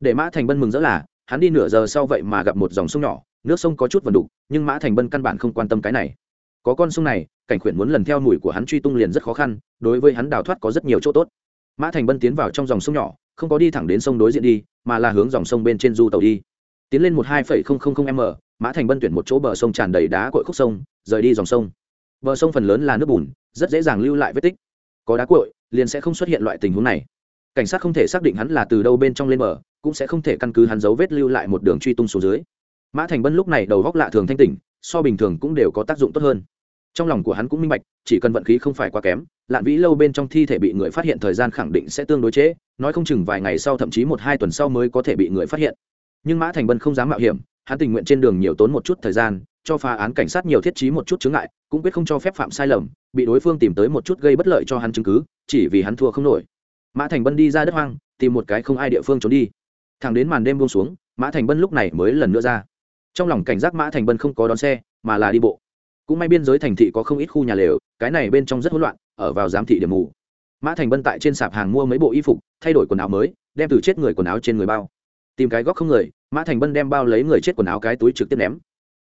để mã thành bân mừng rỡ là, hắn đi nửa giờ sau vậy mà gặp một dòng sông nhỏ, nước sông có chút vần đục, nhưng mã thành bân căn bản không quan tâm cái này. Có con sông này, cảnh khuyển muốn lần theo mùi của hắn truy tung liền rất khó khăn, đối với hắn đào thoát có rất nhiều chỗ tốt. Mã thành bân tiến vào trong dòng sông nhỏ, không có đi thẳng đến sông đối diện đi, mà là hướng dòng sông bên trên du tàu đi. Tiến lên một hai phẩy không không không m, mã thành bân tuyển một chỗ bờ sông tràn đầy đá cội khúc sông, rời đi dòng sông. Bờ sông phần lớn là nước bùn, rất dễ dàng lưu lại vết tích. Có đá cội liền sẽ không xuất hiện loại tình huống này. Cảnh sát không thể xác định hắn là từ đâu bên trong lên bờ cũng sẽ không thể căn cứ hắn dấu vết lưu lại một đường truy tung xuống dưới. Mã thành bân lúc này đầu góc lạ thường thanh tỉnh so bình thường cũng đều có tác dụng tốt hơn. Trong lòng của hắn cũng minh bạch chỉ cần vận khí không phải quá kém lạn vĩ lâu bên trong thi thể bị người phát hiện thời gian khẳng định sẽ tương đối chế, nói không chừng vài ngày sau thậm chí một hai tuần sau mới có thể bị người phát hiện. Nhưng mã thành bân không dám mạo hiểm hắn tình nguyện trên đường nhiều tốn một chút thời gian cho phá án cảnh sát nhiều thiết trí một chút chướng ngại cũng quyết không cho phép phạm sai lầm bị đối phương tìm tới một chút gây bất lợi cho hắn chứng cứ chỉ vì hắn thua không nổi. Mã thành bân đi ra đất hoang tìm một cái không ai địa phương trốn đi thẳng đến màn đêm buông xuống, mã thành bân lúc này mới lần nữa ra. Trong lòng cảnh giác mã thành bân không có đón xe, mà là đi bộ. Cũng may biên giới thành thị có không ít khu nhà lều, cái này bên trong rất hỗn loạn, ở vào giám thị điểm mù. Mã thành bân tại trên sạp hàng mua mấy bộ y phục, thay đổi quần áo mới, đem từ chết người quần áo trên người bao. Tìm cái góc không người, mã thành bân đem bao lấy người chết quần áo cái túi trực tiếp ném.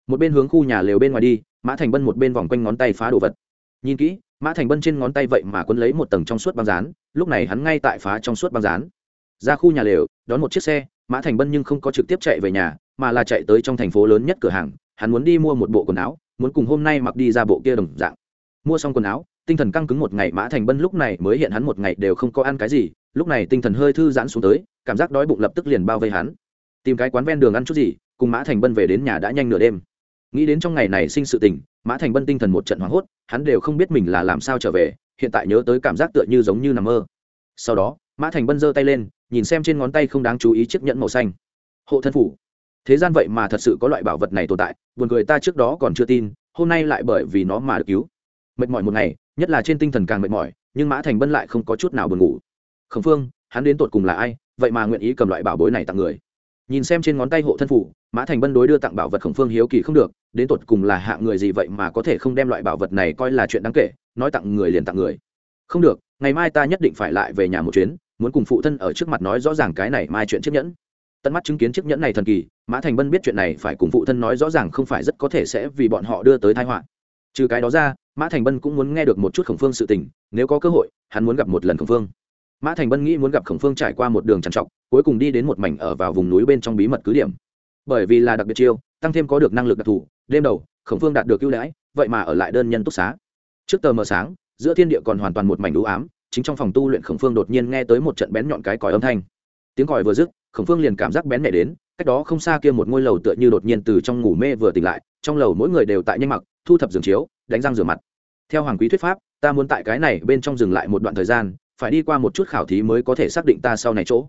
Một bên hướng khu nhà lều bên ngoài đi, mã thành bân một bên vòng quanh ngón tay phá đồ vật. Nhìn kỹ, mã thành bân trên ngón tay vậy mà quấn lấy một tầng trong suốt băng rán lúc này hắn ngay tại phá trong suốt băng rán ra khu nhà lều, đón một chiếc xe mã thành bân nhưng không có trực tiếp chạy về nhà, mà là chạy tới trong thành phố lớn nhất cửa hàng. Hắn muốn đi mua một bộ quần áo, muốn cùng hôm nay mặc đi ra bộ kia đồng dạng. Mua xong quần áo, tinh thần căng cứng một ngày, mã thành bân lúc này mới hiện hắn một ngày đều không có ăn cái gì. Lúc này tinh thần hơi thư giãn xuống tới, cảm giác đói bụng lập tức liền bao vây hắn. Tìm cái quán ven đường ăn chút gì, cùng mã thành bân về đến nhà đã nhanh nửa đêm. Nghĩ đến trong ngày này sinh sự tình, mã thành bân tinh thần một trận hoảng hốt, hắn đều không biết mình là làm sao trở về, hiện tại nhớ tới cảm giác tựa như giống như nằm mơ. Sau đó mã thành bân giơ tay lên, nhìn xem trên ngón tay không đáng chú ý chiếc nhẫn màu xanh. Hộ thân phủ. Thế gian vậy mà thật sự có loại bảo vật này tồn tại, buồn cười ta trước đó còn chưa tin, hôm nay lại bởi vì nó mà được cứu. Mệt mỏi một ngày, nhất là trên tinh thần càng mệt mỏi, nhưng mã thành bân lại không có chút nào buồn ngủ. Khẩn phương, hắn đến tột cùng là ai? Vậy mà nguyện ý cầm loại bảo bối này tặng người. Nhìn xem trên ngón tay hộ thân phủ, mã thành bân đối đưa tặng bảo vật khổng phương hiếu kỳ không được, đến tột cùng là hạng người gì vậy mà có thể không đem loại bảo vật này coi là chuyện đáng kể, nói tặng người liền tặng người. Không được, ngày mai ta nhất định phải lại về nhà một chuyến muốn cùng phụ thân ở trước mặt nói rõ ràng cái này mai chuyện chiếc nhẫn. Tận mắt chứng kiến chiếc nhẫn này thần kỳ, mã thành bân biết chuyện này phải cùng phụ thân nói rõ ràng không phải rất có thể sẽ vì bọn họ đưa tới thái họa. Trừ cái đó ra, mã thành bân cũng muốn nghe được một chút khổng phương sự tình, nếu có cơ hội, hắn muốn gặp một lần khổng phương. Mã thành bân nghĩ muốn gặp khổng phương trải qua một đường trằn trọc, cuối cùng đi đến một mảnh ở vào vùng núi bên trong bí mật cứ điểm. Bởi vì là đặc biệt chiêu, tăng thêm có được năng lực đặc thù, đêm đầu, khổng phương đạt được ưu đãi, vậy mà ở lại đơn nhân túc xá. Trước tờ mờ sáng, giữa thiên địa còn hoàn toàn một mảnh đũ ám chính trong phòng tu luyện khổng phương đột nhiên nghe tới một trận bén nhọn cái còi âm thanh. Tiếng còi vừa dứt, khổng phương liền cảm giác bén nhẹ đến, cách đó không xa kia một ngôi lầu tựa như đột nhiên từ trong ngủ mê vừa tỉnh lại, trong lầu mỗi người đều tại nhanh mặc, thu thập giường chiếu, đánh răng rửa mặt. Theo hoàng quý thuyết pháp, ta muốn tại cái này bên trong dừng lại một đoạn thời gian, phải đi qua một chút khảo thí mới có thể xác định ta sau này chỗ.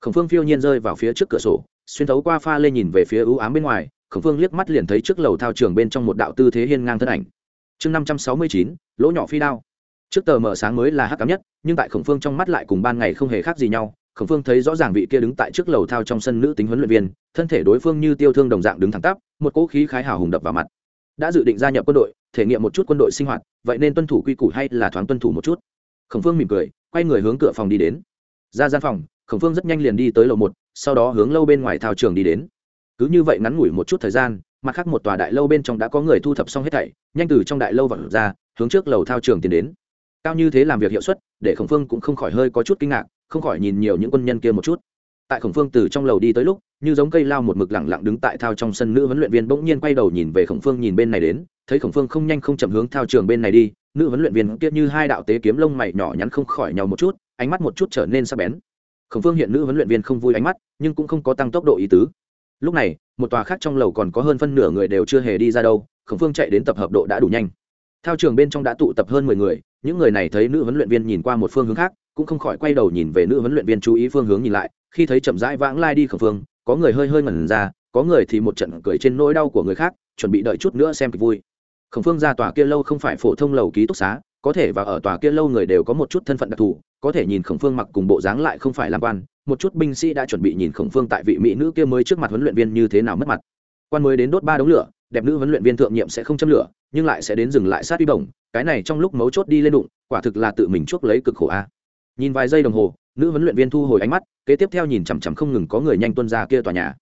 Khổng phương phiêu nhiên rơi vào phía trước cửa sổ, xuyên thấu qua pha lên nhìn về phía ưu ám bên ngoài, khổng phương liếc mắt liền thấy trước lầu thao trường bên trong một đạo tư thế hiên ngang thân ảnh. Chương năm trăm sáu mươi chín, lỗ nhỏ phi đao trước tờ mở sáng mới là hắc cám nhất, nhưng tại khổng phương trong mắt lại cùng ban ngày không hề khác gì nhau. Khổng phương thấy rõ ràng vị kia đứng tại trước lầu thao trong sân nữ tính huấn luyện viên, thân thể đối phương như tiêu thương đồng dạng đứng thẳng tắp, một cỗ khí khái hào hùng đập vào mặt. Đã dự định gia nhập quân đội, thể nghiệm một chút quân đội sinh hoạt, vậy nên tuân thủ quy củ hay là thoáng tuân thủ một chút? Khổng phương mỉm cười, quay người hướng cửa phòng đi đến. Ra gian phòng, khổng phương rất nhanh liền đi tới lầu một, sau đó hướng lâu bên ngoài thao trường đi đến. Cứ như vậy ngắn ngủi một chút thời gian, mặt khác một tòa đại lâu bên trong đã có người thu thập xong hết thảy, nhanh từ trong đại lâu vật ra, hướng trước lầu thao trường tiến đến cao như thế làm việc hiệu suất, để khổng phương cũng không khỏi hơi có chút kinh ngạc, không khỏi nhìn nhiều những quân nhân kia một chút. Tại khổng phương từ trong lầu đi tới lúc, như giống cây lao một mực lẳng lặng đứng tại thao trong sân nữ huấn luyện viên bỗng nhiên quay đầu nhìn về khổng phương nhìn bên này đến, thấy khổng phương không nhanh không chậm hướng thao trường bên này đi, nữ huấn luyện viên kia như hai đạo tế kiếm lông mày nhỏ nhắn không khỏi nhau một chút, ánh mắt một chút trở nên sắc bén. Khổng phương hiện nữ huấn luyện viên không vui ánh mắt, nhưng cũng không có tăng tốc độ ý tứ. Lúc này, một tòa khác trong lầu còn có hơn phân nửa người đều chưa hề đi ra đâu, khổng phương chạy đến tập hợp độ đã đủ nhanh. Thao trường bên trong đã tụ tập hơn mười người những người này thấy nữ huấn luyện viên nhìn qua một phương hướng khác, cũng không khỏi quay đầu nhìn về nữ huấn luyện viên chú ý phương hướng nhìn lại, khi thấy chậm rãi vãng lai đi khẩn phương, có người hơi hơi ngẩn ra, có người thì một trận cười trên nỗi đau của người khác, chuẩn bị đợi chút nữa xem kịch vui. Khẩn phương ra tòa kia lâu không phải phổ thông lầu ký túc xá, có thể và ở tòa kia lâu người đều có một chút thân phận đặc thù, có thể nhìn khổng phương mặc cùng bộ dáng lại không phải làm quan, một chút binh sĩ đã chuẩn bị nhìn khổng phương tại vị mỹ nữ kia mới trước mặt huấn luyện viên như thế nào mất mặt. Quan mới đến đốt ba đống lửa đẹp nữ huấn luyện viên thượng nhiệm sẽ không châm lửa, nhưng lại sẽ đến dừng lại sát uy bổng, cái này trong lúc mấu chốt đi lên đụng, quả thực là tự mình chuốc lấy cực khổ a. Nhìn vài giây đồng hồ, nữ huấn luyện viên thu hồi ánh mắt, kế tiếp theo nhìn chằm chằm không ngừng có người nhanh tuân ra kia tòa nhà.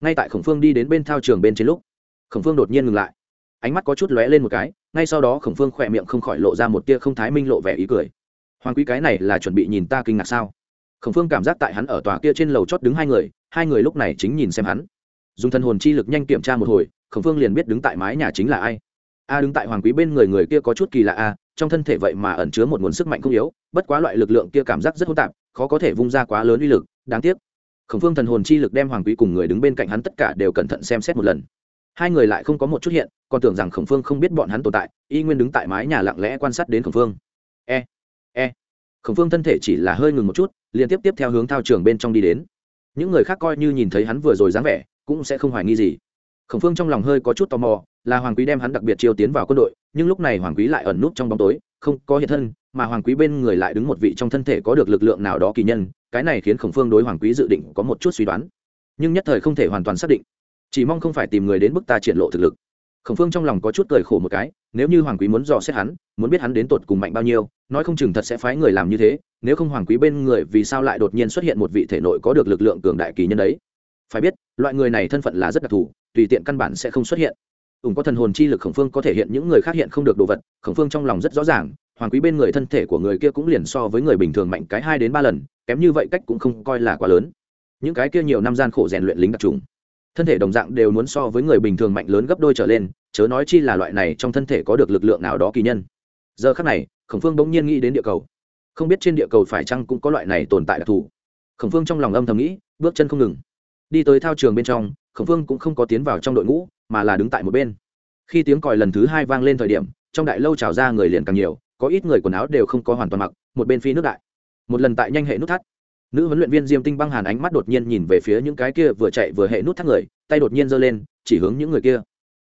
Ngay tại khổng phương đi đến bên thao trường bên trên lúc, khổng phương đột nhiên ngừng lại. Ánh mắt có chút lóe lên một cái, ngay sau đó khổng phương khỏe miệng không khỏi lộ ra một tia không thái minh lộ vẻ ý cười. Hoàng quý, cái này là chuẩn bị nhìn ta kinh ngạc sao? Khổng phương cảm giác tại hắn ở tòa kia trên lầu chót đứng hai người hai người lúc này chính nhìn xem hắn. Dùng thân hồn chi lực nhanh kiểm tra một hồi khổng phương liền biết đứng tại mái nhà chính là ai. A đứng tại hoàng quý bên người người kia có chút kỳ lạ a, trong thân thể vậy mà ẩn chứa một nguồn sức mạnh không yếu, bất quá loại lực lượng kia cảm giác rất hỗn tạp, khó có thể vung ra quá lớn uy lực, đáng tiếc. Khổng phương thần hồn chi lực đem hoàng quý cùng người đứng bên cạnh hắn tất cả đều cẩn thận xem xét một lần. Hai người lại không có một chút hiện, còn tưởng rằng khổng phương không biết bọn hắn tồn tại, y nguyên đứng tại mái nhà lặng lẽ quan sát đến khổng phương. E e. Khổng phương thân thể chỉ là hơi ngừng một chút liên tiếp tiếp theo hướng thao trường bên trong đi đến. Những người khác coi như nhìn thấy hắn vừa rồi dáng vẻ, cũng sẽ không hoài nghi gì khổng phương trong lòng hơi có chút tò mò, là hoàng quý đem hắn đặc biệt chiêu tiến vào quân đội, nhưng lúc này hoàng quý lại ẩn núp trong bóng tối, không có hiện thân, mà hoàng quý bên người lại đứng một vị trong thân thể có được lực lượng nào đó kỳ nhân, cái này khiến khổng phương đối hoàng quý dự định có một chút suy đoán. Nhưng nhất thời không thể hoàn toàn xác định, chỉ mong không phải tìm người đến bức ta triển lộ thực lực. Khổng phương trong lòng có chút cười khổ một cái, nếu như hoàng quý muốn dò xét hắn, muốn biết hắn đến tột cùng mạnh bao nhiêu, nói không chừng thật sẽ phái người làm như thế, nếu không hoàng quý bên người vì sao lại đột nhiên xuất hiện một vị thể nội có được lực lượng cường đại kỳ nhân đấy? Phải biết, loại người này thân phận là rất đặc thù, tùy tiện căn bản sẽ không xuất hiện. Ủng có thần hồn chi lực khổng phương có thể hiện những người khác hiện không được đồ vật, khổng phương trong lòng rất rõ ràng, hoàng quý bên người thân thể của người kia cũng liền so với người bình thường mạnh cái hai đến ba lần, kém như vậy cách cũng không coi là quá lớn. Những cái kia nhiều năm gian khổ rèn luyện lính đặc trùng, thân thể đồng dạng đều muốn so với người bình thường mạnh lớn gấp đôi trở lên, chớ nói chi là loại này trong thân thể có được lực lượng nào đó kỳ nhân. Giờ khác này, khổng phương bỗng nhiên nghĩ đến địa cầu. Không biết trên địa cầu phải chăng cũng có loại này tồn tại đặc thù. Khổng phương trong lòng âm thầm nghĩ, bước chân không ngừng đi tới thao trường bên trong, khổng phương cũng không có tiến vào trong đội ngũ, mà là đứng tại một bên. Khi tiếng còi lần thứ hai vang lên thời điểm, trong đại lâu trào ra người liền càng nhiều, có ít người quần áo đều không có hoàn toàn mặc, một bên phi nước đại. Một lần tại nhanh hệ nút thắt, nữ huấn luyện viên diêm tinh băng hàn ánh mắt đột nhiên nhìn về phía những cái kia vừa chạy vừa hệ nút thắt người, tay đột nhiên giơ lên, chỉ hướng những người kia.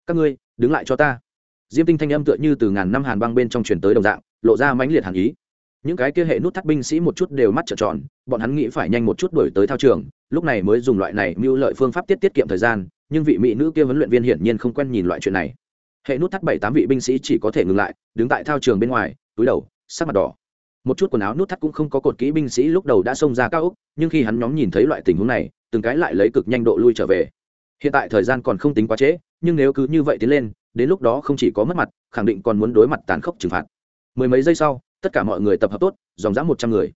Các ngươi, đứng lại cho ta. Diêm tinh thanh âm tựa như từ ngàn năm hàn băng bên trong truyền tới đồng dạng, lộ ra mãnh liệt hàn ý những cái kia hệ nút thắt binh sĩ một chút đều mắt trợn tròn, bọn hắn nghĩ phải nhanh một chút đổi tới thao trường, lúc này mới dùng loại này mưu lợi phương pháp tiết tiết kiệm thời gian, nhưng vị mỹ nữ kia huấn luyện viên hiển nhiên không quen nhìn loại chuyện này. Hệ nút thắt bảy tám vị binh sĩ chỉ có thể ngừng lại, đứng tại thao trường bên ngoài, túi đầu, sắc mặt đỏ. Một chút quần áo nút thắt cũng không có cột kỹ binh sĩ lúc đầu đã xông ra cao ốc, nhưng khi hắn nhóm nhìn thấy loại tình huống này, từng cái lại lấy cực nhanh độ lui trở về. Hiện tại thời gian còn không tính quá trễ, nhưng nếu cứ như vậy tiến lên, đến lúc đó không chỉ có mất mặt, khẳng định còn muốn đối mặt tàn khốc trừng phạt. Mười mấy giây sau tất cả mọi người tập hợp tốt, dòng dã một trăm người.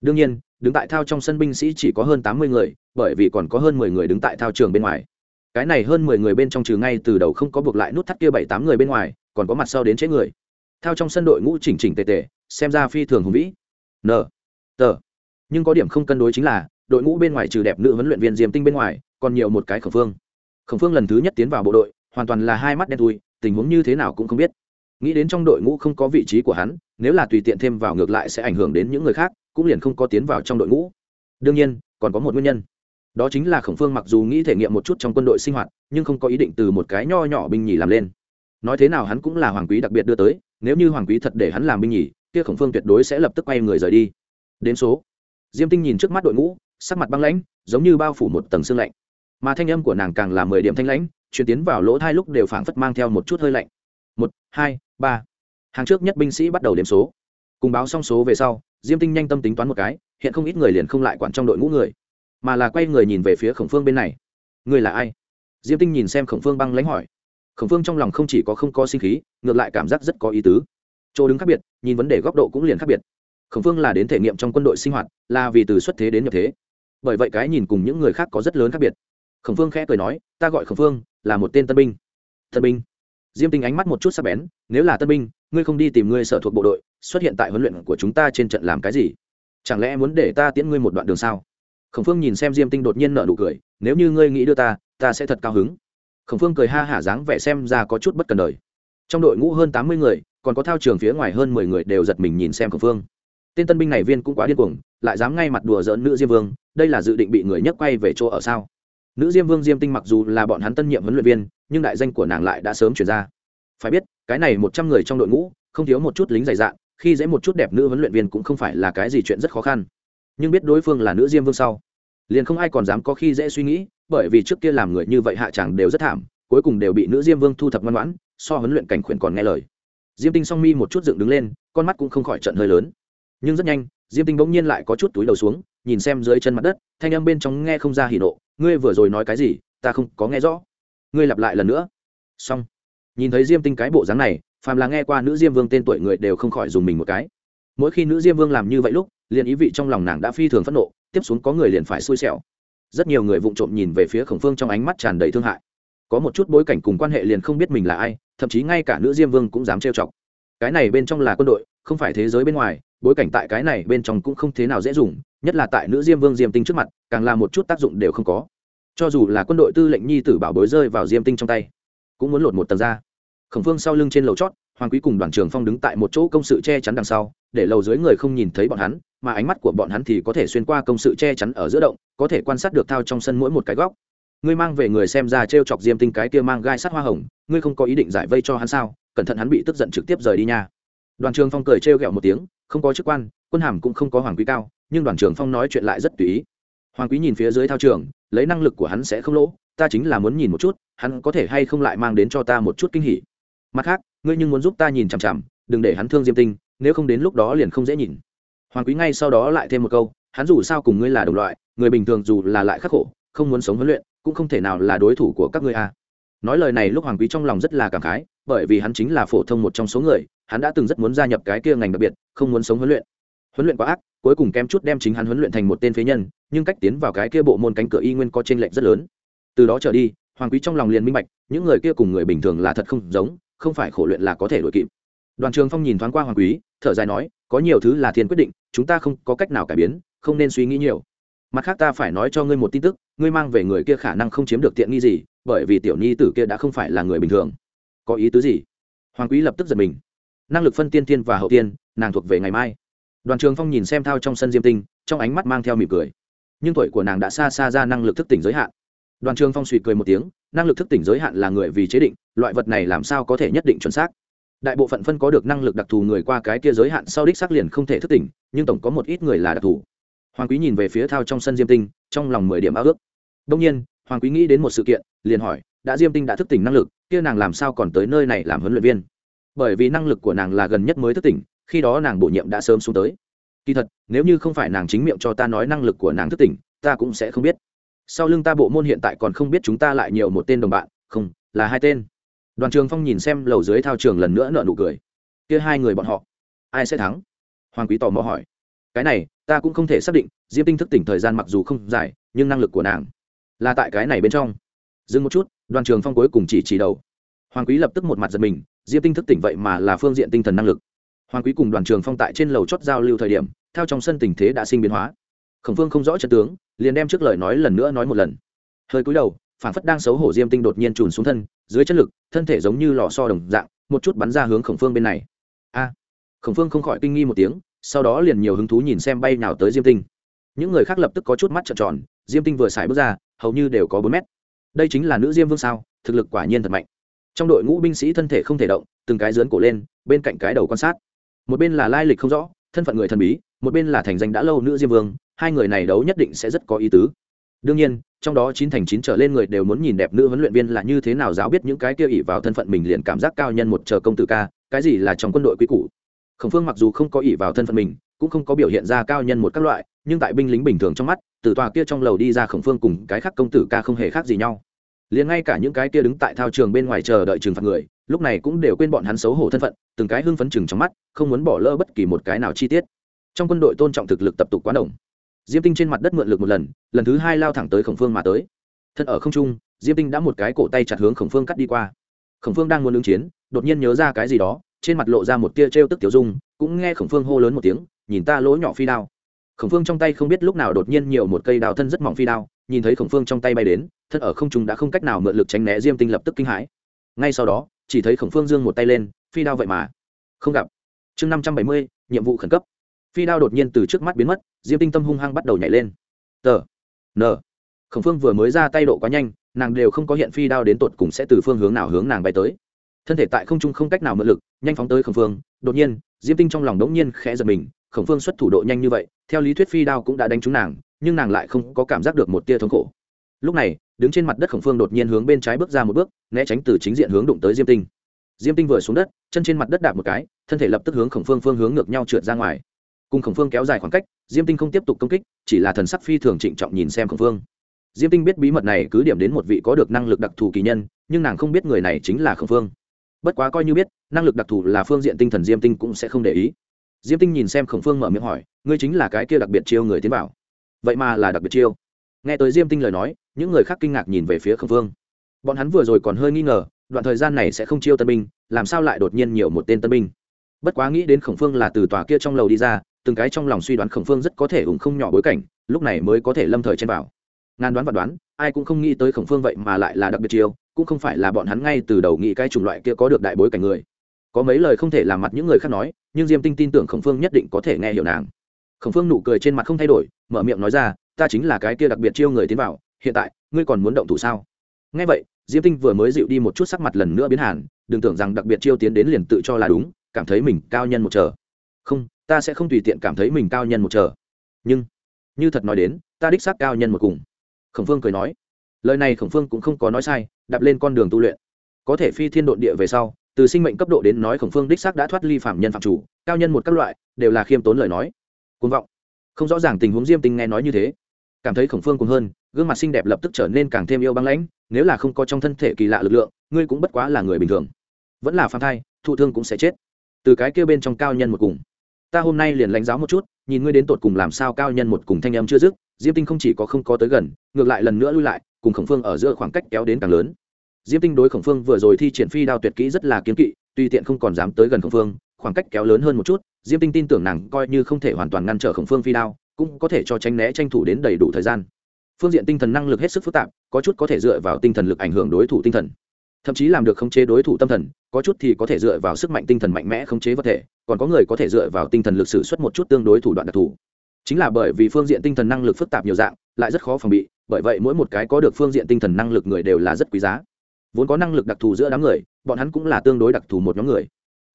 Đương nhiên, đứng tại thao trong sân binh sĩ chỉ có hơn tám mươi người, bởi vì còn có hơn mười người đứng tại thao trường bên ngoài. Cái này hơn mười người bên trong trừ ngay từ đầu không có buộc lại nút thắt kia bảy tám người bên ngoài, còn có mặt sau đến chế người. Thao trong sân đội ngũ chỉnh chỉnh tề tề, xem ra phi thường hùng vĩ. N tờ nhưng có điểm không cân đối chính là, đội ngũ bên ngoài trừ đẹp nữ huấn luyện viên diêm tinh bên ngoài, còn nhiều một cái khẩn phương. Khẩn phương lần thứ nhất tiến vào bộ đội, hoàn toàn là hai mắt đen thui, tình huống như thế nào cũng không biết nghĩ đến trong đội ngũ không có vị trí của hắn, nếu là tùy tiện thêm vào ngược lại sẽ ảnh hưởng đến những người khác, cũng liền không có tiến vào trong đội ngũ. Đương nhiên, còn có một nguyên nhân. Đó chính là khổng phương mặc dù nghĩ thể nghiệm một chút trong quân đội sinh hoạt, nhưng không có ý định từ một cái nho nhỏ binh nhì làm lên. Nói thế nào hắn cũng là hoàng quý đặc biệt đưa tới, nếu như hoàng quý thật để hắn làm binh nhì, kia khổng phương tuyệt đối sẽ lập tức quay người rời đi. Đến số. Diêm tinh nhìn trước mắt đội ngũ, sắc mặt băng lãnh, giống như bao phủ một tầng xương lạnh. Mà thanh âm của nàng càng là mười điểm thanh lãnh, chuyển tiến vào lỗ thai lúc đều phảng phất mang theo một chút hơi lạnh. Một, hai ba hàng trước nhất binh sĩ bắt đầu đếm số cùng báo xong số về sau diêm tinh nhanh tâm tính toán một cái hiện không ít người liền không lại quản trong đội ngũ người mà là quay người nhìn về phía khổng phương bên này người là ai diêm tinh nhìn xem khổng phương băng lãnh hỏi khổng phương trong lòng không chỉ có không có sinh khí ngược lại cảm giác rất có ý tứ chỗ đứng khác biệt nhìn vấn đề góc độ cũng liền khác biệt khổng phương là đến thể nghiệm trong quân đội sinh hoạt là vì từ xuất thế đến nhập thế bởi vậy cái nhìn cùng những người khác có rất lớn khác biệt khổng phương khẽ cười nói ta gọi khổng phương là một tên tân binh tân binh diêm tinh ánh mắt một chút sắc bén, nếu là tân binh, ngươi không đi tìm ngươi sở thuộc bộ đội, xuất hiện tại huấn luyện của chúng ta trên trận làm cái gì? Chẳng lẽ muốn để ta tiễn ngươi một đoạn đường sao? Khổng phương nhìn xem diêm tinh đột nhiên nợ nụ cười, nếu như ngươi nghĩ đưa ta ta sẽ thật cao hứng. Khổng phương cười ha hả dáng vẻ xem ra có chút bất cần đời. Trong đội ngũ hơn tám mươi người, còn có thao trường phía ngoài hơn mười người đều giật mình nhìn xem khổng phương. Tên tân binh này viên cũng quá điên cuồng, lại dám ngay mặt đùa giỡn nữ diêm vương, đây là dự định bị người nhấc quay về chỗ ở sao? Nữ diêm vương diêm tinh mặc dù là bọn hắn tân nhiệm huấn luyện viên nhưng đại danh của nàng lại đã sớm chuyển ra. Phải biết, cái này một trăm người trong đội ngũ, không thiếu một chút lính dày dạn, khi dễ một chút đẹp nữ huấn luyện viên cũng không phải là cái gì chuyện rất khó khăn. Nhưng biết đối phương là nữ diêm vương sau, liền không ai còn dám có khi dễ suy nghĩ, bởi vì trước kia làm người như vậy hạ chẳng đều rất thảm, cuối cùng đều bị nữ diêm vương thu thập ngoan ngoãn, so huấn luyện cảnh khuyển còn nghe lời. Diêm tinh song mi một chút dựng đứng lên, con mắt cũng không khỏi trận hơi lớn. Nhưng rất nhanh, diêm tinh bỗng nhiên lại có chút túi đầu xuống, nhìn xem dưới chân mặt đất, thanh âm bên trong nghe không ra hỉ nộ, ngươi vừa rồi nói cái gì? Ta không có nghe rõ ngươi lặp lại lần nữa. Xong. Nhìn thấy diêm tinh cái bộ dáng này, phàm là nghe qua nữ diêm vương tên tuổi người đều không khỏi dùng mình một cái. Mỗi khi nữ diêm vương làm như vậy lúc, liền ý vị trong lòng nàng đã phi thường phẫn nộ, tiếp xuống có người liền phải xui xẻo. Rất nhiều người vụng trộm nhìn về phía khổng phương trong ánh mắt tràn đầy thương hại. Có một chút bối cảnh cùng quan hệ liền không biết mình là ai, thậm chí ngay cả nữ diêm vương cũng dám trêu chọc. Cái này bên trong là quân đội, không phải thế giới bên ngoài, bối cảnh tại cái này bên trong cũng không thế nào dễ dùng, nhất là tại nữ diêm vương diêm tinh trước mặt, càng là một chút tác dụng đều không có cho dù là quân đội tư lệnh nhi tử bảo bối rơi vào diêm tinh trong tay, cũng muốn lột một tầng ra. Khổng phương sau lưng trên lầu chót, hoàng quý cùng đoàn trường phong đứng tại một chỗ công sự che chắn đằng sau, để lầu dưới người không nhìn thấy bọn hắn, mà ánh mắt của bọn hắn thì có thể xuyên qua công sự che chắn ở giữa động, có thể quan sát được thao trong sân mỗi một cái góc. Ngươi mang về người xem ra t r e o chọc diêm tinh cái kia mang gai sắt hoa hồng, ngươi không có ý định giải vây cho hắn sao? Cẩn thận hắn bị tức giận trực tiếp rời đi nha. Đoàn trường phong cười trêu ghẹo một tiếng, không có chức quan, quân hàm cũng không có hoàng quý cao, nhưng đoàn trường phong nói chuyện lại rất tùy ý hoàng quý nhìn phía dưới thao trường, lấy năng lực của hắn sẽ không lỗ, ta chính là muốn nhìn một chút, hắn có thể hay không lại mang đến cho ta một chút kinh hỉ. Mặt khác, ngươi nhưng muốn giúp ta nhìn chằm chằm, đừng để hắn thương diêm tinh, nếu không đến lúc đó liền không dễ nhìn. Hoàng quý ngay sau đó lại thêm một câu, hắn dù sao cùng ngươi là đồng loại, người bình thường dù là lại khắc khổ, không muốn sống huấn luyện, cũng không thể nào là đối thủ của các ngươi a à. nói lời này lúc hoàng quý trong lòng rất là cảm khái, bởi vì hắn chính là phổ thông một trong số người, hắn đã từng rất muốn gia nhập cái kia ngành đặc biệt, không muốn sống huấn luyện. Huấn luyện quá ác cuối cùng kém chút đem chính hắn huấn luyện thành một tên phế nhân, nhưng cách tiến vào cái kia bộ môn cánh cửa y nguyên có t r ê n lệch rất lớn. Từ đó trở đi, hoàng quý trong lòng liền minh bạch, những người kia cùng người bình thường là thật không giống, không phải khổ luyện là có thể đổi kịp. Đoàn trường phong nhìn thoáng qua hoàng quý, thở dài nói, có nhiều thứ là thiên quyết định, chúng ta không có cách nào cải biến, không nên suy nghĩ nhiều. Mặt khác ta phải nói cho ngươi một tin tức, ngươi mang về người kia khả năng không chiếm được tiện nghi gì, bởi vì tiểu nhi tử kia đã không phải là người bình thường. Có ý tứ gì? Hoàng quý lập tức giật mình. Năng lực phân tiên tiên và hậu tiên, nàng thuộc về ngày mai đoàn trường phong nhìn xem thao trong sân diêm tinh, trong ánh mắt mang theo mỉm cười. Nhưng tuổi của nàng đã xa xa ra năng lực thức tỉnh giới hạn. Đoàn trường phong suy cười một tiếng, năng lực thức tỉnh giới hạn là người vì chế định, loại vật này làm sao có thể nhất định chuẩn xác? Đại bộ phận phân có được năng lực đặc thù người qua cái kia giới hạn sau đích xác liền không thể thức tỉnh, nhưng tổng có một ít người là đặc thù. Hoàng quý nhìn về phía thao trong sân diêm tinh, trong lòng mười điểm ao ước. Đông nhiên, hoàng quý nghĩ đến một sự kiện, liền hỏi, đã diêm tinh đã thức tỉnh năng lực, kia nàng làm sao còn tới nơi này làm huấn luyện viên? Bởi vì năng lực của nàng là gần nhất mới thức tỉnh khi đó nàng bổ nhiệm đã sớm xuống tới. Kỳ thật, nếu như không phải nàng chính miệng cho ta nói năng lực của nàng thức tỉnh, ta cũng sẽ không biết. Sau lưng ta bộ môn hiện tại còn không biết chúng ta lại nhiều một tên đồng bạn, không, là hai tên. Đoàn trường phong nhìn xem lầu dưới thao trường lần nữa nợ nụ cười. Kia hai người bọn họ, ai sẽ thắng? Hoàng quý tò mò hỏi. Cái này, ta cũng không thể xác định, diêm tinh thức tỉnh thời gian mặc dù không dài, nhưng năng lực của nàng là tại cái này bên trong. Dừng một chút, đoàn trường phong cuối cùng chỉ chỉ đầu. Hoàng quý lập tức một mặt giật mình, diêm tinh thức tỉnh vậy mà là phương diện tinh thần năng lực hoàng quý cùng đoàn trường phong tại trên lầu chót giao lưu thời điểm, theo trong sân tình thế đã sinh biến hóa. Khổng phương không rõ trận tướng, liền đem trước lời nói lần nữa nói một lần. Hơi cúi đầu phản phất đang xấu hổ diêm tinh đột nhiên trùn xuống thân, dưới chất lực, thân thể giống như lò so đồng dạng, một chút bắn ra hướng khổng phương bên này. A! Khổng phương không khỏi kinh nghi một tiếng, sau đó liền nhiều hứng thú nhìn xem bay nào tới diêm tinh. Những người khác lập tức có chút mắt trợn tròn, diêm tinh vừa xài bước ra, hầu như đều có bốn mét. Đây chính là nữ diêm vương sao, thực lực quả nhiên thật mạnh. Trong đội ngũ binh sĩ thân thể không thể động, từng cái dướn cổ lên, bên cạnh cái đầu quan sát một bên là lai lịch không rõ, thân phận người thần bí, một bên là thành danh đã lâu nữ diêm vương, hai người này đấu nhất định sẽ rất có ý tứ. Đương nhiên, trong đó chín thành chín trở lên người đều muốn nhìn đẹp nữ huấn luyện viên là như thế nào giáo biết những cái kia ỉ vào thân phận mình liền cảm giác cao nhân một chờ công tử ca, cái gì là trong quân đội quý cũ khổng phương mặc dù không có ỉ vào thân phận mình, cũng không có biểu hiện ra cao nhân một các loại, nhưng tại binh lính bình thường trong mắt, từ tòa kia trong lầu đi ra khổng phương cùng cái khác công tử ca không hề khác gì nhau. Liền ngay cả những cái kia đứng tại thao trường bên ngoài chờ đợi trừng phạt người, lúc này cũng đều quên bọn hắn xấu hổ thân phận từng cái hưng phấn chừng trong mắt, không muốn bỏ lỡ bất kỳ một cái nào chi tiết. Trong quân đội tôn trọng thực lực tập tục quá đồng. Diêm tinh trên mặt đất mượn lực một lần lần thứ hai lao thẳng tới khổng phương mà tới. Thân ở không trung, diêm tinh đã một cái cổ tay chặt hướng khổng phương cắt đi qua. Khổng phương đang muốn ứng chiến, đột nhiên nhớ ra cái gì đó, trên mặt lộ ra một tia trêu tức tiểu dung, cũng nghe khổng phương hô lớn một tiếng, nhìn ta lỗ nhỏ phi đao. Khổng phương trong tay không biết lúc nào đột nhiên nhiều một cây đào thân rất mỏng phi đao, nhìn thấy khổng phương trong tay bay đến, thân ở không trung đã không cách nào mượn lực tránh né diêm tinh lập tức kinh hãi. Ngay sau đó, chỉ thấy khổng phương dương một tay lên phi đao vậy mà. Không gặp. Chương năm trăm bảy mươi, nhiệm vụ khẩn cấp. Phi đao đột nhiên từ trước mắt biến mất, diêm tinh tâm hung hăng bắt đầu nhảy lên. Tờ n. Khổng phương vừa mới ra tay độ quá nhanh, nàng đều không có hiện phi đao đến tột cùng sẽ từ phương hướng nào hướng nàng bay tới. Thân thể tại không trung không cách nào mượn lực, nhanh phóng tới khổng phương. Đột nhiên, diêm tinh trong lòng đống nhiên khẽ giật mình, khổng phương xuất thủ độ nhanh như vậy, theo lý thuyết phi đao cũng đã đánh trúng nàng, nhưng nàng lại không có cảm giác được một tia thống khổ. Lúc này, đứng trên mặt đất khổng phương đột nhiên hướng bên trái bước ra một bước, né tránh từ chính diện hướng đụng tới diêm tinh diêm tinh vừa xuống đất, chân trên mặt đất đạp một cái, thân thể lập tức hướng khổng phương phương hướng ngược nhau trượt ra ngoài. Cùng khổng phương kéo dài khoảng cách, diêm tinh không tiếp tục công kích, chỉ là thần sắc phi thường trịnh trọng nhìn xem khổng phương. Diêm tinh biết bí mật này cứ điểm đến một vị có được năng lực đặc thù kỳ nhân, nhưng nàng không biết người này chính là khổng phương. Bất quá coi như biết, năng lực đặc thù là phương diện tinh thần diêm tinh cũng sẽ không để ý. Diêm tinh nhìn xem khổng phương mở miệng hỏi, ngươi chính là cái kia đặc biệt chiêu người tiến bảo? vậy mà là đặc biệt chiêu. Nghe tới diêm tinh lời nói, những người khác kinh ngạc nhìn về phía khổng phương. Bọn hắn vừa rồi còn hơi nghi ngờ đoạn thời gian này sẽ không chiêu tân binh, làm sao lại đột nhiên nhiều một tên tân binh? Bất quá nghĩ đến khổng phương là từ tòa kia trong lầu đi ra, từng cái trong lòng suy đoán khổng phương rất có thể ủng không nhỏ bối cảnh, lúc này mới có thể lâm thời trên vào. Ngàn đoán và đoán, ai cũng không nghĩ tới khổng phương vậy mà lại là đặc biệt chiêu, cũng không phải là bọn hắn ngay từ đầu nghĩ cái chủng loại kia có được đại bối cảnh người. Có mấy lời không thể làm mặt những người khác nói, nhưng diêm tinh tin tưởng khổng phương nhất định có thể nghe hiểu nàng. Khổng phương nụ cười trên mặt không thay đổi, mở miệng nói ra, ta chính là cái kia đặc biệt chiêu người tiến vào, hiện tại, ngươi còn muốn động thủ sao? Nghe vậy diêm tinh vừa mới dịu đi một chút sắc mặt lần nữa biến hẳn, đừng tưởng rằng đặc biệt chiêu tiến đến liền tự cho là đúng cảm thấy mình cao nhân một chờ. Không ta sẽ không tùy tiện cảm thấy mình cao nhân một chờ. Nhưng như thật nói đến ta đích xác cao nhân một cùng. Khổng phương cười nói. Lời này khổng phương cũng không có nói sai đạp lên con đường tu luyện. Có thể phi thiên độn địa về sau từ sinh mệnh cấp độ đến nói khổng phương đích xác đã thoát ly phạm nhân phạm chủ cao nhân một các loại đều là khiêm tốn lời nói. Côn vọng. Không rõ ràng tình huống diêm tinh nghe nói như thế. Cảm thấy khổng phương cùng hơn gương mặt xinh đẹp lập tức trở nên càng thêm yêu băng lãnh, nếu là không có trong thân thể kỳ lạ lực lượng, ngươi cũng bất quá là người bình thường. Vẫn là phàm thai, thụ thương cũng sẽ chết. Từ cái kia bên trong cao nhân một cùng. Ta hôm nay liền lãnh giáo một chút, nhìn ngươi đến tột cùng làm sao cao nhân một cùng thanh âm chưa dứt, diêm tinh không chỉ có không có tới gần, ngược lại lần nữa lui lại, cùng khổng phương ở giữa khoảng cách kéo đến càng lớn. Diêm tinh đối khổng phương vừa rồi thi triển phi đao tuyệt kỹ rất là kiếm kỵ, tuy tiện không còn dám tới gần khổng phương, khoảng cách kéo lớn hơn một chút, diêm tinh tin tưởng nàng coi như không thể hoàn toàn ngăn trở khổng phương phi đao, cũng có thể cho tránh né tranh thủ đến đầy đủ thời gian phương diện tinh thần năng lực hết sức phức tạp, có chút có thể dựa vào tinh thần lực ảnh hưởng đối thủ tinh thần. Thậm chí làm được khống chế đối thủ tâm thần, có chút thì có thể dựa vào sức mạnh tinh thần mạnh mẽ khống chế vật thể, còn có người có thể dựa vào tinh thần lực sử xuất một chút tương đối thủ đoạn đặc thù. Chính là bởi vì phương diện tinh thần năng lực phức tạp nhiều dạng, lại rất khó phòng bị, bởi vậy mỗi một cái có được phương diện tinh thần năng lực người đều là rất quý giá. Vốn có năng lực đặc thù giữa đám người, bọn hắn cũng là tương đối đặc thù một nhóm người.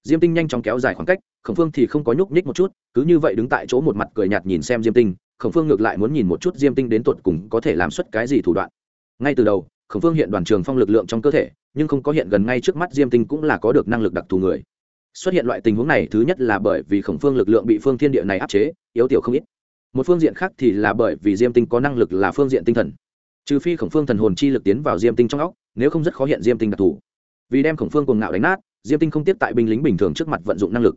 Diêm tinh nhanh chóng kéo dài khoảng cách, khổng phương thì không có nhúc nhích một chút, cứ như vậy đứng tại chỗ một mặt cười nhạt nhìn xem diêm tinh khổng phương ngược lại muốn nhìn một chút diêm tinh đến tột cùng có thể làm xuất cái gì thủ đoạn. Ngay từ đầu, khổng phương hiện đoàn trường phong lực lượng trong cơ thể, nhưng không có hiện gần ngay trước mắt diêm tinh cũng là có được năng lực đặc thù người. Xuất hiện loại tình huống này, thứ nhất là bởi vì khổng phương lực lượng bị phương thiên địa này áp chế, yếu tiểu không ít. Một phương diện khác thì là bởi vì diêm tinh có năng lực là phương diện tinh thần. Trừ phi khổng phương thần hồn chi lực tiến vào diêm tinh trong óc, nếu không rất khó hiện diêm tinh đặc thù. Vì đem khổng phương cùng ngạo đánh nát, diêm tinh không tiếp tại binh lính bình thường trước mặt vận dụng năng lực.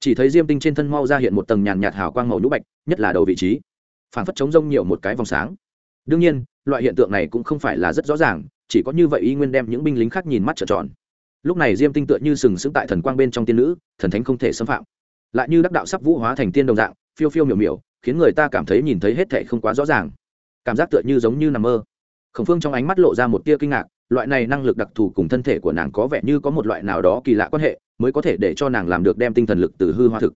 Chỉ thấy diêm tinh trên thân mau ra hiện một tầng nhàn nhạt hào quang màu nhũ bạch, nhất là đầu vị trí phản phất chống rông nhiều một cái vòng sáng. Đương nhiên, loại hiện tượng này cũng không phải là rất rõ ràng, chỉ có như vậy y nguyên đem những binh lính khác nhìn mắt trợn tròn. Lúc này diêm tinh tựa như sừng sững tại thần quang bên trong tiên nữ, thần thánh không thể xâm phạm. Lại như đắc đạo sắp vũ hóa thành tiên đồng dạng, phiêu phiêu miểu miểu, khiến người ta cảm thấy nhìn thấy hết thệ không quá rõ ràng. Cảm giác tựa như giống như nằm mơ. Khổng phương trong ánh mắt lộ ra một tia kinh ngạc, loại này năng lực đặc thù cùng thân thể của nàng có vẻ như có một loại nào đó kỳ lạ quan hệ, mới có thể để cho nàng làm được đem tinh thần lực từ hư hoa thực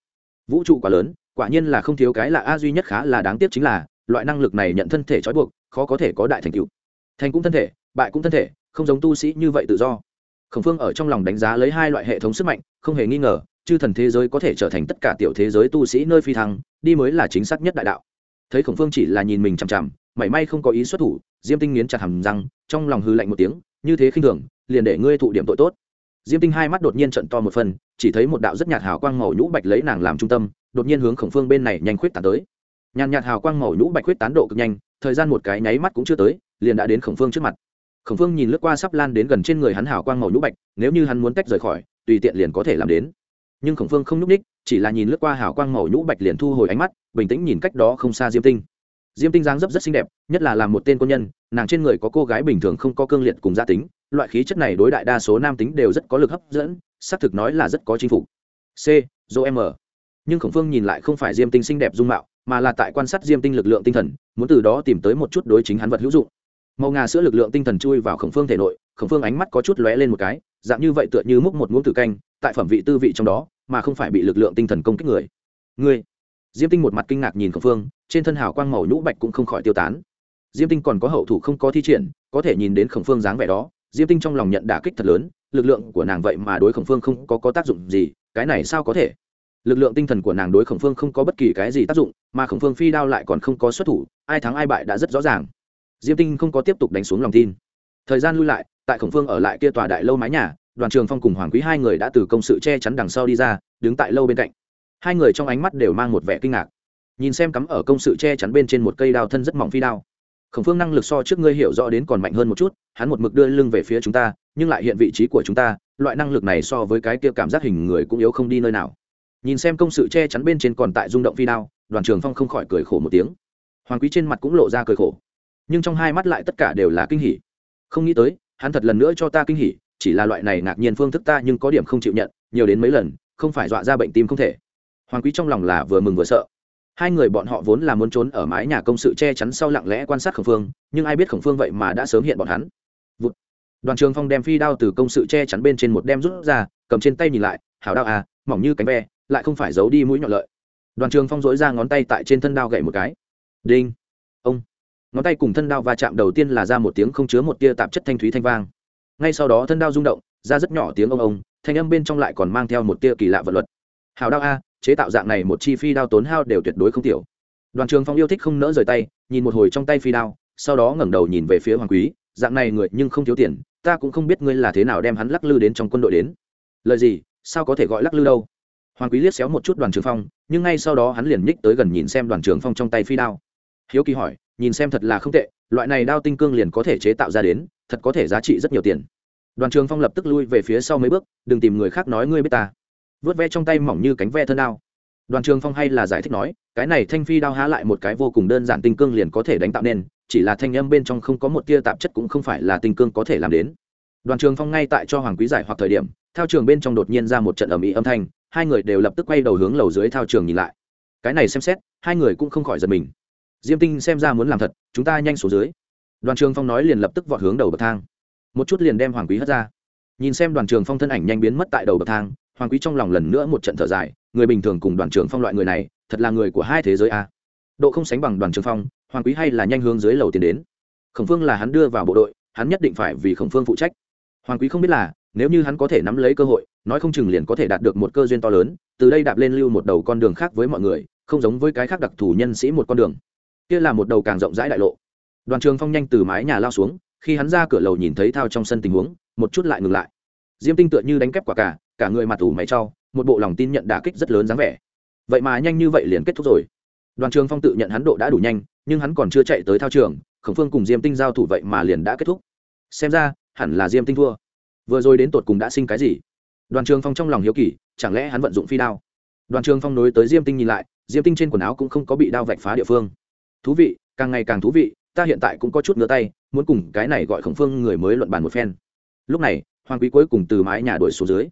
vũ trụ quá lớn, quả nhiên là không thiếu cái là a duy nhất khá là đáng tiếc chính là, loại năng lực này nhận thân thể trói buộc, khó có thể có đại thành tựu. Thành cũng thân thể, bại cũng thân thể, không giống tu sĩ như vậy tự do. Khổng phương ở trong lòng đánh giá lấy hai loại hệ thống sức mạnh, không hề nghi ngờ, chư thần thế giới có thể trở thành tất cả tiểu thế giới tu sĩ nơi phi thăng, đi mới là chính xác nhất đại đạo. Thấy khổng phương chỉ là nhìn mình chằm chằm, mảy may không có ý xuất thủ, diêm tinh nghiến chặt hầm răng, trong lòng hư lạnh một tiếng, như thế khinh thường, liền để ngươi thụ điểm tội tốt diêm tinh hai mắt đột nhiên trận to một phần, chỉ thấy một đạo rất nhạt hào quang màu nhũ bạch lấy nàng làm trung tâm, đột nhiên hướng khổng phương bên này nhanh khuyết tán tới. Nhàn nhạt hào quang màu nhũ bạch khuyết tán độ cực nhanh, thời gian một cái nháy mắt cũng chưa tới, liền đã đến khổng phương trước mặt. Khổng phương nhìn lướt qua sắp lan đến gần trên người hắn hào quang màu nhũ bạch, nếu như hắn muốn tách rời khỏi, tùy tiện liền có thể làm đến. Nhưng khổng phương không nhúc ních, chỉ là nhìn lướt qua hào quang màu nhũ bạch liền thu hồi ánh mắt, bình tĩnh nhìn cách đó không xa diêm tinh. Diêm tinh dáng dấp rất xinh đẹp, nhất là làm một tên quân nhân, nàng trên người có cô gái bình thường không có cương liệt cùng gia tính loại khí chất này đối đại đa số nam tính đều rất có lực hấp dẫn, xác thực nói là rất có chính phủ. c dô m. Nhưng khổng phương nhìn lại không phải diêm tinh xinh đẹp dung mạo, mà là tại quan sát diêm tinh lực lượng tinh thần, muốn từ đó tìm tới một chút đối chính hắn vật hữu dụng. Màu ngà sữa lực lượng tinh thần chui vào khổng phương thể nội, khổng phương ánh mắt có chút lóe lên một cái, dạng như vậy tựa như múc một muỗng tử canh, tại phẩm vị tư vị trong đó, mà không phải bị lực lượng tinh thần công kích người. Người diêm tinh một mặt kinh ngạc nhìn khổng phương, trên thân hào quang màu nhũ bạch cũng không khỏi tiêu tán. Diêm tinh còn có hậu thủ không có thi triển, có thể nhìn đến khổng phương dáng vẻ đó diêm tinh trong lòng nhận đả kích thật lớn lực lượng của nàng vậy mà đối khổng phương không có, có tác dụng gì cái này sao có thể? Lực lượng tinh thần của nàng đối khổng phương không có bất kỳ cái gì tác dụng mà khổng phương phi đao lại còn không có xuất thủ ai thắng ai bại đã rất rõ ràng. Diêm tinh không có tiếp tục đánh xuống lòng tin. Thời gian lui lại tại khổng phương ở lại kia tòa đại lâu mái nhà đoàn trường phong cùng hoàng quý hai người đã từ công sự che chắn đằng sau đi ra đứng tại lâu bên cạnh. Hai người trong ánh mắt đều mang một vẻ kinh ngạc. Nhìn xem cắm ở công sự che chắn bên trên một cây đao thân rất mỏng phi đao. Khổng phương năng lực so trước ngươi hiểu rõ đến còn mạnh hơn một chút hắn một mực đưa lưng về phía chúng ta, nhưng lại hiện vị trí của chúng ta, loại năng lực này so với cái kia cảm giác hình người cũng yếu không đi nơi nào. Nhìn xem công sự che chắn bên trên còn tại rung động phi đao, đoàn trường phong không khỏi cười khổ một tiếng. Hoàng quý trên mặt cũng lộ ra cười khổ. Nhưng trong hai mắt lại tất cả đều là kinh hỉ. Không nghĩ tới, hắn thật lần nữa cho ta kinh hỉ, chỉ là loại này ngạc nhiên phương thức ta nhưng có điểm không chịu nhận, nhiều đến mấy lần, không phải dọa ra bệnh tim không thể. Hoàng quý trong lòng là vừa mừng vừa sợ. Hai người bọn họ vốn là muốn trốn ở mái nhà công sự che chắn sau lặng lẽ quan sát khổng phương, nhưng ai biết khổng phương vậy mà đã sớm hiện bọn hắn đoàn trường phong đem phi đao từ công sự che chắn bên trên một đem rút ra, cầm trên tay nhìn lại, hảo đao à mỏng như cánh ve, lại không phải giấu đi mũi nhọn lợi. Đoàn trường phong dối ra ngón tay tại trên thân đao gậy một cái. Đinh, ông. Ngón tay cùng thân đao va chạm đầu tiên là ra một tiếng không chứa một tia tạp chất thanh thúy thanh vang. Ngay sau đó thân đao rung động, ra rất nhỏ tiếng ông ông, thanh âm bên trong lại còn mang theo một tia kỳ lạ vật luật. Hào đao a chế tạo dạng này một chi phi đao tốn hao đều tuyệt đối không tiểu. Đoàn trường phong yêu thích không nỡ rời tay, nhìn một hồi trong tay phi đao, sau đó ngẩng đầu nhìn về phía hoàng quý dạng này người nhưng không thiếu tiền, ta cũng không biết ngươi là thế nào đem hắn lắc lư đến trong quân đội đến. Lời gì, sao có thể gọi lắc lư đâu? Hoàng quý liếc xéo một chút đoàn trường phong, nhưng ngay sau đó hắn liền nhích tới gần nhìn xem đoàn trường phong trong tay phi đao. Hiếu kỳ hỏi, nhìn xem thật là không tệ, loại này đao tinh cương liền có thể chế tạo ra đến, thật có thể giá trị rất nhiều tiền. Đoàn trường phong lập tức lui về phía sau mấy bước, đừng tìm người khác nói ngươi biết ta. Vớt ve trong tay mỏng như cánh ve thân đao. Đoàn trường phong hay là giải thích nói, cái này thanh phi đao há lại một cái vô cùng đơn giản tinh cương liền có thể đánh tạo nên chỉ là thanh âm bên trong không có một tia tạp chất cũng không phải là tình cương có thể làm đến. Đoàn trường phong ngay tại cho hoàng quý giải hoặc thời điểm, Thao trường bên trong đột nhiên ra một trận ầm ĩ âm thanh, hai người đều lập tức quay đầu hướng lầu dưới thao trường nhìn lại. Cái này xem xét, hai người cũng không khỏi giật mình. Diêm tinh xem ra muốn làm thật, chúng ta nhanh xuống dưới. Đoàn trường phong nói liền lập tức vọt hướng đầu bậc thang. Một chút liền đem hoàng quý hất ra. Nhìn xem đoàn trường phong thân ảnh nhanh biến mất tại đầu bậc thang, hoàng quý trong lòng lần nữa một trận thở dài, người bình thường cùng đoàn trường phong loại người này, thật là người của hai thế giới a. Độ không sánh bằng đoàn trường phong hoàng quý hay là nhanh hướng dưới lầu tiến đến. Khổng phương là hắn đưa vào bộ đội hắn nhất định phải vì khổng phương phụ trách. Hoàng quý không biết là nếu như hắn có thể nắm lấy cơ hội nói không chừng liền có thể đạt được một cơ duyên to lớn từ đây đạp lên lưu một đầu con đường khác với mọi người không giống với cái khác đặc thù nhân sĩ một con đường. Kia là một đầu càng rộng rãi đại lộ. Đoàn trường phong nhanh từ mái nhà lao xuống khi hắn ra cửa lầu nhìn thấy thao trong sân tình huống một chút lại ngừng lại. Diêm tinh tựa như đánh kép quả cả cả người mặt ủ mày trao, một bộ lòng tin nhận đả kích rất lớn dáng vẻ. Vậy mà nhanh như vậy liền kết thúc rồi. Đoàn trường phong tự nhận hắn độ đã đủ nhanh nhưng hắn còn chưa chạy tới thao trường, khổng phương cùng diêm tinh giao thủ vậy mà liền đã kết thúc. Xem ra, hẳn là diêm tinh thua. Vừa rồi đến tột cùng đã sinh cái gì? Đoàn trường phong trong lòng hiếu kỳ, chẳng lẽ hắn vận dụng phi đao? Đoàn trường phong nối tới diêm tinh nhìn lại, diêm tinh trên quần áo cũng không có bị đao vạch phá địa phương. Thú vị, càng ngày càng thú vị, ta hiện tại cũng có chút ngứa tay, muốn cùng cái này gọi khổng phương người mới luận bàn một phen. Lúc này, hoàng quý cuối cùng từ mái nhà đuổi xuống dưới.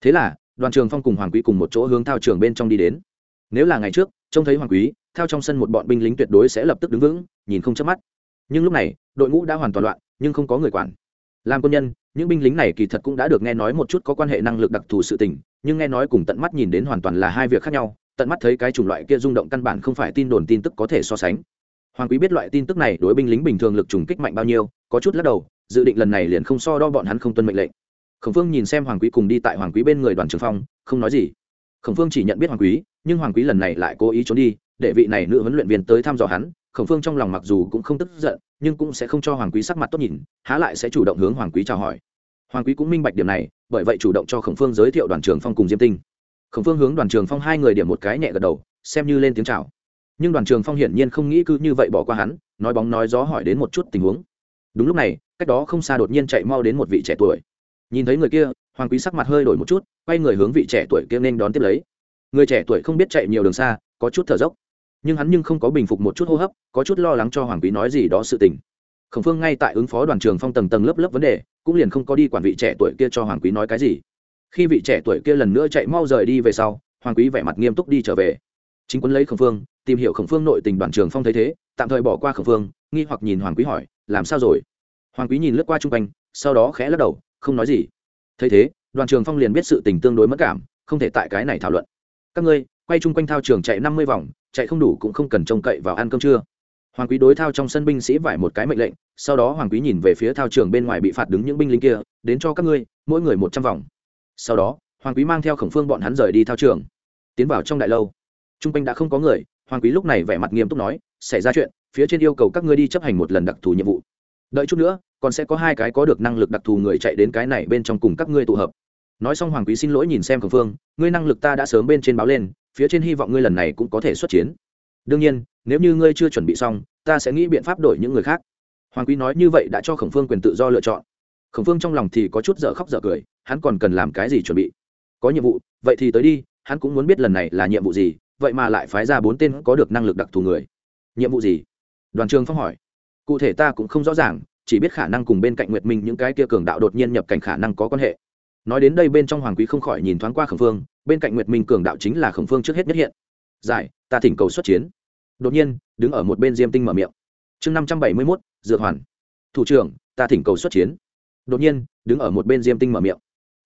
Thế là, đoàn trường phong cùng hoàng quý cùng một chỗ hướng thao trường bên trong đi đến. Nếu là ngày trước, trông thấy hoàng quý theo trong sân một bọn binh lính tuyệt đối sẽ lập tức đứng vững, nhìn không chớp mắt. Nhưng lúc này, đội ngũ đã hoàn toàn loạn, nhưng không có người quản. Làm quân nhân, những binh lính này kỳ thật cũng đã được nghe nói một chút có quan hệ năng lực đặc thù sự tình, nhưng nghe nói cùng tận mắt nhìn đến hoàn toàn là hai việc khác nhau, tận mắt thấy cái chủng loại kia rung động căn bản không phải tin đồn tin tức có thể so sánh. Hoàng quý biết loại tin tức này đối binh lính bình thường lực trùng kích mạnh bao nhiêu, có chút lắc đầu, dự định lần này liền không so đo bọn hắn không tuân mệnh lệnh. Khổng phương nhìn xem hoàng quý cùng đi tại hoàng quý bên người đoàn trường phong, không nói gì. Khổng phương chỉ nhận biết hoàng quý, nhưng hoàng quý lần này lại cố ý trốn đi để vị này nữ huấn luyện viên tới thăm dò hắn, khổng phương trong lòng mặc dù cũng không tức giận, nhưng cũng sẽ không cho hoàng quý sắc mặt tốt nhìn, há lại sẽ chủ động hướng hoàng quý chào hỏi. Hoàng quý cũng minh bạch điểm này, bởi vậy chủ động cho khổng phương giới thiệu đoàn trường phong cùng diêm tinh. Khổng phương hướng đoàn trường phong hai người điểm một cái nhẹ gật đầu, xem như lên tiếng chào. Nhưng đoàn trường phong hiển nhiên không nghĩ cứ như vậy bỏ qua hắn, nói bóng nói gió hỏi đến một chút tình huống. Đúng lúc này, cách đó không xa đột nhiên chạy mau đến một vị trẻ tuổi. Nhìn thấy người kia, hoàng quý sắc mặt hơi đổi một chút, quay người hướng vị trẻ tuổi kia nên đón tiếp lấy. Người trẻ tuổi không biết chạy nhiều đường xa, có chút thở dốc nhưng hắn nhưng không có bình phục một chút hô hấp, có chút lo lắng cho hoàng quý nói gì đó sự tình. Khổng phương ngay tại ứng phó đoàn trường phong tầng tầng lớp lớp vấn đề, cũng liền không có đi quản vị trẻ tuổi kia cho hoàng quý nói cái gì. Khi vị trẻ tuổi kia lần nữa chạy mau rời đi về sau, hoàng quý vẻ mặt nghiêm túc đi trở về. Chính quân lấy khổng phương, tìm hiểu khổng phương nội tình đoàn trường phong thấy thế, tạm thời bỏ qua khổng phương, nghi hoặc nhìn hoàng quý hỏi, làm sao rồi? Hoàng quý nhìn lướt qua chung quanh, sau đó khẽ lắc đầu, không nói gì. Thấy thế, đoàn trường phong liền biết sự tình tương đối mất cảm, không thể tại cái này thảo luận. Các ngươi, quay chung quanh thao trường chạy năm mươi vòng chạy không đủ cũng không cần trông cậy vào ăn cơm trưa. Hoàng quý đối thao trong sân binh sĩ vải một cái mệnh lệnh, sau đó hoàng quý nhìn về phía thao trường bên ngoài bị phạt đứng những binh lính kia, đến cho các ngươi, mỗi người một trăm vòng. Sau đó, hoàng quý mang theo khổng phương bọn hắn rời đi thao trường. Tiến vào trong đại lâu. T r u n g quanh đã không có người, hoàng quý lúc này vẻ mặt nghiêm túc nói, xảy ra chuyện, phía trên yêu cầu các ngươi đi chấp hành một lần đặc thù nhiệm vụ. Đợi chút nữa, còn sẽ có hai cái có được năng lực đặc thù người chạy đến cái này bên trong cùng các ngươi tụ hợp. Nói xong hoàng quý xin lỗi nhìn xem khổng phương, ngươi năng lực ta đã sớm bên trên báo lên phía trên hy vọng ngươi lần này cũng có thể xuất chiến. Đương nhiên, nếu như ngươi chưa chuẩn bị xong, ta sẽ nghĩ biện pháp đổi những người khác. Hoàng quý nói như vậy đã cho khổng phương quyền tự do lựa chọn. Khổng phương trong lòng thì có chút dở khóc dở cười, hắn còn cần làm cái gì chuẩn bị? Có nhiệm vụ, vậy thì tới đi, hắn cũng muốn biết lần này là nhiệm vụ gì, vậy mà lại phái ra bốn tên có được năng lực đặc thù người. Nhiệm vụ gì? Đoàn trường phong hỏi. Cụ thể ta cũng không rõ ràng, chỉ biết khả năng cùng bên cạnh nguyệt minh những cái kia cường đạo đột nhiên nhập cảnh khả năng có quan hệ nói đến đây bên trong hoàng quý không khỏi nhìn thoáng qua khẩn phương, bên cạnh nguyệt minh cường đạo chính là khẩn phương trước hết nhất hiện. Giải, ta thỉnh cầu xuất chiến. Đột nhiên, đứng ở một bên diêm tinh mở miệng. Chương năm trăm bảy mươi mốt, dược hoàn. Thủ trưởng, ta thỉnh cầu xuất chiến. Đột nhiên, đứng ở một bên diêm tinh mở miệng.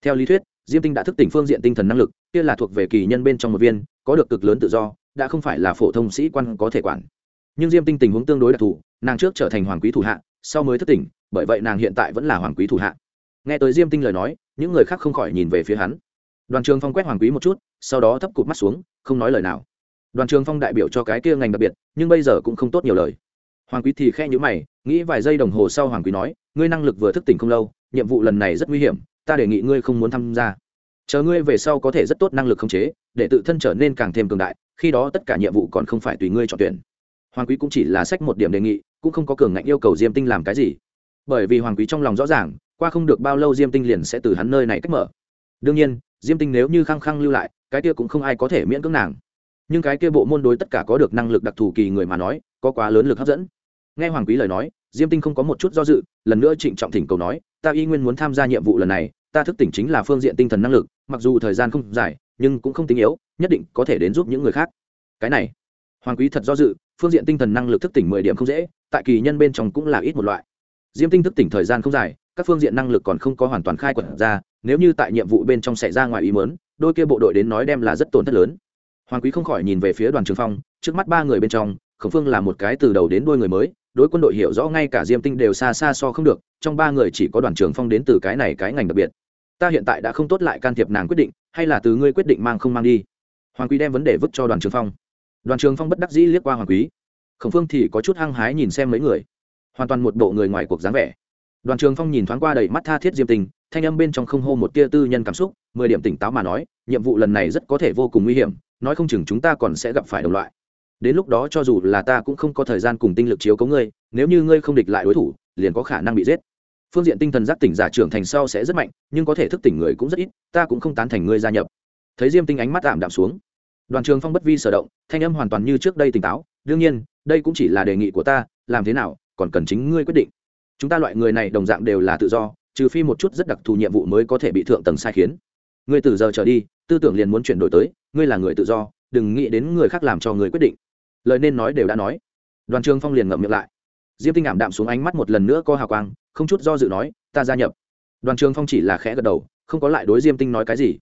Theo lý thuyết, diêm tinh đã thức tỉnh phương diện tinh thần năng lực, kia là thuộc về kỳ nhân bên trong một viên, có được cực lớn tự do, đã không phải là phổ thông sĩ quan có thể quản. Nhưng diêm tinh tình huống tương đối đặc thù, nàng trước trở thành hoàng quý thủ hạ, sau mới thức tỉnh, bởi vậy nàng hiện tại vẫn là hoàng quý thủ hạ nghe tới diêm tinh lời nói, những người khác không khỏi nhìn về phía hắn. Đoàn trường phong quét hoàng quý một chút, sau đó thấp cụt mắt xuống, không nói lời nào. Đoàn trường phong đại biểu cho cái kia ngành đặc biệt, nhưng bây giờ cũng không tốt nhiều lời. Hoàng quý thì khe nhữ mày, nghĩ vài giây đồng hồ sau hoàng quý nói, ngươi năng lực vừa thức tỉnh không lâu, nhiệm vụ lần này rất nguy hiểm, ta đề nghị ngươi không muốn tham gia. Chờ ngươi về sau có thể rất tốt năng lực khống chế, để tự thân trở nên càng thêm cường đại, khi đó tất cả nhiệm vụ còn không phải tùy ngươi chọn tuyển. Hoàng quý cũng chỉ là sách một điểm đề nghị, cũng không có cường ngạnh yêu cầu diêm tinh làm cái gì bởi vì hoàng quý trong lòng rõ ràng, qua không được bao lâu diêm tinh liền sẽ từ hắn nơi này cách mở. Đương nhiên, diêm tinh nếu như khăng khăng lưu lại, cái kia cũng không ai có thể miễn cưỡng nàng. Nhưng cái kia bộ môn đối tất cả có được năng lực đặc thù kỳ người mà nói, có quá lớn lực hấp dẫn. Nghe hoàng quý lời nói, diêm tinh không có một chút do dự, lần nữa trịnh trọng thỉnh cầu nói, ta y nguyên muốn tham gia nhiệm vụ lần này, ta thức tỉnh chính là phương diện tinh thần năng lực, mặc dù thời gian không dài, nhưng cũng không tính yếu, nhất định có thể đến giúp những người khác. Cái này, hoàng quý thật do dự, phương diện tinh thần năng lực thức tỉnh mười điểm không dễ, tại kỳ nhân bên trong cũng là ít một loại diêm tinh thức tỉnh thời gian không dài, các phương diện năng lực còn không có hoàn toàn khai quật ra, nếu như tại nhiệm vụ bên trong xảy ra ngoài ý mớn đôi kia bộ đội đến nói đem là rất tổn thất lớn. Hoàng quý không khỏi nhìn về phía đoàn trường phong, trước mắt ba người bên trong, khổng phương là một cái từ đầu đến đuôi người mới, đối quân đội hiểu rõ ngay cả diêm tinh đều xa xa so không được, trong ba người chỉ có đoàn trường phong đến từ cái này cái ngành đặc biệt. Ta hiện tại đã không tốt lại can thiệp nàng quyết định, hay là từ ngươi quyết định mang không mang đi? Hoàng quý đem vấn đề vứt cho đoàn trường phong. Đoàn trường phong bất đắc dĩ liếc qua hoàng quý. Khổng phương thì có chút hăng hái nhìn xem mấy người hoàn toàn một bộ người ngoài cuộc dáng vẻ. Đoàn trường phong nhìn thoáng qua đầy mắt tha thiết diêm tình, thanh âm bên trong không hô một tia tư nhân cảm xúc, mười điểm tỉnh táo mà nói, nhiệm vụ lần này rất có thể vô cùng nguy hiểm, nói không chừng chúng ta còn sẽ gặp phải đồng loại. Đến lúc đó cho dù là ta cũng không có thời gian cùng tinh lực chiếu cấu ngươi, nếu như ngươi không địch lại đối thủ, liền có khả năng bị giết. Phương diện tinh thần giác tỉnh giả trưởng thành sau sẽ rất mạnh, nhưng có thể thức tỉnh người cũng rất ít, ta cũng không tán thành ngươi gia nhập. Thấy diêm tinh ánh mắt tạm đạm xuống, đoàn trường phong bất vi sở động, thanh âm hoàn toàn như trước đây tỉnh táo, đương nhiên, đây cũng chỉ là đề nghị của ta, làm thế nào còn cần chính ngươi quyết định. Chúng ta loại người này đồng dạng đều là tự do, trừ phi một chút rất đặc thù nhiệm vụ mới có thể bị thượng tầng sai khiến. Ngươi từ giờ trở đi, tư tưởng liền muốn chuyển đổi tới, ngươi là người tự do, đừng nghĩ đến người khác làm cho người quyết định. Lời nên nói đều đã nói. Đoàn trường phong liền ngậm miệng lại. Diêm tinh ảm đạm xuống ánh mắt một lần nữa có hào quang, không chút do dự nói, ta gia nhập. Đoàn trường phong chỉ là khẽ gật đầu, không có lại đối diêm tinh nói cái gì.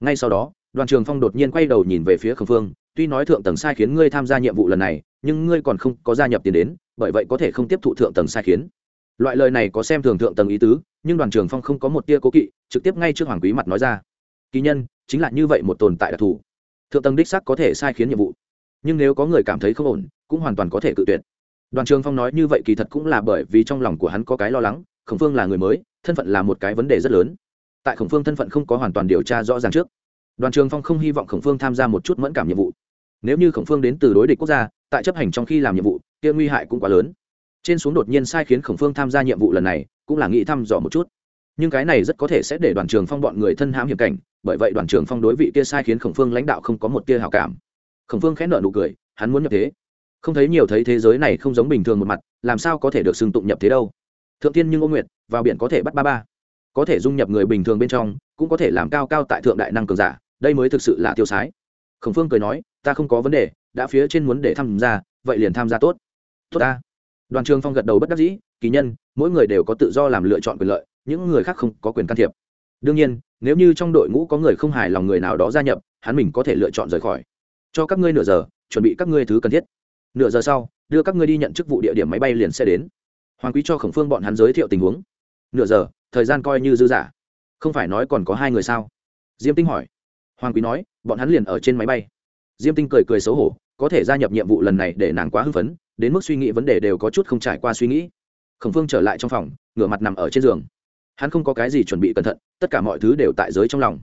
Ngay sau đó, đoàn trường phong đột nhiên quay đầu nhìn về phía khương phương, tuy nói thượng tầng sai khiến ngươi tham gia nhiệm vụ lần này, nhưng ngươi còn không có gia nhập tiền đến bởi vậy có thể không tiếp thụ thượng tầng sai khiến. Loại lời này có xem thường thượng tầng ý tứ, nhưng đoàn trường phong không có một tia cố kỵ, trực tiếp ngay trước hoàng quý mặt nói ra. Kỳ nhân, chính là như vậy một tồn tại đặc thù thượng tầng đích sắc có thể sai khiến nhiệm vụ. Nhưng nếu có người cảm thấy không ổn, cũng hoàn toàn có thể cự tuyệt. Đoàn trường phong nói như vậy kỳ thật cũng là bởi vì trong lòng của hắn có cái lo lắng, khổng phương là người mới, thân phận là một cái vấn đề rất lớn. Tại khổng phương thân phận không có hoàn toàn điều tra rõ ràng trước, đoàn trường phong không hy vọng khổng phương tham gia một chút mẫn cảm nhiệm vụ. Nếu như khổng phương đến từ đối địch quốc gia, tại chấp hành trong khi làm nhiệm vụ kia nguy hại cũng quá lớn. Trên xuống đột nhiên sai khiến khổng phương tham gia nhiệm vụ lần này, cũng là nghĩ thăm dò một chút. Nhưng cái này rất có thể sẽ để đoàn trường phong bọn người thân hãm hiểm cảnh, bởi vậy đoàn trường phong đối vị kia sai khiến khổng phương lãnh đạo không có một tia hảo cảm. Khổng phương khẽ nợ nụ cười, hắn muốn nhập thế. Không thấy nhiều thấy thế giới này không giống bình thường một mặt, làm sao có thể được xưng tụng nhập thế đâu. Thượng tiên nhưng ô nguyệt vào biển có thể bắt ba ba. Có thể dung nhập người bình thường bên trong, cũng có thể làm cao cao tại thượng đại năng cường giả, đây mới thực sự là tiêu sái. Khổng phương cười nói, ta không có vấn đề, đã phía trên muốn để tham gia, vậy liền tham gia tốt tốt ta. Đoàn trường phong gật đầu bất đắc dĩ, kỳ nhân, mỗi người đều có tự do làm lựa chọn quyền lợi, những người khác không có quyền can thiệp. Đương nhiên, nếu như trong đội ngũ có người không hài lòng người nào đó gia nhập, hắn mình có thể lựa chọn rời khỏi. Cho các ngươi nửa giờ, chuẩn bị các ngươi thứ cần thiết. Nửa giờ sau, đưa các ngươi đi nhận chức vụ địa điểm máy bay liền sẽ đến. Hoàng quý cho khổng phương bọn hắn giới thiệu tình huống. Nửa giờ, thời gian coi như dư giả không phải nói còn có hai người sao? Diêm tinh hỏi. Hoàng quý nói, bọn hắn liền ở trên máy bay. Diêm tinh cười cười xấu hổ, có thể gia nhập nhiệm vụ lần này để nàng quá hưng phấn đến mức suy nghĩ vấn đề đều có chút không trải qua suy nghĩ. Khổng phương trở lại trong phòng, ngửa mặt nằm ở trên giường. Hắn không có cái gì chuẩn bị cẩn thận, tất cả mọi thứ đều tại giới trong lòng.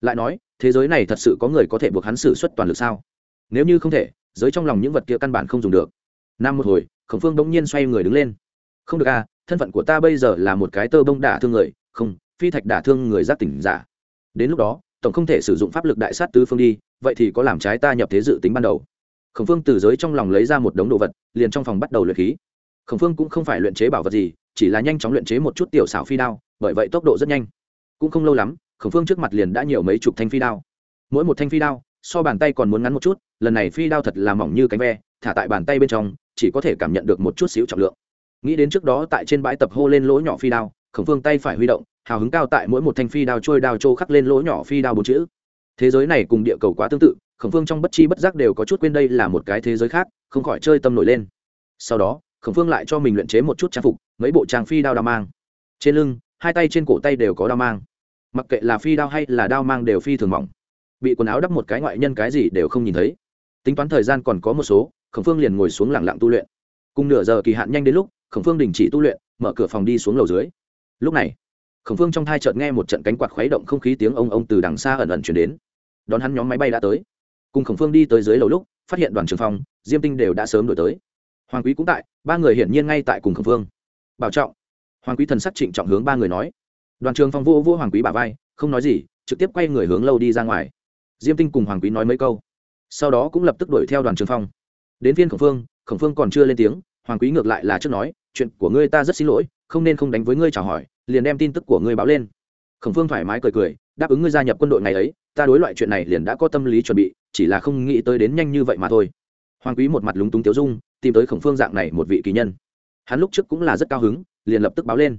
Lại nói, thế giới này thật sự có người có thể buộc hắn xử suất toàn lực sao? Nếu như không thể, giới trong lòng những vật kia căn bản không dùng được. Năm một hồi, khổng phương bỗng nhiên xoay người đứng lên. Không được à thân phận của ta bây giờ là một cái tơ bông đả thương người, không, phi thạch đả thương người giác tỉnh giả. Đến lúc đó, tổng không thể sử dụng pháp lực đại sát tứ phương đi, vậy thì có làm trái ta nhập thế dự tính ban đầu khổng phương từ giới trong lòng lấy ra một đống đồ vật, liền trong phòng bắt đầu luyện khí. Khổng phương cũng không phải luyện chế bảo vật gì, chỉ là nhanh chóng luyện chế một chút tiểu xảo phi đao, bởi vậy tốc độ rất nhanh. Cũng không lâu lắm, khổng phương trước mặt liền đã nhiều mấy chục thanh phi đao. Mỗi một thanh phi đao, so bàn tay còn muốn ngắn một chút, lần này phi đao thật là mỏng như cánh ve, thả tại bàn tay bên trong, chỉ có thể cảm nhận được một chút xíu trọng lượng. Nghĩ đến trước đó tại trên bãi tập hô lên lỗ nhỏ phi đao, khổng phương tay phải huy động, hào hứng cao tại mỗi một thanh phi đao trôi đao trô khắc lên lỗ nhỏ phi đao bốn chữ. Thế giới này cùng địa cầu quá tương tự khổng phương trong bất chi bất giác đều có chút quên đây là một cái thế giới khác, không khỏi chơi tâm nổi lên. Sau đó, khổng phương lại cho mình luyện chế một chút trang phục, mấy bộ trang phi đao đao mang. Trên lưng, hai tay trên cổ tay đều có đao mang. Mặc kệ là phi đao hay là đao mang đều phi thường mỏng. Bị quần áo đắp một cái ngoại nhân cái gì đều không nhìn thấy. Tính toán thời gian còn có một số, khổng phương liền ngồi xuống lẳng lặng tu luyện. Cùng nửa giờ kỳ hạn nhanh đến lúc, khổng phương đình chỉ tu luyện, mở cửa phòng đi xuống lầu dưới. Lúc này, khổng phương trong thai chợt nghe một trận cánh quạt khuấy động không khí tiếng ông ông từ đằng xa ẩn ẩn chuyển đến. Đón hắn nhóm máy bay đã tới cùng khổng phương đi tới dưới lầu lúc, phát hiện đoàn trường phong, diêm tinh đều đã sớm đổi tới. Hoàng quý cũng tại, ba người hiển nhiên ngay tại cùng khổng phương. Bảo trọng. Hoàng quý thần sắc trịnh trọng hướng ba người nói. Đoàn trường phong vô vô hoàng quý bà vai, không nói gì, trực tiếp quay người hướng lâu đi ra ngoài. Diêm tinh cùng hoàng quý nói mấy câu. Sau đó cũng lập tức đuổi theo đoàn trường phong. Đến viên khổng phương khổng phương còn chưa lên tiếng, hoàng quý ngược lại là trước nói, chuyện của ngươi ta rất xin lỗi, không nên không đánh với ngươi chào hỏi, liền đem tin tức của ngươi báo lên. Khổng phương thoải mái cười cười, đáp ứng ngươi gia nhập quân đội ngày ấy ta đối loại chuyện này liền đã có tâm lý chuẩn bị, chỉ là không nghĩ tới đến nhanh như vậy mà thôi. Hoàng quý một mặt lúng túng tiếu dung, tìm tới khổng phương dạng này một vị kỳ nhân. Hắn lúc trước cũng là rất cao hứng, liền lập tức báo lên.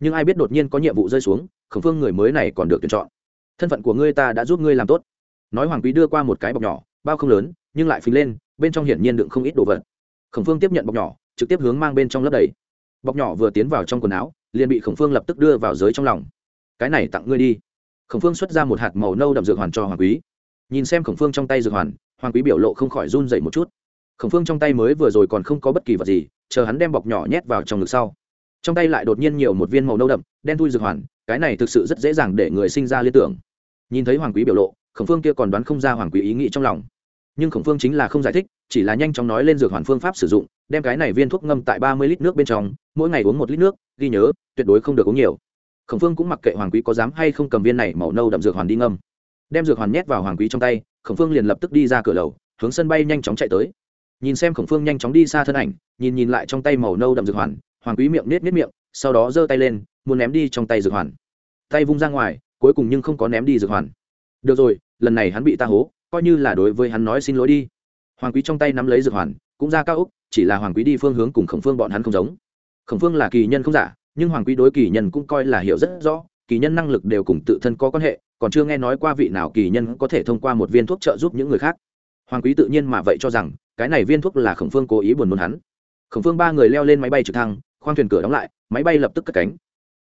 Nhưng ai biết đột nhiên có nhiệm vụ rơi xuống, khổng phương người mới này còn được tuyển chọn. Thân phận của ngươi ta đã giúp ngươi làm tốt. Nói hoàng quý đưa qua một cái bọc nhỏ, bao không lớn, nhưng lại phình lên, bên trong hiển nhiên đựng không ít đồ vật. Khổng phương tiếp nhận bọc nhỏ, trực tiếp hướng mang bên trong lớp đầy. Bọc nhỏ vừa tiến vào trong quần áo, liền bị khổng phương lập tức đưa vào giới trong lòng. Cái này tặng ngươi đi khổng phương xuất ra một hạt màu nâu đậm dược hoàn cho hoàng quý. Nhìn xem khổng phương trong tay dược hoàn, hoàng quý biểu lộ không khỏi run dậy một chút. Khổng phương trong tay mới vừa rồi còn không có bất kỳ vật gì, chờ hắn đem bọc nhỏ nhét vào trong ngực sau. Trong tay lại đột nhiên nhiều một viên màu nâu đậm, đen thui dược hoàn, cái này thực sự rất dễ dàng để người sinh ra liên tưởng. Nhìn thấy hoàng quý biểu lộ, khổng phương kia còn đoán không ra hoàng quý ý nghĩ trong lòng. Nhưng khổng phương chính là không giải thích, chỉ là nhanh chóng nói lên dược hoàn phương pháp sử dụng, đem cái này viên thuốc ngâm tại ba mươi lít nước bên trong, mỗi ngày uống một lít nước, ghi nhớ, tuyệt đối không được uống nhiều khổng phương cũng mặc kệ hoàng quý có dám hay không cầm viên này màu nâu đậm dược hoàn đi ngâm. Đem dược hoàn nhét vào hoàng quý trong tay, khổng phương liền lập tức đi ra cửa lầu, hướng sân bay nhanh chóng chạy tới. Nhìn xem khổng phương nhanh chóng đi xa thân ảnh, nhìn nhìn lại trong tay màu nâu đậm dược hoàn, hoàng quý miệng nết nết miệng, sau đó giơ tay lên, muốn ném đi trong tay dược hoàn. Tay vung ra ngoài, cuối cùng nhưng không có ném đi dược hoàn. Được rồi, lần này hắn bị ta hố, coi như là đối với hắn nói xin lỗi đi. Hoàng quý trong tay nắm lấy dược hoàn, cũng ra cao úc chỉ là hoàng quý đi phương hướng cùng khổng phương bọn hắn không giống. Khổng phương là kỳ nhân không giả nhưng hoàng quý đối kỳ nhân cũng coi là hiểu rất rõ, kỳ nhân năng lực đều cùng tự thân có quan hệ, còn chưa nghe nói qua vị nào kỳ nhân có thể thông qua một viên thuốc trợ giúp những người khác. Hoàng quý tự nhiên mà vậy cho rằng, cái này viên thuốc là khổng phương cố ý buồn muốn hắn. Khổng phương ba người leo lên máy bay trực thăng, khoang thuyền cửa đóng lại, máy bay lập tức cất cánh.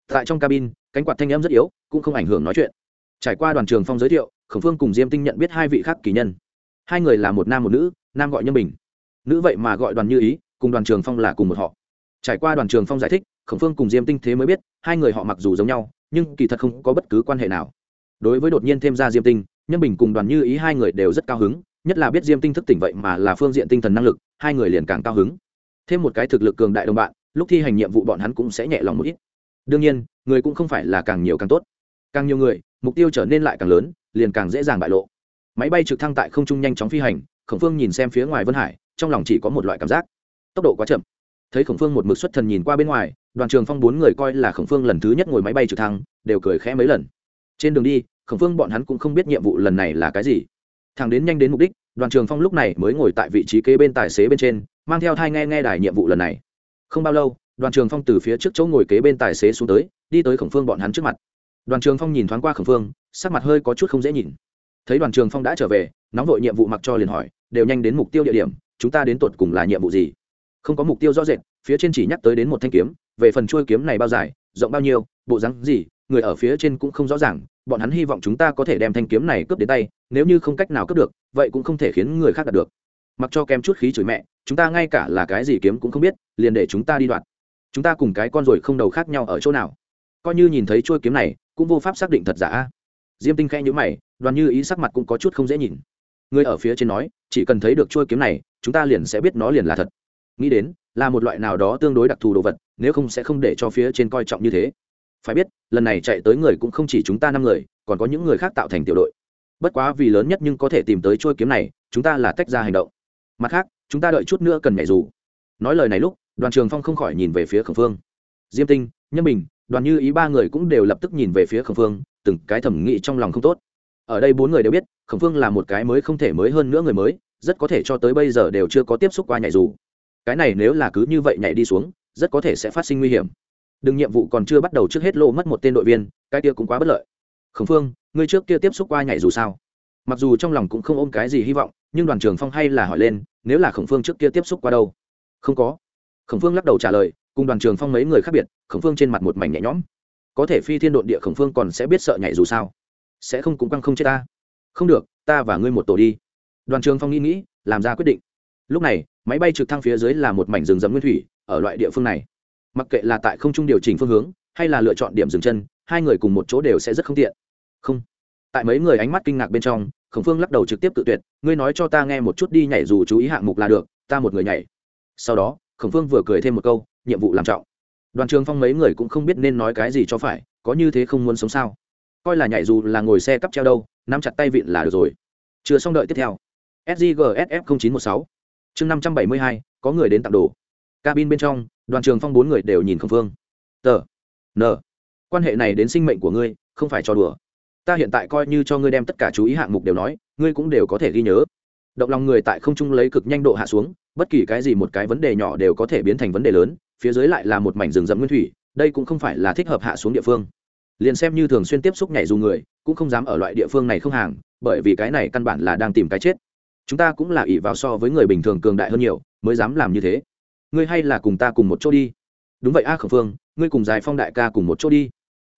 Tại trong cabin, cánh quạt thanh âm rất yếu, cũng không ảnh hưởng nói chuyện. Trải qua đoàn trường phong giới thiệu, khổng phương cùng diêm tinh nhận biết hai vị khác kỳ nhân. Hai người là một nam một nữ, nam gọi nhân bình. Nữ vậy mà gọi đoàn như ý, cùng đoàn trường phong là cùng một họ. Trải qua đoàn trường phong giải thích khổng phương cùng diêm tinh thế mới biết, hai người họ mặc dù giống nhau, nhưng kỳ thật không có bất cứ quan hệ nào. Đối với đột nhiên thêm ra diêm tinh, nhân bình cùng đoàn như ý hai người đều rất cao hứng, nhất là biết diêm tinh thức tỉnh vậy mà là phương diện tinh thần năng lực, hai người liền càng cao hứng. Thêm một cái thực lực cường đại đồng bạn, lúc thi hành nhiệm vụ bọn hắn cũng sẽ nhẹ lòng một ít. Đương nhiên, người cũng không phải là càng nhiều càng tốt. Càng nhiều người, mục tiêu trở nên lại càng lớn, liền càng dễ dàng bại lộ. Máy bay trực thăng tại không trung nhanh chóng phi hành, khổng phương nhìn xem phía ngoài vân hải, trong lòng chỉ có một loại cảm giác. Tốc độ quá chậm thấy khổng phương một mực xuất thần nhìn qua bên ngoài, đoàn trường phong bốn người coi là khổng phương lần thứ nhất ngồi máy bay trực thăng, đều cười khẽ mấy lần. Trên đường đi, khổng phương bọn hắn cũng không biết nhiệm vụ lần này là cái gì. Thằng đến nhanh đến mục đích, đoàn trường phong lúc này mới ngồi tại vị trí kế bên tài xế bên trên, mang theo thai nghe nghe đài nhiệm vụ lần này. Không bao lâu, đoàn trường phong từ phía trước chỗ ngồi kế bên tài xế xuống tới, đi tới khổng phương bọn hắn trước mặt. Đoàn trường phong nhìn thoáng qua khổng phương, sắc mặt hơi có chút không dễ nhìn. Thấy đoàn trường phong đã trở về, nóng vội nhiệm vụ mặc cho liền hỏi, đều nhanh đến mục tiêu địa điểm, chúng ta đến tột cùng là nhiệm vụ gì? Không có mục tiêu rõ rệt, phía trên chỉ nhắc tới đến một thanh kiếm, về phần chuôi kiếm này bao dài, rộng bao nhiêu, bộ rắn gì, người ở phía trên cũng không rõ ràng, bọn hắn hy vọng chúng ta có thể đem thanh kiếm này cướp đến tay, nếu như không cách nào cướp được, vậy cũng không thể khiến người khác đạt được. Mặc cho kém chút khí chửi mẹ, chúng ta ngay cả là cái gì kiếm cũng không biết, liền để chúng ta đi đoạt. Chúng ta cùng cái con rồi không đầu khác nhau ở chỗ nào? Coi như nhìn thấy chuôi kiếm này, cũng vô pháp xác định thật giả. Diêm tinh khẽ nhữ mày, đoàn như ý sắc mặt cũng có chút không dễ nhìn. Người ở phía trên nói, chỉ cần thấy được chuôi kiếm này, chúng ta liền sẽ biết nó liền là thật nghĩ đến, là một loại nào đó tương đối đặc thù đồ vật, nếu không sẽ không để cho phía trên coi trọng như thế. Phải biết, lần này chạy tới người cũng không chỉ chúng ta năm người, còn có những người khác tạo thành tiểu đội. Bất quá vì lớn nhất nhưng có thể tìm tới trôi kiếm này, chúng ta là tách ra hành động. Mặt khác, chúng ta đợi chút nữa cần nhảy dù. Nói lời này lúc, đoàn trường phong không khỏi nhìn về phía khẩn phương. Diêm tinh, nhân bình, đoàn như ý ba người cũng đều lập tức nhìn về phía khẩn phương, từng cái thẩm nghĩ trong lòng không tốt. Ở đây bốn người đều biết khẩn phương là một cái mới không thể mới hơn nữa người mới, rất có thể cho tới bây giờ đều chưa có tiếp xúc qua nhảy dù cái này nếu là cứ như vậy nhảy đi xuống, rất có thể sẽ phát sinh nguy hiểm. Đừng nhiệm vụ còn chưa bắt đầu trước hết lộ mất một tên đội viên, cái kia cũng quá bất lợi. Khẩn phương, ngươi trước kia tiếp xúc qua nhảy dù sao? Mặc dù trong lòng cũng không ôm cái gì hy vọng, nhưng đoàn trường phong hay là hỏi lên, nếu là khổng phương trước kia tiếp xúc qua đâu? Không có. Khổng phương lắc đầu trả lời, cùng đoàn trường phong mấy người khác biệt, khổng phương trên mặt một mảnh nhẹ nhõm. Có thể phi thiên độn địa khổng phương còn sẽ biết sợ nhảy dù sao? Sẽ không cũng căng không chết ta? Không được, ta và ngươi một tổ đi. Đoàn trường phong nghĩ nghĩ, làm ra quyết định lúc này, máy bay trực thăng phía dưới là một mảnh rừng rậm nguyên thủy, ở loại địa phương này. Mặc kệ là tại không trung điều chỉnh phương hướng, hay là lựa chọn điểm dừng chân, hai người cùng một chỗ đều sẽ rất không tiện. Không. Tại mấy người ánh mắt kinh ngạc bên trong, khổng phương lắc đầu trực tiếp tự tuyệt, ngươi nói cho ta nghe một chút đi nhảy dù chú ý hạng mục là được, ta một người nhảy. Sau đó, khổng phương vừa cười thêm một câu, nhiệm vụ làm trọng. Đoàn trường phong mấy người cũng không biết nên nói cái gì cho phải, có như thế không muốn sống sao? Coi là nhảy dù là ngồi xe cắp treo đâu, nắm chặt tay vịn là được rồi. Chưa xong đợi tiếp theo. Sgsf chín một sáu chương năm trăm bảy mươi hai, có người đến tặng đồ. Cabin bên trong, đoàn trường phong bốn người đều nhìn không phương. Tờ, n, quan hệ này đến sinh mệnh của ngươi, không phải cho đùa. Ta hiện tại coi như cho ngươi đem tất cả chú ý hạng mục đều nói, ngươi cũng đều có thể ghi nhớ. Động lòng người tại không trung lấy cực nhanh độ hạ xuống, bất kỳ cái gì một cái vấn đề nhỏ đều có thể biến thành vấn đề lớn, phía dưới lại là một mảnh rừng rậm nguyên thủy, đây cũng không phải là thích hợp hạ xuống địa phương. Liền xem như thường xuyên tiếp xúc nhảy dù người, cũng không dám ở loại địa phương này không hàng, bởi vì cái này căn bản là đang tìm cái chết chúng ta cũng là ỷ vào so với người bình thường cường đại hơn nhiều, mới dám làm như thế. Ngươi hay là cùng ta cùng một chỗ đi. Đúng vậy a à khẩn phương, ngươi cùng giải phong đại ca cùng một chỗ đi.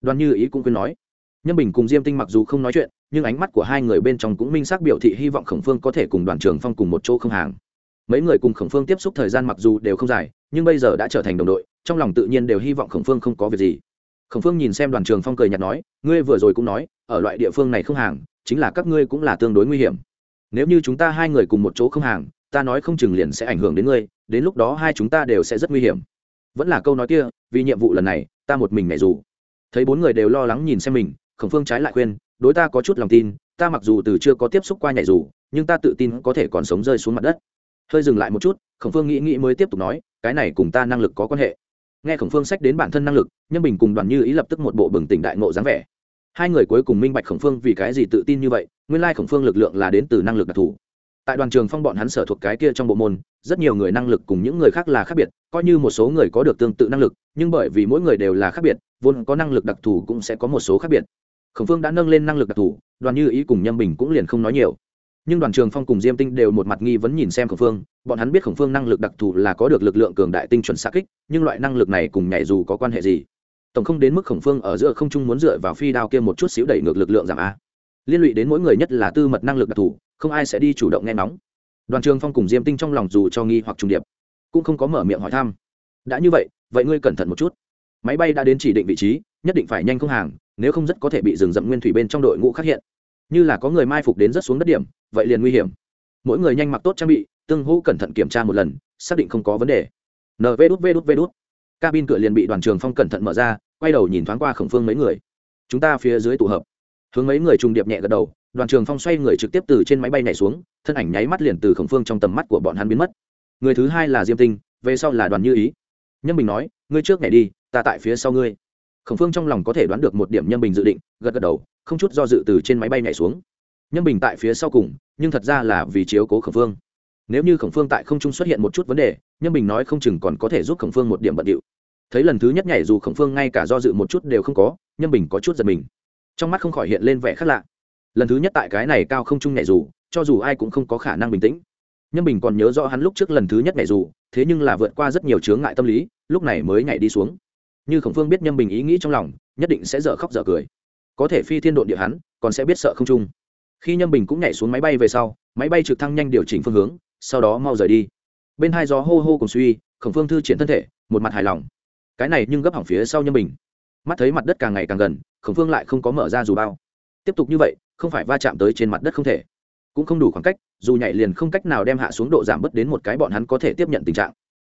Đoàn như ý cũng khuyên nói. Nhân bình cùng diêm tinh mặc dù không nói chuyện, nhưng ánh mắt của hai người bên trong cũng minh xác biểu thị hy vọng khổng phương có thể cùng đoàn trường phong cùng một chỗ không hàng. Mấy người cùng khổng phương tiếp xúc thời gian mặc dù đều không dài, nhưng bây giờ đã trở thành đồng đội, trong lòng tự nhiên đều hy vọng khổng phương không có việc gì. Khổng phương nhìn xem đoàn trường phong cười nhạt nói, ngươi vừa rồi cũng nói, ở loại địa phương này không hàng, chính là các ngươi cũng là tương đối nguy hiểm nếu như chúng ta hai người cùng một chỗ không hàng, ta nói không chừng liền sẽ ảnh hưởng đến ngươi, đến lúc đó hai chúng ta đều sẽ rất nguy hiểm. Vẫn là câu nói kia, vì nhiệm vụ lần này, ta một mình nhảy dù. Thấy bốn người đều lo lắng nhìn xem mình, khổng phương trái lại khuyên, đối ta có chút lòng tin, ta mặc dù từ chưa có tiếp xúc qua nhảy dù, nhưng ta tự tin có thể còn sống rơi xuống mặt đất. Hơi dừng lại một chút, khổng phương nghĩ nghĩ mới tiếp tục nói, cái này cùng ta năng lực có quan hệ. Nghe khổng phương sách đến bản thân năng lực, nhân bình cùng đoàn như ý lập tức một bộ bừng tỉnh đại ngộ dáng vẻ hai người cuối cùng minh bạch khổng phương vì cái gì tự tin như vậy, nguyên lai khổng phương lực lượng là đến từ năng lực đặc thù. Tại đoàn trường phong bọn hắn sở thuộc cái kia trong bộ môn, rất nhiều người năng lực cùng những người khác là khác biệt, coi như một số người có được tương tự năng lực, nhưng bởi vì mỗi người đều là khác biệt, vốn có năng lực đặc thù cũng sẽ có một số khác biệt. Khổng phương đã nâng lên năng lực đặc thù, đoàn như ý cùng nhâm bình cũng liền không nói nhiều. Nhưng đoàn trường phong cùng diêm tinh đều một mặt nghi vấn nhìn xem khổng phương, bọn hắn biết khổng phương năng lực đặc thù là có được lực lượng cường đại tinh chuẩn xa kích, nhưng loại năng lực này cùng nhảy dù có quan hệ gì? Tổng không đến mức khổng phương ở giữa không trung muốn dựa vào phi đao kia một chút xíu đẩy ngược lực lượng giảm a. Liên lụy đến mỗi người nhất là tư mật năng lực đặc thù, không ai sẽ đi chủ động nghe nóng đoàn trường phong cùng diêm tinh trong lòng dù cho nghi hoặc trùng điệp, cũng không có mở miệng hỏi thăm. Đã như vậy vậy ngươi cẩn thận một chút. Máy bay đã đến chỉ định vị trí, nhất định phải nhanh không hàng, nếu không rất có thể bị rừng rậm nguyên thủy bên trong đội ngũ khác hiện. Như là có người mai phục đến rất xuống đất điểm, vậy liền nguy hiểm. Mỗi người nhanh mặc tốt trang bị, tương hỗ cẩn thận kiểm tra một lần, xác định không có vấn đề. Nv đút v đút v đút cabin cửa liền bị đoàn trường phong cẩn thận mở ra, quay đầu nhìn thoáng qua khổng phương mấy người. Chúng ta phía dưới tụ hợp. Hướng mấy người trùng điệp nhẹ gật đầu, đoàn trường phong xoay người trực tiếp từ trên máy bay nhảy xuống, thân ảnh nháy mắt liền từ khổng phương trong tầm mắt của bọn hắn biến mất. Người thứ hai là diêm tinh, về sau là đoàn như ý. Nhân bình nói, ngươi trước nhảy đi, ta tại phía sau ngươi. Khổng phương trong lòng có thể đoán được một điểm nhân bình dự định, gật gật đầu, không chút do dự từ trên máy bay nhảy xuống. Nhân bình tại phía sau cùng, nhưng thật ra là vì chiếu cố khổng phương. Nếu như khổng phương tại không trung xuất hiện một chút vấn đề Nhâm bình nói không chừng còn có thể giúp khổng phương một điểm bận điệu. Thấy lần thứ nhất nhảy dù khổng phương ngay cả do dự một chút đều không có Nhâm bình có chút giật mình. Trong mắt không khỏi hiện lên vẻ khác lạ. Lần thứ nhất tại cái này cao không trung nhảy dù, cho dù ai cũng không có khả năng bình tĩnh. Nhâm bình còn nhớ rõ hắn lúc trước lần thứ nhất nhảy dù, thế nhưng là vượt qua rất nhiều chướng ngại tâm lý, lúc này mới nhảy đi xuống. Như khổng phương biết Nhâm bình ý nghĩ trong lòng, nhất định sẽ dở khóc dở cười. Có thể phi thiên độn địa hắn, còn sẽ biết sợ không trung. Khi nhâm bình cũng nhảy xuống máy bay về sau, máy bay trực thăng nhanh điều chỉnh phương hướng, sau đó mau rời đi bên hai gió hô hô cùng suy, khổng phương thư triển thân thể, một mặt hài lòng. Cái này nhưng gấp hỏng phía sau nhâm bình. Mắt thấy mặt đất càng ngày càng gần, khổng phương lại không có mở ra dù bao. Tiếp tục như vậy, không phải va chạm tới trên mặt đất không thể. Cũng không đủ khoảng cách, dù nhảy liền không cách nào đem hạ xuống độ giảm bớt đến một cái bọn hắn có thể tiếp nhận tình trạng.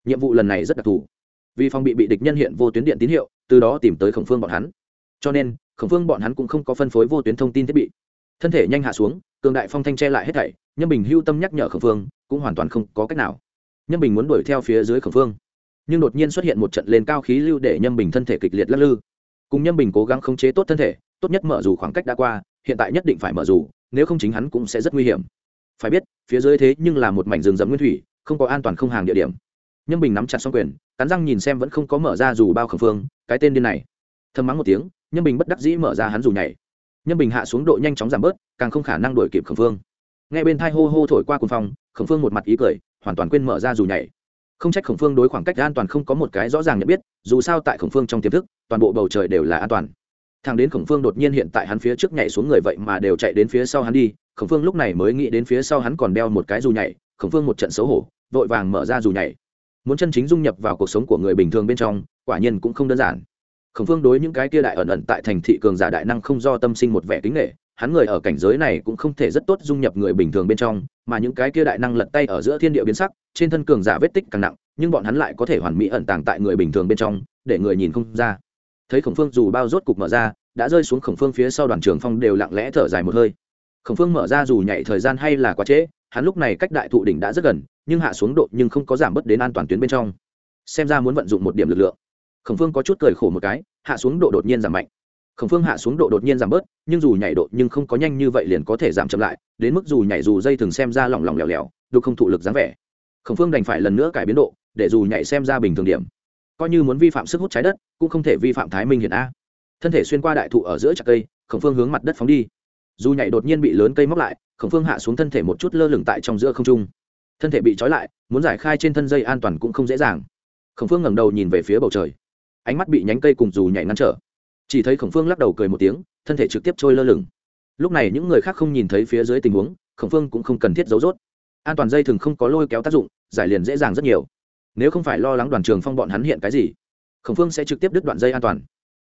Nhiệm vụ lần này rất đặc thù. Vì phòng bị bị địch nhân hiện vô tuyến điện tín hiệu, từ đó tìm tới khổng phương bọn hắn. Cho nên, khổng phương bọn hắn cũng không có phân phối vô tuyến thông tin thiết bị. Thân thể nhanh hạ xuống, cường đại phong thanh che lại hết thảy, nhân bình hưu tâm nhắc nhở khổng phương, cũng hoàn toàn không có cách nào. Nhâm bình muốn đuổi theo phía dưới khẩn phương. Nhưng đột nhiên xuất hiện một trận lên cao khí lưu để nhâm bình thân thể kịch liệt lắc lư. Cùng nhâm bình cố gắng khống chế tốt thân thể tốt nhất mở dù khoảng cách đã qua hiện tại nhất định phải mở dù nếu không chính hắn cũng sẽ rất nguy hiểm. Phải biết phía dưới thế nhưng là một mảnh rừng rậm nguyên thủy không có an toàn không hàng địa điểm. Nhâm bình nắm chặt xong quyền cắn răng nhìn xem vẫn không có mở ra dù bao khẩn phương cái tên điên này. Thầm mắng một tiếng nhâm bình bất đắc dĩ mở ra hắn dù nhảy. Nhâm bình hạ xuống độ nhanh chóng giảm bớt càng không khả năng đuổi kịp khẩn phương. Ngay bên thai hô hô thổi qua cuồng phòng, khẩn phương một mặt ý cười hoàn toàn quên mở ra dù nhảy. Không trách khổng phương đối khoảng cách an toàn không có một cái rõ ràng nhận biết, dù sao tại khổng phương trong tiềm thức, toàn bộ bầu trời đều là an toàn. Thằng đến khổng phương đột nhiên hiện tại hắn phía trước nhảy xuống người vậy mà đều chạy đến phía sau hắn đi, khổng phương lúc này mới nghĩ đến phía sau hắn còn đeo một cái dù nhảy, khổng phương một trận xấu hổ, vội vàng mở ra dù nhảy. Muốn chân chính dung nhập vào cuộc sống của người bình thường bên trong, quả nhiên cũng không đơn giản. Khổng phương đối những cái kia đại ẩn ẩn tại thành thị cường giả đại năng không do tâm sinh một vẻ kính nghệ hắn người ở cảnh giới này cũng không thể rất tốt dung nhập người bình thường bên trong, mà những cái kia đại năng lật tay ở giữa thiên địa biến sắc, trên thân cường giả vết tích càng nặng, nhưng bọn hắn lại có thể hoàn mỹ ẩn tàng tại người bình thường bên trong, để người nhìn không ra. Thấy khổng phương dù bao rốt cục mở ra, đã rơi xuống khổng phương phía sau đoàn trường phong đều lặng lẽ thở dài một hơi. Khổng phương mở ra dù nhảy thời gian hay là quá trễ, hắn lúc này cách đại thụ đỉnh đã rất gần, nhưng hạ xuống độ nhưng không có giảm bớt đến an toàn tuyến bên trong. Xem ra muốn vận dụng một điểm lực lượng. Khổng phương có chút cười khổ một cái, hạ xuống độ đột nhiên giảm mạnh khổng phương hạ xuống độ đột nhiên giảm bớt, nhưng dù nhảy độ nhưng không có nhanh như vậy liền có thể giảm chậm lại, đến mức dù nhảy dù dây thường xem ra lỏng lỏng lẻo lẻo đục không thụ lực dáng vẻ. Khổng phương đành phải lần nữa cải biến độ, để dù nhảy xem ra bình thường điểm. Coi như muốn vi phạm sức hút trái đất, cũng không thể vi phạm thái minh hiện a. Thân thể xuyên qua đại thụ ở giữa chặt cây, khổng phương hướng mặt đất phóng đi. Dù nhảy đột nhiên bị lớn cây móc lại, khổng phương hạ xuống thân thể một chút lơ lửng tại trong giữa không trung. Thân thể bị trói lại, muốn giải khai trên thân dây an toàn cũng không dễ dàng. Khổng phương ngẩng đầu nhìn về phía bầu trời. Ánh mắt bị nhánh cây cùng dù nhảy ngăn trở chỉ thấy khổng phương lắc đầu cười một tiếng, thân thể trực tiếp trôi lơ lửng. Lúc này những người khác không nhìn thấy phía dưới tình huống, khổng phương cũng không cần thiết giấu rốt. An toàn dây thường không có lôi kéo tác dụng, giải liền dễ dàng rất nhiều. Nếu không phải lo lắng đoàn trường phong bọn hắn hiện cái gì, khổng phương sẽ trực tiếp đứt đoạn dây an toàn.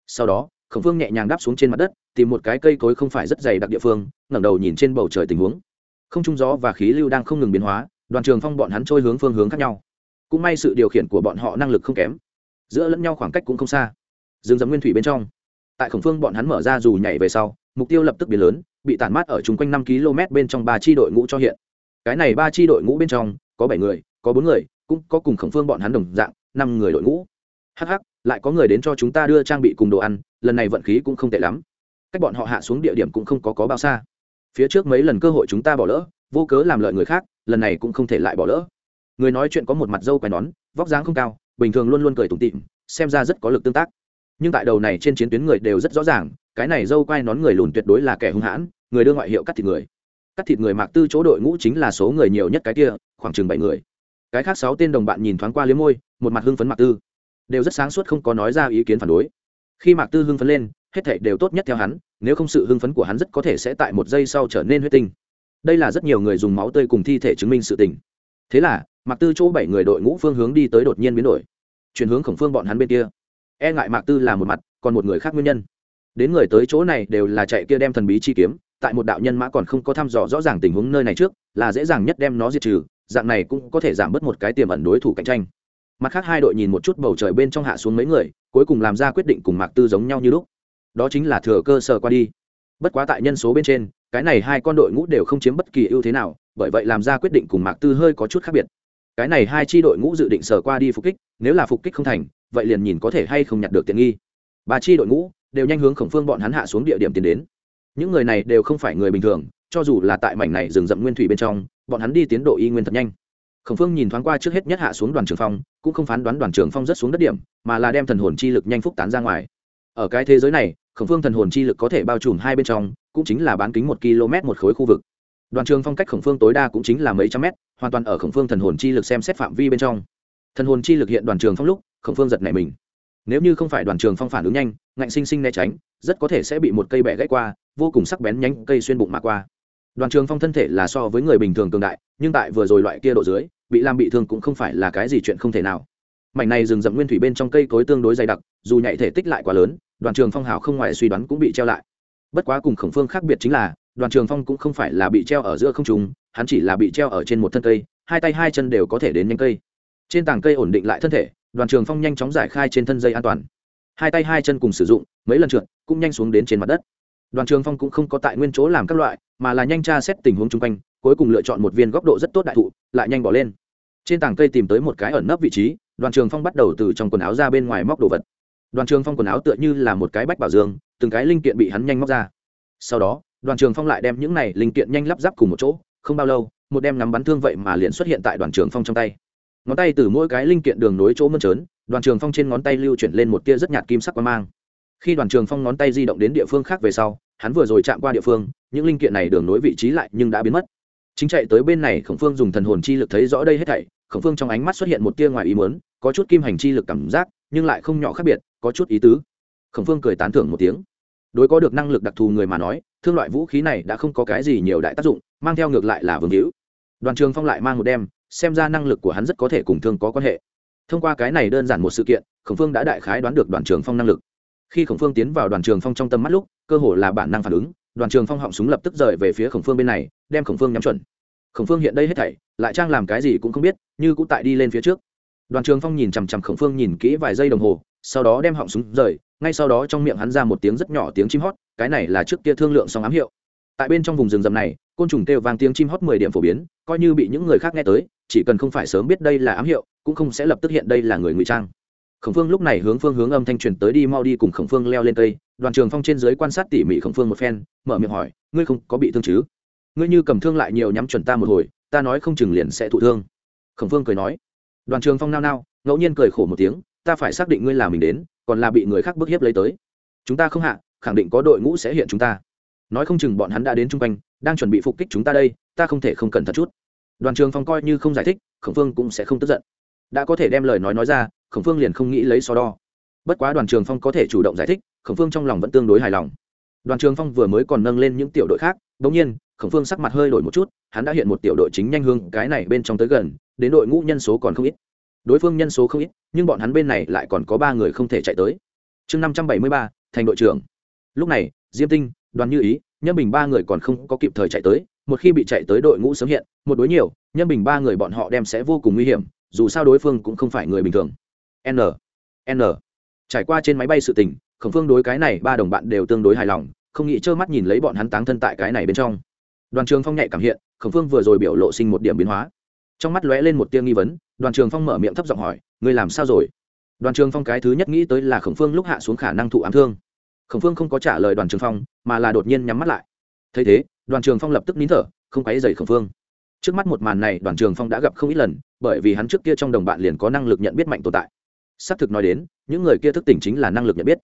Sau đó, khổng phương nhẹ nhàng đáp xuống trên mặt đất, tìm một cái cây cối không phải rất dày đặc địa phương, ngẩng đầu nhìn trên bầu trời tình huống. Không trung gió và khí lưu đang không ngừng biến hóa, đoàn trường phong bọn hắn trôi hướng phương hướng khác nhau. Cũng may sự điều khiển của bọn họ năng lực không kém. Giữa lẫn nhau khoảng cách cũng không xa. Rừng rậm nguyên thủy bên trong tại khổng phương bọn hắn mở ra dù nhảy về sau, mục tiêu lập tức biến lớn, bị tản mát ở chung quanh năm km bên trong ba tri đội ngũ cho hiện. Cái này ba tri đội ngũ bên trong, có bảy người, có bốn người, cũng có cùng khổng phương bọn hắn đồng dạng, năm người đội ngũ. Hh lại có người đến cho chúng ta đưa trang bị cùng đồ ăn, lần này vận khí cũng không tệ lắm. Cách bọn họ hạ xuống địa điểm cũng không có có bao xa. Phía trước mấy lần cơ hội chúng ta bỏ lỡ, vô cớ làm lợi người khác, lần này cũng không thể lại bỏ lỡ. Người nói chuyện có một mặt dâu quai nón, vóc dáng không cao, bình thường luôn luôn cười tủm tịm xem ra rất có lực tương tác nhưng tại đầu này trên chiến tuyến người đều rất rõ ràng, cái này dâu quai nón người lùn tuyệt đối là kẻ hung hãn, người đưa ngoại hiệu cắt thịt người. Cắt thịt người mạc tư chỗ đội ngũ chính là số người nhiều nhất cái kia, khoảng chừng bảy người. Cái khác sáu tên đồng bạn nhìn thoáng qua liếm môi, một mặt hưng phấn mạc tư. Đều rất sáng suốt không có nói ra ý kiến phản đối. Khi mạc tư hưng phấn lên, hết thảy đều tốt nhất theo hắn, nếu không sự hưng phấn của hắn rất có thể sẽ tại một giây sau trở nên huyết tinh. Đây là rất nhiều người dùng máu tươi cùng thi thể chứng minh sự tình. Thế là mạc tư chỗ bảy người đội ngũ phương hướng đi tới đột nhiên biến đổi. Chuyển hướng khổng phương bọn hắn bên kia e ngại mạc tư là một mặt, còn một người khác nguyên nhân. Đến người tới chỗ này đều là chạy kia đem thần bí chi kiếm, tại một đạo nhân mã còn không có thăm dò rõ ràng tình huống nơi này trước, là dễ dàng nhất đem nó diệt trừ, dạng này cũng có thể giảm bớt một cái tiềm ẩn đối thủ cạnh tranh. Mặt khác hai đội nhìn một chút bầu trời bên trong hạ xuống mấy người, cuối cùng làm ra quyết định cùng mạc tư giống nhau như lúc. Đó chính là thừa cơ sở qua đi. Bất quá tại nhân số bên trên, cái này hai con đội ngũ đều không chiếm bất kỳ ưu thế nào, bởi vậy làm ra quyết định cùng mạc tư hơi có chút khác biệt. Cái này hai chi đội ngũ dự định sở qua đi phục kích, nếu là phục kích không thành vậy liền nhìn có thể hay không nhặt được tiện nghi. Bà chi đội ngũ đều nhanh hướng khổng phương bọn hắn hạ xuống địa điểm tiến đến. Những người này đều không phải người bình thường, cho dù là tại mảnh này rừng rậm nguyên thủy bên trong, bọn hắn đi tiến độ y nguyên thật nhanh. Khổng phương nhìn thoáng qua trước hết nhất hạ xuống đoàn trường phong, cũng không phán đoán đoàn trường phong rất xuống đất điểm, mà là đem thần hồn chi lực nhanh phúc tán ra ngoài. Ở cái thế giới này, khổng phương thần hồn chi lực có thể bao trùm hai bên trong, cũng chính là bán kính một km một khối khu vực. Đoàn trường phong cách khổng phương tối đa cũng chính là mấy trăm mét, hoàn toàn ở khổng phương thần hồn chi lực xem xét phạm vi bên trong. Thần hồn chi lực hiện đoàn trường phong lúc khổng phương giật nảy mình. Nếu như không phải đoàn trường phong phản ứng nhanh, ngạnh sinh sinh né tránh, rất có thể sẽ bị một cây bẻ gãy qua, vô cùng sắc bén nhanh cây xuyên bụng mà qua. Đoàn trường phong thân thể là so với người bình thường cường đại, nhưng tại vừa rồi loại kia độ dưới, bị làm bị thương cũng không phải là cái gì chuyện không thể nào. Mảnh này rừng rậm nguyên thủy bên trong cây cối tương đối dày đặc, dù nhạy thể tích lại quá lớn, đoàn trường phong hào không ngoài suy đoán cũng bị treo lại. Bất quá cùng khổng phương khác biệt chính là, đoàn trường phong cũng không phải là bị treo ở giữa không trùng hắn chỉ là bị treo ở trên một thân cây, hai tay hai chân đều có thể đến nhanh cây. Trên tảng cây ổn định lại thân thể đoàn trường phong nhanh chóng giải khai trên thân dây an toàn. Hai tay hai chân cùng sử dụng, mấy lần trượt, cũng nhanh xuống đến trên mặt đất. Đoàn trường phong cũng không có tại nguyên chỗ làm các loại, mà là nhanh tra xét tình huống chung quanh, cuối cùng lựa chọn một viên góc độ rất tốt đại thụ, lại nhanh bỏ lên. Trên tảng cây tìm tới một cái ẩn nấp vị trí, đoàn trường phong bắt đầu từ trong quần áo ra bên ngoài móc đồ vật. Đoàn trường phong quần áo tựa như là một cái bách bảo dương, từng cái linh kiện bị hắn nhanh móc ra. Sau đó, đoàn trường phong lại đem những này linh kiện nhanh lắp ráp cùng một chỗ, không bao lâu, một đem nắm bắn thương vậy mà liền xuất hiện tại đoàn trường phong trong tay ngón tay từ mỗi cái linh kiện đường nối chỗ mơn trớn, đoàn trường phong trên ngón tay lưu chuyển lên một tia rất nhạt kim sắc qua mang. Khi đoàn trường phong ngón tay di động đến địa phương khác về sau, hắn vừa rồi chạm qua địa phương, những linh kiện này đường nối vị trí lại nhưng đã biến mất. Chính chạy tới bên này, khổng phương dùng thần hồn chi lực thấy rõ đây hết thảy, khổng phương trong ánh mắt xuất hiện một tia ngoài ý muốn, có chút kim hành chi lực cảm giác, nhưng lại không nhỏ khác biệt, có chút ý tứ. Khổng phương cười tán thưởng một tiếng. Đối có được năng lực đặc thù người mà nói, thương loại vũ khí này đã không có cái gì nhiều đại tác dụng, mang theo ngược lại là vương hữu. Đoàn trường phong lại mang một đem xem ra năng lực của hắn rất có thể cùng thương có quan hệ. Thông qua cái này đơn giản một sự kiện, khổng phương đã đại khái đoán được đoàn trường phong năng lực. Khi khổng phương tiến vào đoàn trường phong trong tâm mắt lúc, cơ hồ là bản năng phản ứng, đoàn trường phong họng súng lập tức rời về phía khổng phương bên này, đem khổng phương nhắm chuẩn. Khổng phương hiện đây hết thảy, lại trang làm cái gì cũng không biết, như cũng tại đi lên phía trước. Đoàn trường phong nhìn chằm chằm khổng phương nhìn kỹ vài giây đồng hồ, sau đó đem họng súng rời, ngay sau đó trong miệng hắn ra một tiếng rất nhỏ tiếng chim hót, cái này là trước kia thương lượng song ám hiệu. Tại bên trong vùng rừng rậm này, côn trùng kêu vang tiếng chim hót mười điểm phổ biến, coi như bị những người khác nghe tới chỉ cần không phải sớm biết đây là ám hiệu, cũng không sẽ lập tức hiện đây là người ngụy trang. Khổng phương lúc này hướng phương hướng âm thanh truyền tới đi mau đi cùng khổng phương leo lên cây, đoàn trường phong trên dưới quan sát tỉ mỉ khổng phương một phen, mở miệng hỏi, ngươi không có bị thương chứ? Ngươi như cầm thương lại nhiều nhắm chuẩn ta một hồi, ta nói không chừng liền sẽ thụ thương. Khổng phương cười nói. Đoàn trường phong nao nao, ngẫu nhiên cười khổ một tiếng, ta phải xác định ngươi là mình đến, còn là bị người khác bức hiếp lấy tới. Chúng ta không hạ, khẳng định có đội ngũ sẽ hiện chúng ta. Nói không chừng bọn hắn đã đến chung quanh, đang chuẩn bị phục kích chúng ta đây, ta không thể không cẩn thận chút đoàn trường phong coi như không giải thích, khổng phương cũng sẽ không tức giận. Đã có thể đem lời nói nói ra, khổng phương liền không nghĩ lấy so đo. Bất quá đoàn trường phong có thể chủ động giải thích, khổng phương trong lòng vẫn tương đối hài lòng. Đoàn trường phong vừa mới còn nâng lên những tiểu đội khác đ ỗ n g nhiên, khổng phương sắc mặt hơi đổi một chút, hắn đã hiện một tiểu đội chính nhanh hương cái này bên trong tới gần, đến đội ngũ nhân số còn không ít. Đối phương nhân số không ít, nhưng bọn hắn bên này lại còn có ba người không thể chạy tới. Chương năm trăm bảy mươi ba, thành đội trưởng. Lúc này, diêm tinh, đoàn như ý nhân bình ba người còn không có kịp thời chạy tới một khi bị chạy tới đội ngũ sớm hiện, một đối nhiều nhân bình ba người bọn họ đem sẽ vô cùng nguy hiểm, dù sao đối phương cũng không phải người bình thường. N n. Trải qua trên máy bay sự tình, khổng phương đối cái này ba đồng bạn đều tương đối hài lòng, không nghĩ trơ mắt nhìn lấy bọn hắn táng thân tại cái này bên trong. Đoàn trường phong nhạy cảm hiện, khổng phương vừa rồi biểu lộ sinh một điểm biến hóa. Trong mắt lóe lên một tia nghi vấn, đoàn trường phong mở miệng thấp giọng hỏi người làm sao rồi? Đoàn trường phong cái thứ nhất nghĩ tới là khổng phương lúc hạ xuống khả năng thụ ám thương. Khổng phương không có trả lời đoàn trường phong, mà là đột nhiên nhắm mắt lại. Thấy thế đoàn trường phong lập tức nín thở, không quáy dày khẩn phương. Trước mắt một màn này, đoàn trường phong đã gặp không ít lần, bởi vì hắn trước kia trong đồng bạn liền có năng lực nhận biết mạnh tồn tại. Xác thực nói đến, những người kia thức tỉnh chính là năng lực nhận biết.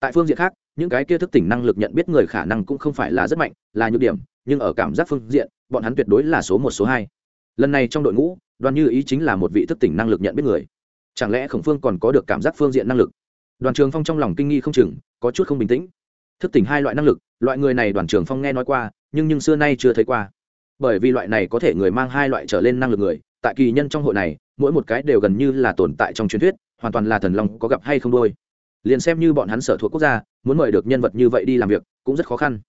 Tại phương diện khác, những cái kia thức tỉnh năng lực nhận biết người khả năng cũng không phải là rất mạnh, là nhược điểm, nhưng ở cảm giác phương diện, bọn hắn tuyệt đối là số một, số hai. Lần này trong đội ngũ, đoàn như ý chính là một vị thức tỉnh năng lực nhận biết người. Chẳng lẽ khổng phương còn có được cảm giác phương diện năng lực? Đoàn trường phong trong lòng kinh nghi không chừng, có chút không bình tĩnh. Thức tỉnh hai loại năng lực, loại người này đoàn trường phong nghe nói qua nhưng nhưng xưa nay chưa thấy qua. Bởi vì loại này có thể người mang hai loại trở lên năng lực người, tại kỳ nhân trong hội này, mỗi một cái đều gần như là tồn tại trong truyền thuyết, hoàn toàn là thần long có gặp hay không đôi. Liền xem như bọn hắn sở thuộc quốc gia, muốn mời được nhân vật như vậy đi làm việc, cũng rất khó khăn.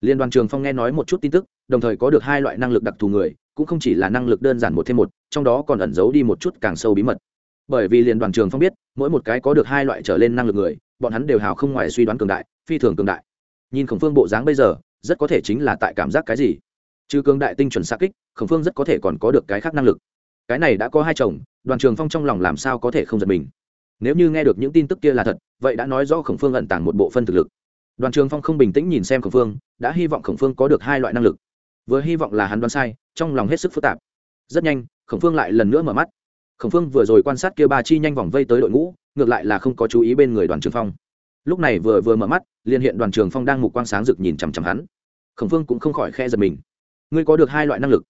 Liên đoàn trường phong nghe nói một chút tin tức, đồng thời có được hai loại năng lực đặc thù người, cũng không chỉ là năng lực đơn giản một thêm một, trong đó còn ẩn giấu đi một chút càng sâu bí mật. Bởi vì liên đoàn trường phong biết, mỗi một cái có được hai loại trở lên năng lực người, bọn hắn đều hào không ngoài suy đoán cường đại, phi thường cường đại. Nhìn khổng phương bộ dáng bây giờ rất có thể chính là tại cảm giác cái gì. Trừ cường đại tinh chuẩn xa kích, khổng phương rất có thể còn có được cái khác năng lực. Cái này đã có hai chồng, đoàn trường phong trong lòng làm sao có thể không giật mình. Nếu như nghe được những tin tức kia là thật, vậy đã nói rõ khổng phương ẩn tàng một bộ phân thực lực. Đoàn trường phong không bình tĩnh nhìn xem khổng phương, đã hy vọng khổng phương có được hai loại năng lực. Vừa hy vọng là hắn đoán sai, trong lòng hết sức phức tạp. Rất nhanh, khổng phương lại lần nữa mở mắt. Khổng phương vừa rồi quan sát kia ba chi nhanh vòng vây tới đội ngũ, ngược lại là không có chú ý bên người đoàn trường phong lúc này vừa vừa mở mắt liên hiện đoàn trường phong đang mục quang sáng rực nhìn chằm chằm hắn. Khổng phương cũng không khỏi khe giật mình. Ngươi có được hai loại năng lực.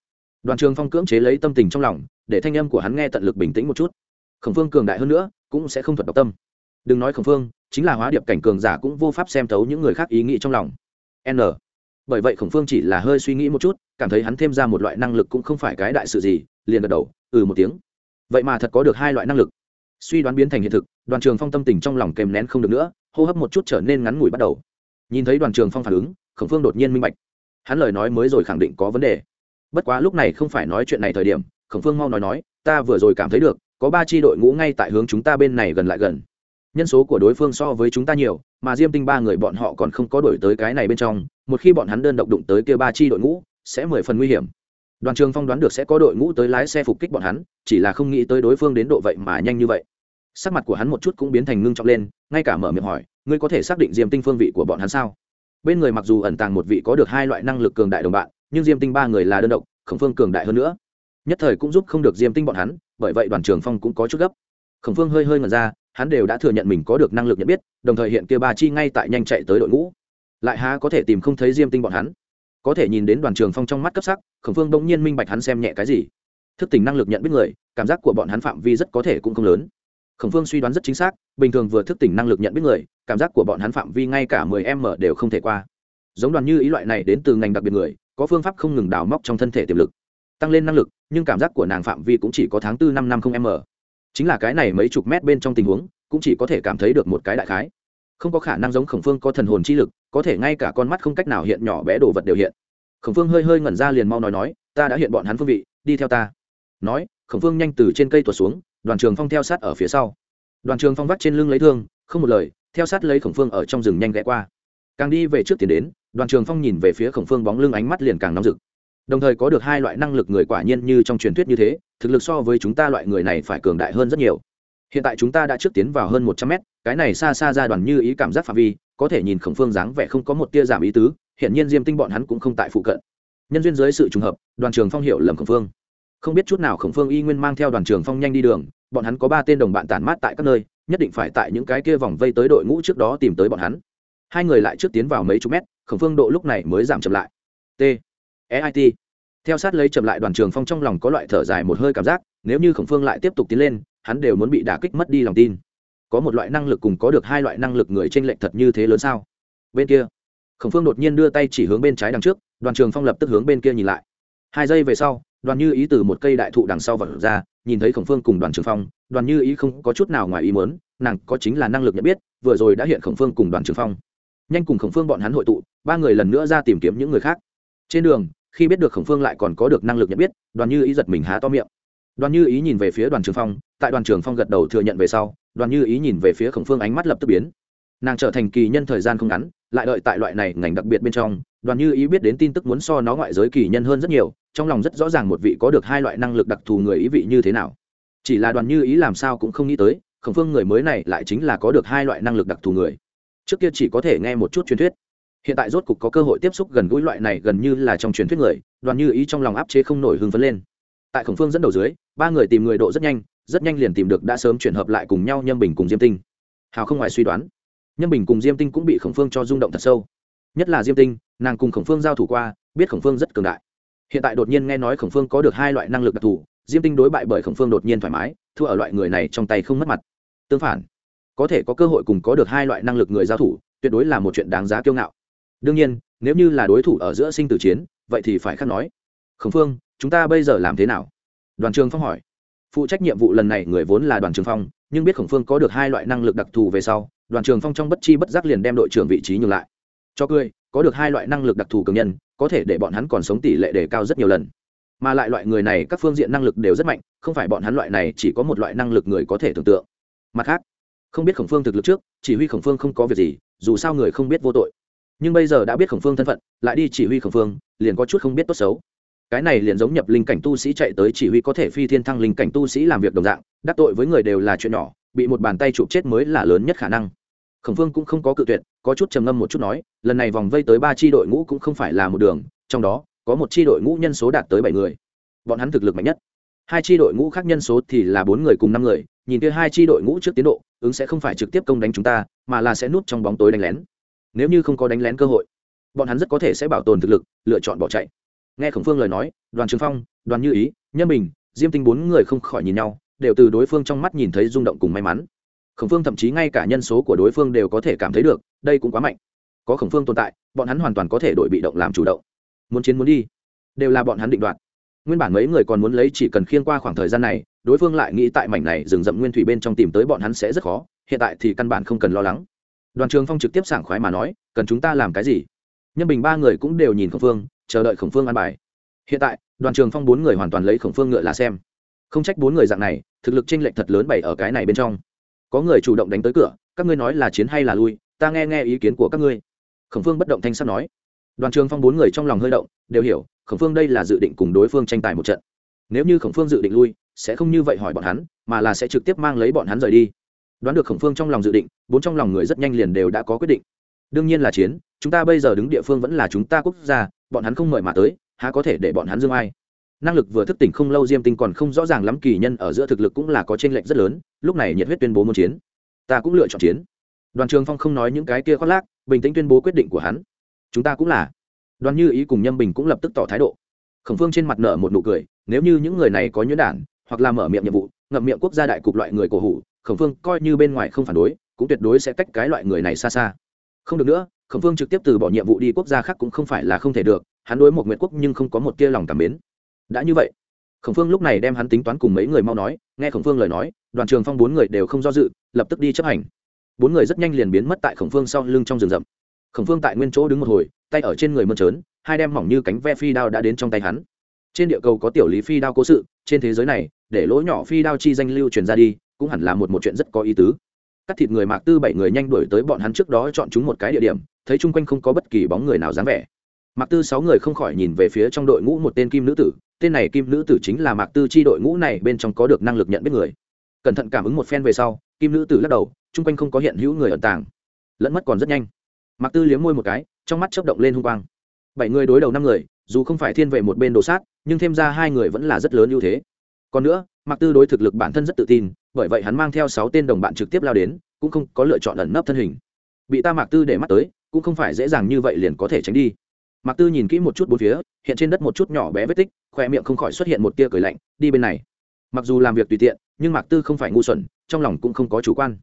Đoàn trường phong cưỡng chế lấy tâm tình trong lòng, để thanh âm của hắn nghe tận lực bình tĩnh một chút. Khổng phương cường đại hơn nữa, cũng sẽ không thuật độc tâm. Đừng nói khổng phương, chính là hóa điệp cảnh cường giả cũng vô pháp xem thấu những người khác ý nghĩ trong lòng. N. Bởi vậy khổng phương chỉ là hơi suy nghĩ một chút, cảm thấy hắn thêm ra một loại năng lực cũng không phải cái đại sự gì, liền gật đầu ừ một tiếng. Vậy mà thật có được hai loại năng lực. Suy đoán biến thành hiện thực, đoàn trường phong tâm tình trong lòng kèm nén không được nữa hô hấp một chút trở nên ngắn ngủi bắt đầu. Nhìn thấy đoàn trường phong phản ứng, khổng phương đột nhiên minh bạch. Hắn lời nói mới rồi khẳng định có vấn đề. Bất quá lúc này không phải nói chuyện này thời điểm, khổng phương mau nói nói, ta vừa rồi cảm thấy được, có ba tri đội ngũ ngay tại hướng chúng ta bên này gần lại gần. Nhân số của đối phương so với chúng ta nhiều, mà diêm tinh ba người bọn họ còn không có đổi tới cái này bên trong, một khi bọn hắn đơn độc đụng tới kia ba tri đội ngũ, sẽ mười phần nguy hiểm. Đoàn trường phong đoán được sẽ có đội ngũ tới lái xe phục kích bọn hắn, chỉ là không nghĩ tới đối phương đến độ vậy mà nhanh như vậy sắc mặt của hắn một chút cũng biến thành ngưng trọng lên, ngay cả mở miệng hỏi, ngươi có thể xác định diêm tinh phương vị của bọn hắn sao? Bên người mặc dù ẩn tàng một vị có được hai loại năng lực cường đại đồng bạn, nhưng diêm tinh ba người là đơn độc, khổng phương cường đại hơn nữa. Nhất thời cũng giúp không được diêm tinh bọn hắn, bởi vậy đoàn trường phong cũng có chút gấp. Khổng phương hơi hơi ngẩn ra, hắn đều đã thừa nhận mình có được năng lực nhận biết, đồng thời hiện kia ba chi ngay tại nhanh chạy tới đội ngũ. Lại há có thể tìm không thấy diêm tinh bọn hắn? Có thể nhìn đến đoàn trường phong trong mắt cấp sắc, khổng phương bỗng nhiên minh bạch hắn xem nhẹ cái gì. Thức tỉnh năng lực nhận biết người, cảm giác của bọn hắn phạm vi rất có thể cũng không lớn khổng phương suy đoán rất chính xác, bình thường vừa thức tỉnh năng lực nhận biết người, cảm giác của bọn hắn phạm vi ngay cả mười m đều không thể qua. Giống đoàn như ý loại này đến từ ngành đặc biệt người, có phương pháp không ngừng đào móc trong thân thể tiềm lực, tăng lên năng lực, nhưng cảm giác của nàng phạm vi cũng chỉ có tháng tư năm năm không m chính là cái này mấy chục mét bên trong tình huống, cũng chỉ có thể cảm thấy được một cái đại khái. Không có khả năng giống khổng phương có thần hồn chi lực, có thể ngay cả con mắt không cách nào hiện nhỏ bé đồ vật đều hiện. Khổng phương hơi hơi ngẩn ra liền mau nói nói, ta đã hiện bọn hắn phương vị, đi theo ta. Nói, khổng phương nhanh từ trên cây tuột xuống đoàn trường phong theo sát ở phía sau. Đoàn trường phong vắt trên lưng lấy thương, không một lời, theo sát lấy khổng phương ở trong rừng nhanh ghé qua. Càng đi về trước tiến đến, đoàn trường phong nhìn về phía khổng phương bóng lưng ánh mắt liền càng nóng rực. Đồng thời có được hai loại năng lực người quả nhiên như trong truyền thuyết như thế, thực lực so với chúng ta loại người này phải cường đại hơn rất nhiều. Hiện tại chúng ta đã trước tiến vào hơn một trăm mét, cái này xa xa ra đoàn như ý cảm giác phạm vi, có thể nhìn khổng phương dáng vẻ không có một tia giảm ý tứ hiện nhiên diêm tinh bọn hắn cũng không tại phụ cận. Nhân duyên dưới sự trùng hợp, đoàn trường phong hiểu lầm khổng phương không biết chút nào khổng phương y nguyên mang theo đoàn trường phong nhanh đi đường, bọn hắn có ba tên đồng bạn tản mát tại các nơi, nhất định phải tại những cái kia vòng vây tới đội ngũ trước đó tìm tới bọn hắn. Hai người lại trước tiến vào mấy chục mét, khổng phương độ lúc này mới giảm chậm lại. T eit theo sát lấy chậm lại đoàn trường phong trong lòng có loại thở dài một hơi cảm giác, nếu như khổng phương lại tiếp tục tiến lên, hắn đều muốn bị đả kích mất đi lòng tin. Có một loại năng lực cùng có được hai loại năng lực người tranh lệch thật như thế lớn sao? Bên kia, khổng phương đột nhiên đưa tay chỉ hướng bên trái đằng trước, đoàn trường phong lập tức hướng bên kia nhìn lại. Hai giây về sau đoàn như ý từ một cây đại thụ đằng sau vật ra, nhìn thấy khổng phương cùng đoàn trường phong, đoàn như ý không có chút nào ngoài ý muốn, nàng có chính là năng lực nhận biết, vừa rồi đã hiện khổng phương cùng đoàn trường phong. Nhanh cùng khổng phương bọn hắn hội tụ, ba người lần nữa ra tìm kiếm những người khác. Trên đường, khi biết được khổng phương lại còn có được năng lực nhận biết, đoàn như ý giật mình há to miệng. Đoàn như ý nhìn về phía đoàn trường phong, tại đoàn trường phong gật đầu thừa nhận về sau, đoàn như ý nhìn về phía khổng phương ánh mắt lập tức biến. Nàng trở thành kỳ nhân thời gian không ngắn, lại đợi tại loại này ngành đặc biệt bên trong đoàn như ý biết đến tin tức muốn so nó ngoại giới kỳ nhân hơn rất nhiều, trong lòng rất rõ ràng một vị có được hai loại năng lực đặc thù người ý vị như thế nào. Chỉ là đoàn như ý làm sao cũng không nghĩ tới, khổng phương người mới này lại chính là có được hai loại năng lực đặc thù người. Trước kia chỉ có thể nghe một chút truyền thuyết. Hiện tại rốt cục có cơ hội tiếp xúc gần gũi loại này gần như là trong truyền thuyết người, đoàn như ý trong lòng áp chế không nổi hưng phấn lên. Tại khổng phương dẫn đầu dưới, ba người tìm người độ rất nhanh rất nhanh liền tìm được đã sớm chuyển hợp lại cùng nhau nhâm bình cùng diêm tinh. Hào không ngoài suy đoán. Nhâm bình cùng diêm tinh cũng bị khổng phương cho rung động thật sâu. Nhất là diêm tinh nàng cùng khổng phương giao thủ qua, biết khổng phương rất cường đại. Hiện tại đột nhiên nghe nói khổng phương có được hai loại năng lực đặc thù, diêm tinh đối bại bởi khổng phương đột nhiên thoải mái, thua ở loại người này trong tay không mất mặt. Tương phản, có thể có cơ hội cùng có được hai loại năng lực người giao thủ, tuyệt đối là một chuyện đáng giá kiêu ngạo. Đương nhiên, nếu như là đối thủ ở giữa sinh tử chiến, vậy thì phải khắc nói. Khổng phương, chúng ta bây giờ làm thế nào? Đoàn trường phong hỏi. Phụ trách nhiệm vụ lần này người vốn là đoàn trường phong, nhưng biết khổng phương có được hai loại năng lực đặc thù về sau, đoàn trường phong trong bất chi bất giác liền đem đội trưởng vị trí nhường lại. Cho cười có được hai loại năng lực đặc thù cường nhân, có thể để bọn hắn còn sống tỷ lệ đề cao rất nhiều lần. Mà lại loại người này, các phương diện năng lực đều rất mạnh, không phải bọn hắn loại này chỉ có một loại năng lực người có thể tưởng tượng. Mặt khác, không biết khổng phương thực lực trước, chỉ huy khổng phương không có việc gì, dù sao người không biết vô tội. Nhưng bây giờ đã biết khổng phương thân phận, lại đi chỉ huy khổng phương, liền có chút không biết tốt xấu. Cái này liền giống nhập linh cảnh tu sĩ chạy tới chỉ huy có thể phi thiên thăng linh cảnh tu sĩ làm việc đồng dạng, đắc tội với người đều là chuyện nhỏ, bị một bàn tay chụp chết mới là lớn nhất khả năng khổng phương cũng không có cự tuyệt, có chút trầm ngâm một chút nói, lần này vòng vây tới ba tri đội ngũ cũng không phải là một đường, trong đó, có một tri đội ngũ nhân số đạt tới bảy người. Bọn hắn thực lực mạnh nhất. Hai tri đội ngũ khác nhân số thì là bốn người cùng năm người, nhìn kia hai tri đội ngũ trước tiến độ, ứng sẽ không phải trực tiếp công đánh chúng ta, mà là sẽ núp trong bóng tối đánh lén. Nếu như không có đánh lén cơ hội, bọn hắn rất có thể sẽ bảo tồn thực lực, lựa chọn bỏ chạy. Nghe khổng phương lời nói, đoàn trường phong, đoàn như ý, nhân bình, diêm tinh bốn người không khỏi nhìn nhau, đều từ đối phương trong mắt nhìn thấy rung động cùng may mắn khổng phương thậm chí ngay cả nhân số của đối phương đều có thể cảm thấy được, đây cũng quá mạnh. Có khổng phương tồn tại, bọn hắn hoàn toàn có thể đổi bị động làm chủ động. Muốn chiến muốn đi, đều là bọn hắn định đoạt. Nguyên bản mấy người còn muốn lấy chỉ cần khiên qua khoảng thời gian này, đối phương lại nghĩ tại mảnh này rừng rậm nguyên thủy bên trong tìm tới bọn hắn sẽ rất khó, hiện tại thì căn bản không cần lo lắng. Đoàn trường phong trực tiếp sảng khoái mà nói, cần chúng ta làm cái gì? Nhân bình ba người cũng đều nhìn khổng phương, chờ đợi khổng phương ăn bài. Hiện tại, đoàn trường phong bốn người hoàn toàn lấy khổng phương ngựa là xem. Không trách bốn người dạng này, thực lực chênh lệch thật lớn bày ở cái này bên trong có người chủ động đánh tới cửa, các ngươi nói là chiến hay là lui, ta nghe nghe ý kiến của các ngươi. Khổng phương bất động thanh sắt nói. Đoàn trường phong bốn người trong lòng hơi động, đều hiểu, khổng phương đây là dự định cùng đối phương tranh tài một trận. Nếu như khổng phương dự định lui, sẽ không như vậy hỏi bọn hắn, mà là sẽ trực tiếp mang lấy bọn hắn rời đi. Đoán được khổng phương trong lòng dự định, bốn trong lòng người rất nhanh liền đều đã có quyết định. Đương nhiên là chiến, chúng ta bây giờ đứng địa phương vẫn là chúng ta quốc gia, bọn hắn không mời mà tới, há có thể để bọn hắn dương ai? Năng lực vừa thức tỉnh không lâu diêm tinh còn không rõ ràng lắm kỳ nhân ở giữa thực lực cũng là có t lệch rất lớn, lúc này nhiệt huyết tuyên bố muốn chiến. Ta cũng lựa chọn chiến. Đoàn trường phong không nói những cái kia khoác lác, bình tĩnh tuyên bố quyết định của hắn. Chúng ta cũng là. Đoàn như ý cùng nhâm bình cũng lập tức tỏ thái độ. Khổng phương trên mặt nở một nụ cười, nếu như những người này có nhuyễn đản, hoặc là mở miệng nhiệm vụ, ngậm miệng quốc gia đại cục loại người cổ hủ, khổng phương coi như bên ngoài không phản đối, cũng tuyệt đối sẽ cách cái loại người này xa xa. Không được nữa, khổng phương trực tiếp từ bỏ nhiệm vụ đi quốc gia khác cũng không phải là không thể được, hắn đối một nguyện quốc nhưng không có một tia lòng cảm mến đã như vậy, khổng phương lúc này đem hắn tính toán cùng mấy người mau nói, nghe khổng phương lời nói, đoàn trường phong bốn người đều không do dự, lập tức đi chấp hành. Bốn người rất nhanh liền biến mất tại khổng phương sau lưng trong rừng rậm. Khổng phương tại nguyên chỗ đứng một hồi, tay ở trên người mơn trớn, hai đem mỏng như cánh ve phi đao đã đến trong tay hắn. Trên địa cầu có tiểu lý phi đao cố sự, trên thế giới này, để lỗ nhỏ phi đao chi danh lưu truyền ra đi, cũng hẳn là một một chuyện rất có ý tứ. Cắt thịt người mạc tư bảy người nhanh đuổi tới bọn hắn trước đó chọn chúng một cái địa điểm, thấy chung quanh không có bất kỳ bóng người nào dáng vẻ mạc tư sáu người không khỏi nhìn về phía trong đội ngũ một tên kim nữ tử, tên này kim nữ tử chính là mạc tư chi đội ngũ này bên trong có được năng lực nhận biết người. Cẩn thận cảm ứng một phen về sau, kim nữ tử lắc đầu, chung quanh không có hiện hữu người ẩn tàng. Lẫn mất còn rất nhanh. Mạc tư liếm môi một cái, trong mắt chớp động lên hung quang. Bảy người đối đầu năm người, dù không phải thiên vệ một bên đồ sát, nhưng thêm ra hai người vẫn là rất lớn ưu thế. Còn nữa, mạc tư đối thực lực bản thân rất tự tin, bởi vậy hắn mang theo sáu tên đồng bạn trực tiếp lao đến, cũng không có lựa chọn ẩn nấp thân hình. Bị ta mạc tư để mắt tới, cũng không phải dễ dàng như vậy liền có thể tránh đi mạc tư nhìn kỹ một chút bốn phía, hiện trên đất một chút nhỏ bé vết tích, khoe miệng không khỏi xuất hiện một tia cười lạnh, đi bên này. Mặc dù làm việc tùy tiện, nhưng mạc tư không phải ngu xuẩn, trong lòng cũng không có chủ quan.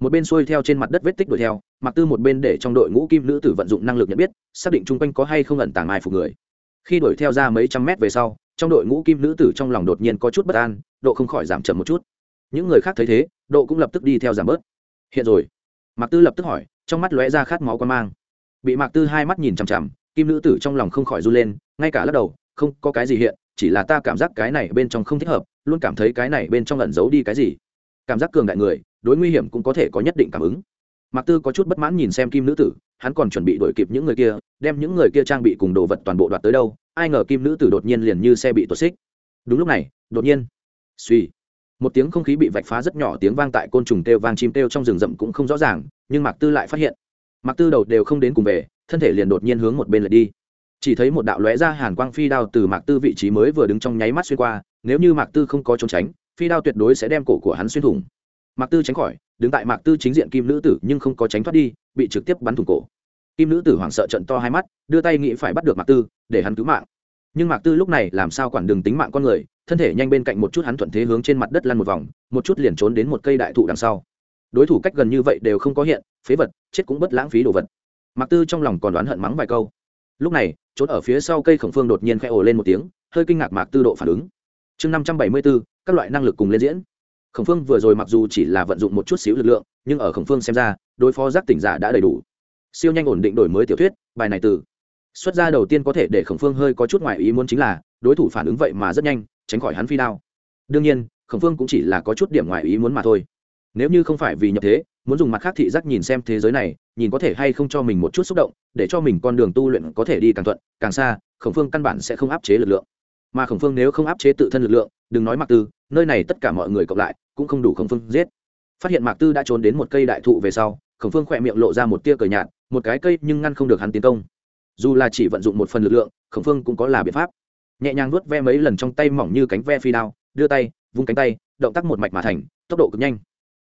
Một bên xuôi theo trên mặt đất vết tích đuổi theo, mạc tư một bên để trong đội ngũ kim nữ tử vận dụng năng lực nhận biết, xác định chung quanh có hay không ẩn tàng ai phục người. Khi đuổi theo ra mấy trăm mét về sau, trong đội ngũ kim nữ tử trong lòng đột nhiên có chút bất an, độ không khỏi giảm chậm một chút. Những người khác thấy thế, độ cũng lập tức đi theo giảm bớt. Hiện rồi. Mạc tư lập tức hỏi, trong mắt lóe ra khát máu quan mang. Bị mạc tư hai mắt nhìn chằm chằm kim nữ tử trong lòng không khỏi run lên, ngay cả lắc đầu, không có cái gì hiện, chỉ là ta cảm giác cái này bên trong không thích hợp, luôn cảm thấy cái này bên trong lẩn giấu đi cái gì. Cảm giác cường đại người, đối nguy hiểm cũng có thể có nhất định cảm ứng. Mạc tư có chút bất mãn nhìn xem kim nữ tử, hắn còn chuẩn bị đuổi kịp những người kia, đem những người kia trang bị cùng đồ vật toàn bộ đoạt tới đâu, ai ngờ kim nữ tử đột nhiên liền như xe bị tuột xích. Đúng lúc này, đột nhiên, suy, một tiếng không khí bị vạch phá rất nhỏ tiếng vang tại côn trùng têu vang chim têu trong rừng rậm cũng không rõ ràng, nhưng mạc tư lại phát hiện. Mạc tư đầu đều không đến cùng về thân thể liền đột nhiên hướng một bên lệch đi. Chỉ thấy một đạo lóe ra hàn quang phi đao từ mạc tư vị trí mới vừa đứng trong nháy mắt xuyên qua, nếu như mạc tư không có trốn tránh, phi đao tuyệt đối sẽ đem cổ của hắn xuyên thủng. Mạc tư tránh khỏi, đứng tại mạc tư chính diện kim nữ tử nhưng không có tránh thoát đi, bị trực tiếp bắn thủng cổ. Kim nữ tử hoảng sợ trận to hai mắt, đưa tay nghĩ phải bắt được mạc tư, để hắn cứu mạng. Nhưng mạc tư lúc này làm sao quản đường tính mạng con người, thân thể nhanh bên cạnh một chút hắn thuận thế hướng trên mặt đất lăn một vòng, một chút liền trốn đến một cây đại thụ đằng sau. Đối thủ cách gần như vậy đều không có hiện, phế vật, chết cũng bất lãng phí đồ vật mạc tư trong lòng còn đoán hận mắng vài câu. Lúc này, trốn ở phía sau cây khổng phương đột nhiên khẽ ồ lên một tiếng, hơi kinh ngạc mạc tư độ phản ứng. Chương năm trăm bảy mươi bốn, các loại năng lực cùng lên diễn. Khổng phương vừa rồi mặc dù chỉ là vận dụng một chút xíu lực lượng, nhưng ở khổng phương xem ra, đối phó giác tỉnh giả đã đầy đủ. Siêu nhanh ổn định đổi mới tiểu thuyết, bài này từ xuất ra đầu tiên có thể để khổng phương hơi có chút ngoại ý muốn chính là, đối thủ phản ứng vậy mà rất nhanh, tránh khỏi hắn phi đao. Đương nhiên, khổng phương cũng chỉ là có chút điểm ngoại ý muốn mà thôi. Nếu như không phải vì nhập thế muốn dùng mặt khác thị giác nhìn xem thế giới này, nhìn có thể hay không cho mình một chút xúc động, để cho mình con đường tu luyện có thể đi càng thuận, càng xa, khổng phương căn bản sẽ không áp chế lực lượng. Mà khổng phương nếu không áp chế tự thân lực lượng, đừng nói mạc tư, nơi này tất cả mọi người cộng lại, cũng không đủ khổng phương giết. Phát hiện mạc tư đã trốn đến một cây đại thụ về sau, khổng phương khỏe miệng lộ ra một tia cờ nhạt, một cái cây nhưng ngăn không được hắn tiến công. Dù là chỉ vận dụng một phần lực lượng, khổng phương cũng có là biện pháp. Nhẹ nhàng nuốt ve mấy lần trong tay mỏng như cánh ve phi đao, đưa tay, vung cánh tay, động tác một mạch mà thành, tốc độ cực nhanh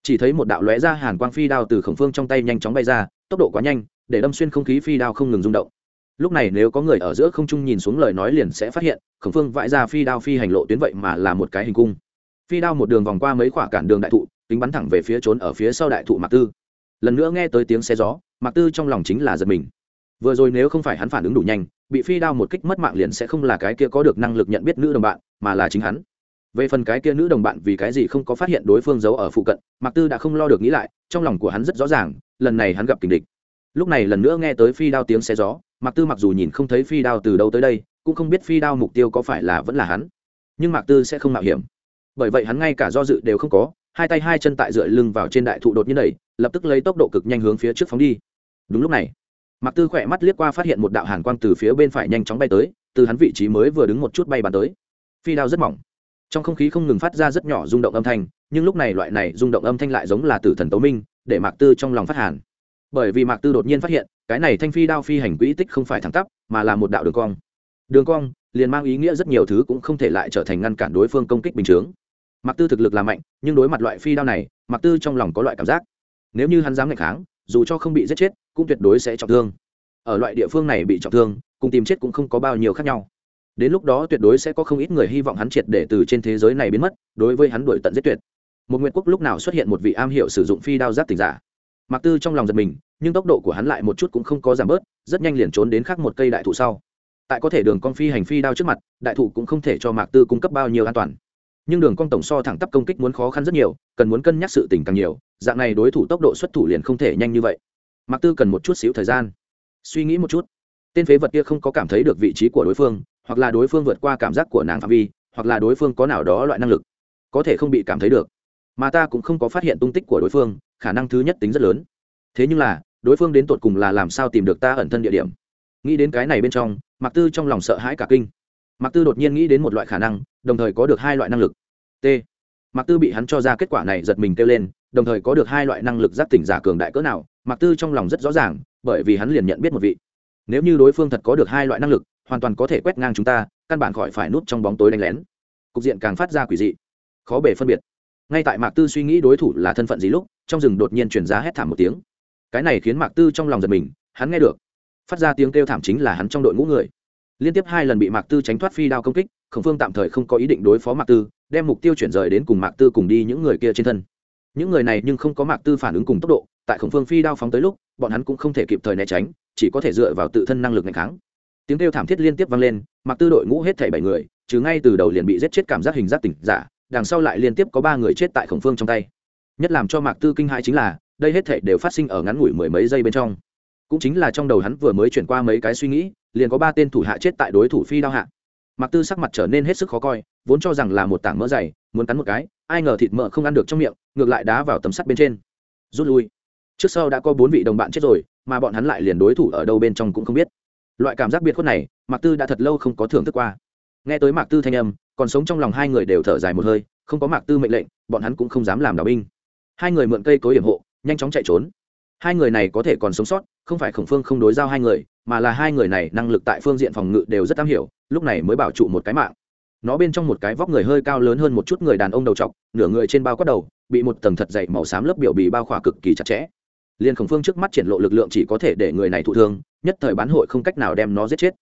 chỉ thấy một đạo lóe ra hàn quang phi đao từ khổng phương trong tay nhanh chóng bay ra, tốc độ quá nhanh, để đâm xuyên không khí phi đao không ngừng rung động. Lúc này nếu có người ở giữa không trung nhìn xuống lời nói liền sẽ phát hiện, khổng phương vãi ra phi đao phi hành lộ tuyến vậy mà là một cái hình cung. Phi đao một đường vòng qua mấy khoả cản đường đại thụ, tính bắn thẳng về phía trốn ở phía sau đại thụ mạc tư. Lần nữa nghe tới tiếng xe gió, mạc tư trong lòng chính là giật mình. Vừa rồi nếu không phải hắn phản ứng đủ nhanh, bị phi đao một kích mất mạng liền sẽ không là cái kia có được năng lực nhận biết nữ đồng bạn, mà là chính hắn về phần cái kia nữ đồng bạn vì cái gì không có phát hiện đối phương giấu ở phụ cận, mạc tư đã không lo được nghĩ lại, trong lòng của hắn rất rõ ràng, lần này hắn gặp kình địch. Lúc này lần nữa nghe tới phi đao tiếng xe gió, mạc tư mặc dù nhìn không thấy phi đao từ đâu tới đây, cũng không biết phi đao mục tiêu có phải là vẫn là hắn. Nhưng mạc tư sẽ không mạo hiểm. Bởi vậy hắn ngay cả do dự đều không có, hai tay hai chân tại dựa lưng vào trên đại thụ đột nhiên đẩy, lập tức lấy tốc độ cực nhanh hướng phía trước phóng đi. Đúng lúc này, mạc tư khỏe mắt liếc qua phát hiện một đạo hàn quang từ phía bên phải nhanh chóng bay tới, từ hắn vị trí mới vừa đứng một chút bay bàn tới. Phi đao rất mỏng trong không khí không ngừng phát ra rất nhỏ rung động âm thanh, nhưng lúc này loại này rung động âm thanh lại giống là tử thần tấu minh, để mạc tư trong lòng phát hàn. Bởi vì mạc tư đột nhiên phát hiện, cái này thanh phi đao phi hành quỹ tích không phải thẳng tắp, mà là một đạo đường cong. Đường cong, liền mang ý nghĩa rất nhiều thứ cũng không thể lại trở thành ngăn cản đối phương công kích bình chướng. Mạc tư thực lực là mạnh, nhưng đối mặt loại phi đao này, mạc tư trong lòng có loại cảm giác. Nếu như hắn dám ngày kháng, dù cho không bị giết chết, cũng tuyệt đối sẽ trọng thương. Ở loại địa phương này bị trọng thương, cùng tìm chết cũng không có bao nhiêu khác nhau đến lúc đó tuyệt đối sẽ có không ít người hy vọng hắn triệt để từ trên thế giới này biến mất, đối với hắn đuổi tận giết tuyệt. Một nguyệt quốc lúc nào xuất hiện một vị am hiểu sử dụng phi đao giáp tình giả. Mặc tư trong lòng giật mình, nhưng tốc độ của hắn lại một chút cũng không có giảm bớt, rất nhanh liền trốn đến khác một cây đại thụ sau. Tại có thể đường con phi hành phi đao trước mặt, đại thụ cũng không thể cho mạc tư cung cấp bao nhiêu an toàn. Nhưng đường con tổng so thẳng tắp công kích muốn khó khăn rất nhiều, cần muốn cân nhắc sự tình càng nhiều, dạng này đối thủ tốc độ xuất thủ liền không thể nhanh như vậy. Mạc tư cần một chút xíu thời gian. Suy nghĩ một chút. Tên phế vật kia không có cảm thấy được vị trí của đối phương hoặc là đối phương vượt qua cảm giác của nàng phạm vi, hoặc là đối phương có nào đó loại năng lực, có thể không bị cảm thấy được. Mà ta cũng không có phát hiện tung tích của đối phương, khả năng thứ nhất tính rất lớn. Thế nhưng là, đối phương đến tột cùng là làm sao tìm được ta ẩn thân địa điểm? Nghĩ đến cái này bên trong mặc tư trong lòng sợ hãi cả kinh. Mặc tư đột nhiên nghĩ đến một loại khả năng, đồng thời có được hai loại năng lực. T. Mặc tư bị hắn cho ra kết quả này giật mình kêu lên, đồng thời có được hai loại năng lực giác tỉnh giả cường đại cỡ nào mặc tư trong lòng rất rõ ràng, bởi vì hắn liền nhận biết một vị nếu như đối phương thật có được hai loại năng lực, hoàn toàn có thể quét ngang chúng ta, căn bản khỏi phải núp trong bóng tối đánh lén. Cục diện càng phát ra quỷ dị, khó bể phân biệt. Ngay tại mạc tư suy nghĩ đối thủ là thân phận gì lúc, trong rừng đột nhiên chuyển ra hét thảm một tiếng. Cái này khiến mạc tư trong lòng giật mình, hắn nghe được. Phát ra tiếng kêu thảm chính là hắn trong đội ngũ người. Liên tiếp hai lần bị mạc tư tránh thoát phi đao công kích, khổng phương tạm thời không có ý định đối phó mạc tư, đem mục tiêu chuyển rời đến cùng mạc tư cùng đi những người kia trên thân. Những người này nhưng không có mạc tư phản ứng cùng tốc độ, tại khổng phương phi đao phóng tới lúc, bọn hắn cũng không thể kịp thời né tránh chỉ có thể dựa vào tự thân năng lực ngày kháng. Tiếng kêu thảm thiết liên tiếp vang lên, mặc tư đội ngũ hết thảy bảy người chứ ngay từ đầu liền bị giết chết cảm giác hình giác tỉnh giả, đằng sau lại liên tiếp có ba người chết tại khổng phương trong tay. Nhất làm cho mạc tư kinh hãi chính là, đây hết thảy đều phát sinh ở ngắn ngủi mười mấy giây bên trong. Cũng chính là trong đầu hắn vừa mới chuyển qua mấy cái suy nghĩ, liền có ba tên thủ hạ chết tại đối thủ phi đao hạ. Mạc tư sắc mặt trở nên hết sức khó coi, vốn cho rằng là một tảng mỡ dày, muốn cắn một cái, ai ngờ thịt mỡ không ăn được trong miệng, ngược lại đá vào tấm sắt bên trên. Rút lui trước sau đã có bốn vị đồng bạn chết rồi, mà bọn hắn lại liền đối thủ ở đâu bên trong cũng không biết. Loại cảm giác biệt khuất này, mạc tư đã thật lâu không có thưởng thức qua. Nghe tới mạc tư thanh âm, còn sống trong lòng hai người đều thở dài một hơi, không có mạc tư mệnh lệnh, bọn hắn cũng không dám làm đào binh. Hai người mượn cây cối hiểm hộ, nhanh chóng chạy trốn. Hai người này có thể còn sống sót, không phải khổng phương không đối giao hai người, mà là hai người này năng lực tại phương diện phòng ngự đều rất am hiểu, lúc này mới bảo trụ một cái mạng. Nó bên trong một cái vóc người hơi cao lớn hơn một chút người đàn ông đầu t nửa người trên bao quát đầu, bị một tầng thật dày màu xám lớp biểu bì bao khỏa cực kỳ chặt chẽ liên khổng phương trước mắt triển lộ lực lượng chỉ có thể để người này thụ thương, nhất thời bán hội không cách nào đem nó giết chết.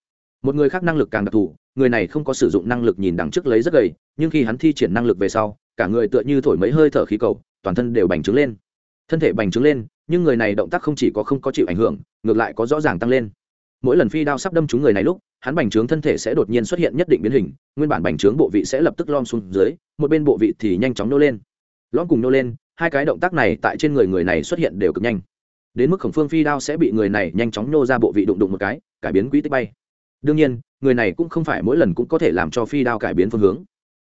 Một người khác năng lực càng đặc thù, người này không có sử dụng năng lực nhìn đằng trước lấy rất gầy, nhưng khi hắn thi triển năng lực về sau, cả người tựa như thổi mấy hơi thở khí cầu, toàn thân đều bành trướng lên. Thân thể bành trướng lên, nhưng người này động tác không chỉ có không có chịu ảnh hưởng, ngược lại có rõ ràng tăng lên. Mỗi lần phi đao sắp đâm trúng người này lúc, hắn bành trướng thân thể sẽ đột nhiên xuất hiện nhất định biến hình, nguyên bản bành trướng bộ vị sẽ lập tức lom xuống dưới, một bên bộ vị thì nhanh chóng nô lên lõm cùng nô lên, hai cái động tác này tại trên người người này xuất hiện đều cực nhanh. Đến mức khổng phương phi đao sẽ bị người này nhanh chóng nhô ra bộ vị đụng đụng một cái, cải biến quỹ tích bay. Đương nhiên, người này cũng không phải mỗi lần cũng có thể làm cho phi đao cải biến phương hướng.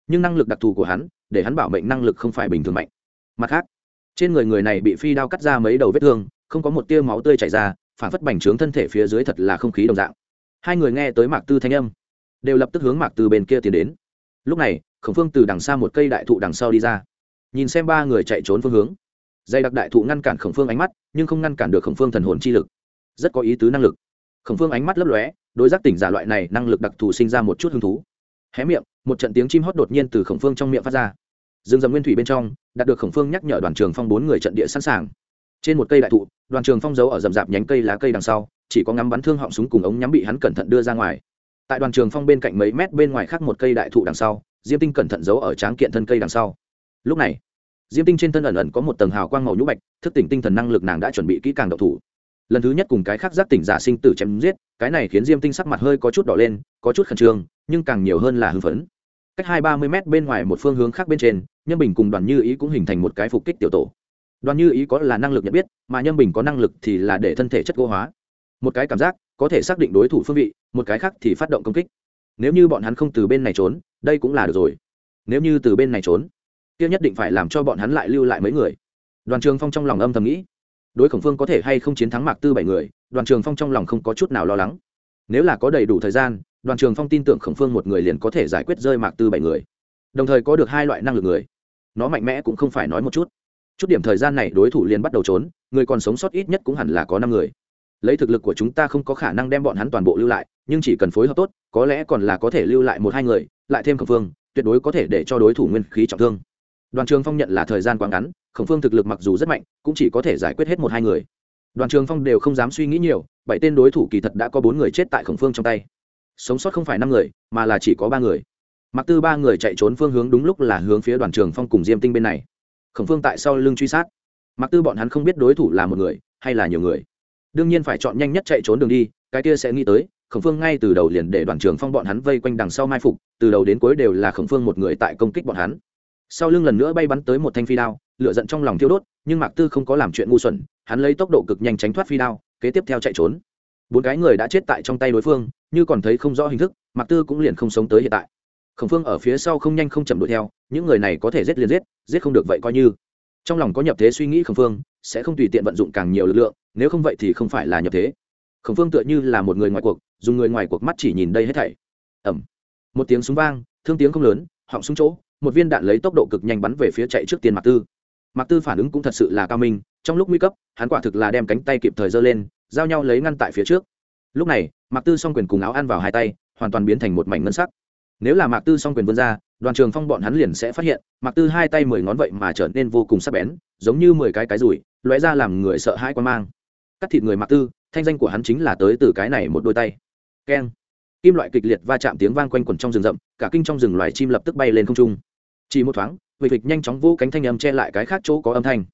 Nhưng năng lực đặc thù của hắn, để hắn bảo mệnh năng lực không phải bình thường mạnh. Mặt khác, trên người người này bị phi đao cắt ra mấy đầu vết thương, không có một tia máu tươi chảy ra, phản phất bành trướng thân thể phía dưới thật là không khí đồng dạng. Hai người nghe tới mạc tư thanh âm, đều lập tức hướng mạc tư bên kia tiến đến. Lúc này, khổng phương từ đằng xa một cây đại thụ đằng sau đi ra nhìn xem ba người chạy trốn phương hướng. Dây đặc đại thụ ngăn cản khổng phương ánh mắt, nhưng không ngăn cản được khổng phương thần hồn chi lực. Rất có ý tứ năng lực. Khổng phương ánh mắt lấp lóe, đối giác tỉnh giả loại này năng lực đặc thù sinh ra một chút hứng thú. Hé miệng, một trận tiếng chim hót đột nhiên từ khổng phương trong miệng phát ra. Dương dầm nguyên thủy bên trong, đạt được khổng phương nhắc nhở đoàn trường phong bốn người trận địa sẵn sàng. Trên một cây đại thụ, đoàn trường phong giấu ở rậm rạp nhánh cây lá cây đằng sau, chỉ có ngắm bắn thương họng súng cùng ống nhắm bị hắn cẩn thận đưa ra ngoài. Tại đoàn trường phong bên cạnh mấy mét bên ngoài khác một cây đại thụ đằng sau, diêm tinh cẩn thận giấu ở tráng kiện thân cây đằng sau lúc này, diêm tinh trên thân ẩn ẩn có một tầng hào quang màu nhũ bạch, thức tỉnh tinh thần năng lực nàng đã chuẩn bị kỹ càng độc thủ. Lần thứ nhất cùng cái khác giác tỉnh giả sinh tử chém giết, cái này khiến diêm tinh sắc mặt hơi có chút đỏ lên, có chút khẩn trương, nhưng càng nhiều hơn là hưng phấn. Cách hai ba mươi m bên ngoài một phương hướng khác bên trên, Nhân bình cùng đoàn như ý cũng hình thành một cái phục kích tiểu tổ. Đoàn như ý có là năng lực nhận biết, mà Nhân bình có năng lực thì là để thân thể chất gỗ hóa. Một cái cảm giác, có thể xác định đối thủ phương vị, một cái khác thì phát động công kích. Nếu như bọn hắn không từ bên này trốn, đây cũng là được rồi. Nếu như từ bên này trốn kia nhất định phải làm cho bọn hắn lại lưu lại mấy người. Đoàn trường phong trong lòng âm thầm nghĩ, đối khổng phương có thể hay không chiến thắng mạc tư bảy người, đoàn trường phong trong lòng không có chút nào lo lắng. Nếu là có đầy đủ thời gian, đoàn trường phong tin tưởng khổng phương một người liền có thể giải quyết rơi mạc tư bảy người. Đồng thời có được hai loại năng lực người. Nó mạnh mẽ cũng không phải nói một chút. Chút điểm thời gian này đối thủ liền bắt đầu trốn, người còn sống sót ít nhất cũng hẳn là có năm người. Lấy thực lực của chúng ta không có khả năng đem bọn hắn toàn bộ lưu lại, nhưng chỉ cần phối hợp tốt, có lẽ còn là có thể lưu lại một hai người, lại thêm khổng phương, tuyệt đối có thể để cho đối thủ nguyên khí trọng thương đoàn trường phong nhận là thời gian quá ngắn, khổng phương thực lực mặc dù rất mạnh, cũng chỉ có thể giải quyết hết một hai người. Đoàn trường phong đều không dám suy nghĩ nhiều, bảy tên đối thủ kỳ thật đã có bốn người chết tại khổng phương trong tay. Sống sót không phải năm người, mà là chỉ có ba người. Mặc tư ba người chạy trốn phương hướng đúng lúc là hướng phía đoàn trường phong cùng diêm tinh bên này. Khổng phương tại sau lưng truy sát. Mặc tư bọn hắn không biết đối thủ là một người, hay là nhiều người. Đương nhiên phải chọn nhanh nhất chạy trốn đường đi, cái kia sẽ nghĩ tới, khổng phương ngay từ đầu liền để đoàn trường phong bọn hắn vây quanh đằng sau mai phục, từ đầu đến cuối đều là khổng phương một người tại công kích bọn hắn sau lưng lần nữa bay bắn tới một thanh phi đao, lửa giận trong lòng thiêu đốt, nhưng mạc tư không có làm chuyện ngu xuẩn, hắn lấy tốc độ cực nhanh tránh thoát phi đao, kế tiếp theo chạy trốn. Bốn cái người đã chết tại trong tay đối phương, như còn thấy không rõ hình thức, mạc tư cũng liền không sống tới hiện tại. Khổng phương ở phía sau không nhanh không chậm đuổi theo, những người này có thể giết liền giết giết không được vậy coi như. Trong lòng có nhập thế suy nghĩ khổng phương, sẽ không tùy tiện vận dụng càng nhiều lực lượng, nếu không vậy thì không phải là nhập thế. Khổng phương tựa như là một người ngoài cuộc, dùng người ngoài cuộc mắt chỉ nhìn đây hết thảy. Ẩm một tiếng súng vang, thương tiếng không lớn, họng súng chỗ một viên đạn lấy tốc độ cực nhanh bắn về phía chạy trước tiên mạc tư. Mạc tư phản ứng cũng thật sự là cao minh, trong lúc nguy cấp, hắn quả thực là đem cánh tay kịp thời giơ lên, giao nhau lấy ngăn tại phía trước. Lúc này, mạc tư s o n g quyền cùng áo ăn vào hai tay, hoàn toàn biến thành một mảnh ngân sắc. Nếu là mạc tư s o n g quyền vươn ra, đoàn trường phong bọn hắn liền sẽ phát hiện, mạc tư hai tay mười ngón vậy mà trở nên vô cùng sắc bén, giống như mười cái cái rủi, lóe ra làm người sợ hãi quan mang. Cắt thịt người mạc tư, thanh danh của hắn chính là tới từ cái này một đôi tay. Keng. Kim loại kịch liệt va chạm tiếng vang quanh quẩn trong rừng rậm, cả kinh trong rừng loài chim lập tức bay lên không trung chỉ một thoáng vịt vịt nhanh chóng vô cánh thanh âm che lại cái khác chỗ có âm thanh.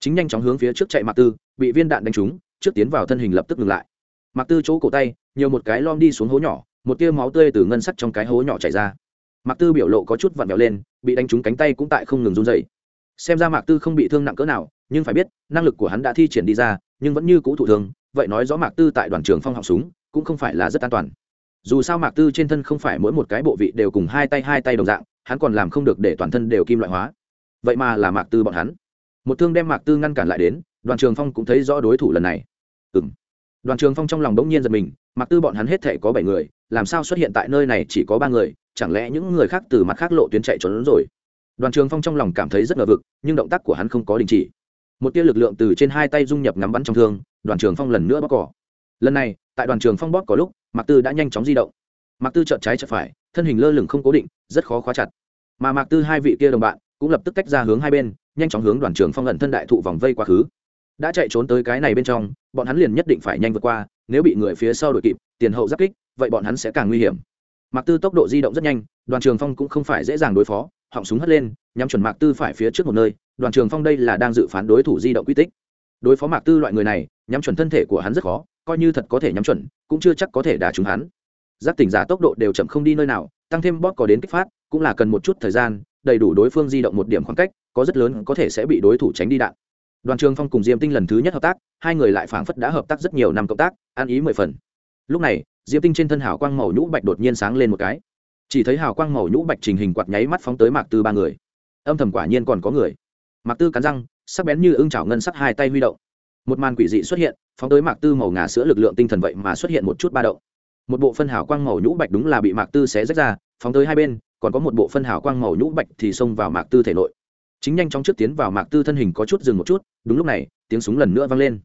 Chính nhanh chóng hướng phía trước chạy mạc tư, bị viên đạn đánh trúng, trước tiến vào thân hình lập tức ngừng lại. Mạc tư chỗ cổ tay, nhiều một cái lom đi xuống hố nhỏ, một tia máu tươi từ ngân sắc trong cái hố nhỏ chảy ra. Mạc tư biểu lộ có chút vặn vẹo lên, bị đánh trúng cánh tay cũng tại không ngừng run dày xem ra mạc tư không bị thương nặng cỡ nào, nhưng phải biết, năng lực của hắn đã thi triển đi ra, nhưng vẫn như cũ thụ thương vậy nói rõ mạc tư tại đoàn trường phong học súng, cũng không phải là rất an toàn. Dù sao mạc tư trên thân không phải mỗi một cái bộ vị đều cùng hai tay hai tay đồng dạng hắn còn làm không được để toàn thân đều kim loại hóa. Vậy mà là mạc tư bọn hắn. Một thương đem mạc tư ngăn cản lại đến, đoàn trường phong cũng thấy rõ đối thủ lần này. Ừ m đoàn trường phong trong lòng đống nhiên giật mình, mạc tư bọn hắn hết thể có bảy người, làm sao xuất hiện tại nơi này chỉ có ba người, chẳng lẽ những người khác từ mặt khác lộ tuyến chạy trốn rồi? Đoàn trường phong trong lòng cảm thấy rất ngờ vực, nhưng động tác của hắn không có đình chỉ. Một tia lực lượng từ trên hai tay dung nhập ngắm bắn trong thương, đoàn trường phong lần nữa bóp cỏ. Lần này, tại đoàn trường phong bóp có lúc, mạc tư đã nhanh chóng di động. Mạc tư chợt trái chợt phải, thân hình lơ lửng không cố định rất khó khóa chặt. Mà mạc tư hai vị kia đồng bạn cũng lập tức tách ra hướng hai bên, nhanh chóng hướng đoàn trường phong ẩn thân đại thụ vòng vây quá khứ. Đã chạy trốn tới cái này bên trong, bọn hắn liền nhất định phải nhanh vượt qua, nếu bị người phía sau đuổi kịp, tiền hậu giáp kích, vậy bọn hắn sẽ càng nguy hiểm. Mạc tư tốc độ di động rất nhanh, đoàn trường phong cũng không phải dễ dàng đối phó, họng súng hất lên, nhắm chuẩn mạc tư phải phía trước một nơi, đoàn trường phong đây là đang dự phán đối thủ di động quy tích. Đối phó mạc tư loại người này, nhắm chuẩn thân thể của hắn rất khó, coi như thật có thể nhắm chuẩn, cũng chưa chắc có thể đả trúng hắn. Giáp tỉnh giả tốc độ đều chậm không đi nơi nào tăng thêm bóp có đến kích phát, cũng là cần một chút thời gian, đầy đủ đối phương di động một điểm khoảng cách, có rất lớn có thể sẽ bị đối thủ tránh đi đạn. Đoàn trường phong cùng diêm tinh lần thứ nhất hợp tác, hai người lại phảng phất đã hợp tác rất nhiều năm cộng tác, ăn ý mười phần. Lúc này, diêm tinh trên thân hào quang màu nhũ bạch đột nhiên sáng lên một cái. Chỉ thấy hào quang màu nhũ bạch trình hình quạt nháy mắt phóng tới mạc tư ba người. Âm thầm quả nhiên còn có người. Mạc tư cắn răng, sắc bén như ưng chảo ngân sắc hai tay huy động. Một màn quỷ dị xuất hiện, phóng tới mạc tư màu ngà sữa lực lượng tinh thần vậy mà xuất hiện một chút ba động một bộ phân hào quang màu nhũ bạch đúng là bị mạc tư xé rách ra, phóng tới hai bên, còn có một bộ phân hào quang màu nhũ bạch thì xông vào mạc tư thể nội. Chính nhanh chóng trước tiến vào mạc tư thân hình có chút dừng một chút, đúng lúc này, tiếng súng lần nữa vang lên.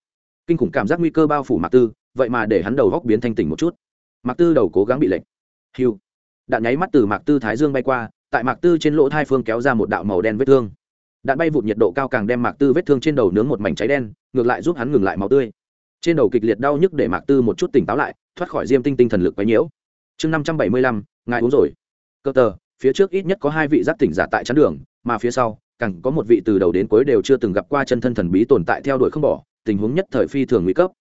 Kinh khủng cảm giác nguy cơ bao phủ mạc tư, vậy mà để hắn đầu góc biến thanh tỉnh một chút. Mạc tư đầu cố gắng bị lệnh hiu đạn nháy mắt từ mạc tư thái dương bay qua, tại mạc tư trên lỗ thai phương kéo ra một đạo màu đen vết thương. Đạn bay vụt nhiệt độ cao càng đem mạc tư vết thương trên đầu nướng một mảnh cháy đen, ngược lại giúp hắn ngừng lại máu tươi trên đầu kịch liệt đau nhức để mạc tư một chút tỉnh táo lại, thoát khỏi diêm tinh tinh thần lực quấy nhiễu. Chương năm trăm bảy mươi lăm, ngài uống rồi. Cơ tờ, phía trước ít nhất có hai vị giác tỉnh giả tại chắn đường, mà phía sau, càng có một vị từ đầu đến cuối đều chưa từng gặp qua chân thân thần bí tồn tại theo đuổi không bỏ, tình huống nhất thời phi thường nguy cấp.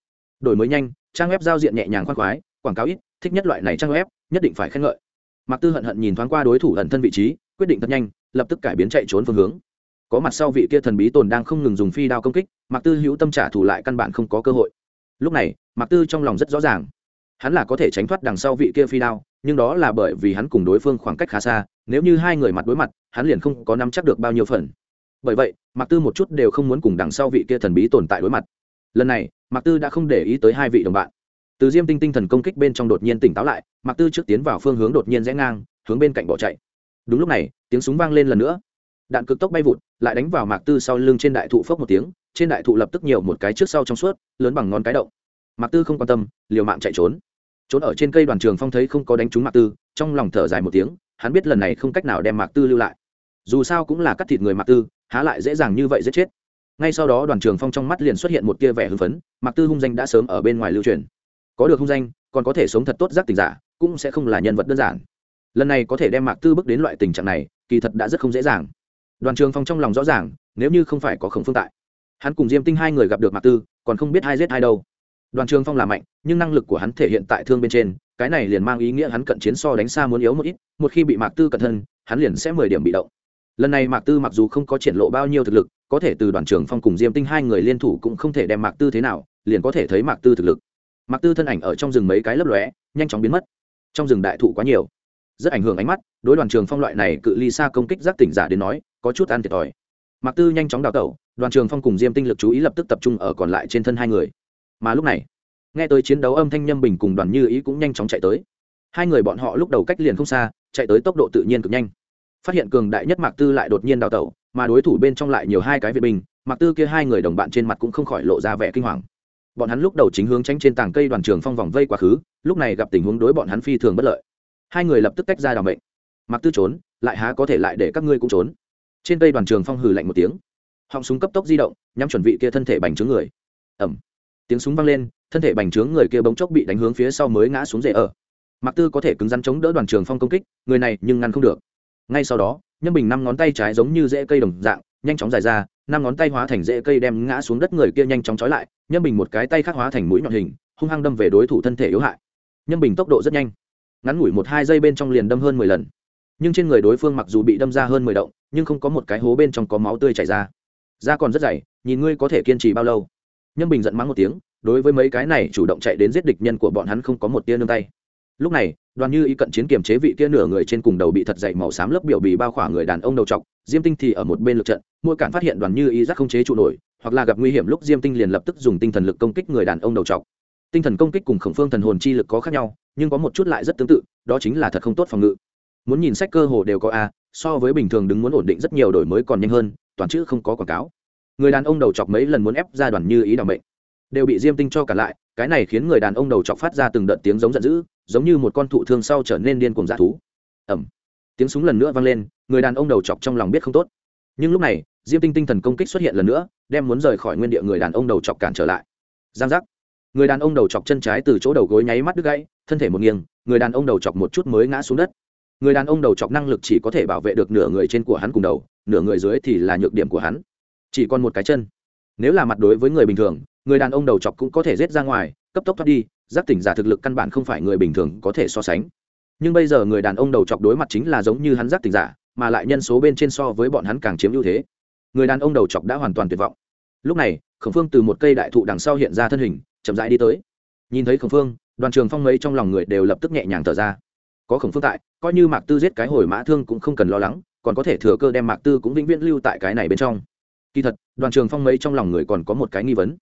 Đổi mới nhanh, trang web giao diện nhẹ nhàng khoan khoái, quảng cáo ít, thích nhất loại này trang web, nhất định phải khen ngợi. Mạc tư hận hận nhìn thoáng qua đối thủ ẩn thân vị trí, quyết định thật nhanh, lập tức cải biến chạy trốn phương hướng. Có mặt sau vị kia thần bí tồn đang không ngừng dùng phi đao công kích, mạc tư hữu tâm trả thù lại căn bản không có cơ hội lúc này, mạc tư trong lòng rất rõ ràng. Hắn là có thể tránh thoát đằng sau vị kia phi đao, nhưng đó là bởi vì hắn cùng đối phương khoảng cách khá xa, nếu như hai người mặt đối mặt, hắn liền không có nắm chắc được bao nhiêu phần. Bởi vậy, mạc tư một chút đều không muốn cùng đằng sau vị kia thần bí tồn tại đối mặt. Lần này, mạc tư đã không để ý tới hai vị đồng bạn. Từ diêm tinh tinh thần công kích bên trong đột nhiên tỉnh táo lại, mạc tư trước tiến vào phương hướng đột nhiên rẽ ngang, hướng bên cạnh bỏ chạy. Đúng lúc này, tiếng súng vang lên lần nữa. Đạn cực tốc bay vụt, lại đánh vào mạc tư sau lưng trên đại thụ phốc một tiếng trên đại thụ lập tức nhiều một cái trước sau trong suốt, lớn bằng ngón cái động. Mạc tư không quan tâm, liều mạng chạy trốn. Trốn ở trên cây đoàn trường phong thấy không có đánh trúng mạc tư, trong lòng thở dài một tiếng, hắn biết lần này không cách nào đem mạc tư lưu lại. Dù sao cũng là cắt thịt người mạc tư, há lại dễ dàng như vậy giết chết. Ngay sau đó đoàn trường phong trong mắt liền xuất hiện một tia vẻ hưng phấn, mạc tư hung danh đã sớm ở bên ngoài lưu truyền. Có được hung danh, còn có thể sống thật tốt giác tình giả, cũng sẽ không là nhân vật đơn giản. Lần này có thể đem mạc tư bước đến loại tình trạng này, kỳ thật đã rất không dễ dàng. Đoàn trường phong trong lòng rõ ràng, nếu như không phải có khổng phương tại hắn cùng diêm tinh hai người gặp được mạc tư, còn không biết hai giết hai đâu. Đoàn trường phong là mạnh, nhưng năng lực của hắn thể hiện tại thương bên trên, cái này liền mang ý nghĩa hắn cận chiến so đánh xa muốn yếu một ít, một khi bị mạc tư cận thân, hắn liền sẽ mười điểm bị động. Lần này mạc tư mặc dù không có triển lộ bao nhiêu thực lực, có thể từ đoàn trường phong cùng diêm tinh hai người liên thủ cũng không thể đem mạc tư thế nào, liền có thể thấy mạc tư thực lực. Mạc tư thân ảnh ở trong rừng mấy cái lấp lóe, nhanh chóng biến mất. Trong rừng đại thụ quá nhiều, rất ảnh hưởng ánh mắt, đối đoàn trường phong loại này cự ly xa công kích giác tỉnh giả đến nói, có chút ăn thiệt thòi mạc tư nhanh chóng đào tẩu, đoàn trường phong cùng diêm tinh lực chú ý lập tức tập trung ở còn lại trên thân hai người. Mà lúc này, nghe tới chiến đấu âm thanh nhâm bình cùng đoàn như ý cũng nhanh chóng chạy tới. Hai người bọn họ lúc đầu cách liền không xa, chạy tới tốc độ tự nhiên cực nhanh. Phát hiện cường đại nhất mạc tư lại đột nhiên đào tẩu, mà đối thủ bên trong lại nhiều hai cái vệ binh, mạc tư kia hai người đồng bạn trên mặt cũng không khỏi lộ ra vẻ kinh hoàng. Bọn hắn lúc đầu chính hướng tránh trên tảng cây đoàn trường phong vòng vây quá khứ, lúc này gặp tình huống đối bọn hắn phi thường bất lợi. Hai người lập tức tách ra đào mệnh. Mạc tư trốn, lại há có thể lại để các ngươi cũng trốn? Trên cây đoàn trường phong hừ lạnh một tiếng. Họng súng cấp tốc di động, nhắm chuẩn vị kia thân thể bành trướng người. Ẩm tiếng súng vang lên, thân thể bành trướng người kia bỗng chốc bị đánh hướng phía sau mới ngã xuống rễ ở. Mặc tư có thể cứng rắn chống đỡ đoàn trường phong công kích, người này nhưng ngăn không được. Ngay sau đó, nhâm bình năm ngón tay trái giống như rễ cây đồng dạng, nhanh chóng dài ra, năm ngón tay hóa thành rễ cây đem ngã xuống đất người kia nhanh chóng trói lại, nhâm bình một cái tay khác hóa thành mũi nhọn hình, hung hăng đâm về đối thủ thân thể yếu hại. Nhâm bình tốc độ rất nhanh. Ngắn ngủi một hai giây bên trong liền đâm hơn mười lần nhưng trên người đối phương mặc dù bị đâm ra hơn mười động, nhưng không có một cái hố bên trong có máu tươi chảy ra. Da còn rất dày, nhìn ngươi có thể kiên trì bao lâu. Nhâm bình giận mắng một tiếng, đối với mấy cái này chủ động chạy đến giết địch nhân của bọn hắn không có một tia nương tay. Lúc này, đoàn như ý cận chiến kiềm chế vị kia nửa người trên cùng đầu bị thật dày màu xám lớp biểu bì bao khỏa người đàn ông đầu trọc, diêm tinh thì ở một bên lực trận, mỗi cản phát hiện đoàn như ý giác không chế trụ nổi, hoặc là gặp nguy hiểm lúc diêm tinh liền lập tức dùng tinh thần lực công kích người đàn ông đầu trọc. Tinh thần công kích cùng khổng phương thần hồn chi lực có khác nhau, nhưng có một chút lại rất tương tự, đó chính là thật không tốt phòng ngự muốn nhìn sách cơ hồ đều có a, so với bình thường đứng muốn ổn định rất nhiều đổi mới còn nhanh hơn, toàn chữ không có quảng cáo. Người đàn ông đầu chọc mấy lần muốn ép ra đoàn như ý đ ỏ n mệnh. Đều bị diêm tinh cho cả lại, cái này khiến người đàn ông đầu chọc phát ra từng đợt tiếng giống giận dữ, giống như một con thụ thương sau trở nên điên cuồng dã thú. Ẩm tiếng súng lần nữa vang lên, người đàn ông đầu chọc trong lòng biết không tốt. Nhưng lúc này, diêm tinh tinh thần công kích xuất hiện lần nữa, đem muốn rời khỏi nguyên địa người đàn ông đầu chọc cản trở lại. Giang giác. Người đàn ông đầu chọc chân trái từ chỗ đầu gối nháy mắt đứt gãy, thân thể một nghiêng, người đàn ông đầu chọc một chút mới ngã xuống đất người đàn ông đầu chọc năng lực chỉ có thể bảo vệ được nửa người trên của hắn cùng đầu, nửa người dưới thì là nhược điểm của hắn. Chỉ còn một cái chân. Nếu là mặt đối với người bình thường, người đàn ông đầu chọc cũng có thể rết ra ngoài, cấp tốc thoát đi, giác tỉnh giả thực lực căn bản không phải người bình thường có thể so sánh. Nhưng bây giờ người đàn ông đầu chọc đối mặt chính là giống như hắn giác tỉnh giả, mà lại nhân số bên trên so với bọn hắn càng chiếm ưu thế. Người đàn ông đầu chọc đã hoàn toàn tuyệt vọng. Lúc này, khổng phương từ một cây đại thụ đằng sau hiện ra thân hình, chậm rãi đi tới. Nhìn thấy khổng phương, đoàn trường phong mấy trong lòng người đều lập tức nhẹ nhàng thở ra. Có khổng phương tại coi như mạc tư giết cái hồi mã thương cũng không cần lo lắng, còn có thể thừa cơ đem mạc tư cũng vĩnh viễn lưu tại cái này bên trong. Kỳ thật, đoàn trường phong mấy trong lòng người còn có một cái nghi vấn.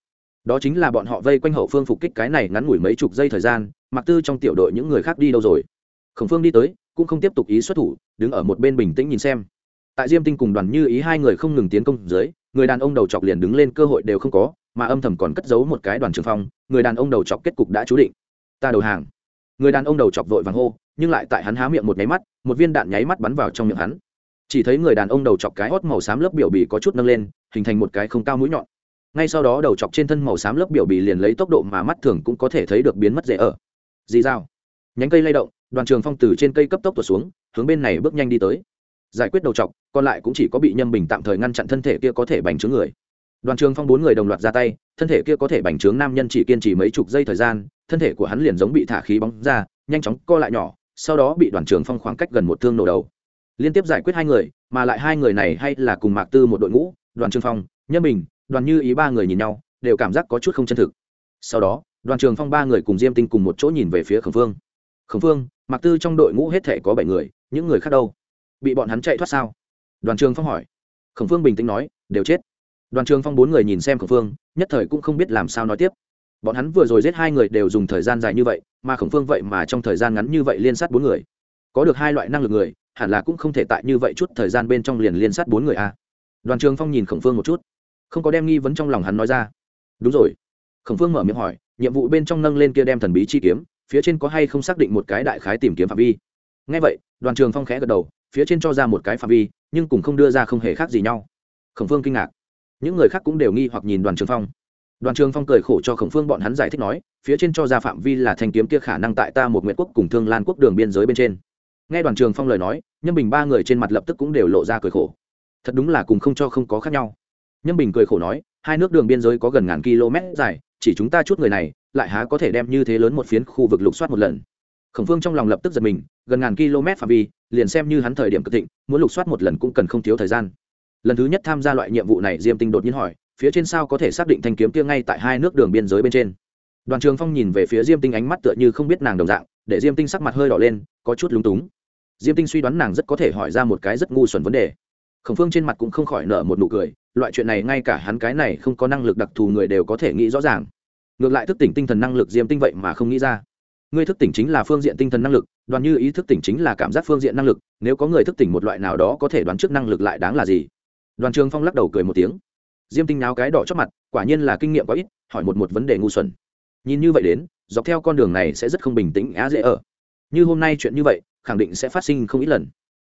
Đó chính là bọn họ vây quanh hậu phương phục kích cái này ngắn ngủi mấy chục giây thời gian mặc tư trong tiểu đội những người khác đi đâu rồi? Khổng phương đi tới, cũng không tiếp tục ý xuất thủ, đứng ở một bên bình tĩnh nhìn xem. Tại diêm tinh cùng đoàn như ý hai người không ngừng tiến công dưới, người đàn ông đầu chọc liền đứng lên cơ hội đều không có, mà âm thầm còn cất giấu một cái đoàn trường phong, người đàn ông đầu chọc kết cục đã chú định. Ta đầu hàng. Người đàn ông đầu chọc vội vàng hô nhưng lại tại hắn há miệng một nháy mắt, một viên đạn nháy mắt bắn vào trong miệng hắn. Chỉ thấy người đàn ông đầu chọc cái hót màu xám lớp biểu bì có chút nâng lên, hình thành một cái không cao mũi nhọn. Ngay sau đó đầu chọc trên thân màu xám lớp biểu bì liền lấy tốc độ mà mắt thường cũng có thể thấy được biến mất dễ ở. Dì dao nhánh cây lay động, đoàn trường phong từ trên cây cấp tốc tuột xuống, hướng bên này bước nhanh đi tới. Giải quyết đầu chọc, còn lại cũng chỉ có bị nhâm bình tạm thời ngăn chặn thân thể kia có thể bành trướng người. Đoàn trường phong bốn người đồng loạt ra tay, thân thể kia có thể bành trướng nam nhân chỉ kiên trì mấy chục giây thời gian, thân thể của hắn liền giống bị thả khí bóng ra, nhanh chóng co lại nhỏ sau đó bị đoàn trưởng phong khoảng cách gần một thương nổ đầu. Liên tiếp giải quyết hai người, mà lại hai người này hay là cùng mạc tư một đội ngũ, đoàn trường phong, nhân bình, đoàn như ý ba người nhìn nhau, đều cảm giác có chút không chân thực. Sau đó, đoàn trường phong ba người cùng diêm tinh cùng một chỗ nhìn về phía khẩn phương khẩn phương mạc tư trong đội ngũ hết thể có bảy người, những người khác đâu? Bị bọn hắn chạy thoát sao? Đoàn trường phong hỏi. Khẩn phương bình tĩnh nói, đều chết. Đoàn trường phong bốn người nhìn xem khẩn phương nhất thời cũng không biết làm sao nói tiếp bọn hắn vừa rồi giết hai người đều dùng thời gian dài như vậy, mà khổng phương vậy mà trong thời gian ngắn như vậy liên sát bốn người. Có được hai loại năng lực người, hẳn là cũng không thể tại như vậy chút thời gian bên trong liền liên sát bốn người a đoàn trường phong nhìn khổng phương một chút. Không có đem nghi vấn trong lòng hắn nói ra. Đúng rồi. Khổng phương mở miệng hỏi, nhiệm vụ bên trong nâng lên kia đem thần bí chi kiếm, phía trên có hay không xác định một cái đại khái tìm kiếm phạm vi? Ngay vậy, đoàn trường phong khẽ gật đầu, phía trên cho ra một cái phạm vi, nhưng cùng không đưa ra không hề khác gì nhau. Khổng phương kinh ngạc. Những người khác cũng đều nghi hoặc nhìn đoàn trường phong đoàn trường phong cười khổ cho khổng phương bọn hắn giải thích nói, phía trên cho ra phạm vi là thanh kiếm kia khả năng tại ta một nguyện quốc cùng thương lan quốc đường biên giới bên trên. Nghe đoàn trường phong lời nói, nhâm bình ba người trên mặt lập tức cũng đều lộ ra cười khổ. Thật đúng là cùng không cho không có khác nhau. Nhâm bình cười khổ nói, hai nước đường biên giới có gần ngàn km dài, chỉ chúng ta chút người này, lại há có thể đem như thế lớn một phiến khu vực lục soát một lần. Khổng phương trong lòng lập tức giật mình, gần ngàn km phạm vi, liền xem như hắn thời điểm cực thịnh, muốn lục soát một lần cũng cần không thiếu thời gian. Lần thứ nhất tham gia loại nhiệm vụ này, diêm tinh đột nhiên hỏi phía trên sao có thể xác định thanh kiếm kia ngay tại hai nước đường biên giới bên trên. Đoàn trường phong nhìn về phía diêm tinh ánh mắt tựa như không biết nàng đồng dạng, để diêm tinh sắc mặt hơi đỏ lên, có chút lúng túng. Diêm tinh suy đoán nàng rất có thể hỏi ra một cái rất ngu xuẩn vấn đề. Khổng phương trên mặt cũng không khỏi nở một nụ cười, loại chuyện này ngay cả hắn cái này không có năng lực đặc thù người đều có thể nghĩ rõ ràng. Ngược lại thức tỉnh tinh thần năng lực diêm tinh vậy mà không nghĩ ra. Ngươi thức tỉnh chính là phương diện tinh thần năng lực, đoàn như ý thức tỉnh chính là cảm giác phương diện năng lực, nếu có người thức tỉnh một loại nào đó có thể đoán trước năng lực lại đáng là gì? Đoàn trường phong lắc đầu cười một tiếng diêm tinh náo cái đỏ chót mặt, quả nhiên là kinh nghiệm quá ít, hỏi một một vấn đề ngu xuẩn. Nhìn như vậy đến, dọc theo con đường này sẽ rất không bình tĩnh, á dễ ở. Như hôm nay chuyện như vậy, khẳng định sẽ phát sinh không ít lần.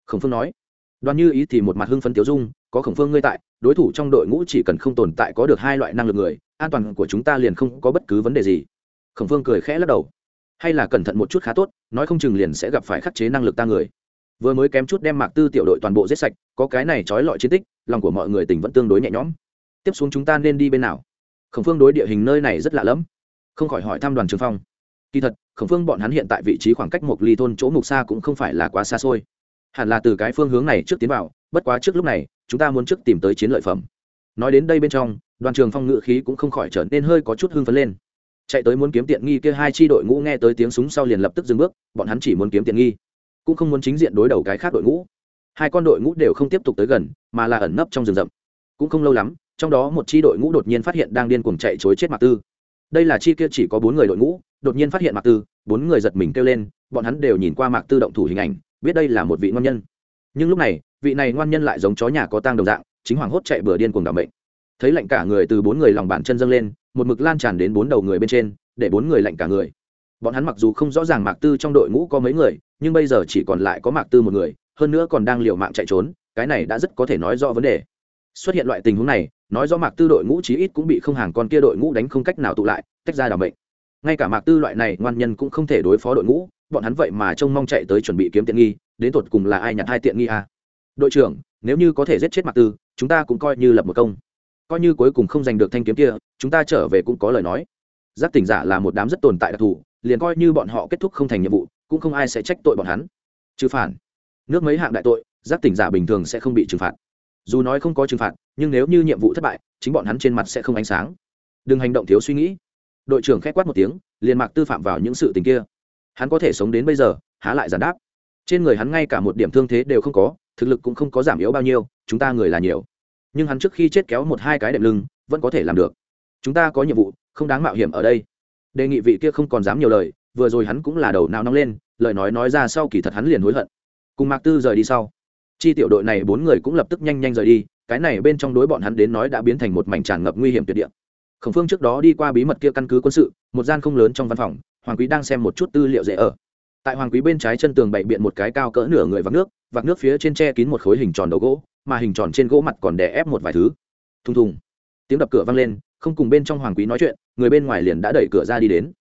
Khổng phương nói. Đoàn như ý thì một mặt hưng phấn tiếu dung, có khổng phương ngươi tại, đối thủ trong đội ngũ chỉ cần không tồn tại có được hai loại năng lực người, an toàn của chúng ta liền không có bất cứ vấn đề gì. Khổng phương cười khẽ lắc đầu. Hay là cẩn thận một chút khá tốt, nói không chừng liền sẽ gặp phải khắc chế năng lực ta người. Vừa mới kém chút đem mạc tư tiểu đội toàn bộ giết sạch, có cái này trói lọi chiến tích, lòng của mọi người tình vẫn tương đối nhẹ nhõm tiếp xuống chúng ta nên đi bên nào? Khổng phương đối địa hình nơi này rất lạ lẫm. Không khỏi hỏi thăm đoàn trường phong. Kỳ thật, khổng phương bọn hắn hiện tại vị trí khoảng cách một ly thôn chỗ mục xa cũng không phải là quá xa xôi. Hẳn là từ cái phương hướng này trước tiến vào, bất quá trước lúc này, chúng ta muốn trước tìm tới chiến lợi phẩm. Nói đến đây bên trong, đoàn trường phong ngự khí cũng không khỏi trở nên hơi có chút hưng phấn lên. Chạy tới muốn kiếm tiện nghi kia hai tri đội ngũ nghe tới tiếng súng sau liền lập tức dừng bước, bọn hắn chỉ muốn kiếm tiện nghi, cũng không muốn chính diện đối đầu cái khác đội ngũ. Hai con đội ngũ đều không tiếp tục tới gần, mà là ẩn nấp trong rừng rậm. Cũng không lâu lắm trong đó một chi đội ngũ đột nhiên phát hiện đang điên cuồng chạy chối chết mạc tư. Đây là chi kia chỉ có bốn người đội ngũ, đột nhiên phát hiện mạc tư, bốn người giật mình kêu lên, bọn hắn đều nhìn qua mạc tư động thủ hình ảnh, biết đây là một vị ngon nhân. Nhưng lúc này, vị này ngoan nhân lại giống chó nhà có tang đồng dạng, chính hoàng hốt chạy bừa điên cuồng đảm bệnh thấy lạnh cả người từ bốn người lòng bàn chân dâng lên, một mực lan tràn đến bốn đầu người bên trên, để bốn người lạnh cả người. Bọn hắn mặc dù không rõ ràng mạc tư trong đội ngũ có mấy người, nhưng bây giờ chỉ còn lại có mạc tư một người, hơn nữa còn đang liều mạng chạy trốn, cái này đã rất có thể nói rõ vấn đề. Xuất hiện loại tình huống này nói rõ mạc tư đội ngũ chí ít cũng bị không hàng con kia đội ngũ đánh không cách nào tụ lại, tách ra đảo mệnh. Ngay cả mạc tư loại này ngoan nhân cũng không thể đối phó đội ngũ, bọn hắn vậy mà trông mong chạy tới chuẩn bị kiếm tiện nghi, đến tột cùng là ai nhặt hai tiện nghi à. đội trưởng, nếu như có thể giết chết mạc tư, chúng ta cũng coi như lập một công. Coi như cuối cùng không giành được thanh kiếm kia, chúng ta trở về cũng có lời nói. Giác tỉnh giả là một đám rất tồn tại đặc thù, liền coi như bọn họ kết thúc không thành nhiệm vụ, cũng không ai sẽ trách tội bọn hắn. Trừ phản, nước mấy hạng đại tội, giác tỉnh giả bình thường sẽ không bị trừng phạt dù nói không có trừng phạt, nhưng nếu như nhiệm vụ thất bại, chính bọn hắn trên mặt sẽ không ánh sáng. Đừng hành động thiếu suy nghĩ. Đội trưởng k h c quát một tiếng, liền mạc tư phạm vào những sự tình kia. Hắn có thể sống đến bây giờ, há lại giản đáp. Trên người hắn ngay cả một điểm thương thế đều không có, thực lực cũng không có giảm yếu bao nhiêu, chúng ta người là nhiều. Nhưng hắn trước khi chết kéo một hai cái đệm lưng, vẫn có thể làm được. Chúng ta có nhiệm vụ, không đáng mạo hiểm ở đây. Đề nghị vị kia không còn dám nhiều lời, vừa rồi hắn cũng là đầu nào nóng lên, lời nói nói ra sau kỳ thật hắn liền hối hận. Cùng mạc tư rời đi sau chi tiểu đội này bốn người cũng lập tức nhanh nhanh rời đi, cái này bên trong đối bọn hắn đến nói đã biến thành một mảnh tràn ngập nguy hiểm tuyệt địa. Khổng phương trước đó đi qua bí mật kia căn cứ quân sự, một gian không lớn trong văn phòng, hoàng quý đang xem một chút tư liệu dễ ở. Tại hoàng quý bên trái chân tường bày biện một cái cao cỡ nửa người vạc nước vạc nước phía trên tre kín một khối hình tròn đầu gỗ, mà hình tròn trên gỗ mặt còn đè ép một vài thứ. Thùng thùng. Tiếng đập cửa vang lên, không cùng bên trong hoàng quý nói chuyện, người bên ngoài liền đã đẩy cửa ra đi đến.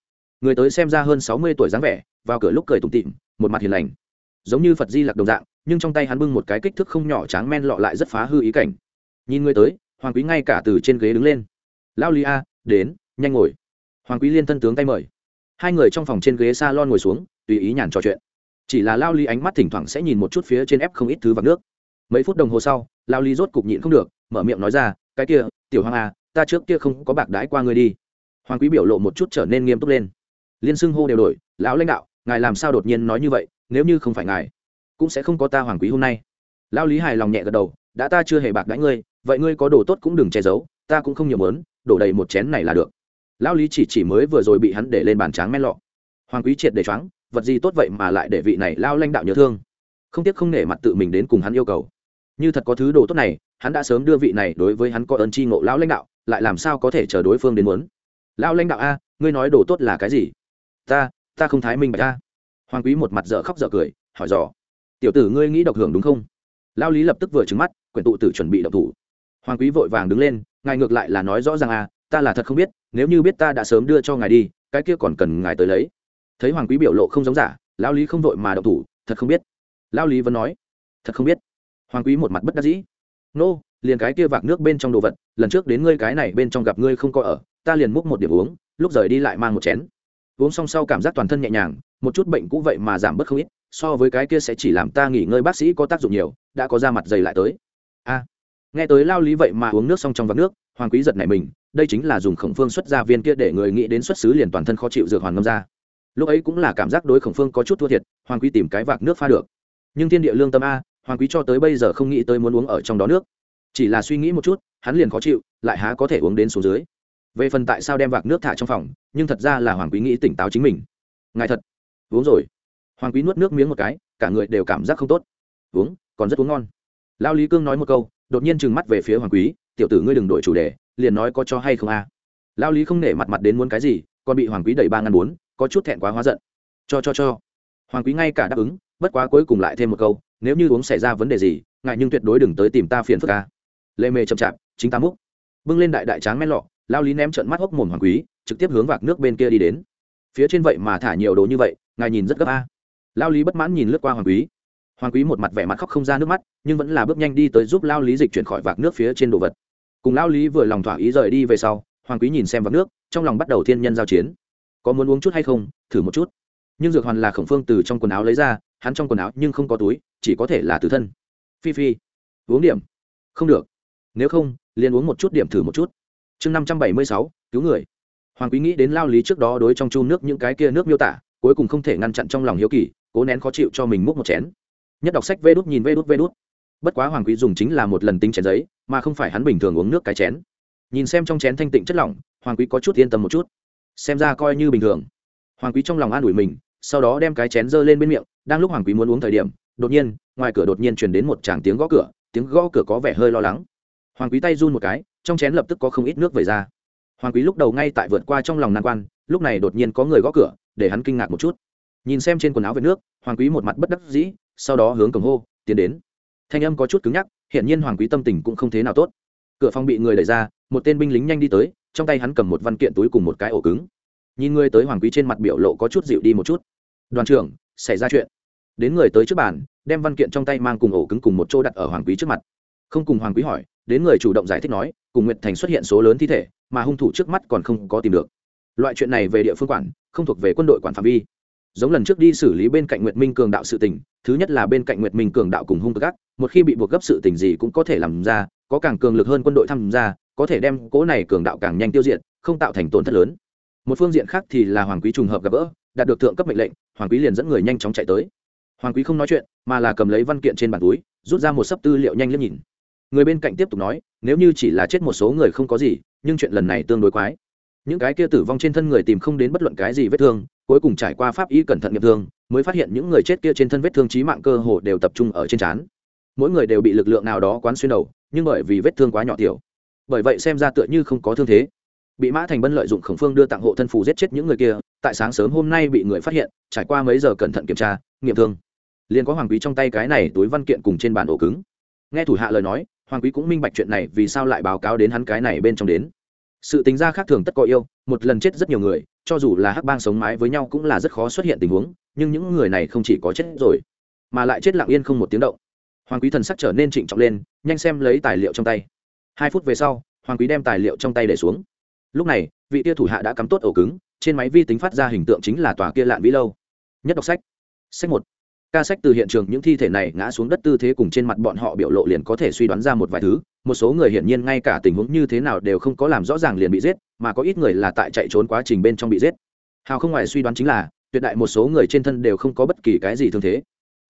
Người tới xem ra hơn sáu mươi tuổi dáng vẻ, vào cửa lúc cười tủm tịm một mặt hiền lành. Giống như phật di lặc đồng dạng nhưng trong tay hắn bưng một cái kích thước không nhỏ tráng men lọ lại rất phá hư ý cảnh. Nhìn người tới, hoàng quý ngay cả từ trên ghế đứng lên. Lao ly a, đến, nhanh ngồi. Hoàng quý liên thân tướng tay mời. Hai người trong phòng trên ghế s a lon ngồi xuống, tùy ý nhàn trò chuyện. Chỉ là lao lý ánh mắt thỉnh thoảng sẽ nhìn một chút phía trên ép không ít thứ vào nước. Mấy phút đồng hồ sau lao lý rốt cục nhịn không được, mở miệng nói ra, cái kia, tiểu hoàng a, ta trước kia không có bạc đái qua ngươi đi. Hoàng quý biểu lộ một chút trở nên nghiêm túc lên. Liên xưng hô đều đổi, lão lãnh đạo, ngài làm sao đột nhiên nói như vậy, nếu như không phải ngài cũng sẽ không có ta hoàng quý hôm nay. Lao lý hài lòng nhẹ gật đầu, đã ta chưa hề bạc đãi ngươi, vậy ngươi có đồ tốt cũng đừng che giấu, ta cũng không nhiều mớn đổ đầy một chén này là được. Lao lý chỉ chỉ mới vừa rồi bị hắn để lên bàn tráng men lọ. Hoàng quý triệt để choáng, vật gì tốt vậy mà lại để vị này lao lãnh đạo nhớ thương. Không tiếc không nể mặt tự mình đến cùng hắn yêu cầu. Như thật có thứ đồ tốt này, hắn đã sớm đưa vị này đối với hắn có ơn tri ngộ lão lãnh đạo, lại làm sao có thể chờ đối phương đến muốn? Lão lãnh đạo a, ngươi nói đồ tốt là cái gì? Ta ta không thái minh bạch a. Hoàng quý một mặt dở khóc dở cười, hỏi dò tiểu tử ngươi nghĩ độc hưởng đúng không? Lao lý lập tức vừa trứng mắt quyển tụ tử chuẩn bị độc thủ. Hoàng quý vội vàng đứng lên ngài ngược lại là nói rõ ràng à ta là thật không biết nếu như biết ta đã sớm đưa cho ngài đi cái kia còn cần ngài tới lấy. Thấy hoàng quý biểu lộ không giống giả lao lý không vội mà độc thủ thật không biết. Lao lý vẫn nói thật không biết. Hoàng quý một mặt bất đắc dĩ. Nô、no, liền cái kia vạc nước bên trong đồ vật lần trước đến ngươi cái này bên trong gặp ngươi không có ở ta liền múc một điểm uống lúc rời đi lại mang một chén. Uống xong sau cảm giác toàn thân nhẹ nhàng một chút bệnh cũ vậy mà giảm bớt không ít so với cái kia sẽ chỉ làm ta nghỉ ngơi bác sĩ có tác dụng nhiều, đã có da mặt dày lại tới. A, nghe tới lao lý vậy mà uống nước xong trong vắt nước, hoàng quý giật này mình, đây chính là dùng khổng phương xuất ra viên kia để người nghĩ đến xuất xứ liền toàn thân khó chịu dược hoàn ngâm ra lúc ấy cũng là cảm giác đối khổng phương có chút thua thiệt, hoàng quý tìm cái vạc nước pha được. Nhưng thiên địa lương tâm a, hoàng quý cho tới bây giờ không nghĩ tới muốn uống ở trong đó nước. Chỉ là suy nghĩ một chút, hắn liền khó chịu, lại há có thể uống đến số dưới. Về phần tại sao đem vạc nước thả trong phòng, nhưng thật ra là hoàng quý nghĩ tỉnh táo chính mình. Ngài thật, uống rồi hoàng quý nuốt nước miếng một cái, cả người đều cảm giác không tốt. Uống, còn rất uống ngon. Lao lý cương nói một câu, đột nhiên trừng mắt về phía hoàng quý, tiểu tử ngươi đừng đổi chủ đề, liền nói có cho hay không a? À. lao lý không nể mặt mặt đến muốn cái gì, còn bị hoàng quý đẩy ba ngăn bốn, có chút thẹn quá hóa giận. Cho cho cho. Hoàng quý ngay cả đáp ứng, bất quá cuối cùng lại thêm một câu, nếu như uống xảy ra vấn đề gì, ngại nhưng tuyệt đối đừng tới tìm ta phiền phức ca lê mê chậm chạp, chính ta múc. Bưng lên đại đại tráng men lọ, lao lý ném trận mắt hốc mồm hoàng quý, trực tiếp hướng vạc nước bên kia đi đến. Phía trên vậy mà thả nhiều đồ như vậy, ngài nhìn rất gấp a lao lý bất mãn nhìn lướt qua hoàng quý. Hoàng quý một mặt vẻ mặt khóc không ra nước mắt, nhưng vẫn là bước nhanh đi tới giúp lao lý dịch chuyển khỏi vạc nước phía trên đồ vật. Cùng lao lý vừa lòng thỏa ý rời đi về sau, hoàng quý nhìn xem vạc nước, trong lòng bắt đầu thiên nhân giao chiến. Có muốn uống chút hay không, thử một chút. Nhưng dược hoàn là khổng phương từ trong quần áo lấy ra, hắn trong quần áo nhưng không có túi, chỉ có thể là từ thân. Phi phi, uống điểm. Không được. Nếu không, liền uống một chút điểm thử một chút. Chương năm trăm bảy mươi sáu, cứu người. Hoàng quý nghĩ đến lao lý trước đó đối trong chu nước những cái kia nước miêu tả, cuối cùng không thể ngăn chặn trong lòng hiếu kỳ cố nén khó chịu cho mình múc một chén. Nhất đọc sách vê đút nhìn vê đút vê đút. Bất quá hoàng quý dùng chính là một lần tính chén giấy, mà không phải hắn bình thường uống nước cái chén. Nhìn xem trong chén thanh tịnh chất lỏng, hoàng quý có chút yên tâm một chút. Xem ra coi như bình thường. Hoàng quý trong lòng an ủi mình, sau đó đem cái chén giơ lên bên miệng, đang lúc hoàng quý muốn uống thời điểm, đột nhiên, ngoài cửa đột nhiên truyền đến một tràng tiếng gõ cửa, tiếng gõ cửa có vẻ hơi lo lắng. Hoàng quý tay run một cái, trong chén lập tức có không ít nước về ra. Hoàng quý lúc đầu ngay tại vượt qua trong lòng nan quan, lúc này đột nhiên có người gõ cửa, để hắn kinh ngạc một chút nhìn xem trên quần áo về nước, hoàng quý một mặt bất đắc dĩ, sau đó hướng cổng hô, tiến đến. Thanh âm có chút cứng nhắc hiện nhiên hoàng quý tâm tình cũng không thế nào tốt. Cửa phòng bị người đẩy ra, một tên binh lính nhanh đi tới, trong tay hắn cầm một văn kiện túi cùng một cái ổ cứng. Nhìn người tới hoàng quý trên mặt biểu lộ có chút dịu đi một chút. Đoàn trưởng, xảy ra chuyện. Đến người tới trước bàn, đem văn kiện trong tay mang cùng ổ cứng cùng một chỗ đặt ở hoàng quý trước mặt. Không cùng hoàng quý hỏi, đến người chủ động giải thích nói, cùng nguyệt thành xuất hiện số lớn thi thể, mà hung thủ trước mắt còn không có tìm được. Loại chuyện này về địa phương quản, không thuộc về quân đội quản phạm vi giống lần trước đi xử lý bên cạnh nguyệt minh cường đạo sự tình, thứ nhất là bên cạnh nguyệt minh cường đạo cùng hung cực ác, một khi bị buộc gấp sự tình gì cũng có thể làm ra, có càng cường lực hơn quân đội tham gia, có thể đem cố này cường đạo càng nhanh tiêu diệt, không tạo thành tổn thất lớn. Một phương diện khác thì là hoàng quý trùng hợp gặp gỡ, đạt được thượng cấp mệnh lệnh, hoàng quý liền dẫn người nhanh chóng chạy tới. Hoàng quý không nói chuyện, mà là cầm lấy văn kiện trên bàn túi, rút ra một sấp tư liệu nhanh liếc nhìn. Người bên cạnh tiếp tục nói, nếu như chỉ là chết một số người không có gì, nhưng chuyện lần này tương đối quái. Những cái kia tử vong trên thân người tìm không đến bất luận cái gì vết thương cuối cùng trải qua pháp y cẩn thận nghiệm thương, mới phát hiện những người chết kia trên thân vết thương trí mạng cơ hồ đều tập trung ở trên trán. Mỗi người đều bị lực lượng nào đó quán xuyên đầu, nhưng bởi vì vết thương quá nhỏ tiểu. Bởi vậy xem ra tựa như không có thương thế. Bị mã thành bân lợi dụng khổng phương đưa tặng hộ thân phù giết chết những người kia, tại sáng sớm hôm nay bị người phát hiện, trải qua mấy giờ cẩn thận kiểm tra, nghiệm thương. Liền có hoàng quý trong tay cái này túi văn kiện cùng trên bàn ổ cứng. Nghe thủ hạ lời nói, hoàng quý cũng minh bạch chuyện này vì sao lại báo cáo đến hắn cái này bên trong đến. Sự tính ra khác thường tất có yêu, một lần chết rất nhiều người cho dù là hắc bang sống mái với nhau cũng là rất khó xuất hiện tình huống, nhưng những người này không chỉ có chết rồi, mà lại chết lặng yên không một tiếng động. Hoàng quý thần sắc trở nên trịnh trọng lên, nhanh xem lấy tài liệu trong tay. Hai phút về sau, hoàng quý đem tài liệu trong tay để xuống. Lúc này, vị tia thủ hạ đã cắm tốt ổ cứng, trên máy vi tính phát ra hình tượng chính là tòa kia lạn vĩ lâu. Nhất đọc sách. Sách một. Ca sách từ hiện trường những thi thể này ngã xuống đất tư thế cùng trên mặt bọn họ biểu lộ liền có thể suy đoán ra một vài thứ một số người hiển nhiên ngay cả tình huống như thế nào đều không có làm rõ ràng liền bị giết, mà có ít người là tại chạy trốn quá trình bên trong bị giết. Hào không ngoài suy đoán chính là, tuyệt đại một số người trên thân đều không có bất kỳ cái gì thương thế.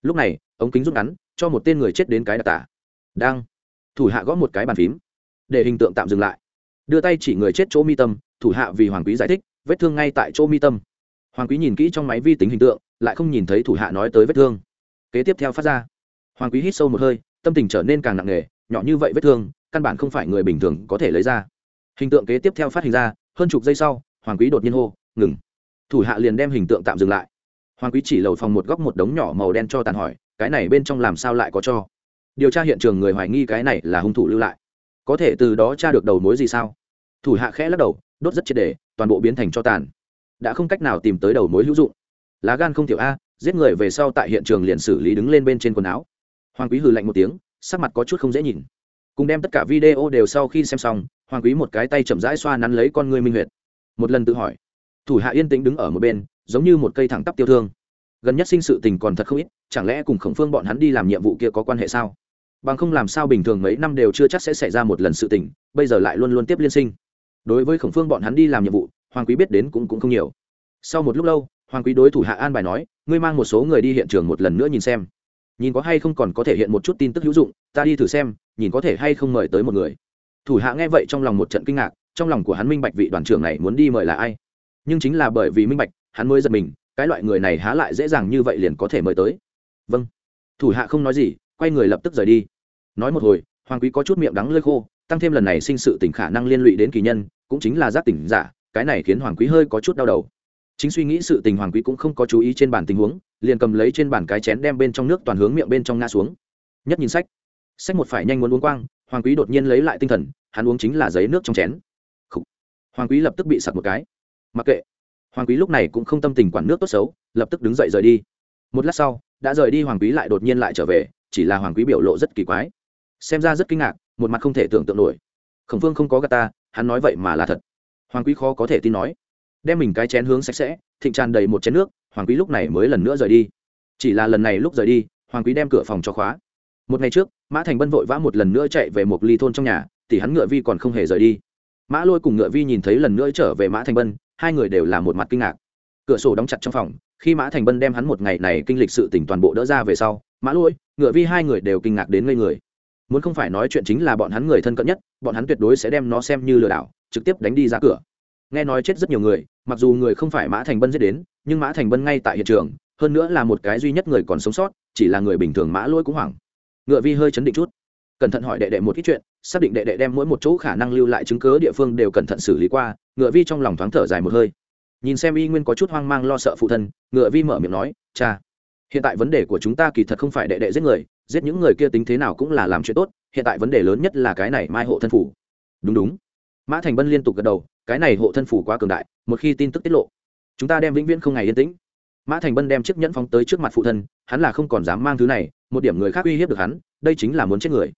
Lúc này, ống kính rút ngắn, cho một tên người chết đến cái đặc tả. Đang. Thủ hạ gõ một cái bàn phím. Để hình tượng tạm dừng lại. Đưa tay chỉ người chết chỗ mi tâm, thủ hạ vì hoàng quý giải thích, vết thương ngay tại chỗ mi tâm. Hoàng quý nhìn kỹ trong máy vi tính hình tượng, lại không nhìn thấy thủ hạ nói tới vết thương. Kế tiếp theo phát ra. Hoàng quý hít sâu một hơi, tâm tình trở nên càng nặng nề nhỏ như vậy vết thương, căn bản không phải người bình thường có thể lấy ra. Hình tượng kế tiếp theo phát hình ra, hơn chục giây sau, hoàng quý đột nhiên hô, ngừng. Thủ hạ liền đem hình tượng tạm dừng lại. Hoàng quý chỉ lầu phòng một góc một đống nhỏ màu đen cho tàn hỏi, cái này bên trong làm sao lại có cho? Điều tra hiện trường người hoài nghi cái này là hung thủ lưu lại. Có thể từ đó tra được đầu mối gì sao? Thủ hạ khẽ lắc đầu, đốt rất triệt đề toàn bộ biến thành cho tàn. Đã không cách nào tìm tới đầu mối hữu dụng. Lá gan không thiểu a, giết người về sau tại hiện trường liền xử lý đứng lên bên trên quần áo. Hoàng quý hừ lạnh một tiếng sắc mặt có chút không dễ nhìn. Cùng đem tất cả video đều sau khi xem xong hoàng quý một cái tay chậm rãi xoa nắn lấy con người minh huyệt. Một lần tự hỏi thủ hạ yên tĩnh đứng ở một bên giống như một cây thẳng tắp tiêu thương. Gần nhất sinh sự tình còn thật không ít chẳng lẽ cùng khổng phương bọn hắn đi làm nhiệm vụ kia có quan hệ sao? Bằng không làm sao bình thường mấy năm đều chưa chắc sẽ xảy ra một lần sự tình bây giờ lại luôn luôn tiếp liên sinh. Đối với khổng phương bọn hắn đi làm nhiệm vụ hoàng quý biết đến cũng, cũng không nhiều. Sau một lúc lâu hoàng quý đối thủ hạ an bài nói ngươi mang một số người đi hiện trường một lần nữa nhìn xem nhìn có hay không còn có thể hiện một chút tin tức hữu dụng, ta đi thử xem, nhìn có thể hay không mời tới một người. Thủ hạ nghe vậy trong lòng một trận kinh ngạc, trong lòng của hắn minh bạch vị đoàn trưởng này muốn đi mời là ai. Nhưng chính là bởi vì minh bạch, hắn mới giật mình, cái loại người này há lại dễ dàng như vậy liền có thể mời tới. Vâng. Thủ hạ không nói gì, quay người lập tức rời đi. Nói một hồi, hoàng quý có chút miệng đắng lơi khô, tăng thêm lần này sinh sự tỉnh khả năng liên lụy đến kỳ nhân, cũng chính là giác tỉnh giả, cái này khiến hoàng quý hơi có chút đau đầu chính suy nghĩ sự tình hoàng quý cũng không có chú ý trên bản tình huống, liền cầm lấy trên bản cái chén đem bên trong nước toàn hướng miệng bên trong ngã xuống. Nhất nhìn sách. Sách một phải nhanh muốn uống quang, hoàng quý đột nhiên lấy lại tinh thần, hắn uống chính là giấy nước trong chén. Hoàng quý lập tức bị sặc một cái. Mặc kệ. Hoàng quý lúc này cũng không tâm tình quản nước tốt xấu, lập tức đứng dậy rời đi. Một lát sau, đã rời đi hoàng quý lại đột nhiên lại trở về, chỉ là hoàng quý biểu lộ rất kỳ quái. Xem ra rất kinh ngạc, một mặt không thể tưởng tượng nổi. Khổng phương không có gà ta, hắn nói vậy mà là thật. Hoàng quý khó có thể tin nói đem mình cái chén hướng sạch sẽ, thịnh tràn đầy một chén nước, hoàng quý lúc này mới lần nữa rời đi. Chỉ là lần này lúc rời đi, hoàng quý đem cửa phòng cho khóa. Một ngày trước, mã thành bân vội vã một lần nữa chạy về một ly thôn trong nhà, thì hắn ngựa vi còn không hề rời đi. Mã lôi cùng ngựa vi nhìn thấy lần nữa trở về mã thành bân hai người đều là một mặt kinh ngạc. Cửa sổ đóng chặt trong phòng, khi mã thành bân đem hắn một ngày này kinh lịch sự tỉnh toàn bộ đỡ ra về sau, mã lôi, ngựa vi hai người đều kinh ngạc đến ngây người. Muốn không phải nói chuyện chính là bọn hắn người thân cận nhất, bọn hắn tuyệt đối sẽ đem nó xem như lừa đảo, trực tiếp đánh đi ra cửa nghe nói chết rất nhiều người, mặc dù người không phải mã thành bân giết đến, nhưng mã thành bân ngay tại hiện trường, hơn nữa là một cái duy nhất người còn sống sót, chỉ là người bình thường mã lỗi cũng hoảng. Ngựa vi hơi chấn định chút. Cẩn thận hỏi đệ đệ một ít chuyện, xác định đệ đệ đem mỗi một chỗ khả năng lưu lại chứng cớ địa phương đều cẩn thận xử lý qua, ngựa vi trong lòng thoáng thở dài một hơi. Nhìn xem y nguyên có chút hoang mang lo sợ phụ thân, ngựa vi mở miệng nói, cha, hiện tại vấn đề của chúng ta kỳ thật không phải đệ đệ giết người, giết những người kia tính thế nào cũng là làm chuyện tốt, hiện tại vấn đề lớn nhất là cái này mai hộ thân phủ. Đúng đúng. Mã thành bân liên tục gật đầu cái này hộ thân phủ quá cường đại, một khi tin tức tiết lộ, chúng ta đem vĩnh viễn không ngày yên tĩnh. Mã thành bân đem chiếc nhẫn phóng tới trước mặt phụ thân, hắn là không còn dám mang thứ này, một điểm người khác uy hiếp được hắn, đây chính là muốn chết người.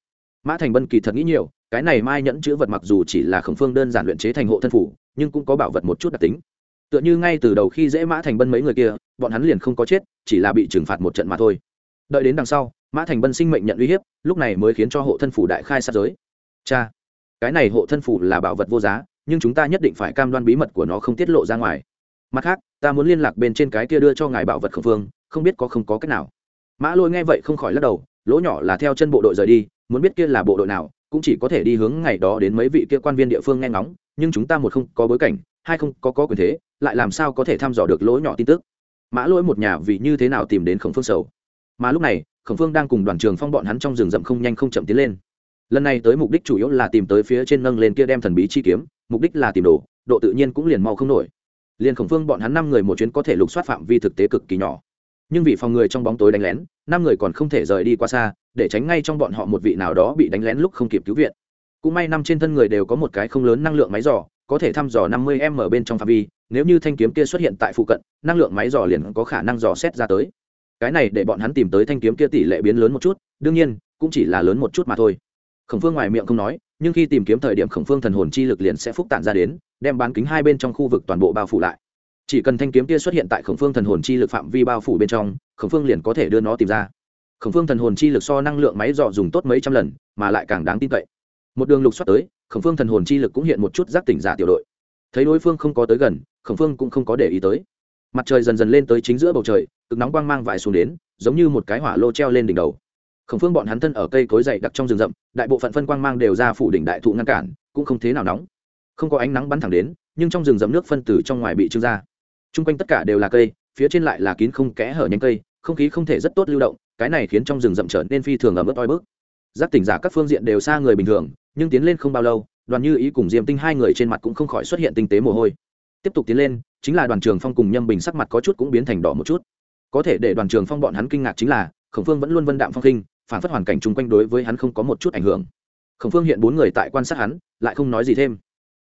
Mã thành bân kỳ thật nghĩ nhiều, cái này mai nhẫn chữ vật mặc dù chỉ là khổng phương đơn giản luyện chế thành hộ thân phủ, nhưng cũng có bảo vật một chút đặc tính. Tựa như ngay từ đầu khi dễ mã thành bân mấy người kia, bọn hắn liền không có chết, chỉ là bị trừng phạt một trận mà thôi. Đợi đến đằng sau, mã thành bân sinh mệnh nhận uy hiếp, lúc này mới khiến cho hộ thân phủ đại khai sát giới. Cha, cái này hộ thân phủ là bảo vật vô giá nhưng chúng ta nhất định phải cam đoan bí mật của nó không tiết lộ ra ngoài. Mặt khác ta muốn liên lạc bên trên cái kia đưa cho ngài bảo vật khẩn phương không biết có không có cách nào. Mã lôi nghe vậy không khỏi lắc đầu lỗ nhỏ là theo chân bộ đội rời đi muốn biết kia là bộ đội nào cũng chỉ có thể đi hướng ngày đó đến mấy vị kia quan viên địa phương nghe ngóng nhưng chúng ta một không có bối cảnh hai không có, có quyền thế lại làm sao có thể thăm dò được lỗ nhỏ tin tức? Mã lỗi một nhà vì như thế nào tìm đến khổng phương sầu? Mà lúc này khổng phương đang cùng đoàn trường phong bọn hắn trong rừng rậm không nhanh không chậm tiến lên. Lần này tới mục đích chủ yếu là tìm tới phía trên nâng lên kia đem thần bí chi kiếm mục đích là tìm đồ, độ tự nhiên cũng liền mau không nổi. Liền khổng phương bọn hắn năm người một chuyến có thể lục soát phạm vi thực tế cực kỳ nhỏ. Nhưng vì phòng người trong bóng tối đánh lén, năm người còn không thể rời đi quá xa, để tránh ngay trong bọn họ một vị nào đó bị đánh lén lúc không kịp cứu viện. Cũng may năm trên thân người đều có một cái không lớn năng lượng máy dò, có thể thăm dò năm mươi m bên trong phạm vi, nếu như thanh kiếm kia xuất hiện tại phụ cận, năng lượng máy dò liền có khả năng dò xét ra tới. Cái này để bọn hắn tìm tới thanh kiếm kia tỷ lệ biến lớn một chút, đương nhiên, cũng chỉ là lớn một chút mà thôi. Khổng phương ngoài miệng không nói nhưng khi tìm kiếm thời điểm khổng phương thần hồn chi lực liền sẽ phúc tản ra đến, đem bán kính hai bên trong khu vực toàn bộ bao phủ lại. Chỉ cần thanh kiếm kia xuất hiện tại khổng phương thần hồn chi lực phạm vi bao phủ bên trong, khổng phương liền có thể đưa nó tìm ra. Khổng phương thần hồn chi lực so năng lượng máy dò dùng tốt mấy trăm lần, mà lại càng đáng tin cậy. Một đường lục xoát tới, khổng phương thần hồn chi lực cũng hiện một chút giác tỉnh giả tiểu đội. Thấy đối phương không có tới gần, khổng phương cũng không có để ý tới. Mặt trời dần dần lên tới chính giữa bầu trời, cực nóng quang mang vải xuống đến, giống như một cái hỏa lô treo lên đỉnh đầu khổng phương bọn hắn thân ở cây cối dày đặc trong rừng rậm, đại bộ phận phân quang mang đều ra phủ đỉnh đại thụ ngăn cản, cũng không thế nào nóng. Không có ánh nắng bắn thẳng đến, nhưng trong rừng rậm nước phân tử trong ngoài bị trưng ra. T r u n g quanh tất cả đều là cây, phía trên lại là kín không kẽ hở nhánh cây, không khí không thể rất tốt lưu động, cái này khiến trong rừng rậm trở nên phi thường ấm ức oi bức. Giác tỉnh giả các phương diện đều xa người bình thường, nhưng tiến lên không bao lâu, đoàn như ý cùng diêm tinh hai người trên mặt cũng không khỏi xuất hiện tinh tế mồ hôi. Tiếp tục tiến lên, chính là đoàn trường phong cùng nhâm bình sắc mặt có chút cũng biến thành đỏ một chút. Có thể để đoàn trường phong bọn hắn kinh ngạc chính là, khổng phương vẫn luôn vân đạm phong khinh phản phất hoàn cảnh chung quanh đối với hắn không có một chút ảnh hưởng. Khổng phương hiện bốn người tại quan sát hắn, lại không nói gì thêm.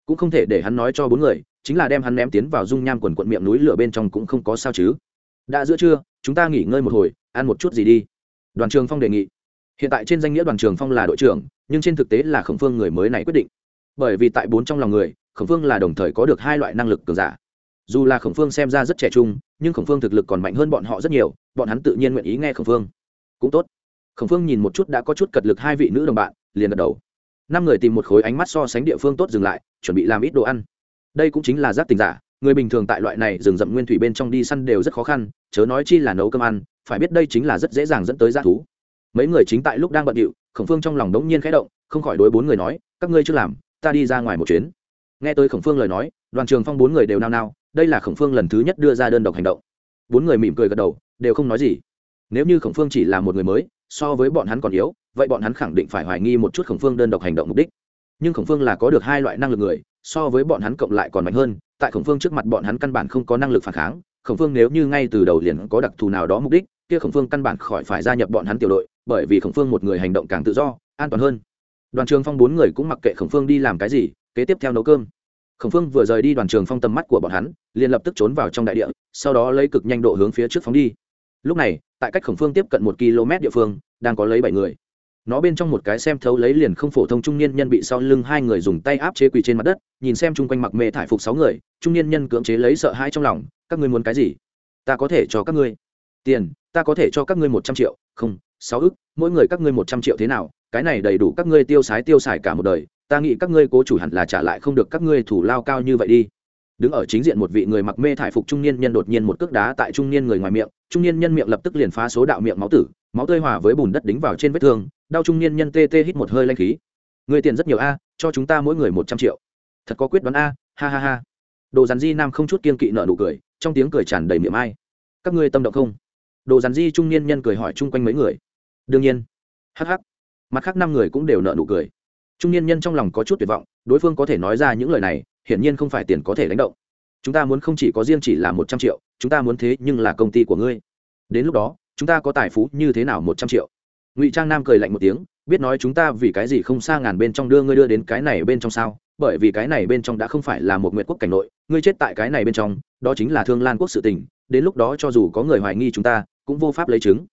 Cũng không thể để hắn nói cho bốn người, chính là đem hắn ném tiến vào dung nham quần quận miệng núi lửa bên trong cũng không có sao chứ. Đã giữa trưa, chúng ta nghỉ ngơi một hồi, ăn một chút gì đi. Đoàn trường phong đề nghị. Hiện tại trên danh nghĩa đoàn trường phong là đội trưởng, nhưng trên thực tế là khổng phương người mới này quyết định. Bởi vì tại bốn trong lòng người, khổng phương là đồng thời có được hai loại năng lực cường giả. Dù là khổng phương xem ra rất trẻ trung, nhưng khổng phương thực lực còn mạnh hơn bọn họ rất nhiều, bọn hắn tự nhiên nguyện ý nghe khổng phương. Cũng tốt khổng phương nhìn một chút đã có chút cật lực hai vị nữ đồng bạn, liền gật đầu. Năm người tìm một khối ánh mắt so sánh địa phương tốt dừng lại, chuẩn bị làm ít đồ ăn. Đây cũng chính là giác tình giả, người bình thường tại loại này rừng rậm nguyên thủy bên trong đi săn đều rất khó khăn, chớ nói chi là nấu cơm ăn, phải biết đây chính là rất dễ dàng dẫn tới g thú. Mấy người chính tại lúc đang bận điệu, khổng phương trong lòng đống nhiên khẽ động, không khỏi đối bốn người nói, các ngươi chưa làm, ta đi ra ngoài một chuyến. Nghe tới khổng phương lời nói, đoàn trường phong bốn người đều nao nao, đây là khổng phương lần thứ nhất đưa ra đơn độc hành động. Bốn người mỉm cười gật đầu, đều không nói gì. Nếu như khổng phương chỉ là một người mới so với bọn hắn còn yếu, vậy bọn hắn khẳng định phải hoài nghi một chút khổng phương đơn độc hành động mục đích. Nhưng khổng phương là có được hai loại năng lực người, so với bọn hắn cộng lại còn mạnh hơn, tại khổng phương trước mặt bọn hắn căn bản không có năng lực phản kháng, khổng phương nếu như ngay từ đầu liền có đặc thù nào đó mục đích, kia khổng phương căn bản khỏi phải gia nhập bọn hắn tiểu đội, bởi vì khổng phương một người hành động càng tự do, an toàn hơn. Đoàn trường phong bốn người cũng mặc kệ khổng phương đi làm cái gì, kế tiếp theo nấu cơm. Khổng phương vừa rời đi đoàn trường phong tầm mắt của bọn hắn, liền lập tức trốn vào trong đại địa, sau đó lấy cực nhanh độ hướng phía trước phóng đi. Lúc này tại cách khổng phương tiếp cận một km địa phương, đang có lấy bảy người. Nó bên trong một cái xem thấu lấy liền không phổ thông trung niên nhân bị sau lưng hai người dùng tay áp chế quỳ trên mặt đất, nhìn xem chung quanh mặc mê thải phục sáu người, trung niên nhân cưỡng chế lấy sợ hãi trong lòng, các ngươi muốn cái gì? Ta có thể cho các ngươi tiền, ta có thể cho các ngươi một trăm triệu, không, sáu ức, mỗi người các ngươi một trăm triệu thế nào, cái này đầy đủ các ngươi tiêu sái tiêu xài cả một đời, ta nghĩ các ngươi cố chủ hẳn là trả lại không được các ngươi thủ lao cao như vậy đi. Đứng ở chính diện một vị người mặc mê thải phục trung niên nhân đột nhiên một cước đá tại trung niên người ngoài miệng trung niên nhân miệng lập tức liền phá số đạo miệng máu tử, máu tơi hòa với bùn đất đính vào trên vết thương, đau trung niên nhân tê tê hít một hơi lanh khí. Người tiền rất nhiều a, cho chúng ta mỗi người một trăm triệu. Thật có quyết đoán a, ha ha ha. Đồ rắn di nam không chút kiên kỵ nợ nụ cười, trong tiếng cười tràn đầy miệng ai. Các ngươi tâm động không? Đồ rắn di trung niên nhân cười hỏi chung quanh mấy người. Đương nhiên. Hh mặt khác năm người cũng đều nợ nụ cười. Trung niên nhân trong lòng có chút tuyệt vọng, đối phương có thể nói ra những lời này, hiển nhiên không phải tiền có thể đánh động chúng ta muốn không chỉ có riêng chỉ là một trăm triệu, chúng ta muốn thế nhưng là công ty của ngươi. Đến lúc đó, chúng ta có tài phú như thế nào một trăm triệu? Ngụy trang nam cười lạnh một tiếng, biết nói chúng ta vì cái gì không xa ngàn bên trong đưa ngươi đưa đến cái này bên trong sao? Bởi vì cái này bên trong đã không phải là một nguyện quốc cảnh nội, ngươi chết tại cái này bên trong, đó chính là thương lan quốc sự tình, đến lúc đó cho dù có người hoài nghi chúng ta, cũng vô pháp lấy chứng.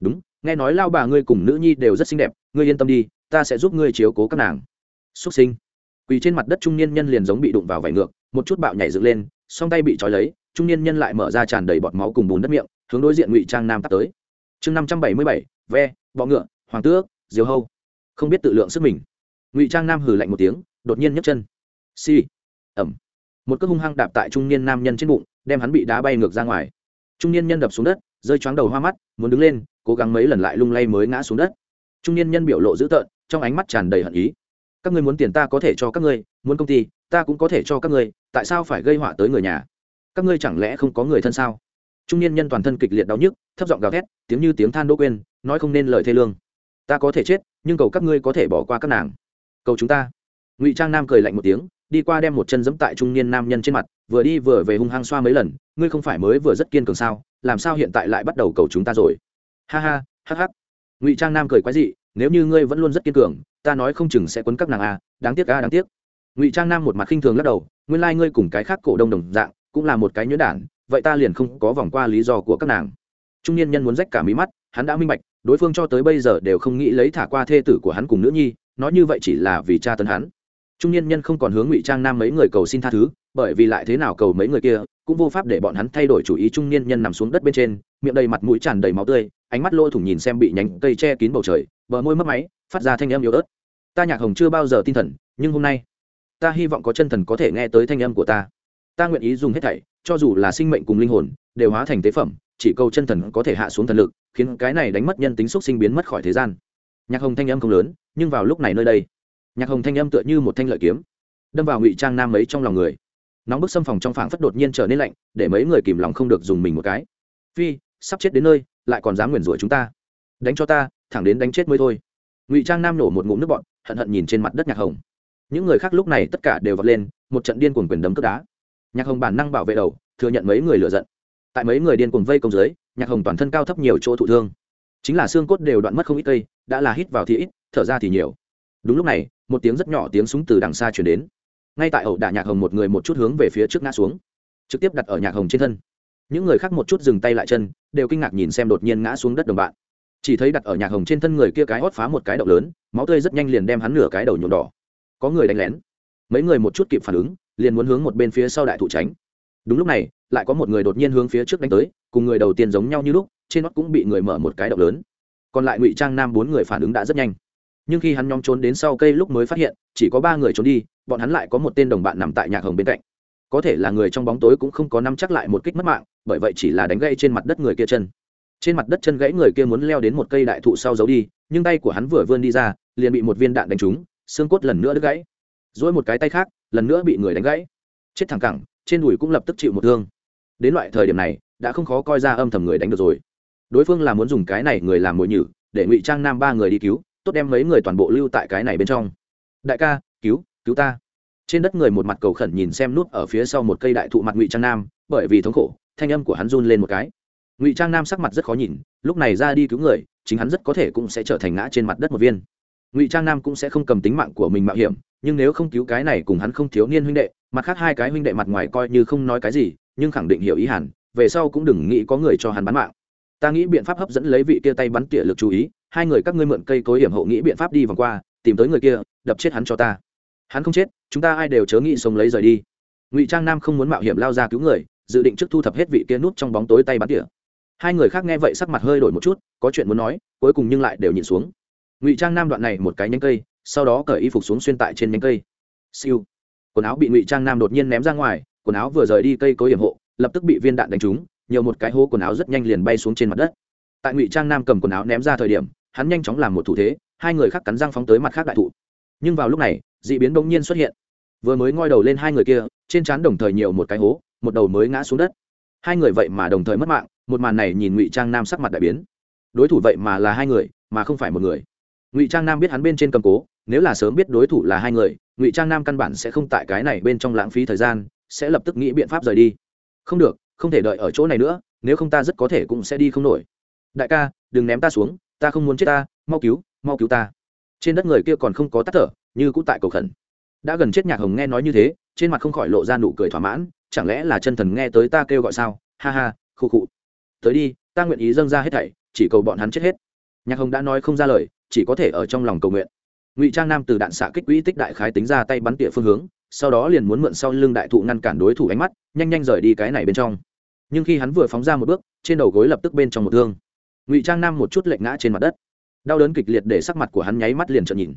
Đúng, nghe nói lao bà ngươi cùng nữ nhi đều rất xinh đẹp, ngươi yên tâm đi, ta sẽ giúp ngươi chiếu cố các nàng. Xuất sinh. Quỳ trên mặt đất trung niên nhân liền giống bị đụng vào vải ngược, một chút bạo nhảy dựng lên song tay bị trói lấy, trung niên nhân lại mở ra tràn đầy bọt máu cùng bùn đất miệng, hướng đối diện ngụy trang nam tắt tới. Chương năm trăm bảy mươi bảy, ve, bọ ngựa, hoàng tước, diều hâu. Không biết tự lượng sức mình. Ngụy trang nam hừ lạnh một tiếng, đột nhiên nhấc chân. Si ẩm. Một cước hung hăng đạp tại trung niên nam nhân trên bụng, đem hắn bị đá bay ngược ra ngoài. Trung niên nhân đập xuống đất, rơi choáng đầu hoa mắt, muốn đứng lên, cố gắng mấy lần lại lung lay mới ngã xuống đất. Trung niên nhân biểu lộ dữ tợn, trong ánh mắt tràn đầy hận ý. Các ngươi muốn tiền ta có thể cho các ngươi, muốn công ty ta cũng có thể cho các ngươi tại sao phải gây họa tới người nhà? Các ngươi chẳng lẽ không có người thân sao? Trung niên nhân toàn thân kịch liệt đau nhức thấp giọng gào thét tiếng như tiếng than đỗ quên nói không nên lời thê lương. Ta có thể chết nhưng cầu các ngươi có thể bỏ qua các nàng. Cầu chúng ta. Ngụy trang nam cười lạnh một tiếng đi qua đem một chân giẫm tại trung niên nam nhân trên mặt vừa đi vừa về hung hăng xoa mấy lần ngươi không phải mới vừa rất kiên cường sao làm sao hiện tại lại bắt đầu cầu chúng ta rồi? Ha ha ha ha ngụy trang nam cười quái dị nếu như ngươi vẫn luôn rất kiên cường ta nói không chừng sẽ quấn các nàng a à, đáng tiếc a à, đáng tiếc ngụy trang nam một mặt khinh thường lắc đầu nguyên lai、like、ngươi cùng cái khác cổ đông đồng dạng cũng là một cái nhuyễn đản vậy ta liền không có vòng qua lý do của các nàng trung niên nhân muốn rách cả mí mắt hắn đã minh bạch đối phương cho tới bây giờ đều không nghĩ lấy thả qua thê tử của hắn cùng nữ nhi nói như vậy chỉ là vì cha tấn hắn trung niên nhân không còn hướng ngụy trang nam mấy người cầu xin tha thứ bởi vì lại thế nào cầu mấy người kia cũng vô pháp để bọn hắn thay đổi chủ ý trung niên nhân nằm xuống đất bên trên miệng đầy mặt mũi tràn đầy máu tươi ánh mắt lôi thủng nhìn xem bị nhánh cây che kín bầu trời bờ môi mất máy phát ra thanh âm yếu ớt ta nhạc hồng chưa bao giờ tin thần nhưng hôm nay ta hy vọng có chân thần có thể nghe tới thanh âm của ta. Ta nguyện ý dùng hết thảy, cho dù là sinh mệnh cùng linh hồn, đều hóa thành tế phẩm, chỉ câu chân thần có thể hạ xuống thần lực, khiến cái này đánh mất nhân tính xúc sinh biến mất khỏi thế gian. Nhạc hồng thanh âm không lớn, nhưng vào lúc này nơi đây, nhạc hồng thanh âm tựa như một thanh lợi kiếm, đâm vào ngụy trang nam ấy trong lòng người. Nóng bức xâm phòng trong phảng phất đột nhiên trở nên lạnh, để mấy người kìm lòng không được dùng mình một cái. Phi, sắp chết đến nơi, lại còn dám nguyền rủa chúng ta. Đánh cho ta, thẳng đến đánh chết mới thôi. Ngụy trang nam nổ một ngụm nước bọn hận hận nhìn trên mặt đất nhạc hồng những người khác lúc này tất cả đều vọt lên, một trận điên cuồng quyền đấm cướp đá. Nhạc hồng bản năng bảo vệ đầu, thừa nhận mấy người lựa giận. Tại mấy người điên cuồng vây công dưới, nhạc hồng toàn thân cao thấp nhiều chỗ thụ thương. Chính là xương cốt đều đoạn mất không ít cây, đã là hít vào thì ít, thở ra thì nhiều. Đúng lúc này, một tiếng rất nhỏ tiếng súng từ đằng xa chuyển đến. Ngay tại ẩu đả nhạc hồng một người một chút hướng về phía trước ngã xuống. Trực tiếp đặt ở nhạc hồng trên thân. Những người khác một chút dừng tay lại chân, đều kinh ngạc nhìn xem đột nhiên ngã xuống đất đồng bạn. Chỉ thấy đặt ở nhạc hồng trên thân người kia cái hót phá một cái động lớn, máu tươi rất nhanh liền đem hắn nửa cái đầu nhuộm đỏ có người đánh lén. Mấy người một chút kịp phản ứng, liền muốn hướng một bên phía sau đại thụ tránh. Đúng lúc này, lại có một người đột nhiên hướng phía trước đánh tới, cùng người đầu tiên giống nhau như lúc, trên nót cũng bị người mở một cái động lớn. Còn lại ngụy trang nam bốn người phản ứng đã rất nhanh. Nhưng khi hắn nhóm trốn đến sau cây lúc mới phát hiện, chỉ có ba người trốn đi, bọn hắn lại có một tên đồng bạn nằm tại nhạc hồng bên cạnh. Có thể là người trong bóng tối cũng không có nắm chắc lại một kích mất mạng, bởi vậy chỉ là đánh gãy trên mặt đất người kia chân. Trên mặt đất chân gãy người kia muốn leo đến một cây đại thụ sau giấu đi, nhưng tay của hắn vừa vươn đi ra, liền bị một viên đạn đánh trúng xương cốt lần nữa đứt gãy. Dỗi một cái tay khác, lần nữa bị người đánh gãy. Chết thẳng cẳng, trên đùi cũng lập tức chịu một thương. Đến loại thời điểm này, đã không khó coi ra âm thầm người đánh được rồi. Đối phương là muốn dùng cái này người làm mồi nhử, để ngụy trang nam ba người đi cứu, tốt đem mấy người toàn bộ lưu tại cái này bên trong. Đại ca, cứu cứu ta. Trên đất người một mặt cầu khẩn nhìn xem nút ở phía sau một cây đại thụ mặt ngụy trang nam, bởi vì thống khổ, thanh âm của hắn run lên một cái. Ngụy trang nam sắc mặt rất khó nhìn, lúc này ra đi cứu người, chính hắn rất có thể cũng sẽ trở thành ngã trên mặt đất một viên ngụy trang nam cũng sẽ không cầm tính mạng của mình mạo hiểm, nhưng nếu không cứu cái này cùng hắn không thiếu niên huynh đệ, mặt khác hai cái huynh đệ mặt ngoài coi như không nói cái gì, nhưng khẳng định hiểu ý hẳn, về sau cũng đừng nghĩ có người cho hắn bán mạng. Ta nghĩ biện pháp hấp dẫn lấy vị kia tay bắn tỉa lực chú ý, hai người các ngươi mượn cây cối hiểm hộ nghĩ biện pháp đi vòng qua, tìm tới người kia, đập chết hắn cho ta. Hắn không chết, chúng ta ai đều chớ nghĩ sống lấy rời đi. Ngụy trang nam không muốn mạo hiểm lao ra cứu người, dự định trước thu thập hết vị kia nút trong bóng tối tay bắn tỉa. Hai người khác nghe vậy sắc mặt hơi đổi một chút, có chuyện muốn nói, cuối cùng nhưng lại đều nhìn xuống ngụy trang nam đoạn này một cái nhánh cây, sau đó cởi y phục xuống xuyên tại trên nhánh cây. Siêu. Quần áo bị ngụy trang nam đột nhiên ném ra ngoài, quần áo vừa rời đi cây cối hiểm hộ, lập tức bị viên đạn đánh trúng, nhiều một cái hố quần áo rất nhanh liền bay xuống trên mặt đất. Tại ngụy trang nam cầm quần áo ném ra thời điểm, hắn nhanh chóng làm một thủ thế, hai người khác cắn răng phóng tới mặt khác đại thụ. Nhưng vào lúc này d ị biến bỗng nhiên xuất hiện. Vừa mới ngoi đầu lên hai người kia, trên trán đồng thời nhiều một cái hố, một đầu mới ngã xuống đất. Hai người vậy mà đồng thời mất mạng, một màn này nhìn ngụy trang nam sắc mặt đại biến. Đối thủ vậy mà là hai người, mà không phải một người ngụy trang nam biết hắn bên trên cầm cố nếu là sớm biết đối thủ là hai người ngụy trang nam căn bản sẽ không tại cái này bên trong lãng phí thời gian sẽ lập tức nghĩ biện pháp rời đi không được không thể đợi ở chỗ này nữa nếu không ta rất có thể cũng sẽ đi không nổi đại ca đừng ném ta xuống ta không muốn chết ta mau cứu mau cứu ta trên đất người kia còn không có tắt thở như cũ tại cầu khẩn đã gần chết nhạc hồng nghe nói như thế trên mặt không khỏi lộ ra nụ cười thỏa mãn chẳng lẽ là chân thần nghe tới ta kêu gọi sao ha ha khu khụ tới đi ta nguyện ý dâng ra hết thảy chỉ cầu bọn hắn chết hết nhạc hồng đã nói không ra lời chỉ có thể ở trong lòng cầu nguyện. Ngụy trang nam từ đạn xạ kích quỹ tích đại khái tính ra tay bắn tỉa phương hướng, sau đó liền muốn mượn sau lưng đại thụ ngăn cản đối thủ ánh mắt, nhanh nhanh rời đi cái này bên trong. Nhưng khi hắn vừa phóng ra một bước, trên đầu gối lập tức bên trong một thương. Ngụy trang nam một chút lệnh ngã trên mặt đất. Đau đớn kịch liệt để sắc mặt của hắn nháy mắt liền trợn nhìn.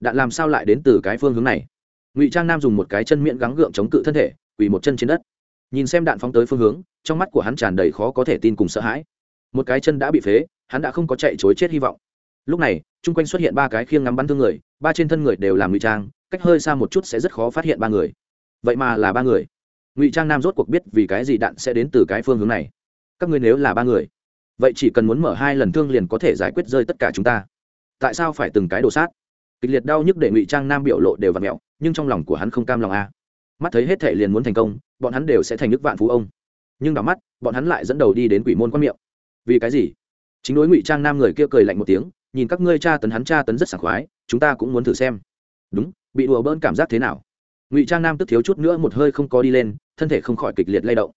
Đạn làm sao lại đến từ cái phương hướng này? Ngụy trang nam dùng một cái chân miệng gắng gượng chống cự thân thể, quỳ một chân trên đất. Nhìn xem đạn phóng tới phương hướng, trong mắt của hắn tràn đầy khó có thể tin cùng sợ hãi. Một cái chân đã bị phế, hắn đã không có chạy chối chết hy vọng lúc này, chung quanh xuất hiện ba cái khiêng ngắm bắn thương người, ba trên thân người đều làm ngụy trang, cách hơi xa một chút sẽ rất khó phát hiện ba người. Vậy mà là ba người. Ngụy trang nam rốt cuộc biết vì cái gì đạn sẽ đến từ cái phương hướng này. Các ngươi nếu là ba người, vậy chỉ cần muốn mở hai lần thương liền có thể giải quyết rơi tất cả chúng ta. Tại sao phải từng cái đồ sát? Kịch liệt đau nhức để ngụy trang nam biểu lộ đều vặt mẹo, nhưng trong lòng của hắn không cam lòng a mắt thấy hết thể liền muốn thành công, bọn hắn đều sẽ thành nước vạn phú ông. Nhưng đỏ mắt, bọn hắn lại dẫn đầu đi đến quỷ môn quan miệng. Vì cái gì? Chính đối ngụy trang nam người kia cười lạnh một tiếng nhìn các ngươi tra tấn hắn tra tấn rất sảng khoái, chúng ta cũng muốn thử xem. Đúng, bị đùa bỡn cảm giác thế nào? Ngụy trang nam tức thiếu chút nữa một hơi không có đi lên, thân thể không khỏi kịch liệt lay động.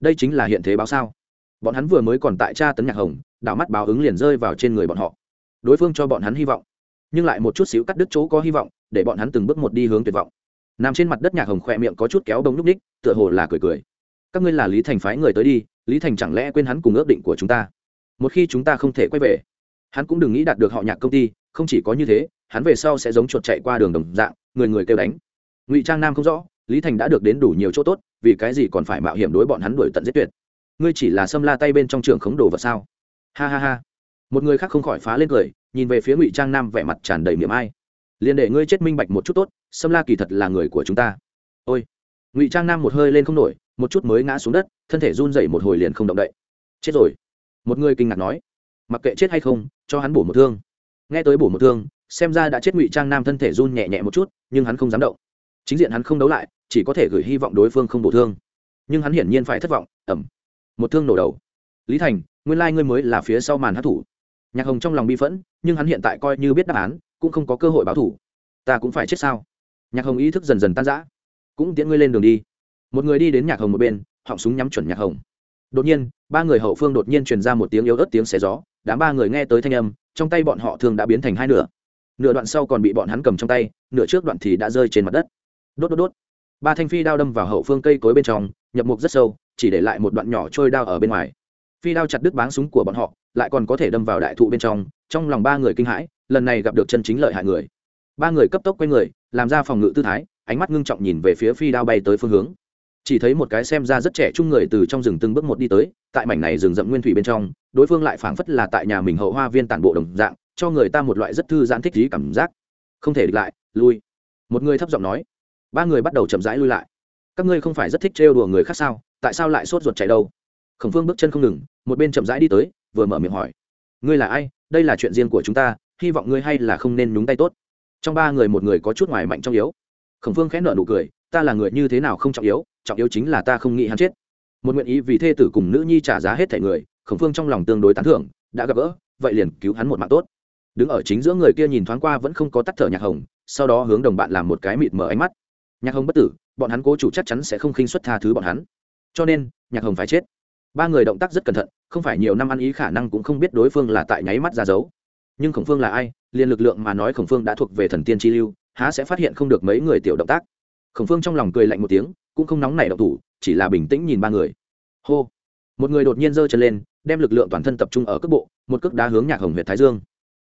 Đây chính là hiện thế báo sao? Bọn hắn vừa mới còn tại tra tấn nhạc hồng đảo mắt báo ứng liền rơi vào trên người bọn họ. Đối phương cho bọn hắn hy vọng, nhưng lại một chút xíu cắt đứt chỗ có hy vọng, để bọn hắn từng bước một đi hướng tuyệt vọng. Nằm trên mặt đất nhạc hồng khỏe miệng có chút kéo bông lúc ních, tựa hồ là cười cười. Các ngươi là lý thành phái người tới đi, lý thành chẳng lẽ quên hắn cùng ước định của chúng ta? Một khi chúng ta không thể quay về hắn cũng đừng nghĩ đạt được họ nhạc công ty, không chỉ có như thế, hắn về sau sẽ giống chuột chạy qua đường đồng dạng, người người kêu đánh. Ngụy trang nam không rõ, lý thành đã được đến đủ nhiều chỗ tốt, vì cái gì còn phải mạo hiểm đối bọn hắn đuổi tận giết tuyệt? Ngươi chỉ là xâm la tay bên trong trường khống đồ vật sao? Ha ha ha. Một người khác không khỏi phá lên cười, nhìn về phía ngụy trang nam vẻ mặt tràn đầy miệng ai. Liền để ngươi chết minh bạch một chút tốt, xâm la kỳ thật là người của chúng ta. Ôi. Ngụy trang nam một hơi lên không nổi, một chút mới ngã xuống đất, thân thể run dậy một hồi liền không động đậy. Chết rồi. Một người kinh ngạc nói mặc kệ chết hay không, cho hắn bổ một thương. Nghe tới bổ một thương, xem ra đã chết ngụy trang nam thân thể run nhẹ nhẹ một chút, nhưng hắn không dám động. Chính diện hắn không đấu lại, chỉ có thể gửi hy vọng đối phương không bổ thương. Nhưng hắn hiển nhiên phải thất vọng ẩm một thương nổ đầu. Lý thành, nguyên lai、like、ngươi mới là phía sau màn hát thủ. Nhạc hồng trong lòng bi phẫn, nhưng hắn hiện tại coi như biết đáp án, cũng không có cơ hội báo thủ. Ta cũng phải chết sao? Nhạc hồng ý thức dần dần tan rã. Cũng tiễn ngươi lên đường đi. Một người đi đến nhạc hồng một bên, họng súng nhắm chuẩn nhạc hồng đột nhiên, ba người hậu phương đột nhiên truyền ra một tiếng yếu ớt tiếng xé gió, đám ba người nghe tới thanh âm, trong tay bọn họ thường đã biến thành hai nửa. Nửa đoạn sau còn bị bọn hắn cầm trong tay, nửa trước đoạn thì đã rơi trên mặt đất. Đốt đốt đốt. Ba thanh phi đao đâm vào hậu phương cây cối bên trong, nhập mục rất sâu, chỉ để lại một đoạn nhỏ trôi đao ở bên ngoài. Phi đao chặt đứt báng súng của bọn họ, lại còn có thể đâm vào đại thụ bên trong trong lòng ba người kinh hãi, lần này gặp được chân chính lợi hại người. Ba người cấp tốc quay người, làm ra phòng ngự tư thái, ánh mắt ngưng trọng nhìn về phía phi đao bay tới phương hướng chỉ thấy một cái xem ra rất trẻ trung người từ trong rừng từng bước một đi tới, tại mảnh này rừng rậm nguyên thủy bên trong, đối phương lại phảng phất là tại nhà mình hậu hoa viên tản bộ đồng dạng, cho người ta một loại rất thư giãn thích trí cảm giác. Không thể địch lại, lui. Một người thấp giọng nói. Ba người bắt đầu chậm rãi lui lại. Các ngươi không phải rất thích trêu đùa người khác sao? Tại sao lại sốt ruột chạy đâu? Khổng phương bước chân không ngừng, một bên chậm rãi đi tới, vừa mở miệng hỏi. Ngươi là ai? Đây là chuyện riêng của chúng ta, hy vọng ngươi hay là không nên nhúng tay tốt. Trong ba người một người có chút ngoài mạnh trong yếu. Khổng phương khẽ nợ nụ cười, ta là người như thế nào không trọng yếu? Trọng yếu chính là ta không nghĩ hắn chết. Một nguyện ý vì thê tử cùng nữ nhi trả giá hết thẻ người, khổng phương trong lòng tương đối tán thưởng, đã gặp gỡ, vậy liền cứu hắn một mạng tốt. Đứng ở chính giữa người kia nhìn thoáng qua vẫn không có tắt thở nhạc hồng, sau đó hướng đồng bạn làm một cái mịt mở ánh mắt. Nhạc hồng bất tử, bọn hắn cố chủ chắc chắn sẽ không khinh xuất tha thứ bọn hắn. Cho nên, nhạc hồng phải chết. Ba người động tác rất cẩn thận, không phải nhiều năm ăn ý khả năng cũng không biết đối phương là tại nháy mắt ra dấu. Nhưng khổng phương là ai, liền lực lượng mà nói khổng phương đã thuộc về thần tiên chi lưu, há sẽ phát hiện không được mấy người tiểu động tác. Khổng phương trong lòng cười lạnh một tiếng cũng không nóng nảy động thủ, chỉ là bình tĩnh nhìn ba người. Hô. Một người đột nhiên giơ chân lên, đem lực lượng toàn thân tập trung ở cước bộ, một cước đá hướng nhạc hồng huyện thái dương.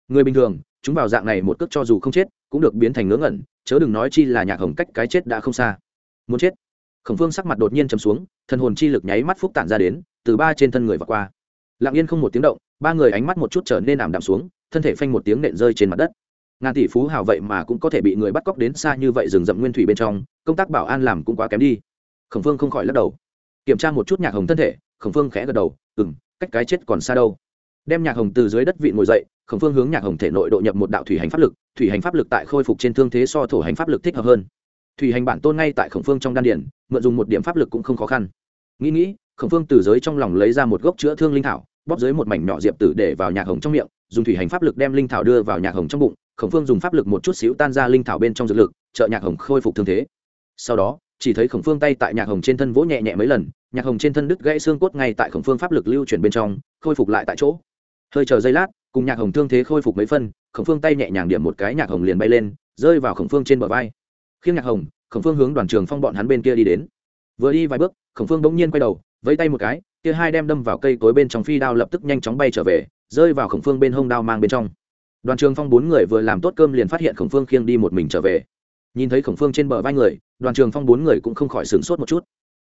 Người bình thường, chúng vào dạng này một cước cho dù không chết, cũng được biến thành ngớ ngẩn, chớ đừng nói chi là nhạc hồng cách cái chết đã không xa. Muốn chết. Khổng phương sắc mặt đột nhiên chầm xuống, thần hồn chi lực nháy mắt phúc tản ra đến, từ ba trên thân người và qua. Lặng yên không một tiếng động, ba người ánh mắt một chút trở nên ảm đạm xuống, thân thể phanh một tiếng nện rơi trên mặt đất ngàn tỷ phú hào vậy mà cũng có thể bị người bắt cóc đến xa như vậy rừng rậm nguyên thủy bên trong, công tác bảo an làm cũng quá kém đi. Khổng phương không khỏi lắc đầu. Kiểm tra một chút nhạc hồng thân thể, khổng phương khẽ gật đầu ừng cách cái chết còn xa đâu. Đem nhạc hồng từ dưới đất vị ngồi dậy, khổng phương hướng nhạc hồng thể nội độ nhập một đạo thủy hành pháp lực, thủy hành pháp lực tại khôi phục trên thương thế so thổ hành pháp lực thích hợp hơn. Thủy hành bản tôn ngay tại khổng phương trong đan điển mượn dùng một điểm pháp lực cũng không khó khăn. Nghĩ nghĩ, khổng phương từ giới trong lòng lấy ra một gốc chữa thương linh thảo, bóp dưới một mảnh nhỏ diệp tử để vào nhạc hồng trong miệng, dùng thủy hành pháp lực đem linh thảo đưa vào nhạc hồng trong bụng khổng phương dùng pháp lực một chút xíu tan ra linh thảo bên trong dược lực, trợ nhạc hồng khôi phục thương thế. Sau đó, chỉ thấy khổng phương tay tại nhạc hồng trên thân vỗ nhẹ nhẹ mấy lần, nhạc hồng trên thân đứt gãy xương cốt ngay tại khổng phương pháp lực lưu chuyển bên trong, khôi phục lại tại chỗ. Hơi chờ giây lát, cùng nhạc hồng thương thế khôi phục mấy phân, khổng phương tay nhẹ nhàng điểm một cái nhạc hồng liền bay lên, rơi vào khổng phương trên bờ vai. Khiêng nhạc hồng, khổng phương hướng đoàn trường phong bọn hắn bên kia đi đến. Vừa đi vài bước, khổng phương bỗng nhiên quay đầu, vẫy tay một cái, kia hai đem đâm vào cây cối bên trong phi đao lập tức nhanh chóng bay trở về, rơi vào khổng phương bên hông đao mang bên trong đoàn trường phong bốn người vừa làm tốt cơm liền phát hiện khổng phương khiêng đi một mình trở về. Nhìn thấy khổng phương trên bờ vai người, đoàn trường phong bốn người cũng không khỏi sửng sốt một chút.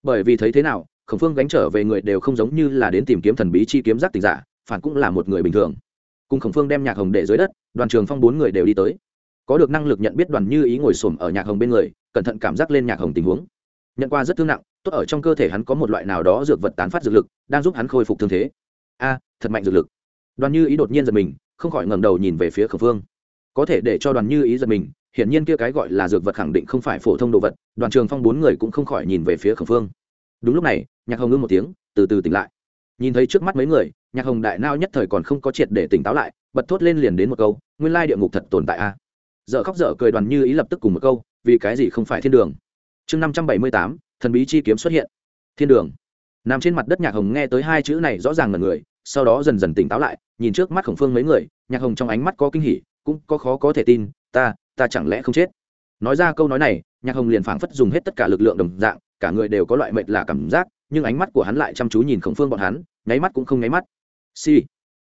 Bởi vì thấy thế nào, khổng phương gánh trở về người đều không giống như là đến tìm kiếm thần bí chi kiếm giác tình giả, phản cũng là một người bình thường. Cùng khổng phương đem nhạc hồng để dưới đất, đoàn trường phong bốn người đều đi tới. Có được năng lực nhận biết đoàn như ý ngồi xổm ở nhạc hồng bên người, cẩn thận cảm giác lên nhạc hồng tình huống. Nhận qua rất thương nặng, tốt ở trong cơ thể hắn có một loại nào đó dược vật tán phát dược lực, đang giúp hắn khôi phục thương thế. A, thật mạnh dược lực. Đoàn như ý đột nhiên giật mình không khỏi ngẩng đầu nhìn về phía khổng phương. Có thể để cho đoàn như ý giật mình, hiển nhiên kia cái gọi là dược vật khẳng định không phải phổ thông đồ vật, đoàn trường phong bốn người cũng không khỏi nhìn về phía khổng phương. Đúng lúc này, nhạc hồng ngưng một tiếng, từ từ tỉnh lại. Nhìn thấy trước mắt mấy người, nhạc hồng đại nao nhất thời còn không có triệt để tỉnh táo lại, bật thốt lên liền đến một câu, nguyên lai địa ngục thật tồn tại a. À? dợ khóc dở cười đoàn như ý lập tức cùng một câu, vì cái gì không phải thiên đường? Chương năm trăm bảy mươi tám, thần bí chi kiếm xuất hiện. Thiên đường. Nằm trên mặt đất nhạc hồng nghe tới hai chữ này rõ ràng là người sau đó dần dần tỉnh táo lại, nhìn trước mắt khổng phương mấy người, nhạc hồng trong ánh mắt có kinh hỉ, cũng có khó có thể tin, ta ta chẳng lẽ không chết? Nói ra câu nói này, nhạc hồng liền phảng phất dùng hết tất cả lực lượng đồng dạng, cả người đều có loại mệt là cảm giác, nhưng ánh mắt của hắn lại chăm chú nhìn khổng phương bọn hắn, nháy mắt cũng không nháy mắt. Si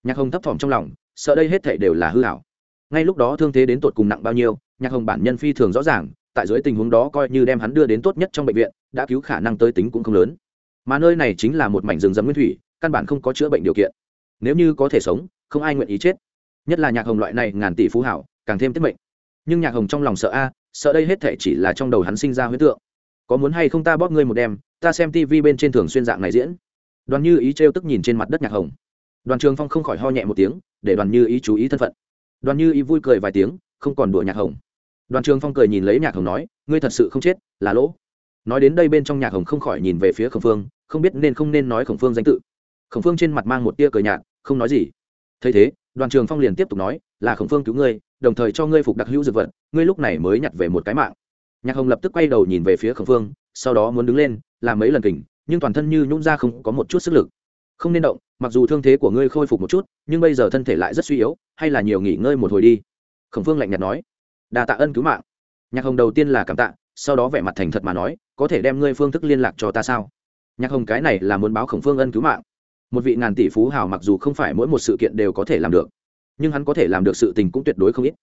nhạc hồng thấp thỏm trong lòng, sợ đây hết thể đều là hư hảo ngay lúc đó thương thế đến tột cùng nặng bao nhiêu, nhạc hồng bản nhân phi thường rõ ràng, tại dưới tình huống đó coi như đem hắn đưa đến tốt nhất trong bệnh viện, đã cứu khả năng tới tính cũng không lớn. Mà nơi này chính là một mảnh rừng rậm nguyên thủy căn bản không có chữa bệnh điều kiện. Nếu như có thể sống, không ai nguyện ý chết. Nhất là nhạc hồng loại này ngàn tỷ phú hảo, càng thêm tiết mệnh. Nhưng nhạc hồng trong lòng sợ a, sợ đây hết thể chỉ là trong đầu hắn sinh ra huyết tượng. Có muốn hay không ta bóp ngươi một đêm, ta xem tv bên trên thường xuyên dạng này diễn. Đoàn như ý trêu tức nhìn trên mặt đất nhạc hồng. Đoàn trường phong không khỏi ho nhẹ một tiếng, để đoàn như ý chú ý thân phận. Đoàn như ý vui cười vài tiếng, không còn đùa nhạc hồng. Đoàn trường phong cười nhìn lấy nhạc hồng nói, ngươi thật sự không chết, là lỗ. Nói đến đây bên trong nhạc hồng không khỏi nhìn về phía khổng phương, không biết nên không nên nói khổng phương danh tự khổng phương trên mặt mang một tia cười nhạt, không nói gì. Thấy thế, đoàn trường phong liền tiếp tục nói, là khổng phương cứu ngươi, đồng thời cho ngươi phục đặc hữu dược vật, ngươi lúc này mới nhặt về một cái mạng. Nhạc hồng lập tức quay đầu nhìn về phía khổng phương, sau đó muốn đứng lên, làm mấy lần kình, nhưng toàn thân như nhún ra không có một chút sức lực. Không nên động, mặc dù thương thế của ngươi khôi phục một chút, nhưng bây giờ thân thể lại rất suy yếu, hay là nhiều nghỉ ngơi một hồi đi. Khổng phương lạnh nhạt nói. Đà tạ ân cứu mạng. Nhạc hồng đầu tiên là cảm tạ, sau đó vẻ mặt thành thật mà nói, có thể đem ngươi phương thức liên lạc cho ta sao? Nhạc hồng cái này là muốn báo khổng phương ân cứu mạng một vị ngàn tỷ phú hào mặc dù không phải mỗi một sự kiện đều có thể làm được, nhưng hắn có thể làm được sự tình cũng tuyệt đối không ít.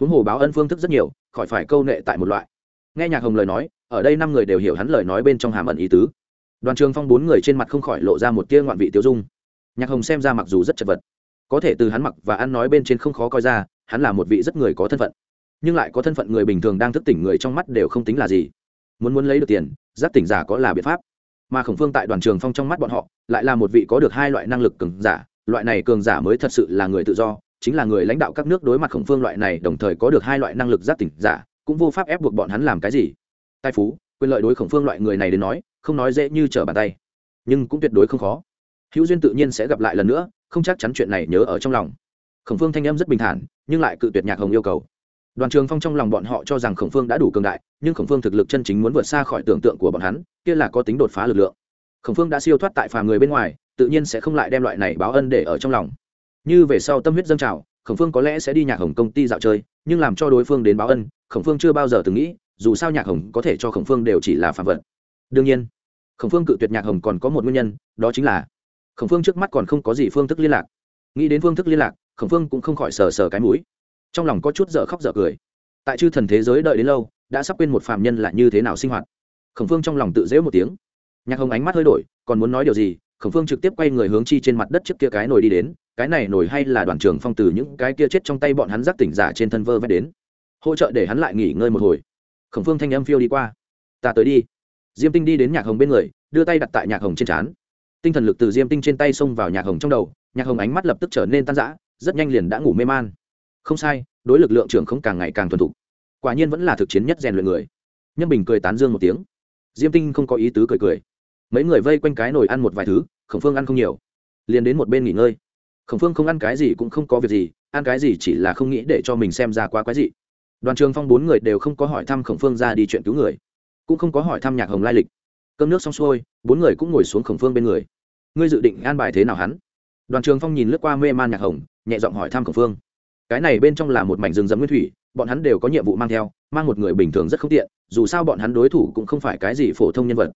Huống hồ báo ân phương thức rất nhiều, khỏi phải câu nệ tại một loại. Nghe nhạc hồng lời nói, ở đây năm người đều hiểu hắn lời nói bên trong hàm ẩn ý tứ. Đoàn trường phong bốn người trên mặt không khỏi lộ ra một tia ngoạn vị tiêu dung. Nhạc hồng xem ra mặc dù rất chật vật, có thể từ hắn mặc và ăn nói bên trên không khó coi ra, hắn là một vị rất người có thân phận. Nhưng lại có thân phận người bình thường đang thức tỉnh người trong mắt đều không tính là gì. Muốn muốn lấy được tiền, giác tỉnh giả có là biện pháp mà khổng phương tại đoàn trường phong trong mắt bọn họ lại là một vị có được hai loại năng lực cường giả. Loại này cường giả mới thật sự là người tự do, chính là người lãnh đạo các nước đối mặt khổng phương loại này, đồng thời có được hai loại năng lực giác tỉnh giả, cũng vô pháp ép buộc bọn hắn làm cái gì. Tài phú, quyền lợi đối khổng phương loại người này đến nói, không nói dễ như trở bàn tay, nhưng cũng tuyệt đối không khó. Hữu duyên tự nhiên sẽ gặp lại lần nữa, không chắc chắn chuyện này nhớ ở trong lòng. Khổng phương thanh âm rất bình thản, nhưng lại cự tuyệt nhạc hồng yêu cầu đoàn trường phong trong lòng bọn họ cho rằng khổng phương đã đủ cường đại, nhưng khổng phương thực lực chân chính muốn vượt xa khỏi tưởng tượng của bọn hắn, kia là có tính đột phá lực lượng. Khổng phương đã siêu thoát tại phàm người bên ngoài, tự nhiên sẽ không lại đem loại này báo ân để ở trong lòng. Như về sau tâm huyết dâng trào, khổng phương có lẽ sẽ đi nhạc hồng công ty dạo chơi, nhưng làm cho đối phương đến báo ân, khổng phương chưa bao giờ từng nghĩ, dù sao nhạc hồng có thể cho khổng phương đều chỉ là phạm vật. Đương nhiên, khổng phương cự tuyệt nhạc hồng còn có một nguyên nhân, đó chính là khổng phương trước mắt còn không có gì phương thức liên lạc. Nghĩ đến phương thức liên lạc, khổng phương cũng không khỏi sờ sờ cái mũi trong lòng có chút dở khóc dở cười. Tại chư thần thế giới đợi đến lâu, đã sắp quên một phạm nhân là như thế nào sinh hoạt. Khổng phương trong lòng tự dễu một tiếng. Nhạc hồng ánh mắt hơi đổi, còn muốn nói điều gì, khổng phương trực tiếp quay người hướng chi trên mặt đất trước kia cái nồi đi đến, cái này nổi hay là đoàn trường phong từ những cái kia chết trong tay bọn hắn giác tỉnh giả trên thân vơ vét đến. Hỗ trợ để hắn lại nghỉ ngơi một hồi. Khổng phương thanh âm phiêu đi qua. Ta tới đi. Diêm tinh đi đến nhạc hồng bên người, đưa tay đặt tại nhạc hồng trên trán. Tinh thần lực từ diêm tinh trên tay xông vào nhạc hồng trong đầu, nhạc hồng ánh mắt lập tức trở nên tan rã, rất nhanh liền đã ngủ mê man không sai, đối lực lượng trưởng không càng ngày càng thuần thục. Quả nhiên vẫn là thực chiến nhất rèn luyện người. Nhân bình cười tán dương một tiếng. Diêm tinh không có ý tứ cười cười. Mấy người vây quanh cái nồi ăn một vài thứ, khổng phương ăn không nhiều. Liền đến một bên nghỉ ngơi. Khổng phương không ăn cái gì cũng không có việc gì, ăn cái gì chỉ là không nghĩ để cho mình xem ra quá quái gì đoàn trường phong bốn người đều không có hỏi thăm khổng phương ra đi chuyện cứu người, cũng không có hỏi thăm nhạc hồng lai lịch. Cơm nước xong xuôi, bốn người cũng ngồi xuống khổng phương bên người. Ngươi dự định an bài thế nào hắn? Đoàn trường phong nhìn lướt qua mê man nhạc hồng, nhẹ giọng hỏi thăm khổng phương cái này bên trong là một mảnh rừng rậm nguyên thủy, bọn hắn đều có nhiệm vụ mang theo, mang một người bình thường rất không tiện, dù sao bọn hắn đối thủ cũng không phải cái gì phổ thông nhân vật.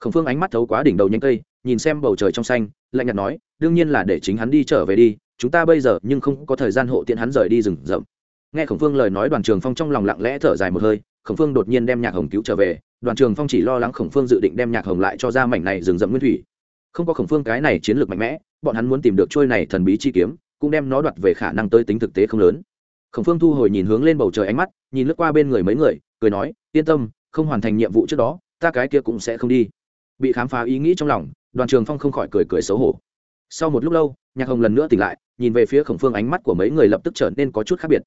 Khổng phương ánh mắt thấu quá đỉnh đầu nhanh cây, nhìn xem bầu trời trong xanh, lạnh nhạt nói, đương nhiên là để chính hắn đi trở về đi, chúng ta bây giờ nhưng không có thời gian hộ tiện hắn rời đi rừng rậm. Nghe khổng phương lời nói, đoàn trường phong trong lòng lặng lẽ thở dài một hơi, khổng phương đột nhiên đem nhạc hồng cứu trở về, đoàn trường phong chỉ lo lắng khổng phương dự định đem nhạc hồng lại cho ra mảnh này rừng rậm nguyên thủy. Không có khổng phương cái này chiến lược mạnh mẽ, bọn hắn muốn tìm được trôi này thần bí chi kiếm cũng đem nó đoạt về khả năng tới tính thực tế không lớn. Khổng phương thu hồi nhìn hướng lên bầu trời ánh mắt, nhìn lướt qua bên người mấy người, cười nói, yên tâm, không hoàn thành nhiệm vụ trước đó, ta cái kia cũng sẽ không đi. Bị khám phá ý nghĩ trong lòng, đoàn trường phong không khỏi cười cười xấu hổ. Sau một lúc lâu, nhạc hồng lần nữa tỉnh lại, nhìn về phía khổng phương ánh mắt của mấy người lập tức trở nên có chút khác biệt.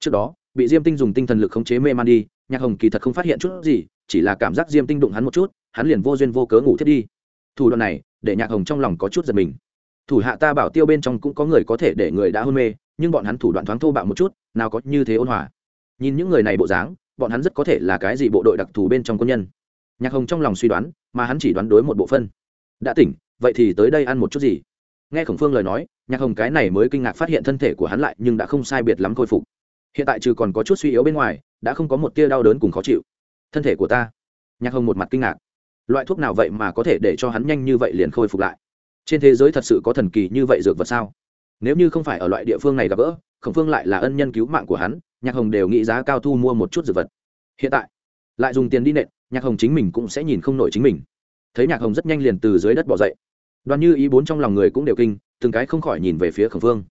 Trước đó, bị diêm tinh dùng tinh thần lực khống chế mê man đi, nhạc hồng kỳ thật không phát hiện chút gì, chỉ là cảm giác diêm tinh đụng hắn một chút, hắn liền vô duyên vô cớ ngủ thiết đi. Thủ đoạn này, để nhạc hồng trong lòng có chút giật mình thủ hạ ta bảo tiêu bên trong cũng có người có thể để người đã hôn mê, nhưng bọn hắn thủ đoạn thoáng thô bạo một chút, nào có như thế ôn hòa. Nhìn những người này bộ dáng, bọn hắn rất có thể là cái gì bộ đội đặc thù bên trong quân nhân. Nhạc hồng trong lòng suy đoán, mà hắn chỉ đoán đối một bộ phân đã tỉnh, vậy thì tới đây ăn một chút gì? Nghe khổng phương lời nói, nhạc hồng cái này mới kinh ngạc phát hiện thân thể của hắn lại nhưng đã không sai biệt lắm khôi phục. Hiện tại trừ còn có chút suy yếu bên ngoài, đã không có một tia đau đớn cùng khó chịu. Thân thể của ta. Nhạc hồng một mặt kinh ngạc. Loại thuốc nào vậy mà có thể để cho hắn nhanh như vậy liền khôi phục lại? Trên thế giới thật sự có thần kỳ như vậy dược vật sao? Nếu như không phải ở loại địa phương này gặp gỡ, khổng phương lại là ân nhân cứu mạng của hắn, nhạc hồng đều nghĩ giá cao thu mua một chút dược vật. Hiện tại, lại dùng tiền đi nện, nhạc hồng chính mình cũng sẽ nhìn không nổi chính mình. Thấy nhạc hồng rất nhanh liền từ dưới đất bỏ dậy. Đoàn như ý bốn trong lòng người cũng đều kinh, từng cái không khỏi nhìn về phía khổng phương.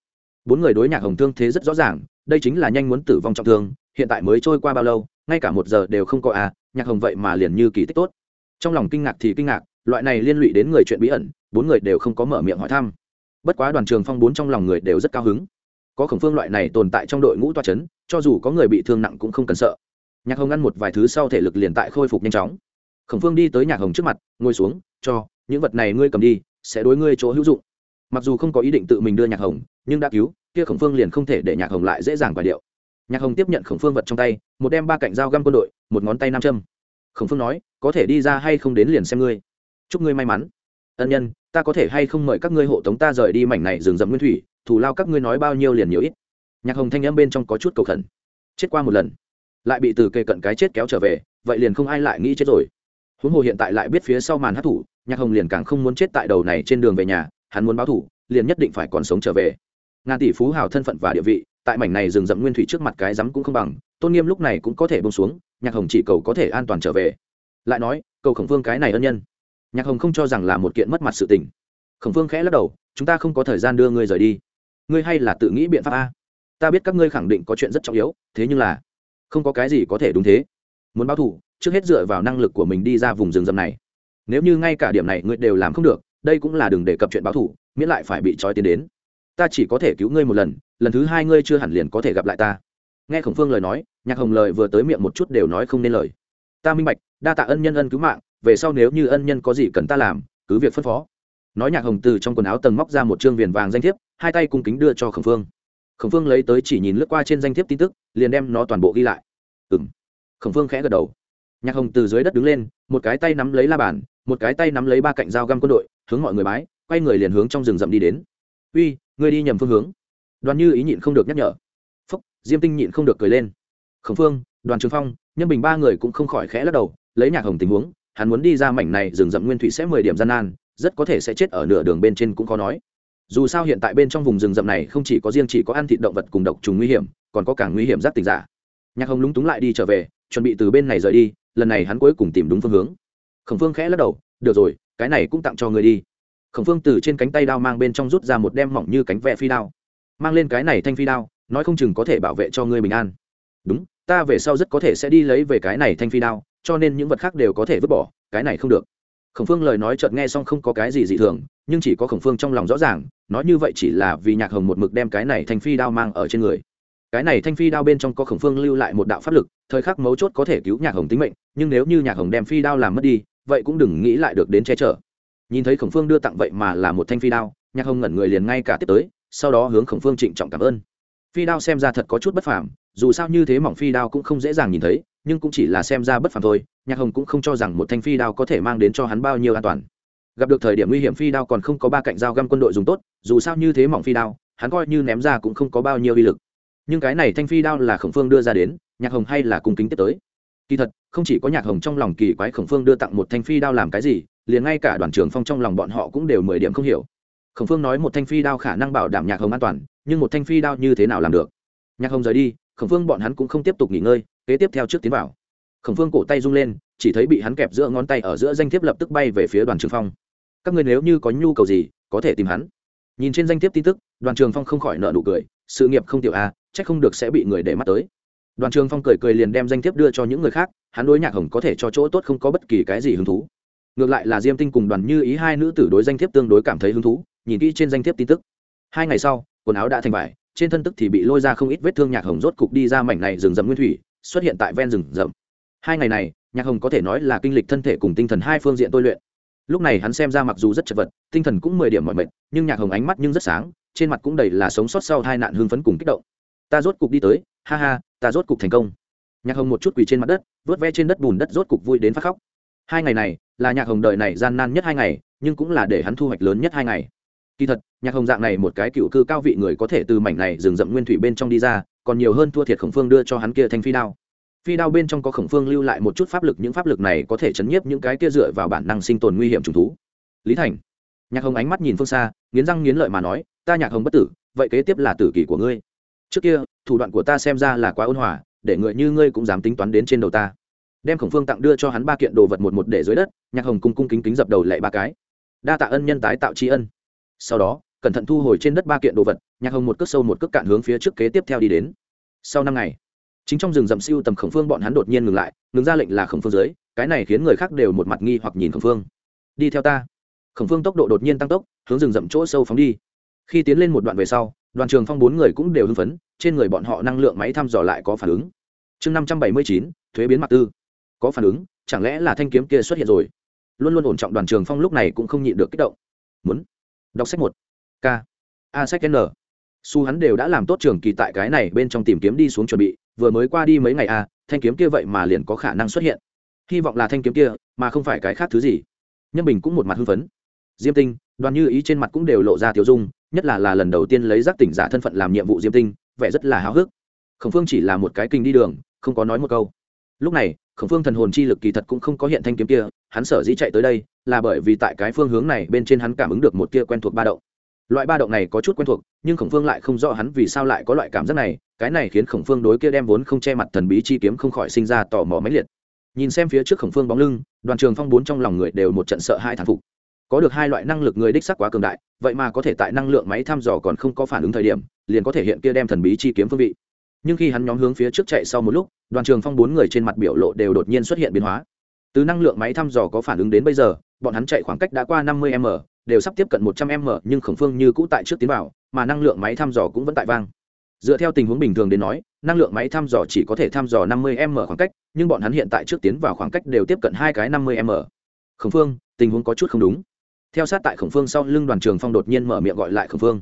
Bốn người đối nhạc hồng thương thế rất rõ ràng, đây chính là nhanh muốn tử vong trọng thương, hiện tại mới trôi qua bao lâu, ngay cả một giờ đều không có à nhạc hồng vậy mà liền như kỳ tích tốt. Trong lòng kinh ngạc thì kinh ngạc loại này liên lụy đến người chuyện bí ẩn, bốn người đều không có mở miệng hỏi thăm. Bất quá đoàn trường phong bốn trong lòng người đều rất cao hứng. Có khổng phương loại này tồn tại trong đội ngũ toa c h ấ n cho dù có người bị thương nặng cũng không cần sợ. Nhạc hồng ăn một vài thứ sau thể lực liền tại khôi phục nhanh chóng. Khổng phương đi tới nhạc hồng trước mặt, ngồi xuống, cho, những vật này ngươi cầm đi, sẽ đối ngươi chỗ hữu dụng. Mặc dù không có ý định tự mình đưa nhạc hồng, nhưng đã cứu, kia khổng phương liền không thể để nhạc hồng lại dễ dàng và điệu. Nhạc hồng tiếp nhận khổng phương vật trong tay, một đem ba cạnh dao găm quân đội, một ngón tay nam châm. Khổng phương nói, có thể đi ra hay không đến liền xem ngươi chúc ngươi may mắn. Ân nhân, ta có thể hay không mời các ngươi hộ tống ta rời đi mảnh này rừng rậm nguyên thủy thủ lao các ngươi nói bao nhiêu liền nhiều ít. Nhạc hồng thanh n m bên trong có chút cầu khẩn. Chết qua một lần, lại bị từ kề cận cái chết kéo trở về, vậy liền không ai lại nghĩ chết rồi. Huống hồ hiện tại lại biết phía sau màn hát thủ nhạc hồng liền càng không muốn chết tại đầu này trên đường về nhà, hắn muốn báo thủ liền nhất định phải còn sống trở về. Ngàn tỷ phú hào thân phận và địa vị, tại mảnh này rừng rậm nguyên thủy trước mặt cái rắm cũng không bằng, tôn nghiêm lúc này cũng có thể bông xuống, nhạc hồng chỉ cầu có thể an toàn trở về. Lại nói, cầu khổng vương cái này ân nhân nhạc hồng không cho rằng là một kiện mất mặt sự tình. Khổng phương khẽ lắc đầu chúng ta không có thời gian đưa ngươi rời đi. Ngươi hay là tự nghĩ biện pháp a. Ta biết các ngươi khẳng định có chuyện rất trọng yếu thế nhưng là không có cái gì có thể đúng thế. Muốn báo thù, trước hết dựa vào năng lực của mình đi ra vùng rừng rậm này. Nếu như ngay cả điểm này ngươi đều làm không được đây cũng là đừng đề cập chuyện báo thù, miễn lại phải bị trói tiến đến. Ta chỉ có thể cứu ngươi một lần lần thứ hai ngươi chưa hẳn liền có thể gặp lại ta. Nghe khổng phương lời nói nhạc hồng lời vừa tới miệng một chút đều nói không nên lời. Ta minh bạch đa tạ ân nhân ân cứu mạng về sau nếu như ân nhân có gì cần ta làm, cứ việc phân phó. Nói nhạc hồng từ trong quần áo tầng móc ra một chương viền vàng danh thiếp, hai tay cung kính đưa cho khổng phương. Khổng phương lấy tới chỉ nhìn lướt qua trên danh thiếp tin tức, liền đem nó toàn bộ ghi lại. Ừ m khổng phương khẽ gật đầu. Nhạc hồng từ dưới đất đứng lên, một cái tay nắm lấy la bàn, một cái tay nắm lấy ba cạnh dao găm quân đội, hướng mọi người bái, quay người liền hướng trong rừng rậm đi đến. Uy người đi nhầm phương hướng. Đoàn như ý nhịn không được nhắc nhở. Phúc, diêm tinh nhịn không được cười lên. Khổng phương, đoàn trường phong, nhân bình ba người cũng không khỏi khẽ lắc đầu, lấy nhạc hồng tình huống hắn muốn đi ra mảnh này rừng rậm nguyên thủy sẽ mười điểm gian nan, rất có thể sẽ chết ở nửa đường bên trên cũng khó nói. Dù sao hiện tại bên trong vùng rừng rậm này không chỉ có riêng chỉ có ăn thịt động vật cùng độc trùng nguy hiểm, còn có cả nguy hiểm giác tình giả. Nhạc hồng lúng túng lại đi trở về, chuẩn bị từ bên này rời đi, lần này hắn cuối cùng tìm đúng phương hướng. Khẩn phương khẽ lắc đầu, được rồi, cái này cũng tặng cho người đi. Khẩn phương từ trên cánh tay đao mang bên trong rút ra một đem mỏng như cánh vẹ phi đao. Mang lên cái này thanh phi đao, nói không chừng có thể bảo vệ cho ngươi bình an. Đúng, ta về sau rất có thể sẽ đi lấy về cái này thanh phi đao cho nên những vật khác đều có thể vứt bỏ, cái này không được. Khổng phương lời nói chợt nghe xong không có cái gì dị thường, nhưng chỉ có khổng phương trong lòng rõ ràng, nói như vậy chỉ là vì nhạc hồng một mực đem cái này thanh phi đao mang ở trên người. Cái này thanh phi đao bên trong có khổng phương lưu lại một đạo pháp lực, thời khắc mấu chốt có thể cứu nhạc hồng tính mệnh, nhưng nếu như nhạc hồng đem phi đao làm mất đi, vậy cũng đừng nghĩ lại được đến che chở. Nhìn thấy khổng phương đưa tặng vậy mà là một thanh phi đao, nhạc hồng ngẩn người liền ngay cả tiếp tới, sau đó hướng khổng phương trịnh trọng cảm ơn phi đao xem ra thật có chút bất phàm, dù sao như thế mỏng phi đao cũng không dễ dàng nhìn thấy, nhưng cũng chỉ là xem ra bất phàm thôi, nhạc hồng cũng không cho rằng một thanh phi đao có thể mang đến cho hắn bao nhiêu an toàn. Gặp được thời điểm nguy hiểm phi đao còn không có ba cạnh dao găm quân đội dùng tốt, dù sao như thế mỏng phi đao, hắn coi như ném ra cũng không có bao nhiêu uy lực. Nhưng cái này thanh phi đao là khổng phương đưa ra đến, nhạc hồng hay là cung kính tiếp tới. Kỳ thật, không chỉ có nhạc hồng trong lòng kỳ quái khổng phương đưa tặng một thanh phi đao làm cái gì, liền ngay cả đoàn trưởng phong trong lòng bọn họ cũng đều mười điểm không hiểu. Khổng phương nói một thanh phi đao khả năng bảo đảm nhạc hồng an toàn nhưng một thanh phi đao như thế nào làm được? Nhạc hồng rời đi khổng phương bọn hắn cũng không tiếp tục nghỉ ngơi kế tiếp theo trước tiến vào. Khổng phương cổ tay rung lên chỉ thấy bị hắn kẹp giữa ngón tay ở giữa danh thiếp lập tức bay về phía đoàn trường phong. Các người nếu như có nhu cầu gì có thể tìm hắn. Nhìn trên danh thiếp tin tức đoàn trường phong không khỏi nợ nụ cười sự nghiệp không tiểu a à, c h ắ c không được sẽ bị người để mắt tới. Đoàn trường phong cười cười liền đem danh thiếp đưa cho những người khác hắn đối nhạc hồng có thể cho chỗ tốt không có bất kỳ cái gì hứng thú. Ngược lại là diêm tinh cùng đoàn như ý hai nữ tử đối danh thiếp tương đối cảm thấy hứng thú nhìn kỹ trên danh thiếp tin tức. Hai ngày sau quần áo đã thành vải, trên thân tức thì bị lôi ra không ít vết thương nhạc hồng rốt cục đi ra mảnh này rừng rậm nguyên thủy, xuất hiện tại ven rừng rậm. Hai ngày này, nhạc hồng có thể nói là kinh lịch thân thể cùng tinh thần hai phương diện tôi luyện. Lúc này hắn xem ra mặc dù rất chật vật, tinh thần cũng mười điểm mọi mệt, nhưng nhạc hồng ánh mắt nhưng rất sáng, trên mặt cũng đầy là sống sót sau hai nạn hương phấn cùng kích động. Ta rốt cục đi tới, ha ha, ta rốt cục thành công. Nhạc hồng một chút quỳ trên mặt đất, vớt ve trên đất bùn đất rốt cục vui đến phát khóc. Hai ngày này, là nhạc hồng đời này gian nan nhất hai ngày, nhưng cũng là để hắn thu hoạch lớn nhất hai ngày kỳ thật, nhạc hồng dạng này một cái cựu cư cao vị người có thể từ mảnh này rừng rậm nguyên thủy bên trong đi ra, còn nhiều hơn thua thiệt khổng phương đưa cho hắn kia thanh phi đao. Phi đao bên trong có khổng phương lưu lại một chút pháp lực, những pháp lực này có thể chấn nhiếp những cái kia dựa vào bản năng sinh tồn nguy hiểm trùng thú. Lý thành, nhạc hồng ánh mắt nhìn phương xa, nghiến răng nghiến lợi mà nói, ta nhạc hồng bất tử, vậy kế tiếp là tử kỷ của ngươi. Trước kia, thủ đoạn của ta xem ra là quá ôn hòa, để người như ngươi cũng dám tính toán đến trên đầu ta. Đem khổng phương tặng đưa cho hắn ba kiện đồ vật một một để dưới đất, nhạc hồng cung cung kính kính dập đầu lệ ba cái. Đa tạ ân nhân tái tạo tri ân sau đó, cẩn thận thu hồi trên đất ba kiện đồ vật nhạc hồng một cước sâu một cước cạn hướng phía trước kế tiếp theo đi đến. Sau năm ngày, chính trong rừng rậm siêu tầm khổng phương bọn hắn đột nhiên ngừng lại, ngừng ra lệnh là khổng phương dưới, cái này khiến người khác đều một mặt nghi hoặc nhìn khổng phương. Đi theo ta. Khổng phương tốc độ đột nhiên tăng tốc, hướng rừng rậm chỗ sâu phóng đi. Khi tiến lên một đoạn về sau, đoàn trường phong bốn người cũng đều hưng phấn, trên người bọn họ năng lượng máy thăm dò lại có phản ứng. Chương năm trăm bảy mươi chín, thuế biến mặt tư. Có phản ứng, chẳng lẽ là thanh kiếm kia xuất hiện rồi? Luôn luôn ổn trọng đoàn trường phong lúc này cũng không nhịn được kích động. Muốn đọc sách một. K. A sách n. Su hắn đều đã làm tốt trường kỳ tại cái này bên trong tìm kiếm đi xuống chuẩn bị, vừa mới qua đi mấy ngày a thanh kiếm kia vậy mà liền có khả năng xuất hiện. Hy vọng là thanh kiếm kia, mà không phải cái khác thứ gì. Nhân bình cũng một mặt hưng phấn. Diêm tinh, đoàn như ý trên mặt cũng đều lộ ra tiểu dung, nhất là là lần đầu tiên lấy giác tỉnh giả thân phận làm nhiệm vụ diêm tinh, vẻ rất là háo hức. Khổng phương chỉ là một cái kinh đi đường, không có nói một câu. Lúc này, khổng phương thần hồn chi lực kỳ thật cũng không có hiện thanh kiếm kia, hắn sở dĩ chạy tới đây là bởi vì tại cái phương hướng này bên trên hắn cảm ứng được một tia quen thuộc ba động. Loại ba động này có chút quen thuộc, nhưng khổng phương lại không rõ hắn vì sao lại có loại cảm giác này, cái này khiến khổng phương đối kia đem vốn không che mặt thần bí chi kiếm không khỏi sinh ra tò mò máy liệt. Nhìn xem phía trước khổng phương bóng lưng, đoàn trường phong bốn trong lòng người đều một trận sợ hai thán phục. Có được hai loại năng lực người đích sắc quá cường đại, vậy mà có thể tại năng lượng máy thăm dò còn không có phản ứng thời điểm, liền có thể hiện kia đem thần bí chi kiếm phương vị. Nhưng khi hắn nhóm hướng phía trước chạy sau một lúc, đoàn trường phong bốn người trên mặt biểu lộ đều đột nhiên xuất hiện biến hóa. Từ năng lượng máy thăm dò có phản ứng đến bây giờ bọn hắn chạy khoảng cách đã qua năm mươi m, đều sắp tiếp cận một trăm m, nhưng khổng phương như cũ tại trước tiến vào, mà năng lượng máy thăm dò cũng vẫn tại vang. Dựa theo tình huống bình thường đến nói, năng lượng máy thăm dò chỉ có thể thăm dò năm mươi m khoảng cách, nhưng bọn hắn hiện tại trước tiến vào khoảng cách đều tiếp cận hai cái năm mươi m. Khổng phương, tình huống có chút không đúng. Theo sát tại khổng phương sau lưng, đoàn trường phong đột nhiên mở miệng gọi lại khổng phương.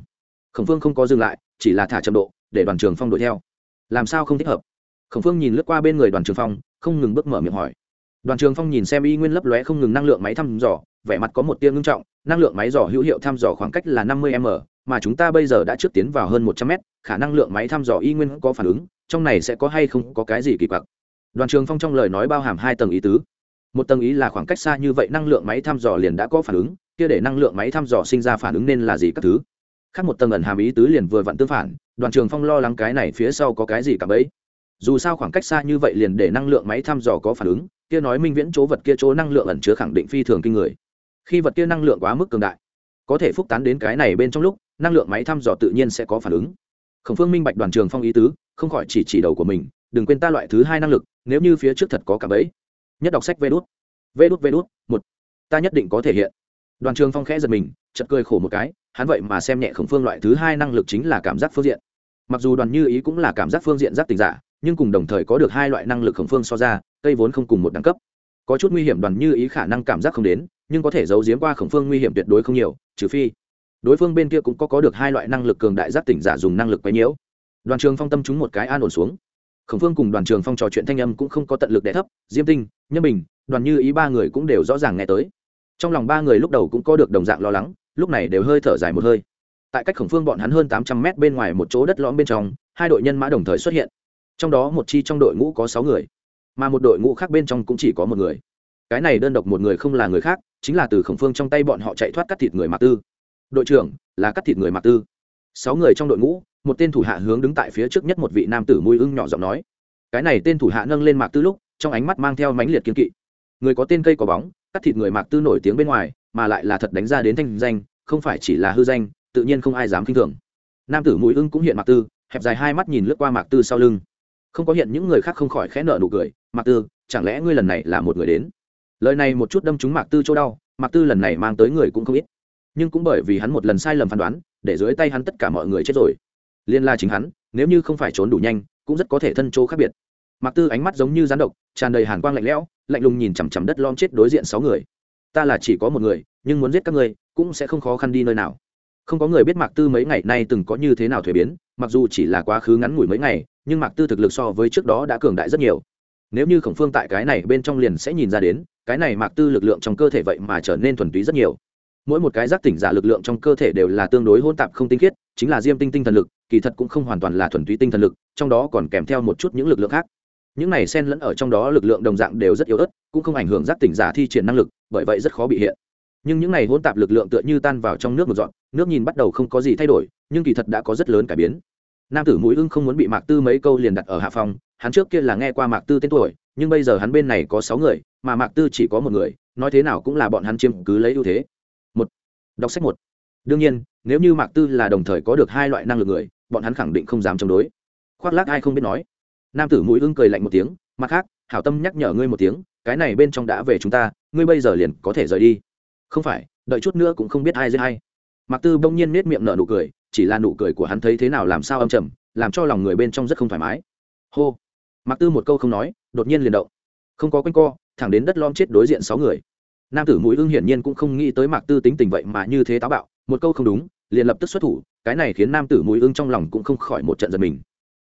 Khổng phương không có dừng lại, chỉ là thả chậm độ, để đoàn trường phong đuổi theo. Làm sao không thích hợp? Khổng phương nhìn lướt qua bên người đoàn trường phong, không ngừng bước mở miệng hỏi đoàn trường phong nhìn xem y nguyên lấp lóe không ngừng năng lượng máy thăm dò, vẻ mặt có một tia ngưng trọng, năng lượng máy dò hữu hiệu thăm dò khoảng cách là năm mươi m, mà chúng ta bây giờ đã trước tiến vào hơn một trăm m khả năng lượng máy thăm dò y nguyên có phản ứng, trong này sẽ có hay không có cái gì kỳ quặc. Đoàn trường phong trong lời nói bao hàm hai tầng ý tứ. Một tầng ý là khoảng cách xa như vậy năng lượng máy thăm dò liền đã có phản ứng, kia để năng lượng máy thăm dò sinh ra phản ứng nên là gì các thứ? Khác một tầng ẩn hàm ý tứ liền vừa vặn tương phản, đoàn trường phong lo lắng cái này phía sau có cái gì cả bấy. Dù sao khoảng cách xa như vậy liền để năng lượng máy thăm dò có phản ứng kia nói minh viễn chỗ vật kia chỗ năng lượng ẩn chứa khẳng định phi thường kinh người. Khi vật kia năng lượng quá mức cường đại, có thể phúc tán đến cái này bên trong lúc, năng lượng máy thăm dò tự nhiên sẽ có phản ứng. Khổng phương minh bạch đoàn trường phong ý tứ, không khỏi chỉ chỉ đầu của mình, đừng quên ta loại thứ hai năng lực, nếu như phía trước thật có cả bẫy, nhất đọc sách vê đốt vê đốt vê đốt một, ta nhất định có thể hiện. Đoàn trường phong khẽ giật mình chật cười khổ một cái, hắn vậy mà xem nhẹ khổng phương loại thứ hai năng lực chính là cảm giác phương diện. Mặc dù đoàn như ý cũng là cảm giác phương diện giác tình giả nhưng cùng đồng thời có được hai loại năng lực khổng phương so ra, cây vốn không cùng một đẳng cấp. Có chút nguy hiểm đoàn như ý khả năng cảm giác không đến, nhưng có thể giấu giếm qua khổng phương nguy hiểm tuyệt đối không nhiều, trừ phi đối phương bên kia cũng có có được hai loại năng lực cường đại giác tỉnh giả dùng năng lực quấy nhiễu. Đoàn trường phong tâm chúng một cái an ổn xuống. Khổng phương cùng đoàn trường phong trò chuyện thanh âm cũng không có tận lực đẻ thấp, diêm tinh, nhân bình, đoàn như ý ba người cũng đều rõ ràng nghe tới. Trong lòng ba người lúc đầu cũng có được đồng dạng lo lắng, lúc này đều hơi thở dài một hơi. Tại cách khổng phương bọn hắn hơn tám trăm mét bên ngoài một chỗ đất lõm bên trong, hai đội nhân mã đồng thời xuất hiện trong đó một chi trong đội ngũ có sáu người, mà một đội ngũ khác bên trong cũng chỉ có một người. Cái này đơn độc một người không là người khác, chính là từ khổng phương trong tay bọn họ chạy thoát cắt thịt người mạc tư. Đội trưởng, là cắt thịt người mạc tư. Sáu người trong đội ngũ, một tên thủ hạ hướng đứng tại phía trước nhất một vị nam tử mùi ưng nhỏ giọng nói. Cái này tên thủ hạ nâng lên mạc tư lúc, trong ánh mắt mang theo mãnh liệt kiên kỵ. Người có tên cây có bóng, cắt thịt người mạc tư nổi tiếng bên ngoài, mà lại là thật đánh ra đến thanh danh, không phải chỉ là hư danh, tự nhiên không ai dám k i n h thường. Nam tử mùi ưng cũng hiện mạc tư, hẹp dài hai mắt nhìn lướt qua mạc tư sau lưng không có hiện những người khác không khỏi khẽ nợ nụ cười, mạc tư, chẳng lẽ ngươi lần này là một người đến? Lời này một chút đâm trúng mạc tư chỗ đau, mạc tư lần này mang tới người cũng không ít. Nhưng cũng bởi vì hắn một lần sai lầm phán đoán, để dưới tay hắn tất cả mọi người chết rồi. Liên la chính hắn, nếu như không phải trốn đủ nhanh, cũng rất có thể thân chỗ khác biệt. Mạc tư ánh mắt giống như rán độc, tràn đầy hàn quang lạnh lẽo, lạnh lùng nhìn chằm chằm đất lom chết đối diện sáu người. Ta là chỉ có một người, nhưng muốn giết các ngươi, cũng sẽ không khó khăn đi nơi nào. Không có người biết mạc tư mấy ngày nay từng có như thế nào thuế biến, mặc dù chỉ là quá khứ ngắn ngủi mấy ngày nhưng mạc tư thực lực so với trước đó đã cường đại rất nhiều. Nếu như khổng phương tại cái này bên trong liền sẽ nhìn ra đến, cái này mạc tư lực lượng trong cơ thể vậy mà trở nên thuần túy rất nhiều. Mỗi một cái giác tỉnh giả lực lượng trong cơ thể đều là tương đối hôn tạp không tinh khiết, chính là diêm tinh tinh thần lực, kỳ thật cũng không hoàn toàn là thuần túy tinh thần lực, trong đó còn kèm theo một chút những lực lượng khác. Những này xen lẫn ở trong đó lực lượng đồng dạng đều rất yếu ớt, cũng không ảnh hưởng giác tỉnh giả thi triển năng lực, bởi vậy rất khó bị hiện. Nhưng những này hỗn tạp lực lượng tựa như tan vào trong nước một dọn, nước nhìn bắt đầu không có gì thay đổi, nhưng kỳ thật đã có rất lớn cải biến nam tử mũi ưng không muốn bị mạc tư mấy câu liền đặt ở hạ phòng, hắn trước kia là nghe qua mạc tư tên tuổi, nhưng bây giờ hắn bên này có sáu người, mà mạc tư chỉ có một người, nói thế nào cũng là bọn hắn chiếm cứ lấy ưu thế. Một, đọc sách một. Đương nhiên, nếu như mạc tư là đồng thời có được hai loại năng lực người, bọn hắn khẳng định không dám chống đối. Khoác lác ai không biết nói. Nam tử mũi ưng cười lạnh một tiếng, mặt khác, hảo tâm nhắc nhở ngươi một tiếng, cái này bên trong đã về chúng ta, ngươi bây giờ liền có thể rời đi. Không phải, đợi chút nữa cũng không biết ai dễ hay mạc tư bỗng nhiên nết miệng nở nụ cười chỉ là nụ cười của hắn thấy thế nào làm sao âm trầm, làm cho lòng người bên trong rất không thoải mái. Hô. Mặc tư một câu không nói, đột nhiên liền động. Không có quanh co, thẳng đến đất lom chết đối diện sáu người. Nam tử mũi ưng hiển nhiên cũng không nghĩ tới mạc tư tính tình vậy mà như thế táo bạo, một câu không đúng, liền lập tức xuất thủ, cái này khiến nam tử mũi ưng trong lòng cũng không khỏi một trận giật mình.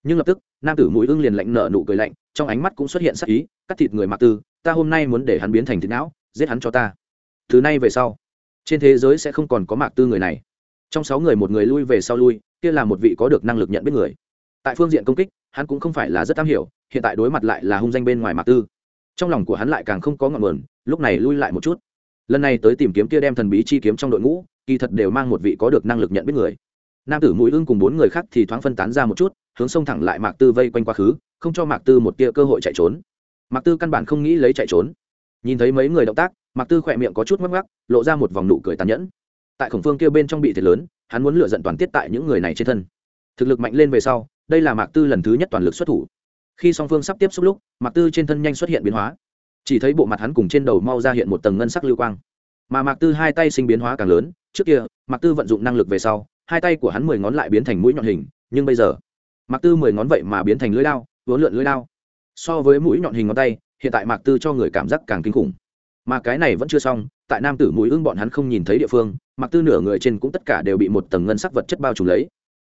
Nhưng lập tức, nam tử mũi ưng liền lạnh nở nụ cười lạnh, trong ánh mắt cũng xuất hiện sắc ý, cắt thịt người mạc tư, ta hôm nay muốn để hắn biến thành thịt não, giết hắn cho ta. Thứ nay về sau, trên thế giới sẽ không còn có mạc tư người này trong sáu người một người lui về sau lui, kia là một vị có được năng lực nhận biết người. Tại phương diện công kích, hắn cũng không phải là rất am hiểu, hiện tại đối mặt lại là hung danh bên ngoài mạc tư. Trong lòng của hắn lại càng không có ngọn nguồn, lúc này lui lại một chút. Lần này tới tìm kiếm kia đem thần bí chi kiếm trong đội ngũ, kỳ thật đều mang một vị có được năng lực nhận biết người. Nam tử mũi ưng cùng bốn người khác thì thoáng phân tán ra một chút, hướng sông thẳng lại mạc tư vây quanh quá khứ, không cho mạc tư một tia cơ hội chạy trốn. Mạc tư căn bản không nghĩ lấy chạy trốn. Nhìn thấy mấy người động tác, mạc tư khỏe miệng có chút mắc mắc lộ ra một vòng nụ cười tàn nhẫn tại khổng phương kia bên trong bị thiệt lớn, hắn muốn lựa giận toàn tiết tại những người này trên thân. Thực lực mạnh lên về sau, đây là mạc tư lần thứ nhất toàn lực xuất thủ. Khi song phương sắp tiếp xúc lúc, mạc tư trên thân nhanh xuất hiện biến hóa. Chỉ thấy bộ mặt hắn cùng trên đầu mau ra hiện một tầng ngân sắc lưu quang. Mà mạc tư hai tay sinh biến hóa càng lớn, trước kia, mạc tư vận dụng năng lực về sau, hai tay của hắn mười ngón lại biến thành mũi nhọn hình, nhưng bây giờ, mạc tư mười ngón vậy mà biến thành lưỡi lao vốn lượn lưỡi lao so với mũi nhọn hình ngón tay, hiện tại mạc tư cho người cảm giác càng kinh khủng. Mà cái này vẫn chưa xong, tại nam tử mũi ưng bọn hắn không nhìn thấy địa phương mạc tư nửa người trên cũng tất cả đều bị một tầng ngân sắc vật chất bao trùm lấy.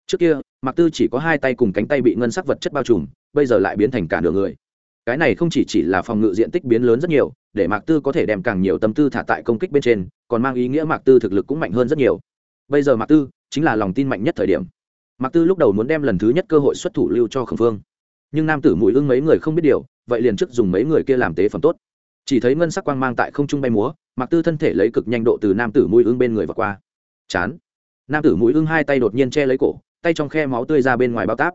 Trước kia, mạc tư chỉ có hai tay cùng cánh tay bị ngân sắc vật chất bao trùm, bây giờ lại biến thành cả nửa người. Cái này không chỉ chỉ là phòng ngự diện tích biến lớn rất nhiều, để mạc tư có thể đem càng nhiều tâm tư thả tại công kích bên trên, còn mang ý nghĩa mạc tư thực lực cũng mạnh hơn rất nhiều. Bây giờ mạc tư chính là lòng tin mạnh nhất thời điểm. Mạc tư lúc đầu muốn đem lần thứ nhất cơ hội xuất thủ lưu cho khẩn phương nhưng nam tử mũi ưng mấy người không biết điều, vậy liền trước dùng mấy người kia làm tế phẩm tốt chỉ thấy ngân sắc quang mang tại không trung bay múa mặc tư thân thể lấy cực nhanh độ từ nam tử mũi ưng bên người và qua. Chán. Nam tử mũi ưng hai tay đột nhiên che lấy cổ, tay trong khe máu tươi ra bên ngoài bao táp.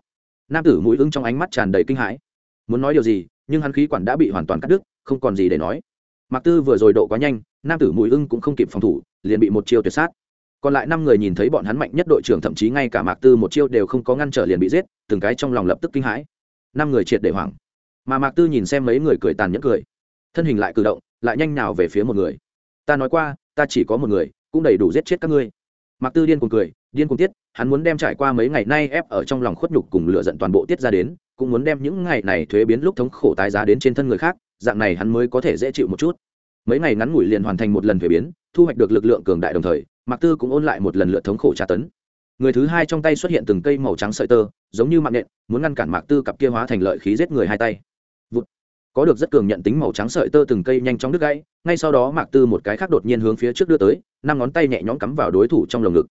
Nam tử mũi ưng trong ánh mắt tràn đầy kinh hãi. Muốn nói điều gì, nhưng hắn khí quản đã bị hoàn toàn cắt đứt, không còn gì để nói. Mặc tư vừa rồi độ quá nhanh, nam tử mũi ưng cũng không kịp phòng thủ, liền bị một chiêu tuyệt sát. Còn lại năm người nhìn thấy bọn hắn mạnh nhất đội trưởng, thậm chí ngay cả mạc tư một chiêu đều không có ngăn trở liền bị giết, từng cái trong lòng lập tức kinh hãi. Năm người triệt để hoảng. Mà mạc tư nhìn xem mấy người cười tàn nhẫn cười thân hình lại cử động, lại nhanh nào về phía một người. Ta nói qua, ta chỉ có một người, cũng đầy đủ giết chết các ngươi. Mạc tư điên cuồng cười, điên cuồng tiết, hắn muốn đem trải qua mấy ngày nay ép ở trong lòng khuất nhục cùng lựa giận toàn bộ tiết ra đến, cũng muốn đem những ngày này thuế biến lúc thống khổ tái giá đến trên thân người khác, dạng này hắn mới có thể dễ chịu một chút. Mấy ngày ngắn ngủi liền hoàn thành một lần thuế biến, thu hoạch được lực lượng cường đại đồng thời, mạc tư cũng ôn lại một lần lựa thống khổ tra tấn. Người thứ hai trong tay xuất hiện từng cây màu trắng sợi tơ, giống như mạng nện muốn ngăn cản mạc tư cặp kia hóa thành lợi khí giết người hai tay có được rất cường nhận tính màu trắng sợi tơ từng cây nhanh chóng đứt gãy, ngay sau đó mạc tư một cái khác đột nhiên hướng phía trước đưa tới, năm ngón tay nhẹ nhõm cắm vào đối thủ trong lồng ngực.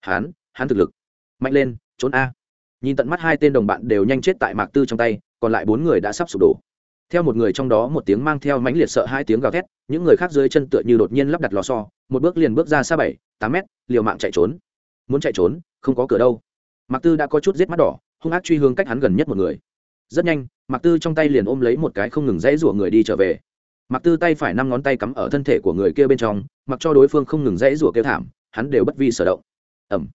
Hán hán thực lực. Mạnh lên, trốn a. Nhìn tận mắt hai tên đồng bạn đều nhanh chết tại mạc tư trong tay, còn lại bốn người đã sắp sụp đổ. Theo một người trong đó một tiếng mang theo mãnh liệt sợ hai tiếng gào thét, những người khác dưới chân tựa như đột nhiên lắp đặt lò xo, một bước liền bước ra xa bảy, tám mét, liều mạng chạy trốn. Muốn chạy trốn, không có cửa đâu. Mạc tư đã có chút giết mắt đỏ, hung ác truy hướng cách hắn gần nhất một người rất nhanh, mạc tư trong tay liền ôm lấy một cái không ngừng dãy rủa người đi trở về. Mạc tư tay phải năm ngón tay cắm ở thân thể của người kia bên trong, mặc cho đối phương không ngừng dãy rủa kêu thảm, hắn đều bất vi sở động. Ẩm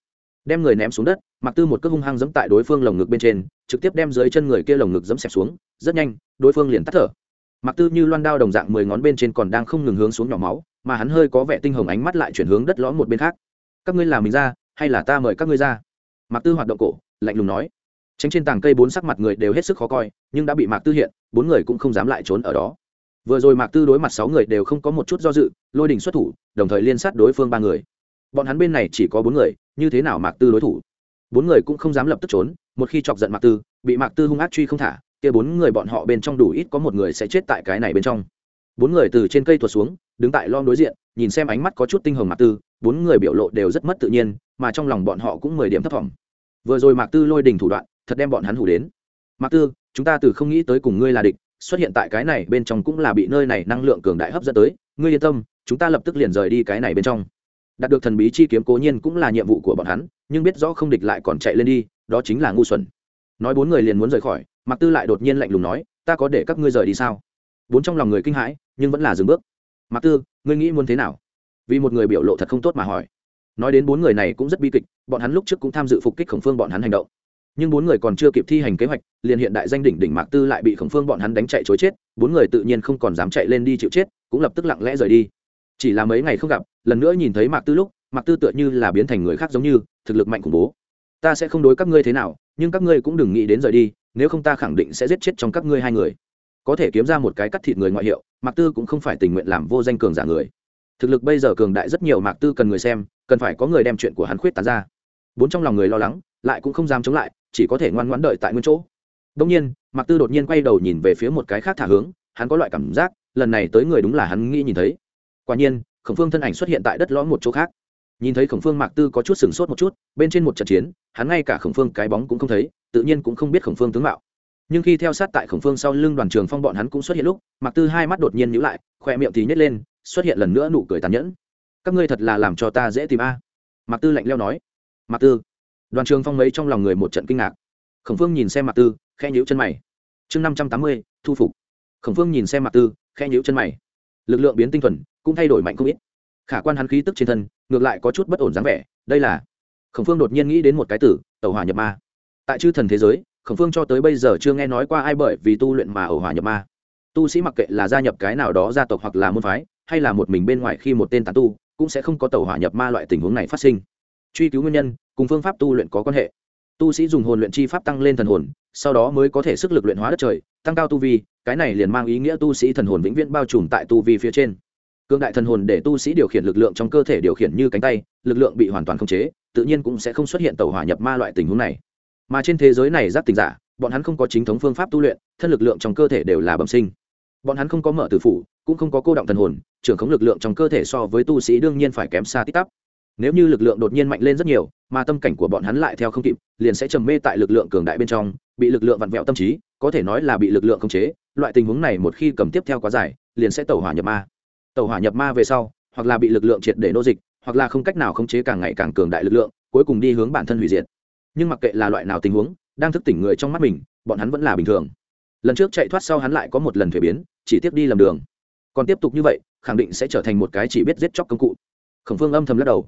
đem người ném xuống đất, mạc tư một cước hung hăng giẫm tại đối phương lồng ngực bên trên, trực tiếp đem dưới chân người kia lồng ngực giẫm xẹp xuống, rất nhanh, đối phương liền tắt thở. Mạc tư như loan đao đồng dạng mười ngón bên trên còn đang không ngừng hướng xuống nhỏ máu, mà hắn hơi có vẻ tinh hồng ánh mắt lại chuyển hướng đất lõm một bên khác. Các ngươi làm mình ra, hay là ta mời các ngươi ra? Mạc tư hoạt động cổ, lạnh lùng nói tránh trên tảng cây bốn sắc mặt người đều hết sức khó coi, nhưng đã bị mạc tư hiện, bốn người cũng không dám lại trốn ở đó. Vừa rồi mạc tư đối mặt sáu người đều không có một chút do dự, lôi đình xuất thủ, đồng thời liên sát đối phương ba người. Bọn hắn bên này chỉ có bốn người, như thế nào mạc tư đối thủ? Bốn người cũng không dám lập tức trốn, một khi chọc giận mạc tư, bị mạc tư hung ác truy không thả, kia bốn người bọn họ bên trong đủ ít có một người sẽ chết tại cái này bên trong. Bốn người từ trên cây tuột xuống, đứng tại lom đối diện, nhìn xem ánh mắt có chút tinh hồng mạc tư, bốn người biểu lộ đều rất mất tự nhiên, mà trong lòng bọn họ cũng mười điểm thấp thỏm. Vừa rồi mạc tư lôi đình thủ đoạn thật đem bọn hắn hủ đến. Mạc tư, chúng ta từ không nghĩ tới cùng ngươi là địch, xuất hiện tại cái này bên trong cũng là bị nơi này năng lượng cường đại hấp dẫn tới. Ngươi yên tâm, chúng ta lập tức liền rời đi cái này bên trong. Đạt được thần bí chi kiếm cố nhiên cũng là nhiệm vụ của bọn hắn, nhưng biết rõ không địch lại còn chạy lên đi, đó chính là ngu xuẩn. Nói bốn người liền muốn rời khỏi mặc tư lại đột nhiên lạnh lùng nói, ta có để các ngươi rời đi sao? Bốn trong lòng người kinh hãi, nhưng vẫn là dừng bước. Mặc tư, ngươi nghĩ muốn thế nào? Vì một người biểu lộ thật không tốt mà hỏi. Nói đến bốn người này cũng rất bi kịch, bọn hắn lúc trước cũng tham dự phục kích khổng phương bọn hắn hành động nhưng bốn người còn chưa kịp thi hành kế hoạch, liền hiện đại danh đỉnh đỉnh mạc tư lại bị khổng phương bọn hắn đánh chạy chối chết, bốn người tự nhiên không còn dám chạy lên đi chịu chết, cũng lập tức lặng lẽ rời đi. Chỉ là mấy ngày không gặp, lần nữa nhìn thấy mạc tư lúc, mạc tư tựa như là biến thành người khác giống như, thực lực mạnh khủng bố. Ta sẽ không đối các ngươi thế nào, nhưng các ngươi cũng đừng nghĩ đến rời đi, nếu không ta khẳng định sẽ giết chết trong các ngươi hai người. Có thể kiếm ra một cái cắt thịt người ngoại hiệu, mạc tư cũng không phải tình nguyện làm vô danh cường giả người. Thực lực bây giờ cường đại rất nhiều, mạc tư cần người xem, cần phải có người đem chuyện của hắn khuyết tán ra. Bốn trong lòng người lo lắng, lại cũng không dám chống lại chỉ có thể ngoan ngoãn đợi tại nguyên chỗ. Đông nhiên, mạc tư đột nhiên quay đầu nhìn về phía một cái khác thả hướng, hắn có loại cảm giác, lần này tới người đúng là hắn nghĩ nhìn thấy. Quả nhiên, khổng phương thân ảnh xuất hiện tại đất lõm một chỗ khác. Nhìn thấy khổng phương, mạc tư có chút sừng sốt một chút, bên trên một trận chiến, hắn ngay cả khổng phương cái bóng cũng không thấy, tự nhiên cũng không biết khổng phương tướng mạo. Nhưng khi theo sát tại khổng phương sau lưng đoàn trường phong bọn hắn cũng xuất hiện lúc, mạc tư hai mắt đột nhiên nhữ lại, khoe miệng thì nhét lên, xuất hiện lần nữa nụ cười tàn nhẫn. Các ngươi thật là làm cho ta dễ tìm a? Mạc tư lạnh leo nói. Mạc tư đoàn trường phong mấy trong lòng người một trận kinh ngạc. Khổng phương nhìn xem mạc tư khe nhữ chân mày. Chương năm trăm tám mươi, thu phục. Khổng phương nhìn xem mạc tư khe nhữ chân mày. Lực lượng biến tinh thuần, cũng thay đổi mạnh không ít. Khả quan hắn khí tức trên thân, ngược lại có chút bất ổn dáng vẻ, đây là khổng phương đột nhiên nghĩ đến một cái tử tàu hỏa nhập ma. Tại chư thần thế giới, khổng phương cho tới bây giờ chưa nghe nói qua ai bởi vì tu luyện mà ẩu hỏa nhập ma. Tu sĩ mặc kệ là gia nhập cái nào đó gia tộc hoặc là môn phái, hay là một mình bên ngoài khi một tên tán tu, cũng sẽ không có tàu hỏa nhập ma loại tình huống này phát sinh. Truy cứu nguyên nhân cùng phương pháp tu luyện có quan hệ. Tu sĩ dùng hồn luyện chi pháp tăng lên thần hồn, sau đó mới có thể sức lực luyện hóa đất trời, tăng cao tu vi, cái này liền mang ý nghĩa tu sĩ thần hồn vĩnh viễn bao trùm tại tu vi phía trên. Cương đại thần hồn để tu sĩ điều khiển lực lượng trong cơ thể điều khiển như cánh tay, lực lượng bị hoàn toàn khống chế, tự nhiên cũng sẽ không xuất hiện tàu hỏa nhập ma loại tình huống này. Mà trên thế giới này giáp tình giả, bọn hắn không có chính thống phương pháp tu luyện, thân lực lượng trong cơ thể đều là bẩm sinh. Bọn hắn không có mở tử phủ, cũng không có cô động thần hồn, trưởng khống lực lượng trong cơ thể so với tu sĩ đương nhiên phải kém xa tích tắp nếu như lực lượng đột nhiên mạnh lên rất nhiều, mà tâm cảnh của bọn hắn lại theo không kịp, liền sẽ trầm mê tại lực lượng cường đại bên trong, bị lực lượng vặn vẹo tâm trí, có thể nói là bị lực lượng khống chế, loại tình huống này một khi cầm tiếp theo quá dài, liền sẽ tẩu hỏa nhập ma. Tẩu hỏa nhập ma về sau, hoặc là bị lực lượng triệt để nô dịch, hoặc là không cách nào khống chế càng ngày càng cường đại lực lượng, cuối cùng đi hướng bản thân hủy diệt. Nhưng mặc kệ là loại nào tình huống, đang thức tỉnh người trong mắt mình, bọn hắn vẫn là bình thường. Lần trước chạy thoát sau hắn lại có một lần thuế biến, chỉ tiếp đi lầm đường. Còn tiếp tục như vậy, khẳng định sẽ trở thành một cái chỉ biết giết chóc công cụ. Khổng phương âm thầm lắc đầu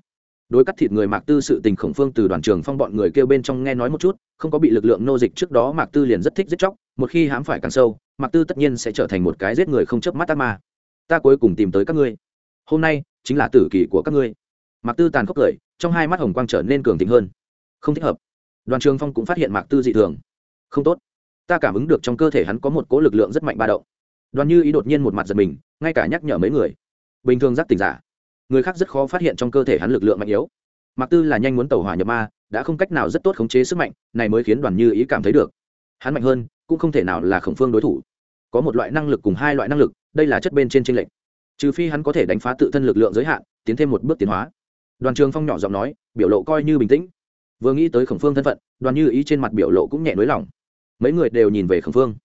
đối cắt thịt người mạc tư sự tình khổng phương từ đoàn trường phong bọn người kêu bên trong nghe nói một chút, không có bị lực lượng nô dịch trước đó mạc tư liền rất thích giết chóc, một khi hãm phải càng sâu, mạc tư tất nhiên sẽ trở thành một cái giết người không chớp mắt ác ma. Ta cuối cùng tìm tới các ngươi. Hôm nay chính là tử kỳ của các ngươi. Mạc tư tàn khốc cười, trong hai mắt hồng quang trở nên cường tính hơn. Không thích hợp. Đoàn trường phong cũng phát hiện mạc tư dị thường. Không tốt. Ta cảm ứng được trong cơ thể hắn có một cỗ lực lượng rất mạnh ba động. Đoàn như ý đột nhiên một mặt giật mình, ngay cả nhắc nhở mấy người. Bình thường giác tỉnh giả người khác rất khó phát hiện trong cơ thể hắn lực lượng mạnh yếu. Mạc tư là nhanh muốn tàu hỏa nhập ma, đã không cách nào rất tốt khống chế sức mạnh, này mới khiến đoàn như ý cảm thấy được. Hắn mạnh hơn, cũng không thể nào là khổng phương đối thủ. Có một loại năng lực cùng hai loại năng lực, đây là chất bên trên tranh lệch. Trừ phi hắn có thể đánh phá tự thân lực lượng giới hạn, tiến thêm một bước tiến hóa. Đoàn trường phong nhỏ giọng nói, biểu lộ coi như bình tĩnh. Vừa nghĩ tới khổng phương thân phận, đoàn như ý trên mặt biểu lộ cũng nhẹ nới lỏng. Mấy người đều nhìn về khổng phương.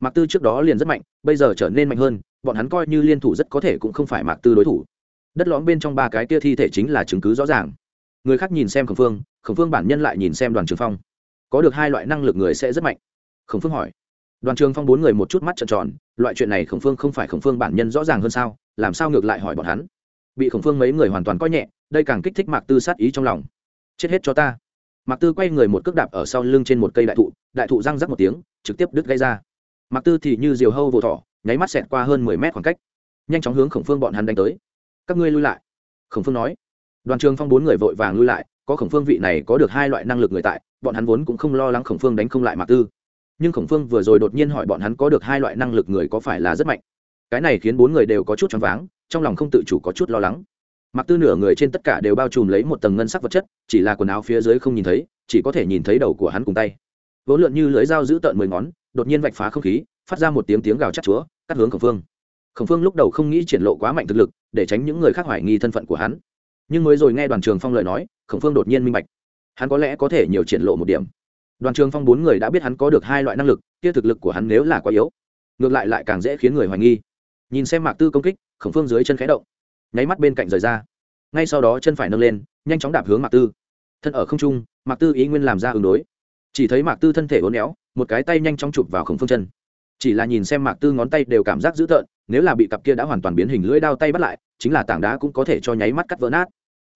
Mạc tư trước đó liền rất mạnh, bây giờ trở nên mạnh hơn, bọn hắn coi như liên thủ rất có thể cũng không phải mạc tư đối thủ đất lõm bên trong ba cái kia thi thể chính là chứng cứ rõ ràng. Người khác nhìn xem khổng phương khổng phương bản nhân lại nhìn xem đoàn trường phong. Có được hai loại năng lực người sẽ rất mạnh. Khổng phương hỏi. Đoàn trường phong bốn người một chút mắt trợn tròn, loại chuyện này khổng phương không phải khổng phương bản nhân rõ ràng hơn sao, làm sao ngược lại hỏi bọn hắn? Bị khổng phương mấy người hoàn toàn coi nhẹ, đây càng kích thích mạc tư sát ý trong lòng. Chết hết cho ta. Mạc tư quay người một cước đạp ở sau lưng trên một cây đại thụ đại thụ răng rắc một tiếng, trực tiếp đứt gây ra. Mạc tư thì như diều hâu vồ thỏ, nháy mắt xẹt qua hơn mười mét khoảng cách. Nhanh chóng hướng khổng phương bọn hắn đánh tới các ngươi lui lại. Khổng phương nói. Đoàn trường phong bốn người vội vàng lui lại, có khổng phương vị này có được hai loại năng lực người tại, bọn hắn vốn cũng không lo lắng khổng phương đánh không lại mạc tư. Nhưng khổng phương vừa rồi đột nhiên hỏi bọn hắn có được hai loại năng lực người có phải là rất mạnh. Cái này khiến bốn người đều có chút choáng váng, trong lòng không tự chủ có chút lo lắng. Mặc tư nửa người trên tất cả đều bao trùm lấy một tầng ngân sắc vật chất, chỉ là quần áo phía dưới không nhìn thấy, chỉ có thể nhìn thấy đầu của hắn cùng tay. Vỗ lượn như lưới dao giữ tợn mười ngón, đột nhiên vạch phá không khí, phát ra một tiếng tiếng gào chắc chúa, cắt hướng khổng phương khổng phương lúc đầu không nghĩ triển lộ quá mạnh thực lực, để tránh những người khác hoài nghi thân phận của hắn. Nhưng mới rồi nghe đoàn trường phong lời nói, khổng phương đột nhiên minh bạch. Hắn có lẽ có thể nhiều triển lộ một điểm. Đoàn trường phong bốn người đã biết hắn có được hai loại năng lực, kia thực lực của hắn nếu là quá yếu, ngược lại lại càng dễ khiến người hoài nghi. Nhìn xem mạc tư công kích, khổng phương dưới chân khẽ động, nháy mắt bên cạnh rời ra. Ngay sau đó chân phải nâng lên, nhanh chóng đạp hướng mạc tư. Thân ở không trung, mạc tư ý nguyên làm ra ứng đối. Chỉ thấy mạc tư thân thể uốn éo, một cái tay nhanh chóng chụp vào khổng phương chân. Chỉ là nhìn xem mạc tư ngón tay đều cảm giác dữ tợn nếu là bị cặp kia đã hoàn toàn biến hình lưỡi đao tay bắt lại, chính là tảng đá cũng có thể cho nháy mắt cắt vỡ nát.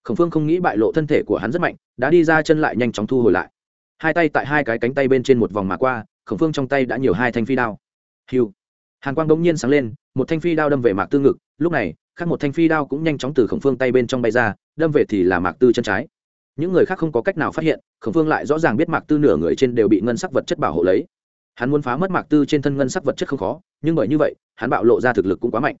Khổng phương không nghĩ bại lộ thân thể của hắn rất mạnh, đã đi ra chân lại nhanh chóng thu hồi lại. Hai tay tại hai cái cánh tay bên trên một vòng mà qua, khổng phương trong tay đã nhiều hai thanh phi đao. Hiu hàn quang bỗng nhiên sáng lên, một thanh phi đao đâm về mạc tư ngực, lúc này, khác một thanh phi đao cũng nhanh chóng từ khổng phương tay bên trong bay ra, đâm về thì là mạc tư chân trái. Những người khác không có cách nào phát hiện, khổng phương lại rõ ràng biết mạc tư nửa người trên đều bị ngân sắc vật chất bảo hộ lấy hắn muốn phá mất mạc tư trên thân ngân sắc vật chất không khó, nhưng bởi như vậy, hắn bạo lộ ra thực lực cũng quá mạnh.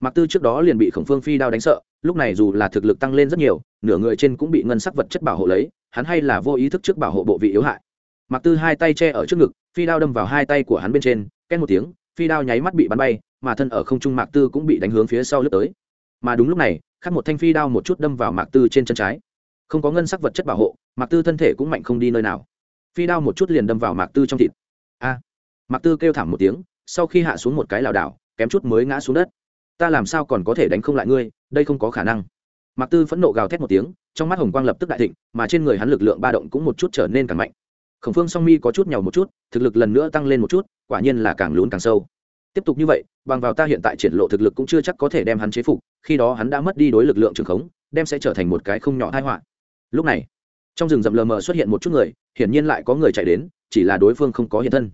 Mạc tư trước đó liền bị khổng phương phi đao đánh sợ, lúc này dù là thực lực tăng lên rất nhiều, nửa người trên cũng bị ngân sắc vật chất bảo hộ lấy, hắn hay là vô ý thức trước bảo hộ bộ vị yếu hại. Mạc tư hai tay che ở trước ngực, phi đao đâm vào hai tay của hắn bên trên ken một tiếng, phi đao nháy mắt bị bắn bay, mà thân ở không trung mạc tư cũng bị đánh hướng phía sau lướt tới. Mà đúng lúc này khắc một thanh phi đao một chút đâm vào mạc tư trên chân trái. Không có ngân sắc vật chất bảo hộ, mạc tư thân thể cũng mạnh không đi nơi nào. Phi đao một chút liền đâm vào mạc tư trong thịt mạc tư kêu thảm một tiếng, sau khi hạ xuống một cái lảo đảo, kém chút mới ngã xuống đất. Ta làm sao còn có thể đánh không lại ngươi, đây không có khả năng. Mạc tư phẫn nộ gào thét một tiếng, trong mắt hồng quang lập tức đại thịnh, mà trên người hắn lực lượng ba động cũng một chút trở nên càng mạnh. Khổng phương song mi có chút nhàu một chút, thực lực lần nữa tăng lên một chút, quả nhiên là càng lún càng sâu. Tiếp tục như vậy, bằng vào ta hiện tại triển lộ thực lực cũng chưa chắc có thể đem hắn chế phục, khi đó hắn đã mất đi đối lực lượng trường khống, đem sẽ trở thành một cái không nhỏ tai họa. Lúc này, trong rừng rậm lờ mờ xuất hiện một chút người, hiển nhiên lại có người chạy đến, chỉ là đối phương không có hiện thân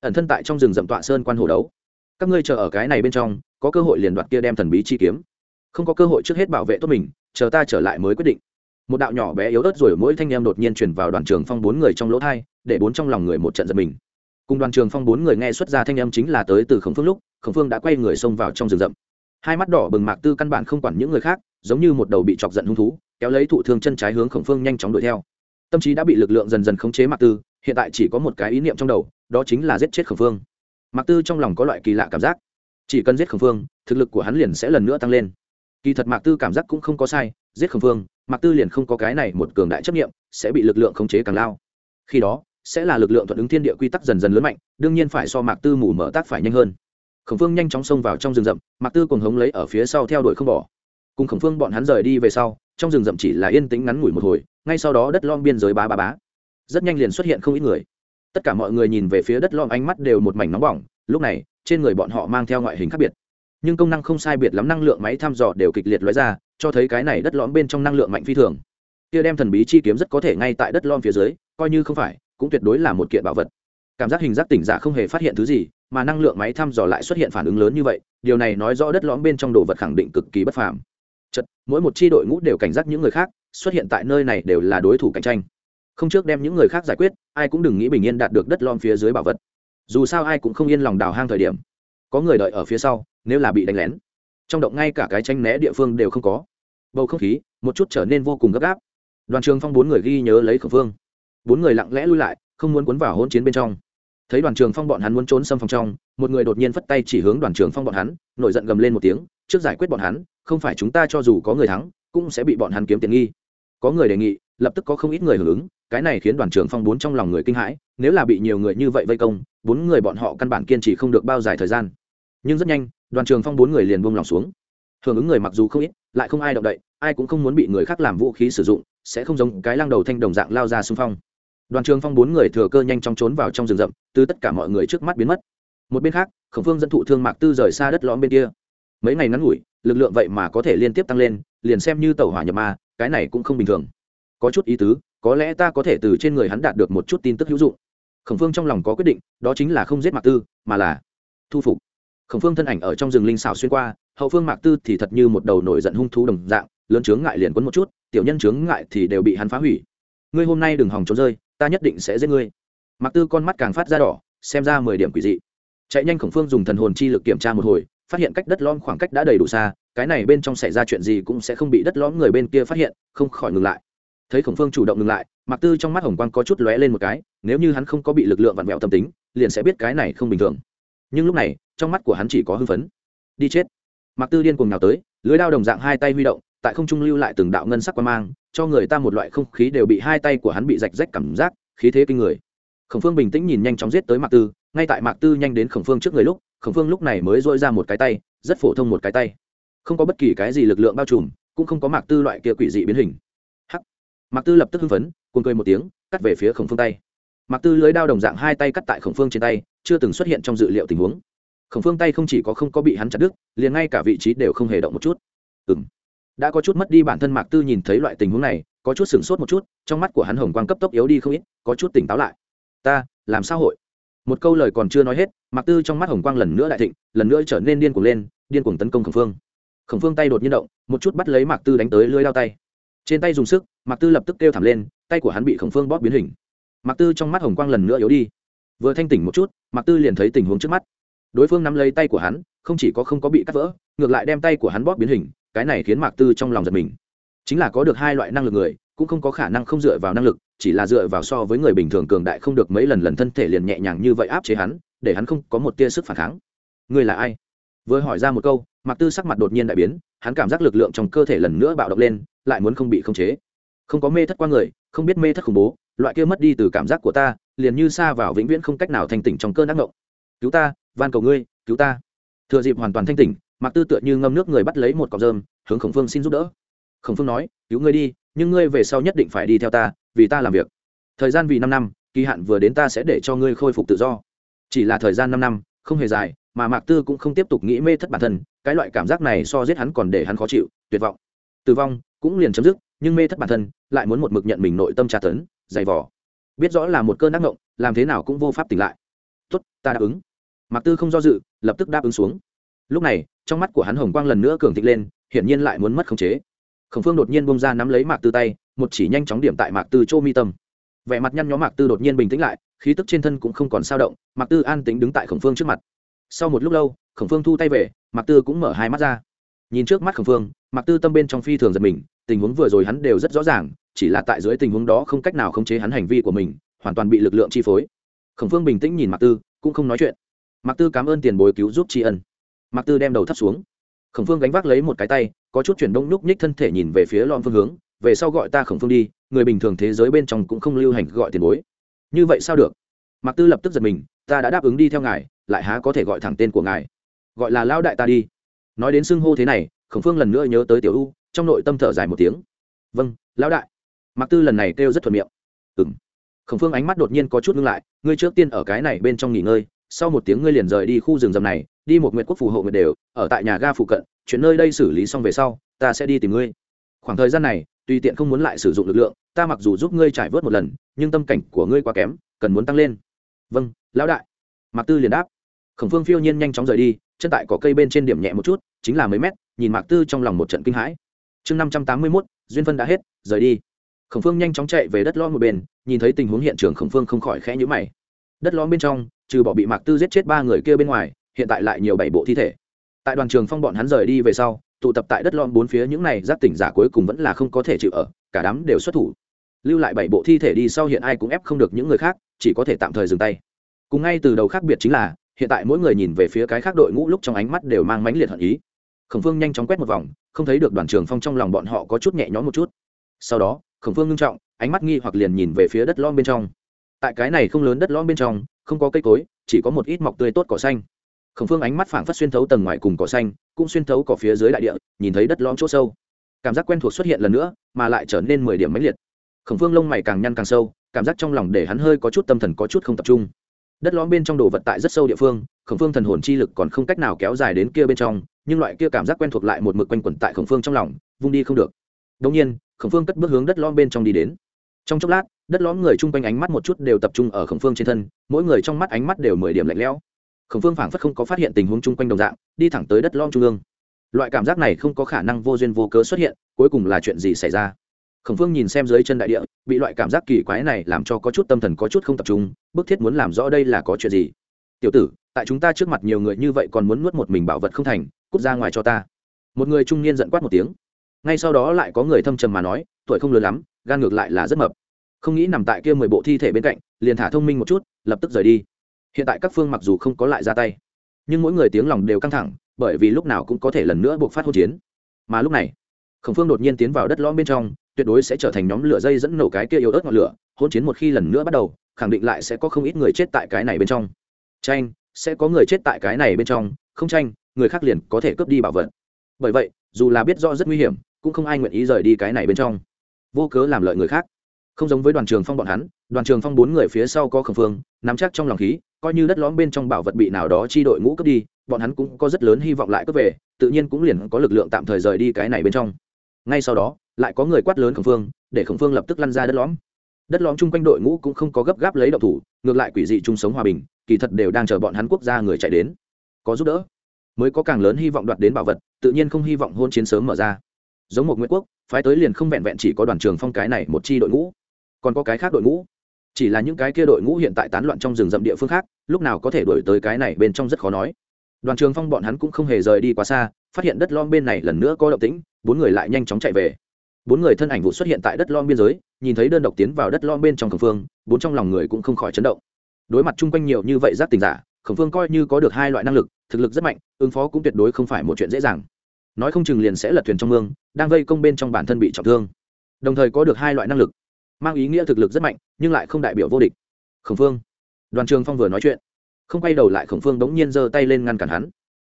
ẩn thân tại trong rừng rậm tọa sơn quan hồ đấu. Các ngươi chờ ở cái này bên trong, có cơ hội liền đoạt kia đem thần bí chi kiếm. Không có cơ hội trước hết bảo vệ tốt mình, chờ ta trở lại mới quyết định. Một đạo nhỏ bé yếu ớt rồi mỗi thanh em đột nhiên chuyển vào đoàn trường phong bốn người trong lỗ thai, để bốn trong lòng người một trận giật mình. Cùng đoàn trường phong bốn người nghe xuất ra thanh em chính là tới từ khổng phương lúc, khổng phương đã quay người xông vào trong rừng rậm. Hai mắt đỏ bừng mạc tư căn bản không quản những người khác, giống như một đầu bị chọc giận hung thú, kéo lấy thụ thương chân trái hướng khổng phương nhanh chóng đuổi theo. Tâm trí đã bị lực lượng dần dần khống chế mạc tư hiện tại chỉ có một cái ý niệm trong đầu, đó chính là giết chết khẩn phương. Mạc tư trong lòng có loại kỳ lạ cảm giác. Chỉ cần giết khẩn phương, thực lực của hắn liền sẽ lần nữa tăng lên. Kỳ thật mạc tư cảm giác cũng không có sai, giết khẩn phương, mạc tư liền không có cái này một cường đại chấp nghiệm sẽ bị lực lượng khống chế càng lao. Khi đó, sẽ là lực lượng thuận ứng thiên địa quy tắc dần dần lớn mạnh, đương nhiên phải so mạc tư mù mở tác phải nhanh hơn. Khổng phương nhanh chóng xông vào trong rừng rậm, mạc tư cùng hống lấy ở phía sau theo đuổi không bỏ. Cùng khổng phương bọn hắn rời đi về sau, trong rừng rậm chỉ là yên tĩnh ngắn ngủi một hồi, ngay sau đó đất lon biên giới bá bá bá rất nhanh liền xuất hiện không ít người. Tất cả mọi người nhìn về phía đất lom ánh mắt đều một mảnh nóng bỏng, lúc này, trên người bọn họ mang theo ngoại hình khác biệt. Nhưng công năng không sai biệt lắm, năng lượng máy thăm dò đều kịch liệt lóe ra, cho thấy cái này đất lõm bên trong năng lượng mạnh phi thường. Kia đem thần bí chi kiếm rất có thể ngay tại đất lom phía dưới, coi như không phải, cũng tuyệt đối là một kiện bảo vật. Cảm giác hình giác tỉnh giả không hề phát hiện thứ gì, mà năng lượng máy thăm dò lại xuất hiện phản ứng lớn như vậy, điều này nói rõ đất lõm bên trong đồ vật khẳng định cực kỳ bất phàm. Chật, mỗi một chi đội ngũ đều cảnh giác những người khác, xuất hiện tại nơi này đều là đối thủ cạnh tranh không trước đem những người khác giải quyết, ai cũng đừng nghĩ bình yên đạt được đất lon phía dưới bảo vật. Dù sao ai cũng không yên lòng đào hang thời điểm. Có người đợi ở phía sau, nếu là bị đánh lén. Trong động ngay cả cái tranh né địa phương đều không có. Bầu không khí, một chút trở nên vô cùng gấp gáp. Đoàn trường phong bốn người ghi nhớ lấy khẩu phương bốn người lặng lẽ lui lại, không muốn cuốn vào hôn chiến bên trong. Thấy đoàn trường phong bọn hắn muốn trốn xâm phòng trong, một người đột nhiên phất tay chỉ hướng đoàn trường phong bọn hắn, nổi giận gầm lên một tiếng, trước giải quyết bọn hắn, không phải chúng ta cho dù có người thắng, cũng sẽ bị bọn hắn kiếm tiền nghi. Có người đề nghị lập tức có không ít người hưởng ứng, cái này khiến đoàn trưởng phong bốn trong lòng người kinh hãi, nếu là bị nhiều người như vậy vây công, bốn người bọn họ căn bản kiên trì không được bao dài thời gian. Nhưng rất nhanh, đoàn trường phong bốn người liền buông lòng xuống. Hưởng ứng người mặc dù không ít, lại không ai động đậy, ai cũng không muốn bị người khác làm vũ khí sử dụng, sẽ không giống cái lăng đầu thanh đồng dạng lao ra xung phong. Đoàn trường phong bốn người thừa cơ nhanh chóng trốn vào trong rừng rậm, từ tất cả mọi người trước mắt biến mất. Một bên khác, khổng phương dẫn thụ thương mạc tư rời xa đất lõm bên kia. Mấy ngày ngắn ngủi, lực lượng vậy mà có thể liên tiếp tăng lên, liền xem như tàu hỏa nhập ma, cái này cũng không bình thường có chút ý tứ, có lẽ ta có thể từ trên người hắn đạt được một chút tin tức hữu dụng. Khổng phương trong lòng có quyết định, đó chính là không giết mạc tư, mà là thu phục. Khổng phương thân ảnh ở trong rừng linh xào xuyên qua, hậu phương mạc tư thì thật như một đầu nổi giận hung thú đồng dạng, lớn chướng ngại liền quấn một chút, tiểu nhân chướng ngại thì đều bị hắn phá hủy. Ngươi hôm nay đừng hòng trốn rơi, ta nhất định sẽ giết ngươi. Mạc tư con mắt càng phát ra đỏ, xem ra mười điểm quỷ dị. Chạy nhanh khổng phương dùng thần hồn chi lực kiểm tra một hồi, phát hiện cách đất lõm khoảng cách đã đầy đủ xa, cái này bên trong xảy ra chuyện gì cũng sẽ không bị đất lõm người bên kia phát hiện, không khỏi ngừng lại thấy khổng phương chủ động ngừng lại mặc tư trong mắt hồng quang có chút lóe lên một cái, nếu như hắn không có bị lực lượng vặn vẹo tâm tính, liền sẽ biết cái này không bình thường. Nhưng lúc này, trong mắt của hắn chỉ có hưng phấn. Đi chết. Mặc tư điên cùng nào tới, lưới đao đồng dạng hai tay huy động, tại không trung lưu lại từng đạo ngân sắc quan mang, cho người ta một loại không khí đều bị hai tay của hắn bị rạch rách cảm giác, khí thế kinh người. Khổng phương bình tĩnh nhìn nhanh chóng giết tới mạc tư, ngay tại mạc tư nhanh đến khổng phương trước người lúc, khổng phương lúc này mới dội ra một cái tay, rất phổ thông một cái tay. Không có bất kỳ cái gì lực lượng bao trùm, cũng không có mạc tư loại kia quỷ dị biến hình mạc tư lập tức hưng phấn, cuồng cười một tiếng, cắt về phía khổng phương tay. Mạc tư lưới đao đồng dạng hai tay cắt tại khổng phương trên tay, chưa từng xuất hiện trong dự liệu tình huống. Khổng phương tay không chỉ có không có bị hắn chặt đứt, liền ngay cả vị trí đều không hề động một chút. Ừ m đã có chút mất đi bản thân mạc tư nhìn thấy loại tình huống này, có chút sửng sốt một chút, trong mắt của hắn hồng quang cấp tốc yếu đi không ít, có chút tỉnh táo lại. Ta, làm sao hội? Một câu lời còn chưa nói hết, mạc tư trong mắt hồng quang lần nữa đại thịnh, lần nữa trở nên điên cuồng lên, điên cuồng tấn công khổng phương. Khổng phương tay đột nhiên động, một chút bắt lấy mạc tư đánh tới lưới lao tay trên tay dùng sức, mạc tư lập tức kêu thảm lên, tay của hắn bị khổng phương bóp biến hình. Mạc tư trong mắt hồng quang lần nữa yếu đi. Vừa thanh tỉnh một chút, mạc tư liền thấy tình huống trước mắt. Đối phương nắm lấy tay của hắn, không chỉ có không có bị cắt vỡ, ngược lại đem tay của hắn bóp biến hình, cái này khiến mạc tư trong lòng giật mình. Chính là có được hai loại năng lực người, cũng không có khả năng không dựa vào năng lực, chỉ là dựa vào so với người bình thường cường đại không được mấy lần lần thân thể liền nhẹ nhàng như vậy áp chế hắn, để hắn không có một tia sức phản kháng. Người là ai? Vừa hỏi ra một câu, mạc tư sắc mặt đột nhiên đại biến hắn cảm giác lực lượng trong cơ thể lần nữa bạo động lên, lại muốn không bị khống chế. Không có mê thất qua người, không biết mê thất khủng bố, loại kia mất đi từ cảm giác của ta, liền như xa vào vĩnh viễn không cách nào thanh tỉnh trong cơn ác mộng. Cứu ta, van cầu ngươi, cứu ta. Thừa dịp hoàn toàn thanh tỉnh, mạc tư tựa như ngâm nước người bắt lấy một cọc rơm, hướng khổng phương xin giúp đỡ. Khổng phương nói, cứu ngươi đi, nhưng ngươi về sau nhất định phải đi theo ta, vì ta làm việc. Thời gian vì năm năm, kỳ hạn vừa đến ta sẽ để cho ngươi khôi phục tự do. Chỉ là thời gian năm năm, không hề dài, mà mạc tư cũng không tiếp tục nghĩ mê thất bản thân cái loại cảm giác này so giết hắn còn để hắn khó chịu, tuyệt vọng. Tử vong, cũng liền chấm dứt, nhưng mê thất bản thân, lại muốn một mực nhận mình nội tâm tra tấn, dày vỏ biết rõ là một cơn ác ngộng, làm thế nào cũng vô pháp tỉnh lại. Tốt, ta đáp ứng. Mạc tư không do dự, lập tức đáp ứng xuống. Lúc này, trong mắt của hắn hồng quang lần nữa cường thịnh lên, hiển nhiên lại muốn mất khống chế. Khổng phương đột nhiên bông ra nắm lấy mạc tư tay, một chỉ nhanh chóng điểm tại mạc tư chỗ mi tâm. Vẻ mặt nhăn nhó mạc tư đột nhiên bình tĩnh lại, khí tức trên thân cũng không còn sao động, mạc tư an tính đứng tại khổng phương trước mặt. Sau một lúc lâu, khổng phương thu tay về mạc tư cũng mở hai mắt ra. Nhìn trước mắt khổng phương, mạc tư tâm bên trong phi thường giật mình, tình huống vừa rồi hắn đều rất rõ ràng, chỉ là tại dưới tình huống đó không cách nào khống chế hắn hành vi của mình, hoàn toàn bị lực lượng chi phối. Khổng phương bình tĩnh nhìn mạc tư, cũng không nói chuyện. Mạc tư cảm ơn tiền bối cứu giúp tri ân. Mạc tư đem đầu thấp xuống. Khổng phương gánh vác lấy một cái tay, có chút chuyển đông núc nhích thân thể nhìn về phía lon phương hướng, về sau gọi ta khổng phương đi, người bình thường thế giới bên trong cũng không lưu hành gọi tiền bối. Như vậy sao được? Mạc tư lập tức giật mình, ta đã đáp ứng đi theo ngài, lại há có thể gọi thẳng tên của ngài? Gọi là lao đại ta đi. Nói đến xưng hô thế này, khổng phương lần nữa nhớ tới tiểu u, trong nội tâm thở dài một tiếng. Vâng lão đại. Mặc tư lần này kêu rất thuận miệng. Ừng khổng phương ánh mắt đột nhiên có chút ngưng lại, ngươi trước tiên ở cái này bên trong nghỉ ngơi, sau một tiếng ngươi liền rời đi khu rừng rầm này, đi một nguyện quốc phù hộ nguyện đều, ở tại nhà ga phụ cận, chuyện nơi đây xử lý xong về sau, ta sẽ đi tìm ngươi. Khoảng thời gian này, tùy tiện không muốn lại sử dụng lực lượng, ta mặc dù giúp ngươi trải vớt một lần, nhưng tâm cảnh của ngươi quá kém, cần muốn tăng lên. Vâng lão đại. Mạc tư liền đáp. Khổng phương phiêu nhiên nhanh chóng rời đi chân tại cỏ cây bên trên điểm nhẹ một chút, chính là mấy mét, nhìn mạc tư trong lòng một trận kinh hãi. Chương năm trăm tám mươi mốt, duyên phân đã hết, rời đi. Khổng phương nhanh chóng chạy về đất lo một bên, nhìn thấy tình huống hiện trường, khổng phương không khỏi khẽ nhữ mày. Đất lõm bên trong, trừ bỏ bị mạc tư giết chết ba người kia bên ngoài, hiện tại lại nhiều bảy bộ thi thể. Tại đoàn trường phong bọn hắn rời đi về sau, tụ tập tại đất lõm bốn phía những này giáp tỉnh giả cuối cùng vẫn là không có thể chịu ở, cả đám đều xuất thủ. Lưu lại bảy bộ thi thể đi sau hiện ai cũng ép không được những người khác, chỉ có thể tạm thời dừng tay. Cùng ngay từ đầu khác biệt chính là hiện tại mỗi người nhìn về phía cái khác đội ngũ lúc trong ánh mắt đều mang mãnh liệt hận ý. Khổng phương nhanh chóng quét một vòng, không thấy được đoàn trường phong trong lòng bọn họ có chút nhẹ nhõm một chút. Sau đó, khổng phương ngưng trọng, ánh mắt nghi hoặc liền nhìn về phía đất lon bên trong. Tại cái này không lớn đất lon bên trong, không có cây cối, chỉ có một ít mọc tươi tốt cỏ xanh. Khổng phương ánh mắt phảng phất xuyên thấu tầng ngoài cùng cỏ xanh, cũng xuyên thấu cỏ phía dưới đại địa, nhìn thấy đất lon chỗ sâu. Cảm giác quen thuộc xuất hiện lần nữa, mà lại trở nên mười điểm mãnh liệt. Khổng phương lông mày càng nhăn càng sâu, cảm giác trong lòng để hắn hơi có chút tâm thần có chút không tập trung đất lõm bên trong đồ vật tại rất sâu địa phương, khổng phương thần hồn chi lực còn không cách nào kéo dài đến kia bên trong, nhưng loại kia cảm giác quen thuộc lại một mực quanh quẩn tại khổng phương trong lòng, vung đi không được. Đông nhiên, khổng phương cất bước hướng đất lõm bên trong đi đến. Trong chốc lát, đất lõm người chung quanh ánh mắt một chút đều tập trung ở khổng phương trên thân, mỗi người trong mắt ánh mắt đều mười điểm lạnh lẽo. Khổng phương phảng phất không có phát hiện tình huống chung quanh đồng dạng, đi thẳng tới đất lõm trung ương. Loại cảm giác này không có khả năng vô duyên vô cớ xuất hiện, cuối cùng là chuyện gì xảy ra? Khổng phương nhìn xem dưới chân đại địa, bị loại cảm giác kỳ quái này làm cho có chút tâm thần có chút không tập trung, bức thiết muốn làm rõ đây là có chuyện gì. Tiểu tử, tại chúng ta trước mặt nhiều người như vậy còn muốn nuốt một mình bảo vật không thành, cút ra ngoài cho ta. Một người trung niên giận quát một tiếng. Ngay sau đó lại có người thâm trầm mà nói, tuổi không lớn lắm, gan ngược lại là rất mập. Không nghĩ nằm tại kia mười bộ thi thể bên cạnh, liền thả thông minh một chút, lập tức rời đi. Hiện tại các phương mặc dù không có lại ra tay, nhưng mỗi người tiếng lòng đều căng thẳng, bởi vì lúc nào cũng có thể lần nữa buộc phát hỗn chiến. Mà lúc này, khổng phương đột nhiên tiến vào đất lõm bên trong tuyệt đối sẽ trở thành nhóm lửa dây dẫn nổ cái kia yếu ớt ngọn lửa, hỗn chiến một khi lần nữa bắt đầu, khẳng định lại sẽ có không ít người chết tại cái này bên trong. Tranh, sẽ có người chết tại cái này bên trong, không tranh, người khác liền có thể cướp đi bảo vật. Bởi vậy, dù là biết rõ rất nguy hiểm, cũng không ai nguyện ý rời đi cái này bên trong. Vô cớ làm lợi người khác. Không giống với đoàn trường phong bọn hắn, đoàn trường phong bốn người phía sau có khẩn phương, nắm chắc trong lòng khí, coi như đất lõm bên trong bảo vật bị nào đó chi đội ngũ cướp đi, bọn hắn cũng có rất lớn hy vọng lại cướp về, tự nhiên cũng liền có lực lượng tạm thời rời đi cái này bên trong. Ngay sau đó lại có người quát lớn Khổng phương, để Khổng phương lập tức lăn ra đất lõm. Đất lõm chung quanh đội ngũ cũng không có gấp gáp lấy động thủ, ngược lại quỷ dị chung sống hòa bình, kỳ thật đều đang chờ bọn hắn quốc gia người chạy đến. Có giúp đỡ, mới có càng lớn hy vọng đoạt đến bảo vật, tự nhiên không hy vọng hôn chiến sớm mở ra. Giống một nguyễn quốc, phái tới liền không vẹn vẹn chỉ có đoàn trường phong cái này một chi đội ngũ, còn có cái khác đội ngũ. Chỉ là những cái kia đội ngũ hiện tại tán loạn trong rừng rậm địa phương khác, lúc nào có thể đổi tới cái này bên trong rất khó nói. Đoàn trường phong bọn hắn cũng không hề rời đi quá xa, phát hiện đất lom bên này lần nữa có động tĩnh, bốn người lại nhanh chóng chạy về bốn người thân ảnh vụ xuất hiện tại đất lom biên giới, nhìn thấy đơn độc tiến vào đất lom bên trong khẩn phương, bốn trong lòng người cũng không khỏi chấn động. Đối mặt chung quanh nhiều như vậy giác tình giả khẩn phương coi như có được hai loại năng lực, thực lực rất mạnh, ứng phó cũng tuyệt đối không phải một chuyện dễ dàng. Nói không chừng liền sẽ lật thuyền trong mương, đang vây công bên trong bản thân bị trọng thương. Đồng thời có được hai loại năng lực, mang ý nghĩa thực lực rất mạnh, nhưng lại không đại biểu vô địch. Khẩn phương, đoàn trường phong vừa nói chuyện, không quay đầu lại khổng phương đống nhiên giơ tay lên ngăn cản hắn.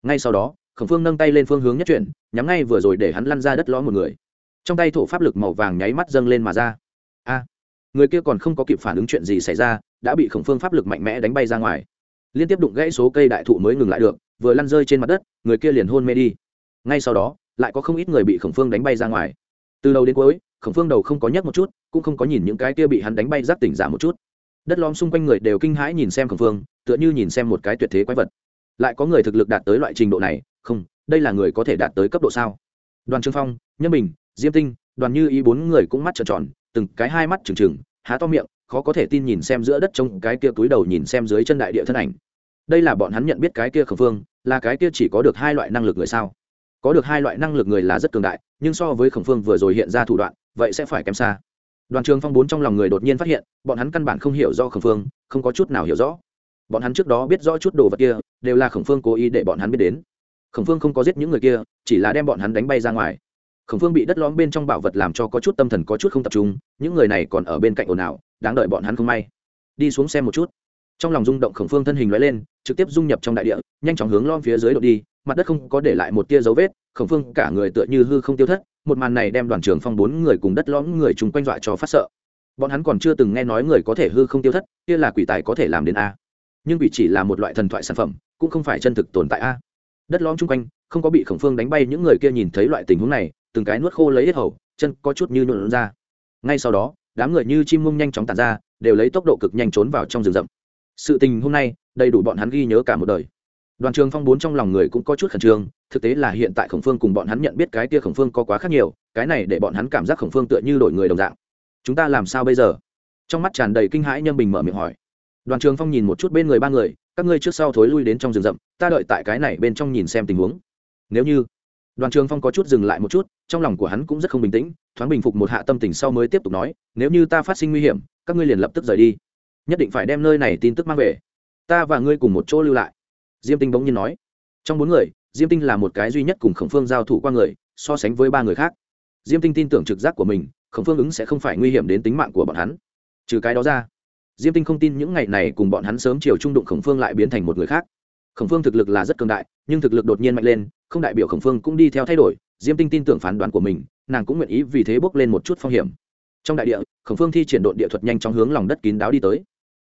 Ngay sau đó, khổng phương nâng tay lên phương hướng nhất chuyển, nhắm ngay vừa rồi để hắn lăn ra đất ló một người trong tay thổ pháp lực màu vàng nháy mắt dâng lên mà ra. A! Người kia còn không có kịp phản ứng chuyện gì xảy ra, đã bị khổng phương pháp lực mạnh mẽ đánh bay ra ngoài. Liên tiếp đụng gãy số cây đại thụ mới ngừng lại được, vừa lăn rơi trên mặt đất, người kia liền hôn mê đi. Ngay sau đó, lại có không ít người bị khổng phương đánh bay ra ngoài. Từ đầu đến cuối, khổng phương đầu không có nhấc một chút, cũng không có nhìn những cái kia bị hắn đánh bay giáp tỉnh giả một chút. Đất lom xung quanh người đều kinh hãi nhìn xem khổng phương, tựa như nhìn xem một cái tuyệt thế quái vật. Lại có người thực lực đạt tới loại trình độ này, không, đây là người có thể đạt tới cấp độ sao? Đoàn trương phong, nhân bình diêm tinh, đoàn như ý bốn người cũng mắt trợn tròn, từng cái hai mắt trừng trừng, há to miệng, khó có thể tin nhìn xem giữa đất trông cái kia túi đầu nhìn xem dưới chân đại địa thân ảnh. Đây là bọn hắn nhận biết cái kia khẩn phương là cái kia chỉ có được hai loại năng lực người sao? Có được hai loại năng lực người là rất cường đại, nhưng so với khổng phương vừa rồi hiện ra thủ đoạn, vậy sẽ phải kém xa. Đoàn trường phong bốn trong lòng người đột nhiên phát hiện, bọn hắn căn bản không hiểu do khổng phương không có chút nào hiểu rõ. Bọn hắn trước đó biết rõ chút đồ vật kia, đều là khổng phương cố ý để bọn hắn biết đến. Khổng phương không có giết những người kia, chỉ là đem bọn hắn đánh bay ra ngoài khổng phương bị đất lõm bên trong bảo vật làm cho có chút tâm thần có chút không tập trung, những người này còn ở bên cạnh ồn ào, đáng đợi bọn hắn không may. Đi xuống xem một chút. Trong lòng rung động khổng phương thân hình l lên, trực tiếp dung nhập trong đại địa, nhanh chóng hướng lom phía dưới đội đi, mặt đất không có để lại một tia dấu vết, khổng phương cả người tựa như hư không tiêu thất, một màn này đem đoàn trưởng phong bốn người cùng đất lõm người chung quanh dọa cho phát sợ. Bọn hắn còn chưa từng nghe nói người có thể hư không tiêu thất, kia là quỷ tài có thể làm đến a. Nhưng quỷ chỉ là một loại thần thoại sản phẩm, cũng không phải chân thực tồn tại a. Đất lõm chung quanh, không có bị khổng phương đánh bay, những người kia nhìn thấy loại tình huống này từng cái nuốt khô lấy hết hầu, chân có chút như nhuộn ra. Ngay sau đó, đám người như chim mông nhanh chóng tàn ra, đều lấy tốc độ cực nhanh trốn vào trong rừng rậm. Sự tình hôm nay, đầy đủ bọn hắn ghi nhớ cả một đời. Đoàn trường phong bốn trong lòng người cũng có chút khẩn trương, thực tế là hiện tại khổng phương cùng bọn hắn nhận biết cái kia khổng phương có quá khác nhiều, cái này để bọn hắn cảm giác khổng phương tựa như đổi người đồng dạng. Chúng ta làm sao bây giờ? Trong mắt tràn đầy kinh hãi nhâm bình mở miệng hỏi. Đoàn trường phong nhìn một chút bên người ba người, các ngươi trước sau thối lui đến trong rừng rậm, ta đợi tại cái này bên trong nhìn xem tình huống. Nếu như, đoàn trường phong có chút dừng lại một chút trong lòng của hắn cũng rất không bình tĩnh, thoáng bình phục một hạ tâm tình sau mới tiếp tục nói, nếu như ta phát sinh nguy hiểm, các ngươi liền lập tức rời đi. Nhất định phải đem nơi này tin tức mang về. Ta và ngươi cùng một chỗ lưu lại. Diêm tinh bỗng nhiên nói. Trong bốn người, diêm tinh là một cái duy nhất cùng khổng phương giao thủ qua người, so sánh với ba người khác. Diêm tinh tin tưởng trực giác của mình, khổng phương ứng sẽ không phải nguy hiểm đến tính mạng của bọn hắn. Trừ cái đó ra, diêm tinh không tin những ngày này cùng bọn hắn sớm chiều trung đụng khổng phương lại biến thành một người khác. Khổng phương thực lực là rất cường đại, nhưng thực lực đột nhiên mạnh lên, không đại biểu khổng phương cũng đi theo thay đổi diêm tinh tin tưởng phán đoán của mình, nàng cũng nguyện ý vì thế bước lên một chút phong hiểm. Trong đại địa, khổng phương thi triển độn địa thuật nhanh chóng hướng lòng đất kín đáo đi tới.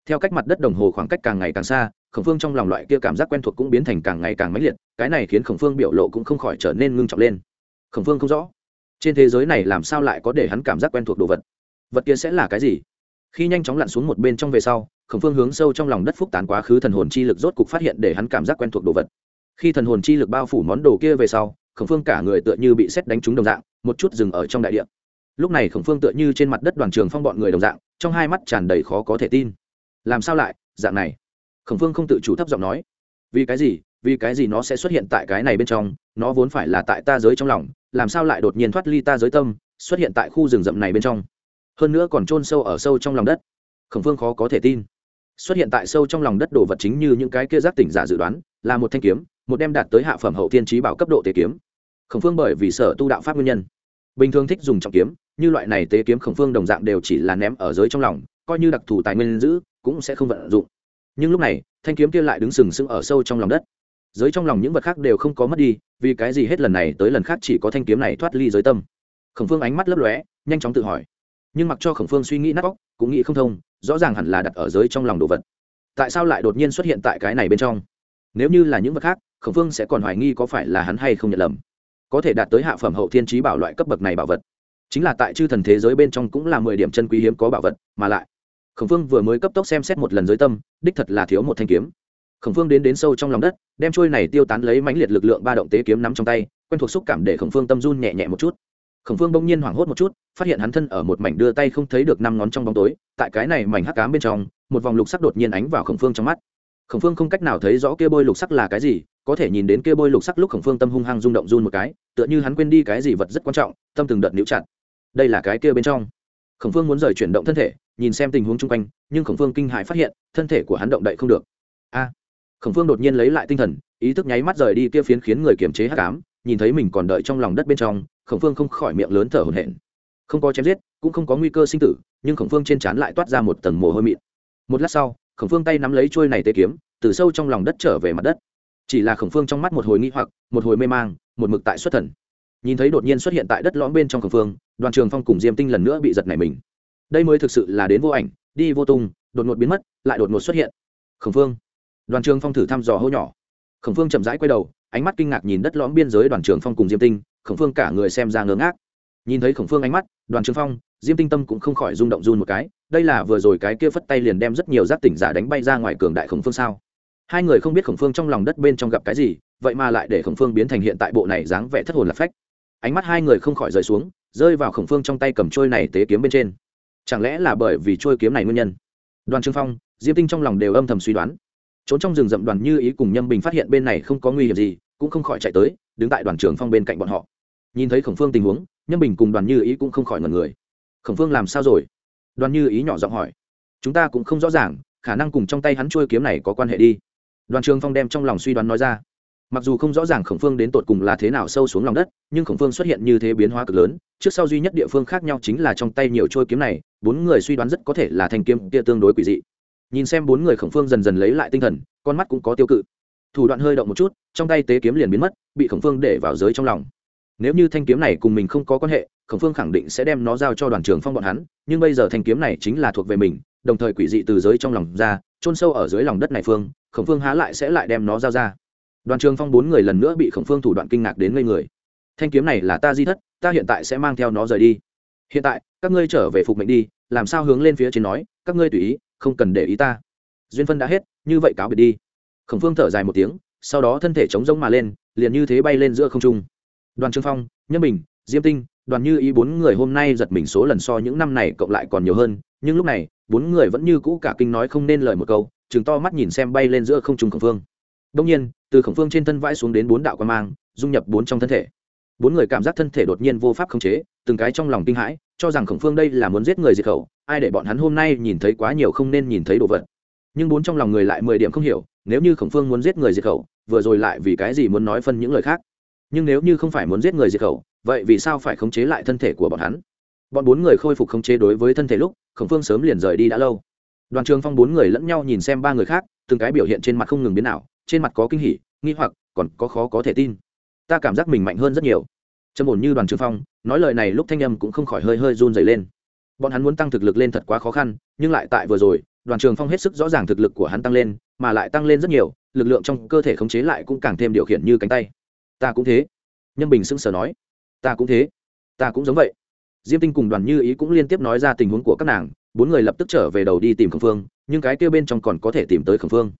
Theo cách mặt đất đồng hồ khoảng cách càng ngày càng xa, khổng phương trong lòng loại kia cảm giác quen thuộc cũng biến thành càng ngày càng mãnh liệt, cái này khiến khổng phương biểu lộ cũng không khỏi trở nên ngưng trọng lên. Khổng phương không rõ, trên thế giới này làm sao lại có để hắn cảm giác quen thuộc đồ vật? Vật kia sẽ là cái gì? Khi nhanh chóng lặn xuống một bên trong về sau, khổng phương hướng sâu trong lòng đất phúc tán quá khứ thần hồn chi lực rốt cục phát hiện để hắn cảm giác quen thuộc đồ vật. Khi thần hồn chi lực bao phủ món đồ kia về sau khổng phương cả người tựa như bị xét đánh trúng đồng dạng, một chút dừng ở trong đại địa. Lúc này khổng phương tựa như trên mặt đất đoàn trường phong bọn người đồng dạng, trong hai mắt tràn đầy khó có thể tin. Làm sao lại, dạng này? Khổng phương không tự chủ thấp giọng nói. Vì cái gì, vì cái gì nó sẽ xuất hiện tại cái này bên trong, nó vốn phải là tại ta giới trong lòng, làm sao lại đột nhiên thoát ly ta giới tâm, xuất hiện tại khu rừng rậm này bên trong? Hơn nữa còn trôn sâu ở sâu trong lòng đất. Khổng phương khó có thể tin. Xuất hiện tại sâu trong lòng đất đồ vật chính như những cái kia giác tỉnh giả dự đoán, là một thanh kiếm một đem đạt tới hạ phẩm hậu thiên trí bảo cấp độ tế kiếm. Khổng phương bởi vì sở tu đạo pháp nguyên nhân, bình thường thích dùng trọng kiếm, như loại này tế kiếm khổng phương đồng dạng đều chỉ là ném ở giới trong lòng, coi như đặc thù tài nguyên giữ, cũng sẽ không vận dụng. Nhưng lúc này, thanh kiếm kia lại đứng sừng sững ở sâu trong lòng đất. Giới trong lòng những vật khác đều không có mất đi, vì cái gì hết lần này tới lần khác chỉ có thanh kiếm này thoát ly giới tâm? Khổng phương ánh mắt lấp lóe, nhanh chóng tự hỏi. Nhưng mặc cho khổng phương suy nghĩ nát óc, cũng nghĩ không thông, rõ ràng hẳn là đặt ở giới trong lòng đồ vật. Tại sao lại đột nhiên xuất hiện tại cái này bên trong? Nếu như là những vật khác, khổng phương sẽ còn hoài nghi có phải là hắn hay không nhận lầm. Có thể đạt tới hạ phẩm hậu thiên trí bảo loại cấp bậc này bảo vật. Chính là tại chư thần thế giới bên trong cũng là mười điểm chân quý hiếm có bảo vật, mà lại, khổng phương vừa mới cấp tốc xem xét một lần giới tâm, đích thật là thiếu một thanh kiếm. Khổng phương đến đến sâu trong lòng đất, đem trôi này tiêu tán lấy mãnh liệt lực lượng ba động tế kiếm nắm trong tay, quen thuộc xúc cảm để khổng phương tâm run nhẹ nhẹ một chút. Khổng phương bỗng nhiên hoảng hốt một chút, phát hiện hắn thân ở một mảnh đưa tay không thấy được năm ngón trong bóng tối, tại cái này mảnh hắc cám bên trong, một vòng lục sắc đột nhiên ánh vào khổng phương trong mắt khổng phương không cách nào thấy rõ kia bôi lục sắc là cái gì, có thể nhìn đến kia bôi lục sắc lúc khổng phương tâm hung hăng rung động run một cái, tựa như hắn quên đi cái gì vật rất quan trọng, tâm từng đợt níu chặt. Đây là cái kia bên trong. Khổng phương muốn rời chuyển động thân thể, nhìn xem tình huống chung quanh, nhưng khổng phương kinh hãi phát hiện, thân thể của hắn động đậy không được. A! Khổng phương đột nhiên lấy lại tinh thần, ý thức nháy mắt rời đi kia phiến khiến người kiềm chế hắc ám, nhìn thấy mình còn đợi trong lòng đất bên trong, khổng phương không khỏi miệng lớn thở hổn hển. Không có chém giết, cũng không có nguy cơ sinh tử, nhưng khổng phương trên trán lại toát ra một tầng mồ hôi mịn. Một lát sau khổng phương tay nắm lấy trôi này tê kiếm, từ sâu trong lòng đất trở về mặt đất. Chỉ là khổng phương trong mắt một hồi nghi hoặc, một hồi mê mang, một mực tại xuất thần. Nhìn thấy đột nhiên xuất hiện tại đất lõm bên trong khổng phương, đoàn trường phong cùng diêm tinh lần nữa bị giật nảy mình. Đây mới thực sự là đến vô ảnh, đi vô tung, đột ngột biến mất, lại đột ngột xuất hiện. Khổng phương. Đoàn trường phong thử thăm dò hô nhỏ. Khổng phương chậm rãi quay đầu, ánh mắt kinh ngạc nhìn đất lõm biên giới đoàn trường phong cùng diêm tinh, khổng phương cả người xem ra ngớ ngác nhìn thấy khổng phương ánh mắt, đoàn trường phong, diêm tinh tâm cũng không khỏi rung động run một cái, đây là vừa rồi cái kia phất tay liền đem rất nhiều giác tỉnh giả đánh bay ra ngoài cường đại khổng phương sao? Hai người không biết khổng phương trong lòng đất bên trong gặp cái gì, vậy mà lại để khổng phương biến thành hiện tại bộ này dáng vẻ thất hồn lạc phách. Ánh mắt hai người không khỏi rời xuống, rơi vào khổng phương trong tay cầm trôi này tế kiếm bên trên. Chẳng lẽ là bởi vì trôi kiếm này nguyên nhân? Đoàn trương phong, diêm tinh trong lòng đều âm thầm suy đoán. Trốn trong rừng rậm đoàn như ý cùng nhâm bình phát hiện bên này không có nguy hiểm gì, cũng không khỏi chạy tới, đứng tại đoàn trường phong bên cạnh bọn họ. Nhìn thấy khổng phương tình huống nhâm bình cùng đoàn như ý cũng không khỏi ngần người. Khổng phương làm sao rồi? Đoàn như ý nhỏ giọng hỏi. Chúng ta cũng không rõ ràng, khả năng cùng trong tay hắn trôi kiếm này có quan hệ đi. Đoàn trường phong đem trong lòng suy đoán nói ra. Mặc dù không rõ ràng khổng phương đến tột cùng là thế nào sâu xuống lòng đất, nhưng khổng phương xuất hiện như thế biến hóa cực lớn. Trước sau duy nhất địa phương khác nhau chính là trong tay nhiều trôi kiếm này, bốn người suy đoán rất có thể là thanh kiếm kia tương đối quỷ dị. Nhìn xem bốn người khổng phương dần dần lấy lại tinh thần, con mắt cũng có tiêu cự. Thủ đoạn hơi động một chút, trong tay tế kiếm liền biến mất, bị khổng phương để vào giới trong lòng nếu như thanh kiếm này cùng mình không có quan hệ, khổng phương khẳng định sẽ đem nó giao cho đoàn trường phong bọn hắn, nhưng bây giờ thanh kiếm này chính là thuộc về mình, đồng thời quỷ dị từ giới trong lòng ra trôn sâu ở dưới lòng đất này phương, khổng phương há lại sẽ lại đem nó giao ra. Đoàn trường phong bốn người lần nữa bị khổng phương thủ đoạn kinh ngạc đến ngây người. Thanh kiếm này là ta di thất, ta hiện tại sẽ mang theo nó rời đi. Hiện tại, các ngươi trở về phục mệnh đi, làm sao hướng lên phía trên nói, các ngươi tùy ý, không cần để ý ta. Duyên phân đã hết, như vậy cáo biệt đi. Khổng phương thở dài một tiếng, sau đó thân thể chống rỗng mà lên, liền như thế bay lên giữa không trung đoàn trương phong, nhân bình, diêm tinh, đoàn như ý bốn người hôm nay giật mình số lần so những năm này cộng lại còn nhiều hơn, nhưng lúc này, bốn người vẫn như cũ cả kinh nói không nên lời một câu chừng to mắt nhìn xem bay lên giữa không trung khổng phương. Đông nhiên, từ khổng phương trên thân vãi xuống đến bốn đạo quan mang, dung nhập bốn trong thân thể. Bốn người cảm giác thân thể đột nhiên vô pháp khống chế, từng cái trong lòng kinh hãi, cho rằng khổng phương đây là muốn giết người diệt khẩu, ai để bọn hắn hôm nay nhìn thấy quá nhiều không nên nhìn thấy đồ vật. Nhưng bốn trong lòng người lại mười điểm không hiểu, nếu như khổng phương muốn giết người diệt khẩu, vừa rồi lại vì cái gì muốn nói phân những lời khác? Nhưng nếu như không phải muốn giết người diệt khẩu, vậy vì sao phải khống chế lại thân thể của bọn hắn? Bọn bốn người khôi phục khống chế đối với thân thể lúc, khổng phương sớm liền rời đi đã lâu. Đoàn trường phong bốn người lẫn nhau nhìn xem ba người khác, từng cái biểu hiện trên mặt không ngừng biến nào trên mặt có kinh hỉ, nghi hoặc, còn có khó có thể tin. Ta cảm giác mình mạnh hơn rất nhiều. Trầm ổn như đoàn trường phong, nói lời này lúc thanh âm cũng không khỏi hơi hơi run dày lên. Bọn hắn muốn tăng thực lực lên thật quá khó khăn, nhưng lại tại vừa rồi, đoàn trường phong hết sức rõ ràng thực lực của hắn tăng lên, mà lại tăng lên rất nhiều, lực lượng trong cơ thể khống chế lại cũng càng thêm điều khiển như cánh tay ta cũng thế. Nhân bình sững sờ nói, ta cũng thế, ta cũng giống vậy. Diêm tinh cùng đoàn như ý cũng liên tiếp nói ra tình huống của các nàng, bốn người lập tức trở về đầu đi tìm khẩn phương, nhưng cái kêu bên trong còn có thể tìm tới khẩn phương.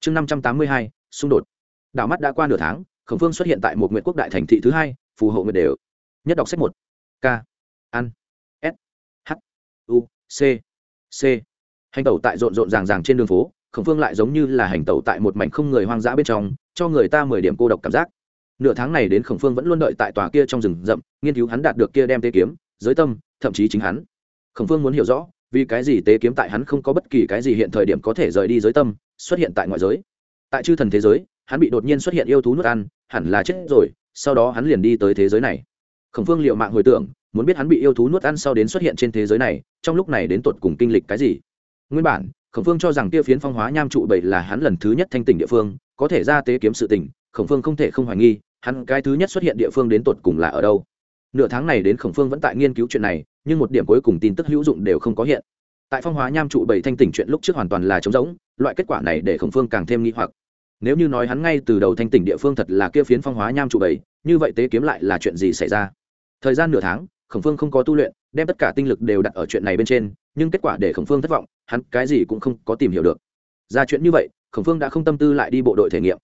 Chương năm trăm tám mươi hai, xung đột. Đảo mắt đã qua nửa tháng khẩn phương xuất hiện tại một nguyện quốc đại thành thị thứ hai, phù hộ nguyện đều. Nhất đọc sách một. K. An. S. H. U. C. C. Hành tẩu tại rộn rộn ràng ràng trên đường phố, khổng phương lại giống như là hành tẩu tại một mảnh không người hoang dã bên trong, cho người ta mười điểm cô độc cảm giác nửa tháng này đến khổng phương vẫn luôn đợi tại tòa kia trong rừng rậm, nghiên cứu hắn đạt được kia đem tế kiếm, giới tâm, thậm chí chính hắn. Khổng phương muốn hiểu rõ, vì cái gì tế kiếm tại hắn không có bất kỳ cái gì hiện thời điểm có thể rời đi giới tâm, xuất hiện tại ngoại giới. Tại chư thần thế giới, hắn bị đột nhiên xuất hiện yêu thú nuốt ăn, hẳn là chết rồi, sau đó hắn liền đi tới thế giới này. Khổng phương liệu mạng hồi tưởng, muốn biết hắn bị yêu thú nuốt ăn sau đến xuất hiện trên thế giới này, trong lúc này đến tột cùng kinh lịch cái gì. Nguyên bản, khổng phương cho rằng kia phiến phong hóa nham trụ bảy là hắn lần thứ nhất thanh tỉnh địa phương, có thể ra tế kiếm sự tỉnh khổng phương không thể không hoài nghi hắn cái thứ nhất xuất hiện địa phương đến tột cùng là ở đâu? Nửa tháng này đến khổng phương vẫn tại nghiên cứu chuyện này, nhưng một điểm cuối cùng tin tức hữu dụng đều không có hiện. Tại phong hóa nham trụ bảy thanh tỉnh chuyện lúc trước hoàn toàn là trống rỗng, loại kết quả này để khổng phương càng thêm nghi hoặc. Nếu như nói hắn ngay từ đầu thanh tỉnh địa phương thật là kia phiến phong hóa nham trụ bảy, như vậy tế kiếm lại là chuyện gì xảy ra? Thời gian nửa tháng, khổng phương không có tu luyện, đem tất cả tinh lực đều đặt ở chuyện này bên trên, nhưng kết quả để khổng phương thất vọng, hắn cái gì cũng không có tìm hiểu được. Ra chuyện như vậy, khổng phương đã không tâm tư lại đi bộ đội thể nghiệm.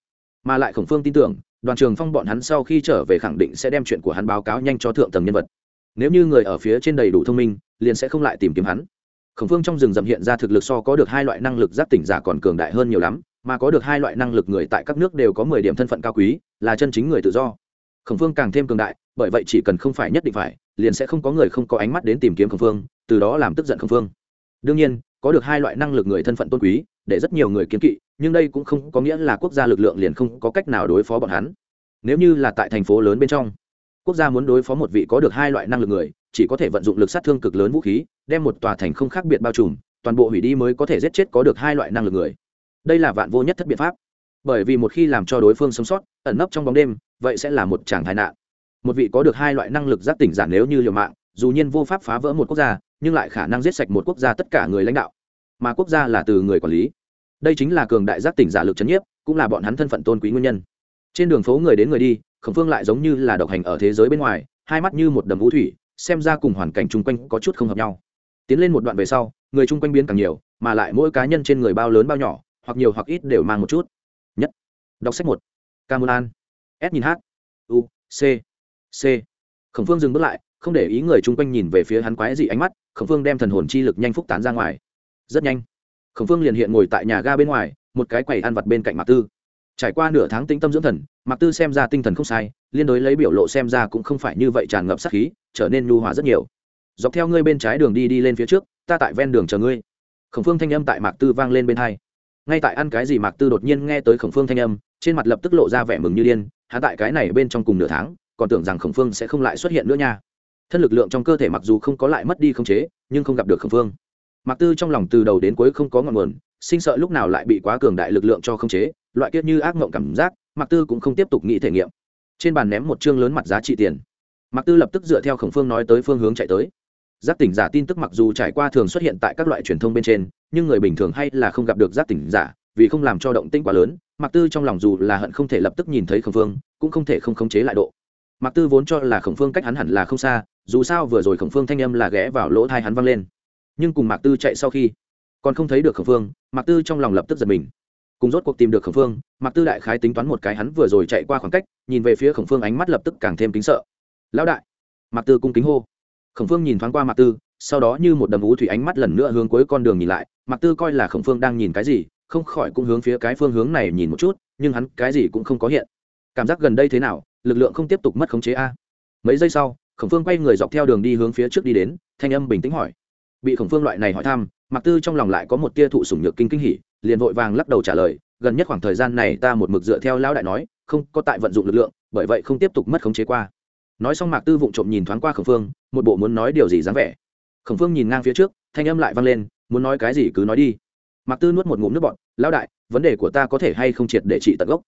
Mà lại khổng phương tin tưởng đoàn trường phong bọn hắn sau khi trở về khẳng định sẽ đem chuyện của hắn báo cáo nhanh cho thượng tầng nhân vật. Nếu như người ở phía trên đầy đủ thông minh, liền sẽ không lại tìm kiếm hắn. Khổng phương trong rừng rậm hiện ra thực lực so có được hai loại năng lực giáp tỉnh giả còn cường đại hơn nhiều lắm, mà có được hai loại năng lực người tại các nước đều có mười điểm thân phận cao quý, là chân chính người tự do. Khổng phương càng thêm cường đại, bởi vậy chỉ cần không phải nhất định phải, liền sẽ không có người không có ánh mắt đến tìm kiếm khổng phương, từ đó làm tức giận khổng phương. Đương nhiên, có được hai loại năng lực người thân phận tôn quý để rất nhiều người kiến kỵ, nhưng đây cũng không có nghĩa là quốc gia lực lượng liền không có cách nào đối phó bọn hắn. Nếu như là tại thành phố lớn bên trong, quốc gia muốn đối phó một vị có được hai loại năng lực người, chỉ có thể vận dụng lực sát thương cực lớn vũ khí, đem một tòa thành không khác biệt bao trùm, toàn bộ hủy đi mới có thể giết chết có được hai loại năng lực người. Đây là vạn vô nhất thất biện pháp. Bởi vì một khi làm cho đối phương sống sót, ẩn nấp trong bóng đêm, vậy sẽ là một tràng thái nạn. Một vị có được hai loại năng lực giác tỉnh giả nếu như liều mạng, dù nhiên vô pháp phá vỡ một quốc gia, nhưng lại khả năng giết sạch một quốc gia tất cả người lãnh đạo mà quốc gia là từ người quản lý. Đây chính là cường đại giác tỉnh giả lực c h ấ n nhiếp, cũng là bọn hắn thân phận tôn quý nguyên nhân. Trên đường phố người đến người đi, khổng phương lại giống như là độc hành ở thế giới bên ngoài, hai mắt như một đầm vũ thủy, xem ra cùng hoàn cảnh chung quanh có chút không hợp nhau. Tiến lên một đoạn về sau, người chung quanh biến càng nhiều, mà lại mỗi cá nhân trên người bao lớn bao nhỏ, hoặc nhiều hoặc ít đều mang một chút. Nhất. Đọc sách một. Ca an. S nhìn h. U. C. C. Khổng phương dừng bước lại, không để ý người chung quanh nhìn về phía hắn quái dị ánh mắt, khổng phương đem thần hồn chi lực nhanh phúc tán ra ngoài rất nhanh, khổng phương liền hiện ngồi tại nhà ga bên ngoài, một cái quầy ăn vặt bên cạnh mạc tư. Trải qua nửa tháng tĩnh tâm dưỡng thần, mạc tư xem ra tinh thần không sai, liên đối lấy biểu lộ xem ra cũng không phải như vậy tràn ngập sắc khí, trở nên nhu hòa rất nhiều. Dọc theo ngươi bên trái đường đi đi lên phía trước, ta tại ven đường chờ ngươi. Khổng phương thanh âm tại mạc tư vang lên bên hai. Ngay tại ăn cái gì mạc tư đột nhiên nghe tới khổng phương thanh âm, trên mặt lập tức lộ ra vẻ mừng như điên, hắn tại cái này bên trong cùng nửa tháng, còn tưởng rằng khổng phương sẽ không lại xuất hiện nữa nha. Thân lực lượng trong cơ thể mặc dù không có lại mất đi khống chế, nhưng không gặp được khổng phương. Mạc tư trong lòng từ đầu đến cuối không có ngọn nguồn, sinh sợ lúc nào lại bị quá cường đại lực lượng cho khống chế, loại kiết như ác mộng cảm giác, Mạc tư cũng không tiếp tục nghĩ thể nghiệm. Trên bàn ném một chương lớn mặt giá trị tiền. Mạc tư lập tức dựa theo khổng phương nói tới phương hướng chạy tới. Giác tỉnh giả tin tức mặc dù trải qua thường xuất hiện tại các loại truyền thông bên trên, nhưng người bình thường hay là không gặp được giác tỉnh giả, vì không làm cho động tĩnh quá lớn, Mạc tư trong lòng dù là hận không thể lập tức nhìn thấy khổng phương, cũng không thể không khống chế lại độ. Mạc tư vốn cho là khổng phương cách hắn hẳn là không xa, dù sao vừa rồi khổng phương thanh âm là ghé vào lỗ tai hắn văng lên nhưng cùng mạc tư chạy sau khi còn không thấy được khổng phương, mạc tư trong lòng lập tức giật mình. Cùng rốt cuộc tìm được khổng phương, mạc tư đại khái tính toán một cái hắn vừa rồi chạy qua khoảng cách, nhìn về phía khổng phương ánh mắt lập tức càng thêm kính sợ. Lão đại! Mạc tư cung kính hô. Khổng phương nhìn thoáng qua mạc tư, sau đó như một đầm ú thủy ánh mắt lần nữa hướng cuối con đường nhìn lại, mạc tư coi là khổng phương đang nhìn cái gì, không khỏi cũng hướng phía cái phương hướng này nhìn một chút, nhưng hắn cái gì cũng không có hiện. Cảm giác gần đây thế nào, lực lượng không tiếp tục mất khống chế a. Mấy giây sau, khổng phương quay người dọc theo đường đi hướng phía trước đi đến, thanh âm bình tĩnh hỏi bị khổng phương loại này hỏi thăm mặc tư trong lòng lại có một tia thụ sủng nhược kinh kinh hỉ, liền vội vàng lắc đầu trả lời, gần nhất khoảng thời gian này ta một mực dựa theo lão đại nói, không có tại vận dụng lực lượng, bởi vậy không tiếp tục mất khống chế qua. Nói xong mạc tư vụng trộm nhìn thoáng qua khổng phương, một bộ muốn nói điều gì dáng vẻ. Khổng phương nhìn ngang phía trước, thanh âm lại vang lên, muốn nói cái gì cứ nói đi. Mạc tư nuốt một ngụm nước bọt, lão đại, vấn đề của ta có thể hay không triệt để trị tận gốc?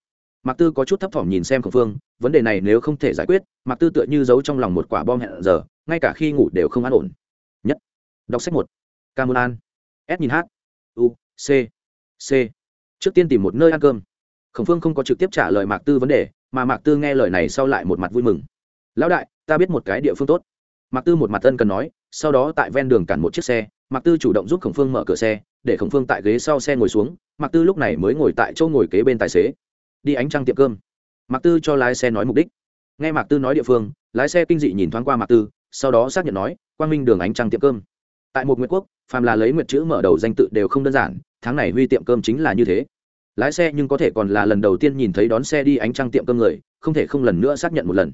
Mạc tư có chút thấp thỏm nhìn xem khổng phương, vấn đề này nếu không thể giải quyết, mạc tư tựa như giấu trong lòng một quả bom hẹn giờ, ngay cả khi ngủ đều không an ổn đọc sách một. Ca an. S nhìn h u, c c. Trước tiên tìm một nơi ăn cơm. Khổng phương không có trực tiếp trả lời mạc tư vấn đề, mà mạc tư nghe lời này sau lại một mặt vui mừng. Lão đại, ta biết một cái địa phương tốt. Mạc tư một mặt ân cần nói, sau đó tại ven đường cản một chiếc xe, mạc tư chủ động giúp khổng phương mở cửa xe, để khổng phương tại ghế sau xe ngồi xuống, mạc tư lúc này mới ngồi tại chỗ ngồi kế bên tài xế. Đi ánh trăng tiệm cơm. Mạc tư cho lái xe nói mục đích. Nghe mạc tư nói địa phương, lái xe kinh dị nhìn thoáng qua mạc tư, sau đó xác nhận nói, quang minh đường ánh trăng tiệm cơm tại một nguyệt quốc, phàm là lấy nguyệt chữ mở đầu danh tự đều không đơn giản, tháng này huy tiệm cơm chính là như thế. Lái xe nhưng có thể còn là lần đầu tiên nhìn thấy đón xe đi ánh trăng tiệm cơm người, không thể không lần nữa xác nhận một lần.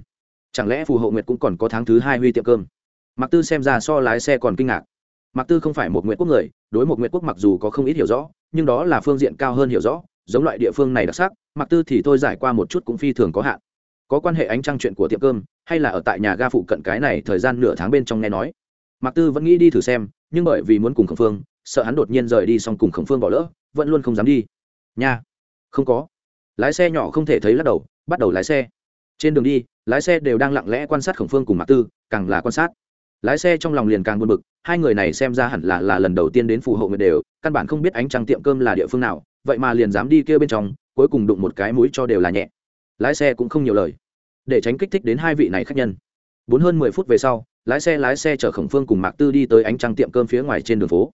Chẳng lẽ phù hộ nguyệt cũng còn có tháng thứ hai huy tiệm cơm? Mặc tư xem ra so lái xe còn kinh ngạc. Mặc tư không phải một nguyệt quốc người, đối một nguyệt quốc mặc dù có không ít hiểu rõ, nhưng đó là phương diện cao hơn hiểu rõ, giống loại địa phương này đặc sắc mặc tư thì thôi giải qua một chút cũng phi thường có hạn. Có quan hệ ánh trăng chuyện của tiệm cơm, hay là ở tại nhà ga phụ cận cái này thời gian nửa tháng bên trong nghe nói? Mạc tư vẫn nghĩ đi thử xem, nhưng bởi vì muốn cùng khổng phương, sợ hắn đột nhiên rời đi xong cùng khổng phương bỏ lỡ, vẫn luôn không dám đi. Nha, không có. Lái xe nhỏ không thể thấy lắc đầu, bắt đầu lái xe. Trên đường đi, lái xe đều đang lặng lẽ quan sát khổng phương cùng mạc tư, càng là quan sát. Lái xe trong lòng liền càng buồn bực, hai người này xem ra hẳn là là lần đầu tiên đến phù hộ người đều, căn bản không biết ánh trăng tiệm cơm là địa phương nào, vậy mà liền dám đi kia bên trong, cuối cùng đụng một cái mũi cho đều là nhẹ. Lái xe cũng không nhiều lời. Để tránh kích thích đến hai vị này khách nhân. Bốn hơn mười phút về sau lái xe lái xe chở khổng phương cùng mạc tư đi tới ánh trăng tiệm cơm phía ngoài trên đường phố.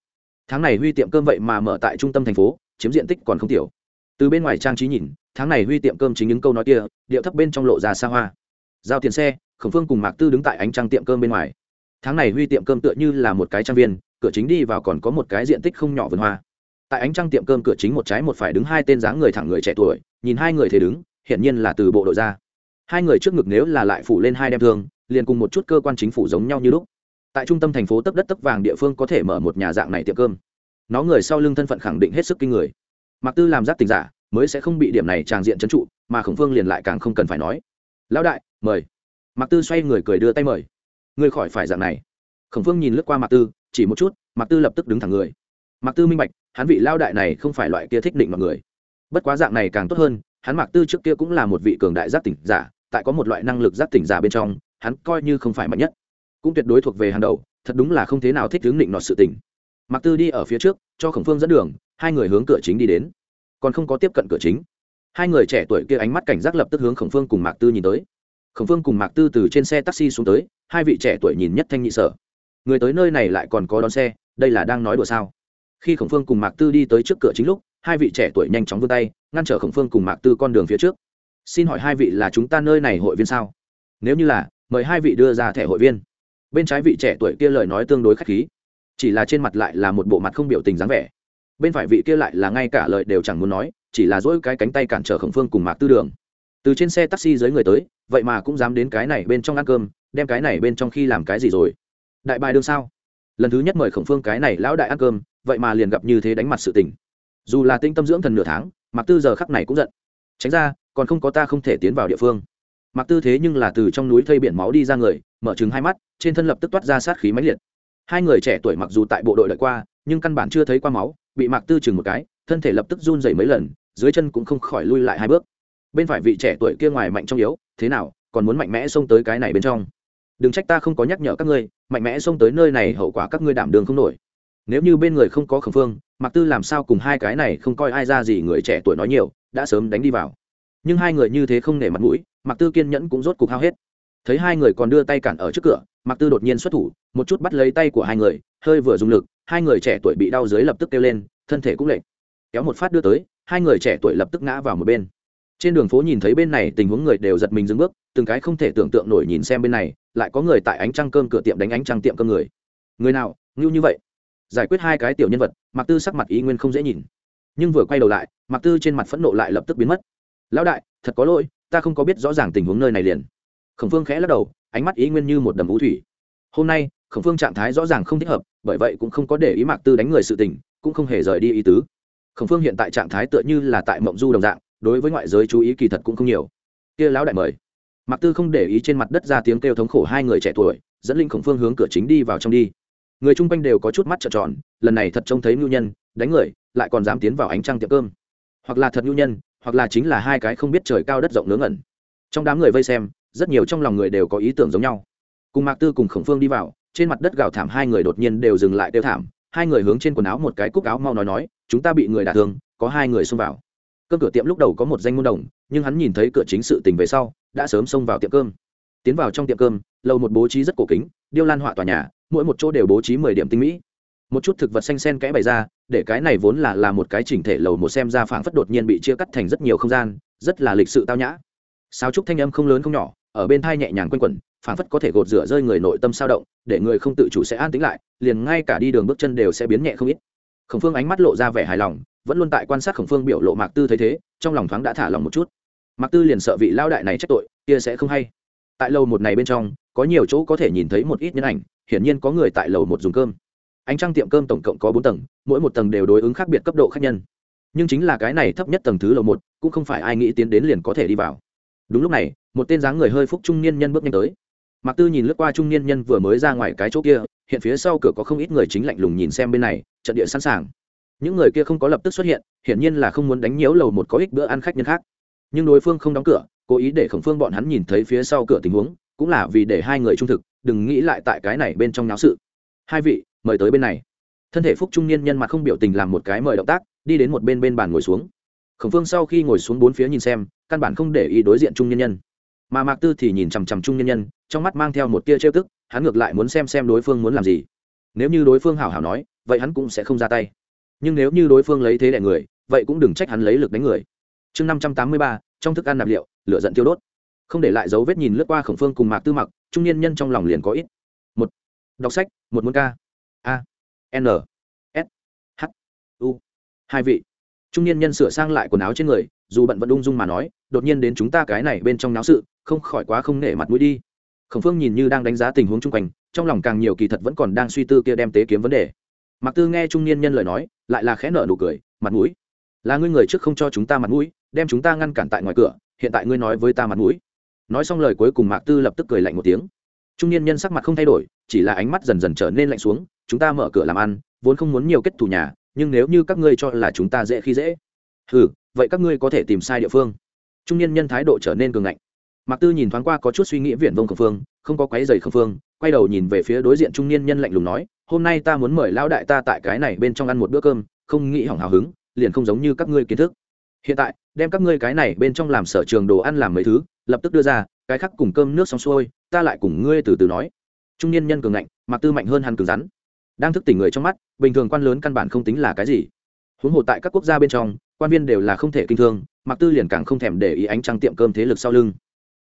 Tháng này huy tiệm cơm vậy mà mở tại trung tâm thành phố, chiếm diện tích còn không tiểu. Từ bên ngoài trang trí nhìn, tháng này huy tiệm cơm chính những câu nói kia, điệu thấp bên trong lộ ra xa hoa. Giao tiền xe, khổng phương cùng mạc tư đứng tại ánh trăng tiệm cơm bên ngoài. Tháng này huy tiệm cơm tựa như là một cái trang viên, cửa chính đi vào còn có một cái diện tích không nhỏ vườn hoa. Tại ánh trăng tiệm cơm cửa chính một trái một phải đứng hai tên dáng người thẳng người trẻ tuổi, nhìn hai người thế đứng, hiển nhiên là từ bộ đội ra. Hai người trước ngực nếu là lại phủ lên hai đem thương liền cùng một chút cơ quan chính phủ giống nhau như lúc. Tại trung tâm thành phố tấp đất tấp vàng địa phương có thể mở một nhà dạng này tiệm cơm. Nó người sau lưng thân phận khẳng định hết sức kinh người. Mặc tư làm giác tình giả, mới sẽ không bị điểm này tràng diện trấn trụ, mà khổng phương liền lại càng không cần phải nói. Lão đại, mời. Mặc tư xoay người cười đưa tay mời. Ngươi khỏi phải dạng này. Khổng phương nhìn lướt qua mặc tư, chỉ một chút mặc tư lập tức đứng thẳng người. Mặc tư minh bạch, hắn vị lao đại này không phải loại kia thích định mọi người. Bất quá dạng này càng tốt hơn, hắn mặc tư trước kia cũng là một vị cường đại giác tỉnh giả, tại có một loại năng lực giác tỉnh giả bên trong hắn coi như không phải mạnh nhất. Cũng tuyệt đối thuộc về hàng đầu, thật đúng là không thế nào thích hướng định nọt sự tình. Mặc tư đi ở phía trước, cho khổng phương dẫn đường, hai người hướng cửa chính đi đến. Còn không có tiếp cận cửa chính, hai người trẻ tuổi kia ánh mắt cảnh giác lập tức hướng khổng phương cùng mạc tư nhìn tới. Khổng phương cùng mạc tư từ trên xe taxi xuống tới, hai vị trẻ tuổi nhìn nhất thanh nhị sở. Người tới nơi này lại còn có đón xe, đây là đang nói đùa sao? Khi khổng phương cùng mạc tư đi tới trước cửa chính lúc, hai vị trẻ tuổi nhanh chóng vươn tay, ngăn trở khổng phương cùng mạc tư con đường phía trước. Xin hỏi hai vị là chúng ta nơi này hội viên sao? Nếu như là mời hai vị đưa ra thẻ hội viên. Bên trái vị trẻ tuổi kia lời nói tương đối k h á c h khí, chỉ là trên mặt lại là một bộ mặt không biểu tình dáng vẻ. Bên phải vị kia lại là ngay cả lời đều chẳng muốn nói, chỉ là dỗi cái cánh tay cản trở khổng phương cùng mạc tư đường. Từ trên xe taxi dưới người tới, vậy mà cũng dám đến cái này bên trong ăn cơm, đem cái này bên trong khi làm cái gì rồi? Đại bài đương sao? Lần thứ nhất mời khổng phương cái này lão đại ăn cơm, vậy mà liền gặp như thế đánh mặt sự tình. Dù là tinh tâm dưỡng thần nửa tháng mặc tư giờ khắc này cũng giận. Tránh ra, còn không có ta không thể tiến vào địa phương mặc tư thế nhưng là từ trong núi thây biển máu đi ra người, mở trừng hai mắt, trên thân lập tức toát ra sát khí mãnh liệt. Hai người trẻ tuổi mặc dù tại bộ đội đợi qua, nhưng căn bản chưa thấy qua máu, bị Mạc tư chừng một cái, thân thể lập tức run dày mấy lần, dưới chân cũng không khỏi lui lại hai bước. Bên phải vị trẻ tuổi kia ngoài mạnh trong yếu, thế nào, còn muốn mạnh mẽ xông tới cái này bên trong? Đừng trách ta không có nhắc nhở các ngươi, mạnh mẽ xông tới nơi này hậu quả các ngươi đảm đường không nổi. Nếu như bên người không có khẩn phương, Mạc tư làm sao cùng hai cái này không coi ai ra gì người trẻ tuổi nói nhiều, đã sớm đánh đi vào. Nhưng hai người như thế không nể mặt mũi Mạc tư kiên nhẫn cũng rốt cục hao hết. Thấy hai người còn đưa tay cản ở trước cửa, Mạc tư đột nhiên xuất thủ, một chút bắt lấy tay của hai người, hơi vừa dùng lực, hai người trẻ tuổi bị đau dưới lập tức kêu lên, thân thể cũng lệch. Kéo một phát đưa tới, hai người trẻ tuổi lập tức ngã vào một bên. Trên đường phố nhìn thấy bên này tình huống người đều giật mình dừng bước, từng cái không thể tưởng tượng nổi nhìn xem bên này, lại có người tại ánh trăng cơm cửa tiệm đánh ánh trăng tiệm cơm người. Người nào, ngưu như vậy? Giải quyết hai cái tiểu nhân vật, Mạc tư sắc mặt ý nguyên không dễ nhìn. Nhưng vừa quay đầu lại, Mạc tư trên mặt phẫn nộ lại lập tức biến mất. Lão đại, thật có lỗi ta không có biết rõ ràng tình huống nơi này liền. Khổng phương khẽ lắc đầu, ánh mắt ý nguyên như một đầm vũ thủy. Hôm nay, khổng phương trạng thái rõ ràng không thích hợp, bởi vậy cũng không có để ý mạc tư đánh người sự tình, cũng không hề rời đi ý tứ. Khổng phương hiện tại trạng thái tựa như là tại mộng du đồng dạng, đối với ngoại giới chú ý kỳ thật cũng không nhiều. Kia lão đại mời. Mạc tư không để ý trên mặt đất ra tiếng kêu thống khổ hai người trẻ tuổi, dẫn linh khổng phương hướng cửa chính đi vào trong đi. Người chung quanh đều có chút mắt trợn tròn, lần này thật trông thấy ngưu nhân, đánh người, lại còn dám tiến vào ánh trăng tiệm cơm. Hoặc là thật ngưu nhân hoặc là chính là hai cái không biết trời cao đất rộng nướng ẩn trong đám người vây xem, rất nhiều trong lòng người đều có ý tưởng giống nhau. Cùng mạc tư cùng khổng phương đi vào, trên mặt đất gào thảm hai người đột nhiên đều dừng lại tiêu thảm, hai người hướng trên quần áo một cái cúc áo mau nói nói, chúng ta bị người đả thương, có hai người xông vào. Cơm cửa tiệm lúc đầu có một danh môn đồng, nhưng hắn nhìn thấy cửa chính sự tình về sau, đã sớm xông vào tiệm cơm. Tiến vào trong tiệm cơm, lầu một bố trí rất cổ kính, điêu lan họa tòa nhà, mỗi một chỗ đều bố trí mười điểm tinh mỹ một chút thực vật xanh sen kẽ bày ra, để cái này vốn là là một cái chỉnh thể lầu một xem ra phảng phất đột nhiên bị chia cắt thành rất nhiều không gian, rất là lịch sự tao nhã. Sao trúc thanh âm không lớn không nhỏ, ở bên thai nhẹ nhàng quanh quẩn, phảng phất có thể gột rửa rơi người nội tâm sao động, để người không tự chủ sẽ an tĩnh lại, liền ngay cả đi đường bước chân đều sẽ biến nhẹ không ít. Khổng phương ánh mắt lộ ra vẻ hài lòng, vẫn luôn tại quan sát khổng phương biểu lộ mạc tư thấy thế, trong lòng thoáng đã thả lòng một chút. Mạc tư liền sợ vị lao đại này trách tội, kia sẽ không hay. Tại lầu một này bên trong, có nhiều chỗ có thể nhìn thấy một ít nhân ảnh, hiển nhiên có người tại lầu một dùng cơm ánh trăng tiệm cơm tổng cộng có bốn tầng, mỗi một tầng đều đối ứng khác biệt cấp độ khác nhân. Nhưng chính là cái này thấp nhất tầng thứ lầu một, cũng không phải ai nghĩ tiến đến liền có thể đi vào. Đúng lúc này, một tên dáng người hơi phúc trung niên nhân bước nhanh tới. Mạc tư nhìn lướt qua trung niên nhân vừa mới ra ngoài cái chỗ kia, hiện phía sau cửa có không ít người chính lạnh lùng nhìn xem bên này, trận địa sẵn sàng. Những người kia không có lập tức xuất hiện, hiển nhiên là không muốn đánh nhiễu lầu một có ích bữa ăn khách nhân khác. Nhưng đối phương không đóng cửa, cố ý để khổng phương bọn hắn nhìn thấy phía sau cửa tình huống, cũng là vì để hai người trung thực, đừng nghĩ lại tại cái này bên trong náo sự. Hai vị mời tới bên này. Thân thể phúc trung niên nhân mặt không biểu tình làm một cái mời động tác, đi đến một bên bên bàn ngồi xuống. Khổng phương sau khi ngồi xuống bốn phía nhìn xem, căn bản không để ý đối diện trung niên nhân. Mà mạc tư thì nhìn chằm chằm trung nhân nhân, trong mắt mang theo một tia trêu tức, hắn ngược lại muốn xem xem đối phương muốn làm gì. Nếu như đối phương hảo hảo nói, vậy hắn cũng sẽ không ra tay. Nhưng nếu như đối phương lấy thế đẻ người, vậy cũng đừng trách hắn lấy lực đánh người. Chương năm trăm tám mươi ba, trong thức ăn nạp liệu, lửa giận tiêu đốt. Không để lại dấu vết nhìn lướt qua khổng phương cùng mạc tư mặc, trung niên nhân trong lòng liền có ít. Một, đọc sách, một môn ca a, n, s, h, u, hai vị. Trung niên nhân sửa sang lại quần áo trên người, dù bận vẫn ung dung mà nói, đột nhiên đến chúng ta cái này bên trong náo sự, không khỏi quá không nể mặt mũi đi. Khổng phương nhìn như đang đánh giá tình huống chung quanh, trong lòng càng nhiều kỳ thật vẫn còn đang suy tư kia đem tế kiếm vấn đề. Mặc tư nghe trung niên nhân lời nói, lại là khẽ nợ nụ cười, mặt mũi? Là ngươi người trước không cho chúng ta mặt mũi, đem chúng ta ngăn cản tại ngoài cửa, hiện tại ngươi nói với ta mặt mũi. Nói xong lời cuối cùng mạc tư lập tức cười lạnh một tiếng. Trung niên nhân sắc mặt không thay đổi, chỉ là ánh mắt dần dần trở nên lạnh xuống chúng ta mở cửa làm ăn, vốn không muốn nhiều kết thù nhà, nhưng nếu như các ngươi cho là chúng ta dễ khi dễ ừ vậy các ngươi có thể tìm sai địa phương. Trung niên nhân thái độ trở nên cường ngạnh. Mạc tư nhìn thoáng qua có chút suy nghĩ viển vông khẩn phương, không có quáy dày khẩn phương, quay đầu nhìn về phía đối diện trung niên nhân lạnh lùng nói, hôm nay ta muốn mời lão đại ta tại cái này bên trong ăn một bữa cơm, không nghĩ hỏng hào hứng, liền không giống như các ngươi kiến thức. Hiện tại, đem các ngươi cái này bên trong làm sở trường đồ ăn làm mấy thứ, lập tức đưa ra, cái khác cùng cơm nước xong xuôi, ta lại cùng ngươi từ từ nói. Trung niên nhân cường ngạnh, mạc tư mạnh hơn hắn cứng rắn đang thức tỉnh người trong mắt, bình thường quan lớn căn bản không tính là cái gì. Huống hồ tại các quốc gia bên trong, quan viên đều là không thể kinh thương Mặc tư liền càng không thèm để ý ánh trăng tiệm cơm thế lực sau lưng.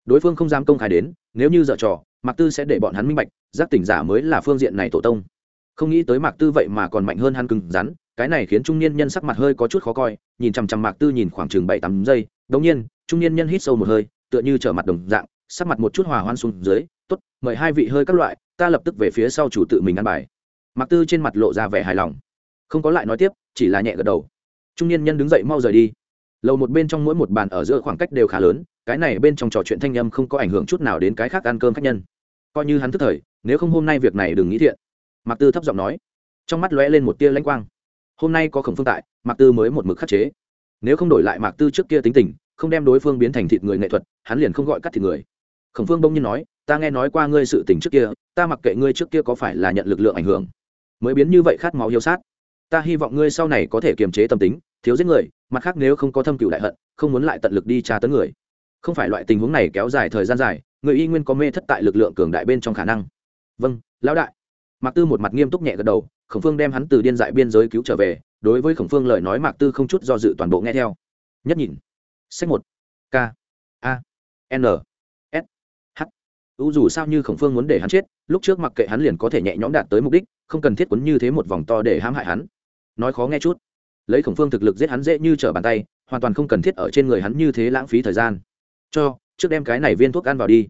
Đối phương không dám công khai đến, nếu như dở trò Mặc tư sẽ để bọn hắn minh bạch, giác tỉnh giả mới là phương diện này tổ tông. Không nghĩ tới mạc tư vậy mà còn mạnh hơn hắn cứng rắn, cái này khiến trung niên nhân sắc mặt hơi có chút khó coi, nhìn chằm chằm mạc tư nhìn khoảng chừng bảy tám giây đống nhiên, trung niên nhân hít sâu một hơi, tựa như trở mặt đồng dạng, sắc mặt một chút hòa hoan xuống dưới, tốt, mời hai vị hơi các loại, ta lập tức về phía sau chủ tự mình ăn bài mạc tư trên mặt lộ ra vẻ hài lòng. Không có lại nói tiếp, chỉ là nhẹ gật đầu. Trung niên nhân đứng dậy mau rời đi. Lầu một bên trong mỗi một bàn ở giữa khoảng cách đều khá lớn, cái này bên trong trò chuyện thanh âm không có ảnh hưởng chút nào đến cái khác ăn cơm khách nhân. Coi như hắn thức thời, nếu không hôm nay việc này đừng nghĩ thiện. Mạc tư thấp giọng nói. Trong mắt lóe lên một tia lãnh quang. Hôm nay có khổng phương tại, mạc tư mới một mực khắc chế. Nếu không đổi lại mạc tư trước kia tính tình, không đem đối phương biến thành thịt người nghệ thuật, hắn liền không gọi cắt thịt người. Khổng phương bỗng nhiên nói, ta nghe nói qua ngươi sự tình trước kia, ta mặc kệ ngươi trước kia có phải là nhận lực lượng ảnh hưởng mới biến như vậy khát máu hiếu sát. Ta hy vọng ngươi sau này có thể kiềm chế tâm tính, thiếu giết người, mặt khác nếu không có thâm cựu đại hận, không muốn lại tận lực đi tra tấn người. Không phải loại tình huống này kéo dài thời gian dài, người y nguyên có mê thất tại lực lượng cường đại bên trong khả năng. Vâng lão đại. Mạc tư một mặt nghiêm túc nhẹ gật đầu, khổng phương đem hắn từ điên dại biên giới cứu trở về, đối với khổng phương lời nói mạc tư không chút do dự toàn bộ nghe theo. Nhất nhìn. Sách một. K. A. N u dù sao như khổng phương muốn để hắn chết, lúc trước mặc kệ hắn liền có thể nhẹ nhõm đạt tới mục đích, không cần thiết quấn như thế một vòng to để hãm hại hắn. Nói khó nghe chút, lấy khổng phương thực lực giết hắn dễ như trở bàn tay, hoàn toàn không cần thiết ở trên người hắn như thế lãng phí thời gian. Cho, trước đem cái này viên thuốc ăn vào đi.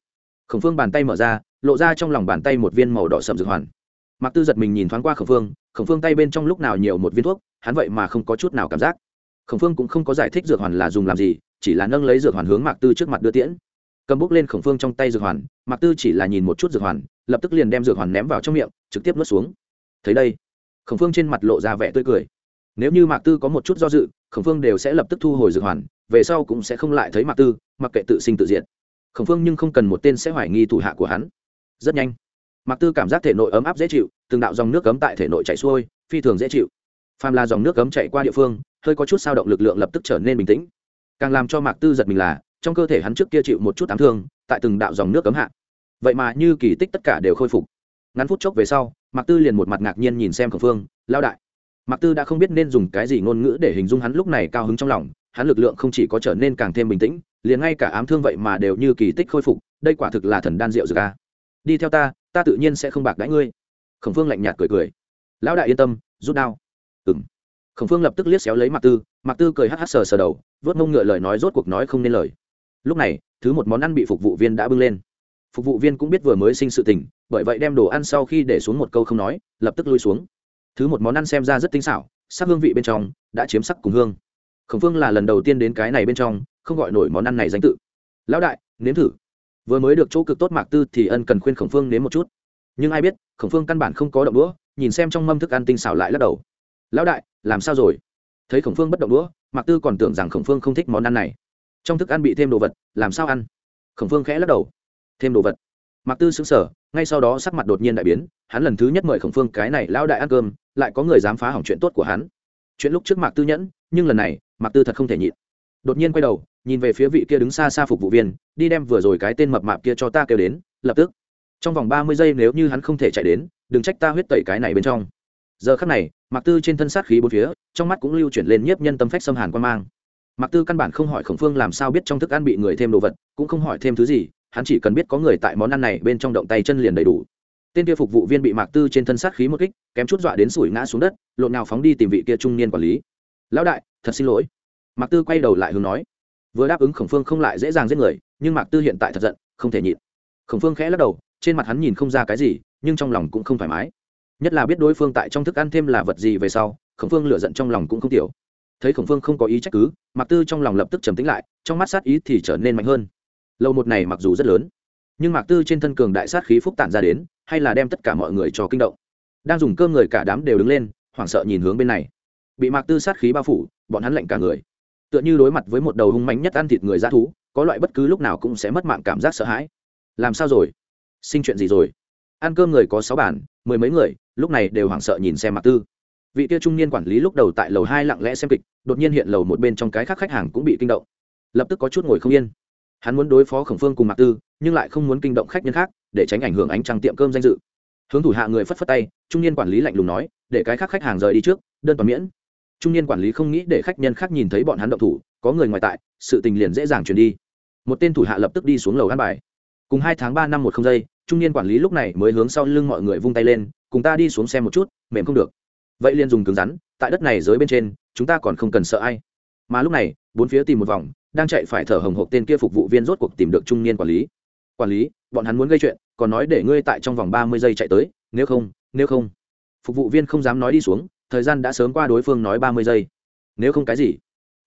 Khổng phương bàn tay mở ra, lộ ra trong lòng bàn tay một viên màu đỏ sậm dược hoàn. Mặc tư giật mình nhìn thoáng qua khổng phương khổng phương tay bên trong lúc nào nhiều một viên thuốc, hắn vậy mà không có chút nào cảm giác. Khổng phương cũng không có giải thích dược hoàn là dùng làm gì, chỉ là nâng lấy dược hoàn hướng mạc tư trước mặt đưa tiễn cầm bút lên khổng phương trong tay dược hoàn, mạc tư chỉ là nhìn một chút dược hoàn, lập tức liền đem dược hoàn ném vào trong miệng, trực tiếp nuốt xuống. Thấy đây, khổng phương trên mặt lộ ra vẻ tươi cười. Nếu như mạc tư có một chút do dự, khổng phương đều sẽ lập tức thu hồi dược hoàn, về sau cũng sẽ không lại thấy mạc tư, mặc kệ tự sinh tự diện khổng phương nhưng không cần một tên sẽ hoài nghi thủ hạ của hắn. Rất nhanh, mạc tư cảm giác thể nội ấm áp dễ chịu, từng đạo dòng nước cấm tại thể nội chạy xuôi, phi thường dễ chịu. Phàm là dòng nước cấm chạy qua địa phương, hơi có chút sao động lực lượng lập tức trở nên bình tĩnh. Càng làm cho mạc tư giật mình là trong cơ thể hắn trước kia chịu một chút ám thương, tại từng đạo dòng nước cấm hạ. Vậy mà như kỳ tích tất cả đều khôi phục. Ngắn phút chốc về sau, mạc tư liền một mặt ngạc nhiên nhìn xem khổng phương lao đại. Mạc tư đã không biết nên dùng cái gì ngôn ngữ để hình dung hắn lúc này cao hứng trong lòng, hắn lực lượng không chỉ có trở nên càng thêm bình tĩnh, liền ngay cả ám thương vậy mà đều như kỳ tích khôi phục, đây quả thực là thần đan rượu dược a. Đi theo ta ta tự nhiên sẽ không bạc đãi ngươi. Khổng phương lạnh nhạt cười cười. Lão đại yên tâm, rút đao. Ừ m khổng phương lập tức liếc xéo lấy mạc tư mạc tư cười hắt hắt sờ sờ đầu vớt mông ngựa lời nói rốt cuộc nói không nên lời lúc này, thứ một món ăn bị phục vụ viên đã bưng lên. Phục vụ viên cũng biết vừa mới sinh sự tình, bởi vậy đem đồ ăn sau khi để xuống một câu không nói, lập tức lui xuống. Thứ một món ăn xem ra rất tinh xảo, sắc hương vị bên trong đã chiếm sắc cùng hương. Khổng phương là lần đầu tiên đến cái này bên trong, không gọi nổi món ăn này danh tự. Lão đại, nếm thử. Vừa mới được chỗ cực tốt mạc tư thì ân cần khuyên khổng phương nếm một chút. Nhưng ai biết, khổng phương căn bản không có động đũa, nhìn xem trong mâm thức ăn tinh xảo lại lắc đầu. Lão đại, làm sao rồi? Thấy khổng phương bất động đũa, mạc tư còn tưởng rằng khổng phương không thích món ăn này trong thức ăn bị thêm đồ vật, làm sao ăn? Khổng phương khẽ lắc đầu. Thêm đồ vật. Mạc tư xứng sở ngay sau đó sắc mặt đột nhiên đại biến, hắn lần thứ nhất mời khổng phương cái này lão đại ăn cơm, lại có người dám phá hỏng chuyện tốt của hắn. Chuyện lúc trước mạc tư nhẫn, nhưng lần này, mạc tư thật không thể nhịn. Đột nhiên quay đầu, nhìn về phía vị kia đứng xa xa phục vụ viên, đi đem vừa rồi cái tên mập mạp kia cho ta kêu đến, lập tức. Trong vòng ba mươi giây nếu như hắn không thể chạy đến, đừng trách ta huyết tẩy cái này bên trong. Giờ khắc này, mạc tư trên thân sát khí bốn phía, trong mắt cũng lưu chuyển lên nhiếp nhân tâm phách xâm hàn quan mang mạc tư căn bản không hỏi khổng phương làm sao biết trong thức ăn bị người thêm đồ vật, cũng không hỏi thêm thứ gì, hắn chỉ cần biết có người tại món ăn này bên trong động tay chân liền đầy đủ. Tên kia phục vụ viên bị mạc tư trên thân sát khí một kích, kém chút dọa đến sủi ngã xuống đất, lộn nào phóng đi tìm vị kia trung niên quản lý. Lão đại, thật xin lỗi. Mạc tư quay đầu lại hướng nói. Vừa đáp ứng khổng phương không lại dễ dàng giết người, nhưng mạc tư hiện tại thật giận, không thể nhịn. Khổng phương khẽ lắc đầu, trên mặt hắn nhìn không ra cái gì, nhưng trong lòng cũng không thoải mái. Nhất là biết đối phương tại trong thức ăn thêm là vật gì về sau, khổng phương lựa giận trong lòng cũng không tiểu thấy khổng phương không có ý trách cứ, mạc tư trong lòng lập tức trầm tính lại, trong mắt sát ý thì trở nên mạnh hơn. Lâu một này mặc dù rất lớn, nhưng mạc tư trên thân cường đại sát khí phúc tản ra đến, hay là đem tất cả mọi người cho kinh động. Đang dùng cơm người cả đám đều đứng lên, hoảng sợ nhìn hướng bên này. Bị mạc tư sát khí bao phủ, bọn hắn lạnh cả người. Tựa như đối mặt với một đầu hung mạnh nhất ăn thịt người dã thú, có loại bất cứ lúc nào cũng sẽ mất mạng cảm giác sợ hãi. Làm sao rồi? Sinh chuyện gì rồi? Ăn cơm người có sáu bản, mười mấy người, lúc này đều hoảng sợ nhìn xem mạc tư vị kia trung niên quản lý lúc đầu tại lầu hai lặng lẽ xem kịch, đột nhiên hiện lầu một bên trong cái khác khách hàng cũng bị kinh động. Lập tức có chút ngồi không yên. Hắn muốn đối phó khổng phương cùng mạc tư, nhưng lại không muốn kinh động khách nhân khác, để tránh ảnh hưởng ánh trăng tiệm cơm danh dự. Hướng thủ hạ người phất phất tay, trung niên quản lý lạnh lùng nói, để cái khác khách hàng rời đi trước, đơn toàn miễn. Trung niên quản lý không nghĩ để khách nhân khác nhìn thấy bọn hắn động thủ, có người ngoài tại, sự tình liền dễ dàng truyền đi. Một tên thủ hạ lập tức đi xuống lầu ăn bài. Cùng hai tháng ba năm một không giây, trung niên quản lý lúc này mới hướng sau lưng mọi người vung tay lên, cùng ta đi xuống xem một chút, mềm không được vậy liền dùng cứng rắn, tại đất này dưới bên trên, chúng ta còn không cần sợ ai. Mà lúc này, bốn phía tìm một vòng, đang chạy phải thở hồng hộc tên kia phục vụ viên rốt cuộc tìm được trung niên quản lý. Quản lý, bọn hắn muốn gây chuyện, còn nói để ngươi tại trong vòng ba mươi giây chạy tới, nếu không nếu không. Phục vụ viên không dám nói đi xuống, thời gian đã sớm qua đối phương nói ba mươi giây. Nếu không cái gì?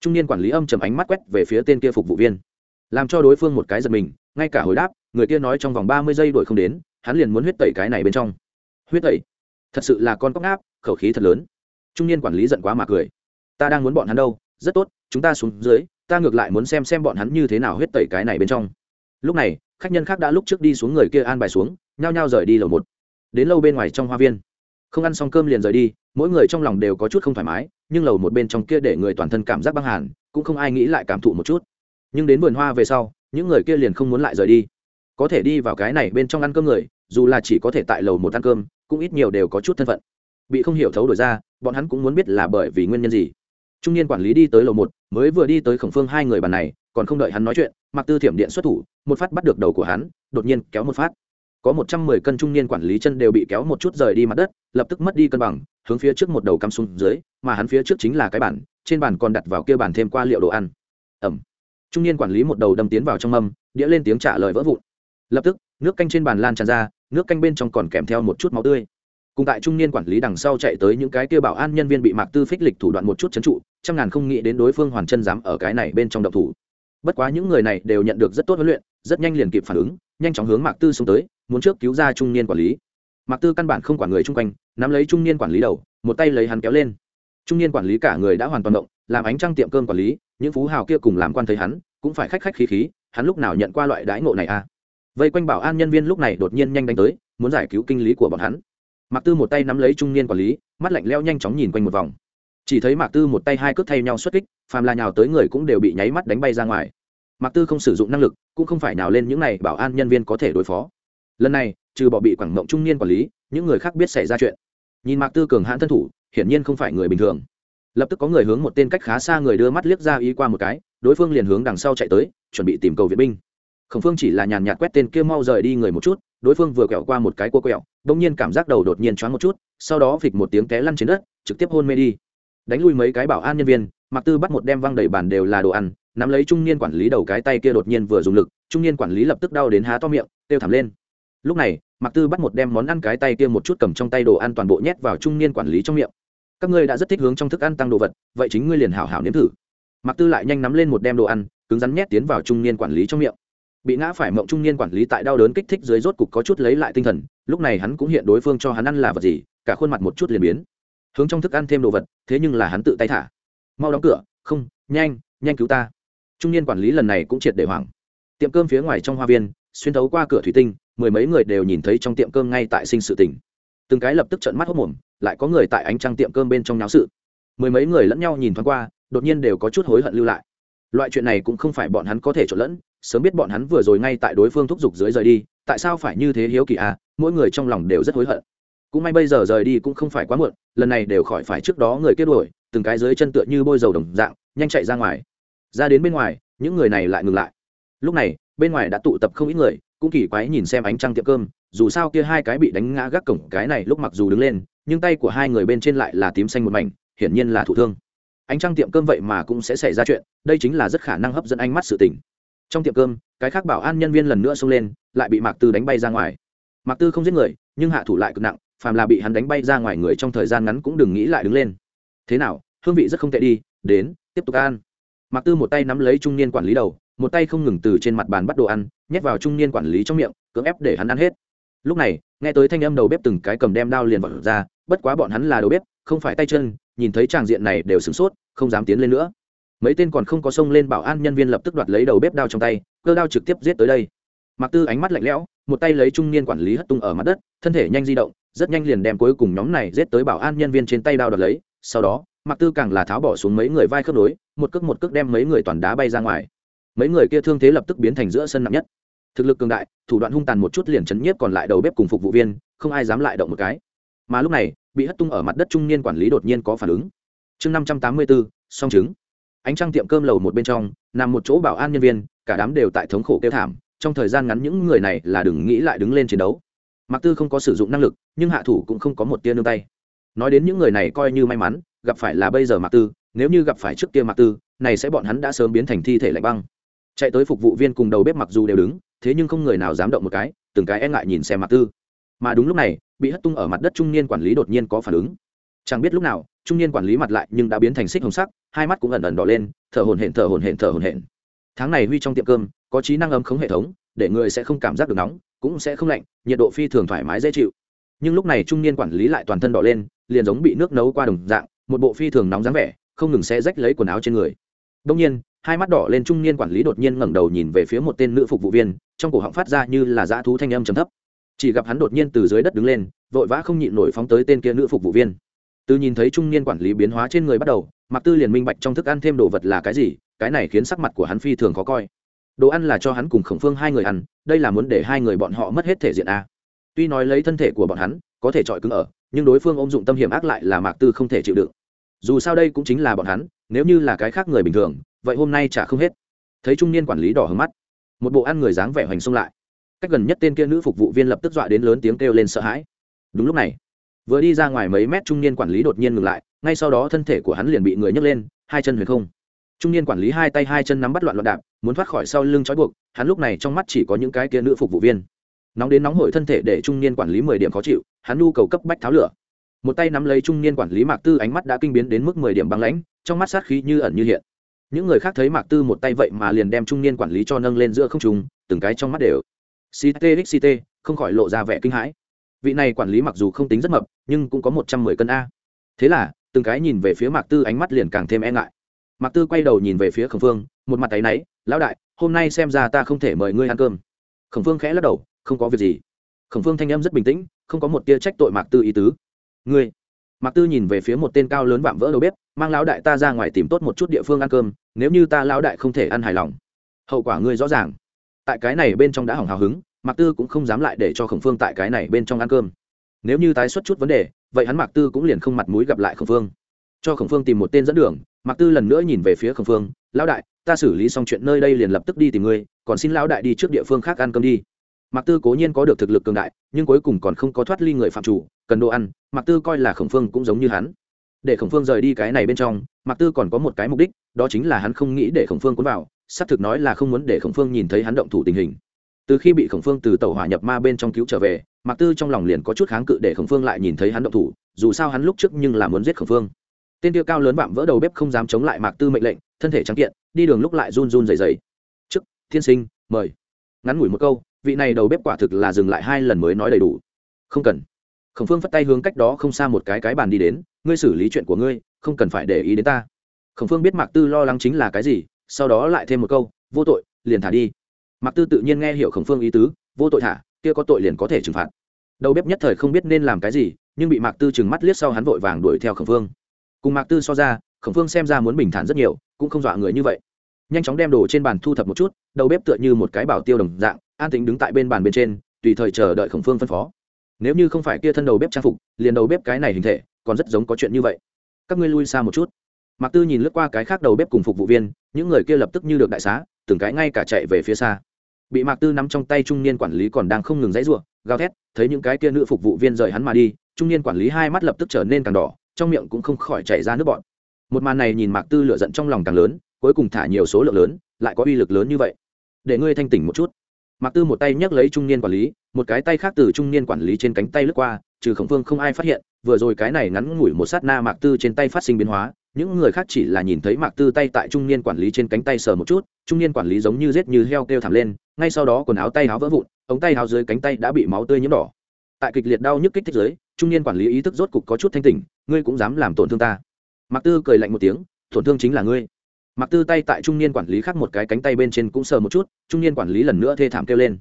Trung niên quản lý âm chầm ánh mắt quét về phía tên kia phục vụ viên. Làm cho đối phương một cái giật mình, ngay cả hồi đáp, người kia nói trong vòng ba mươi giây đuổi không đến, hắn liền muốn huyết tẩy cái này bên trong. Huyết tẩy? Thật sự là con cóc áp khẩu khí thật lớn. Trung niên quản lý giận quá mà cười. Ta đang muốn bọn hắn đâu, rất tốt, chúng ta xuống dưới, ta ngược lại muốn xem xem bọn hắn như thế nào huyết tẩy cái này bên trong. Lúc này, khách nhân khác đã lúc trước đi xuống người kia an bài xuống, nhao nhao rời đi lầu một. Đến lâu bên ngoài trong hoa viên. Không ăn xong cơm liền rời đi, mỗi người trong lòng đều có chút không thoải mái, nhưng lầu một bên trong kia để người toàn thân cảm giác băng hàn, cũng không ai nghĩ lại cảm thụ một chút. Nhưng đến vườn hoa về sau, những người kia liền không muốn lại rời đi. Có thể đi vào cái này bên trong ăn cơm người, dù là chỉ có thể tại lầu một ăn cơm, cũng ít nhiều đều có chút thân phận bị không hiểu thấu đổi ra, bọn hắn cũng muốn biết là bởi vì nguyên nhân gì. Trung niên quản lý đi tới lầu một, mới vừa đi tới khổng phương hai người bàn này, còn không đợi hắn nói chuyện mặc tư thiểm điện xuất thủ, một phát bắt được đầu của hắn, đột nhiên kéo một phát. Có một trăm mười cân trung niên quản lý chân đều bị kéo một chút rời đi mặt đất, lập tức mất đi cân bằng, hướng phía trước một đầu cắm xuống dưới, mà hắn phía trước chính là cái bản trên bàn còn đặt vào kia bàn thêm qua liệu đồ ăn. Ẩm. Trung niên quản lý một đầu đâm tiến vào trong mâm, đĩa lên tiếng trả lời vỡ vụn. Lập tức, nước canh trên bàn lan tràn ra, nước canh bên trong còn kèm theo một chút máu tươi cùng tại trung niên quản lý đằng sau chạy tới những cái kia bảo an nhân viên bị mạc tư phích lịch thủ đoạn một chút c trụ, trăm ngàn không nghĩ đến đối phương hoàn chân dám ở cái này bên trong độc thủ. Bất quá những người này đều nhận được rất tốt huấn luyện, rất nhanh liền kịp phản ứng, nhanh chóng hướng mạc tư xuống tới, muốn trước cứu ra trung niên quản lý. Mạc tư căn bản không quản người chung quanh, nắm lấy trung niên quản lý đầu, một tay lấy hắn kéo lên. Trung niên quản lý cả người đã hoàn toàn động, làm ánh trăng tiệm cơm quản lý, những phú hào kia cùng làm quan thấy hắn, cũng phải khách khách khí khí, hắn lúc nào nhận qua loại đãi ngộ này à? Vây quanh bảo an nhân viên lúc này đột nhiên nhanh đánh tới, muốn giải cứu kinh lý của bọn hắn mạc tư một tay nắm lấy trung niên quản lý, mắt lạnh leo nhanh chóng nhìn quanh một vòng. Chỉ thấy mạc tư một tay hai cước thay nhau xuất kích, phàm là nhào tới người cũng đều bị nháy mắt đánh bay ra ngoài. Mạc tư không sử dụng năng lực, cũng không phải nào lên những này bảo an nhân viên có thể đối phó. Lần này, trừ bỏ bị quảng mộng trung niên quản lý, những người khác biết xảy ra chuyện. Nhìn mạc tư cường hãn thân thủ, hiển nhiên không phải người bình thường. Lập tức có người hướng một tên cách khá xa người đưa mắt liếc ra ý qua một cái, đối phương liền hướng đằng sau chạy tới, chuẩn bị tìm cầu viện binh khổng phương chỉ là nhàn nhạt quét tên kia mau rời đi người một chút, đối phương vừa quẹo qua một cái cua quẹo bỗng nhiên cảm giác đầu đột nhiên choáng một chút, sau đó phịch một tiếng té lăn trên đất, trực tiếp hôn mê đi. Đánh lui mấy cái bảo an nhân viên mặc tư bắt một đem văng đầy bàn đều là đồ ăn, nắm lấy trung niên quản lý đầu cái tay kia đột nhiên vừa dùng lực, trung niên quản lý lập tức đau đến há to miệng, kêu thảm lên. Lúc này mặc tư bắt một đem món ăn cái tay kia một chút cầm trong tay đồ ăn toàn bộ nhét vào trung niên quản lý trong miệng. Các ngươi đã rất thích hướng trong thức ăn tăng đồ vật, vậy chính ngươi liền hảo hảo nếm thử. Mặc tư lại nhanh nắm lên một đem đồ ăn, cứng rắn nhét tiến vào trung niên quản lý trong miệng bị ngã phải mộng trung niên quản lý tại đau đớn kích thích dưới rốt cục có chút lấy lại tinh thần, lúc này hắn cũng hiện đối phương cho hắn ăn là vật gì, cả khuôn mặt một chút liền biến. Hướng trong thức ăn thêm đồ vật, thế nhưng là hắn tự tay thả. Mau đóng cửa, không, nhanh nhanh cứu ta. Trung niên quản lý lần này cũng triệt để hoảng. Tiệm cơm phía ngoài trong hoa viên, xuyên thấu qua cửa thủy tinh, mười mấy người đều nhìn thấy trong tiệm cơm ngay tại sinh sự tỉnh từng cái lập tức trợn mắt hốc mồm, lại có người tại ánh trăng tiệm cơm bên trong náo sự. Mười mấy người lẫn nhau nhìn thoáng qua, đột nhiên đều có chút hối hận lưu lại. Loại chuyện này cũng không phải bọn hắn có thể trộn lẫn sớm biết bọn hắn vừa rồi ngay tại đối phương thúc giục dưới rời đi, tại sao phải như thế hiếu kỳ à mỗi người trong lòng đều rất hối hận. Cũng may bây giờ rời đi cũng không phải quá muộn, lần này đều khỏi phải trước đó người kết đuổi, từng cái dưới chân tựa như bôi dầu đồng dạng, nhanh chạy ra ngoài. Ra đến bên ngoài, những người này lại ngừng lại. Lúc này, bên ngoài đã tụ tập không ít người, cũng kỳ quái nhìn xem ánh trăng tiệm cơm, dù sao kia hai cái bị đánh ngã gác cổng cái này lúc mặc dù đứng lên, nhưng tay của hai người bên trên lại là tím xanh một mảnh, hiển nhiên là thụ thương. Ánh trăng tiệm cơm vậy mà cũng sẽ xảy ra chuyện, đây chính là rất khả năng hấp dẫn ánh mắt sự tình trong tiệm cơm, cái khác bảo an nhân viên lần nữa xông lên, lại bị mạc tư đánh bay ra ngoài. Mạc tư không giết người, nhưng hạ thủ lại cực nặng, phàm là bị hắn đánh bay ra ngoài người trong thời gian ngắn cũng đừng nghĩ lại đứng lên. Thế nào, hương vị rất không tệ đi, đến, tiếp tục ăn. Mạc tư một tay nắm lấy trung niên quản lý đầu, một tay không ngừng từ trên mặt bàn bắt đồ ăn, nhét vào trung niên quản lý trong miệng, cưỡng ép để hắn ăn hết. Lúc này, nghe tới thanh âm đầu bếp từng cái cầm đem đao liền vọt ra, bất quá bọn hắn là đầu bếp, không phải tay chân, nhìn thấy tràng diện này đều sửng sốt, không dám tiến lên nữa mấy tên còn không có xông lên bảo an nhân viên lập tức đoạt lấy đầu bếp đao trong tay, cơ đao trực tiếp giết tới đây. Mặc tư ánh mắt lạnh lẽo, một tay lấy trung niên quản lý hất tung ở mặt đất, thân thể nhanh di động, rất nhanh liền đem cuối cùng nhóm này giết tới bảo an nhân viên trên tay đao đoạt lấy. Sau đó mặc tư càng là tháo bỏ xuống mấy người vai khớp nối, một cước một cước đem mấy người toàn đá bay ra ngoài. Mấy người kia thương thế lập tức biến thành giữa sân nặng nhất. Thực lực cường đại, thủ đoạn hung tàn một chút liền chấn nhiếp còn lại đầu bếp cùng phục vụ viên, không ai dám lại động một cái. Mà lúc này, bị hất tung ở mặt đất trung niên quản lý đột nhiên có phản ứng. Chương năm trăm tám mươi bốn, song chứng ánh trăng tiệm cơm lầu một bên trong, nằm một chỗ bảo an nhân viên, cả đám đều tại thống khổ kêu thảm, trong thời gian ngắn những người này là đừng nghĩ lại đứng lên chiến đấu. Mặc tư không có sử dụng năng lực, nhưng hạ thủ cũng không có một tia nương tay. Nói đến những người này coi như may mắn, gặp phải là bây giờ mặc tư, nếu như gặp phải trước kia mặc tư, này sẽ bọn hắn đã sớm biến thành thi thể lạnh băng. Chạy tới phục vụ viên cùng đầu bếp mặc dù đều đứng, thế nhưng không người nào dám động một cái, từng cái e ngại nhìn xem mặc tư. Mà đúng lúc này, bị hất tung ở mặt đất trung niên quản lý đột nhiên có phản ứng chẳng biết lúc nào, trung niên quản lý mặt lại nhưng đã biến thành xích hồng sắc, hai mắt cũng ẩn ẩn đỏ lên, thở hồn hển, thở hồn hển, thở hồn hển. Tháng này huy trong tiệm cơm, có trí năng ấm khống hệ thống, để người sẽ không cảm giác được nóng, cũng sẽ không lạnh, nhiệt độ phi thường thoải mái, dễ chịu. Nhưng lúc này trung niên quản lý lại toàn thân đỏ lên, liền giống bị nước nấu qua đồng dạng, một bộ phi thường nóng dáng vẻ, không ngừng sẽ rách lấy quần áo trên người. Đông nhiên, hai mắt đỏ lên trung niên quản lý đột nhiên ngẩng đầu nhìn về phía một tên nữ phục vụ viên, trong cổ họng phát ra như là dã thú thanh âm trầm thấp. Chỉ gặp hắn đột nhiên từ dưới đất đứng lên, vội vã không nhịn nổi phóng tới tên kia nữ phục vụ viên từ nhìn thấy trung niên quản lý biến hóa trên người bắt đầu mặc tư liền minh bạch trong thức ăn thêm đồ vật là cái gì, cái này khiến sắc mặt của hắn phi thường khó coi. Đồ ăn là cho hắn cùng khổng phương hai người ăn, đây là muốn để hai người bọn họ mất hết thể diện a. Tuy nói lấy thân thể của bọn hắn, có thể chọi cứng ở, nhưng đối phương ôm dụng tâm hiểm ác lại là mạc tư không thể chịu đựng. Dù sao đây cũng chính là bọn hắn, nếu như là cái khác người bình thường, vậy hôm nay chả không hết. Thấy trung niên quản lý đỏ hướng mắt, một bộ ăn người dáng vẻ hoành xông lại. Cách gần nhất tên kia nữ phục vụ viên lập tức dọa đến lớn tiếng kêu lên sợ hãi. Đúng lúc này vừa đi ra ngoài mấy mét trung niên quản lý đột nhiên ngừng lại, ngay sau đó thân thể của hắn liền bị người nhấc lên, hai chân huyền không. Trung niên quản lý hai tay hai chân nắm bắt loạn loạn đạp, muốn thoát khỏi sau lưng trói buộc, hắn lúc này trong mắt chỉ có những cái kia nữ phục vụ viên. Nóng đến nóng hổi thân thể để trung niên quản lý mười điểm khó chịu, hắn nhu cầu cấp bách tháo lửa. Một tay nắm lấy trung niên quản lý mạc tư, ánh mắt đã kinh biến đến mức mười điểm băng lãnh, trong mắt sát khí như ẩn như hiện. Những người khác thấy mạc tư một tay vậy mà liền đem trung niên quản lý cho nâng lên giữa không trùng từng cái trong mắt đều. Ct không khỏi lộ ra vẻ kinh hãi vị này quản lý mặc dù không tính rất mập, nhưng cũng có một trăm mười cân a. Thế là, từng cái nhìn về phía mạc tư ánh mắt liền càng thêm e ngại. Mạc tư quay đầu nhìn về phía khổng phương, một mặt tay náy, lão đại, hôm nay xem ra ta không thể mời ngươi ăn cơm. Khổng phương khẽ lắc đầu, không có việc gì. Khổng phương thanh âm rất bình tĩnh, không có một tia trách tội mạc tư ý tứ. Ngươi? Mạc tư nhìn về phía một tên cao lớn vạm vỡ đầu bếp, mang lão đại ta ra ngoài tìm tốt một chút địa phương ăn cơm, nếu như ta lão đại không thể ăn hài lòng. Hậu quả ngươi rõ ràng. Tại cái này bên trong đã hỏng hào hứng mạc tư cũng không dám lại để cho khổng phương tại cái này bên trong ăn cơm. Nếu như tái xuất chút vấn đề, vậy hắn mạc tư cũng liền không mặt mũi gặp lại khổng phương. Cho khổng phương tìm một tên dẫn đường, mạc tư lần nữa nhìn về phía khổng phương, lão đại, ta xử lý xong chuyện nơi đây liền lập tức đi tìm ngươi, còn xin lão đại đi trước địa phương khác ăn cơm đi. Mạc tư cố nhiên có được thực lực cường đại, nhưng cuối cùng còn không có thoát ly người phạm chủ, cần đồ ăn, mạc tư coi là khổng phương cũng giống như hắn. Để khổng phương rời đi cái này bên trong, mạc tư còn có một cái mục đích, đó chính là hắn không nghĩ để khổng phương cuốn vào, xác thực nói là không muốn để khổng phương nhìn thấy hắn động thủ tình hình từ khi bị khổng phương từ tàu hỏa nhập ma bên trong cứu trở về, mạc tư trong lòng liền có chút kháng cự để khổng phương lại nhìn thấy hắn động thủ, dù sao hắn lúc trước nhưng là muốn giết khổng phương. Tên tiêu cao lớn vạm vỡ đầu bếp không dám chống lại mạc tư mệnh lệnh, thân thể trắng kiện, đi đường lúc lại run run dày dày trước thiên sinh, mời. Ngắn ngủi một câu, vị này đầu bếp quả thực là dừng lại hai lần mới nói đầy đủ. Không cần. Khổng phương phất tay hướng cách đó không xa một cái cái bàn đi đến, ngươi xử lý chuyện của ngươi, không cần phải để ý đến ta. Khổng phương biết mạc tư lo lắng chính là cái gì, sau đó lại thêm một câu, vô tội, liền thả đi mạc tư tự nhiên nghe hiểu khổng phương ý tứ, vô tội thả, kia có tội liền có thể trừng phạt. Đầu bếp nhất thời không biết nên làm cái gì, nhưng bị mạc tư trừng mắt liếc sau hắn vội vàng đuổi theo khổng phương. Cùng mạc tư so ra, khổng phương xem ra muốn bình thản rất nhiều, cũng không dọa người như vậy. Nhanh chóng đem đồ trên bàn thu thập một chút, đầu bếp tựa như một cái bảo tiêu đồng dạng, an tính đứng tại bên bàn bên trên, tùy thời chờ đợi khổng phương phân phó. Nếu như không phải kia thân đầu bếp trang phục, liền đầu bếp cái này hình thể, còn rất giống có chuyện như vậy. Các ngươi lui xa một chút. Mạc tư nhìn lướt qua cái khác đầu bếp cùng phục vụ viên, những người kia lập tức như được đại xá, từng cái ngay cả chạy về phía xa bị mạc tư nắm trong tay trung niên quản lý còn đang không ngừng dãy ruộng gào thét, thấy những cái kia nữ phục vụ viên rời hắn mà đi, trung niên quản lý hai mắt lập tức trở nên càng đỏ, trong miệng cũng không khỏi chảy ra nước bọn một màn này nhìn mạc tư lựa giận trong lòng càng lớn, cuối cùng thả nhiều số lượng lớn, lại có uy lực lớn như vậy. Để ngươi thanh tỉnh một chút. Mạc tư một tay nhấc lấy trung niên quản lý, một cái tay khác từ trung niên quản lý trên cánh tay lướt qua, trừ khổng phương không ai phát hiện, vừa rồi cái này ngắn ngủi một sát na mạc tư trên tay phát sinh biến hóa những người khác chỉ là nhìn thấy mạc tư tay tại trung niên quản lý trên cánh tay sờ một chút, trung niên quản lý giống như rết như heo kêu thảm lên, ngay sau đó quần áo tay áo vỡ vụn, ống tay áo dưới cánh tay đã bị máu tươi nhiễm đỏ. Tại kịch liệt đau nhức kích thích giới trung niên quản lý ý thức rốt cục có chút thanh tỉnh, ngươi cũng dám làm tổn thương ta. Mạc tư cười lạnh một tiếng, tổn thương chính là ngươi. Mạc tư tay tại trung niên quản lý khác một cái cánh tay bên trên cũng sờ một chút, trung niên quản lý lần nữa thê thảm kêu lên.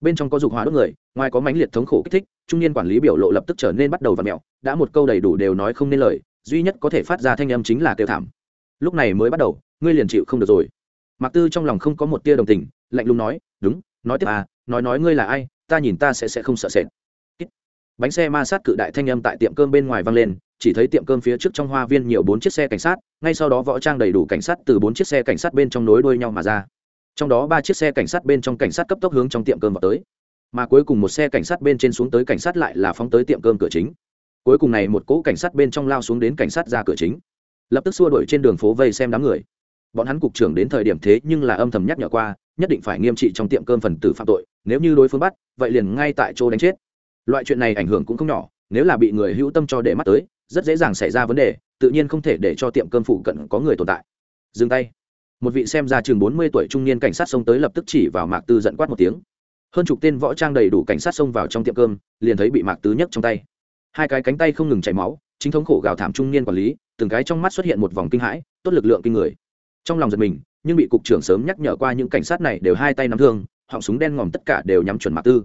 Bên trong có dục hóa đốt người, ngoài có mãnh liệt thống khổ kích thích, trung niên quản lý biểu lộ lập tức trở nên bắt đầu và mẹo, đã một câu đầy đủ đều nói không nên lời duy nhất có thể phát ra thanh âm chính là kêu thảm. Lúc này mới bắt đầu, ngươi liền chịu không được rồi. Mạc tư trong lòng không có một tia đồng tình, lạnh lùng nói, đúng, nói tiếp à nói nói ngươi là ai, ta nhìn ta sẽ sẽ không sợ sệt. Bánh xe ma sát cự đại thanh âm tại tiệm cơm bên ngoài vang lên, chỉ thấy tiệm cơm phía trước trong hoa viên nhiều bốn chiếc xe cảnh sát, ngay sau đó võ trang đầy đủ cảnh sát từ bốn chiếc xe cảnh sát bên trong nối đuôi nhau mà ra. Trong đó ba chiếc xe cảnh sát bên trong cảnh sát cấp tốc hướng trong tiệm cơm vào tới. Mà cuối cùng một xe cảnh sát bên trên xuống tới cảnh sát lại là phóng tới tiệm cơm cửa chính cuối cùng này một cỗ cảnh sát bên trong lao xuống đến cảnh sát ra cửa chính. Lập tức xua đuổi trên đường phố vây xem đám người. Bọn hắn cục trưởng đến thời điểm thế nhưng là âm thầm nhắc nhở qua, nhất định phải nghiêm trị trong tiệm cơm phần tử phạm tội, nếu như đối phương bắt, vậy liền ngay tại chỗ đánh chết. Loại chuyện này ảnh hưởng cũng không nhỏ, nếu là bị người hữu tâm cho để mắt tới, rất dễ dàng xảy ra vấn đề, tự nhiên không thể để cho tiệm cơm phụ cận có người tồn tại. Dừng tay. Một vị xem ra chừng bốn mươi tuổi trung niên cảnh sát xông tới lập tức chỉ vào mạc tư giận quát một tiếng. Hơn chục tên võ trang đầy đủ cảnh sát xông vào trong tiệm cơm, liền thấy bị mạc tứ nhấc trong tay hai cái cánh tay không ngừng chảy máu, chính thống khổ gào thảm trung niên quản lý, từng cái trong mắt xuất hiện một vòng kinh hãi, tốt lực lượng kinh người. Trong lòng giật mình, nhưng bị cục trưởng sớm nhắc nhở qua những cảnh sát này đều hai tay nắm thương, họng súng đen ngòm tất cả đều nhắm chuẩn mạc tư.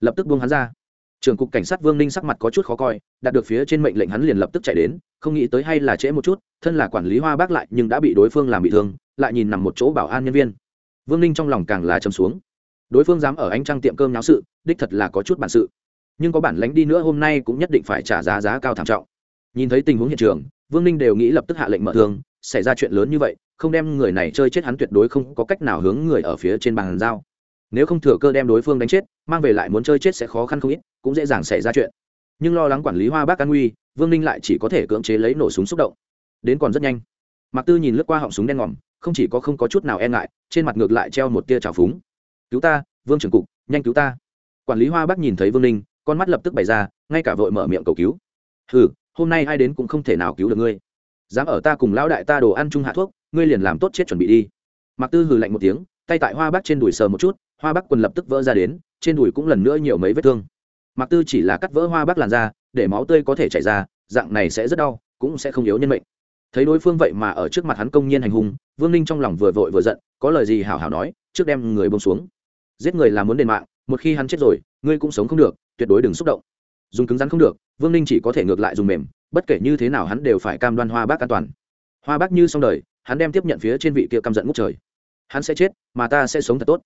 Lập tức buông hắn ra. Trưởng cục cảnh sát vương ninh sắc mặt có chút khó coi, đạt được phía trên mệnh lệnh hắn liền lập tức chạy đến, không nghĩ tới hay là trễ một chút, thân là quản lý hoa bác lại nhưng đã bị đối phương làm bị thương, lại nhìn nằm một chỗ bảo an nhân viên. Vương ninh trong lòng càng là châm xuống. Đối phương dám ở ánh trăng tiệm cơm náo sự, đích thật là có chút bản sự nhưng có bản lánh đi nữa hôm nay cũng nhất định phải trả giá giá cao thảm trọng. Nhìn thấy tình huống hiện trường, vương ninh đều nghĩ lập tức hạ lệnh mở thương xảy ra chuyện lớn như vậy, không đem người này chơi chết hắn tuyệt đối không có cách nào hướng người ở phía trên bàn giao. Nếu không thừa cơ đem đối phương đánh chết, mang về lại muốn chơi chết sẽ khó khăn không ít, cũng dễ dàng xảy ra chuyện. Nhưng lo lắng quản lý hoa bác an nguy vương ninh lại chỉ có thể cưỡng chế lấy nổ súng xúc động. Đến còn rất nhanh. Mạc tư nhìn lướt qua họng súng đen ngòm, không chỉ có không có chút nào e ngại, trên mặt ngược lại treo một tia trào phúng. Cứu ta, vương trưởng cục, nhanh cứu ta. Quản lý hoa bác nhìn thấy vương ninh con mắt lập tức bày ra, ngay cả vội mở miệng cầu cứu. Hừ, hôm nay ai đến cũng không thể nào cứu được ngươi. Dám ở ta cùng lão đại ta đồ ăn chung hạ thuốc, ngươi liền làm tốt chết chuẩn bị đi. Mặc tư hừ lạnh một tiếng, tay tại hoa Bắc trên đùi sờ một chút, hoa Bắc quần lập tức vỡ ra đến, trên đùi cũng lần nữa nhiều mấy vết thương. Mặc tư chỉ là cắt vỡ hoa Bắc làn da, để máu tươi có thể chảy ra, dạng này sẽ rất đau, cũng sẽ không yếu nhân mệnh. Thấy đối phương vậy mà ở trước mặt hắn công nhiên hành hung, vương ninh trong lòng vừa vội vừa giận, có lời gì hảo hảo nói, trước đem người bông xuống. Giết người là muốn đền mạng một khi hắn chết rồi, ngươi cũng sống không được, tuyệt đối đừng xúc động. Dùng cứng rắn không được, vương ninh chỉ có thể ngược lại dùng mềm, bất kể như thế nào hắn đều phải cam đoan hoa bác an toàn. Hoa bác như xong đời, hắn đem tiếp nhận phía trên vị kia căm giận ngút trời. Hắn sẽ chết, mà ta sẽ sống thật tốt.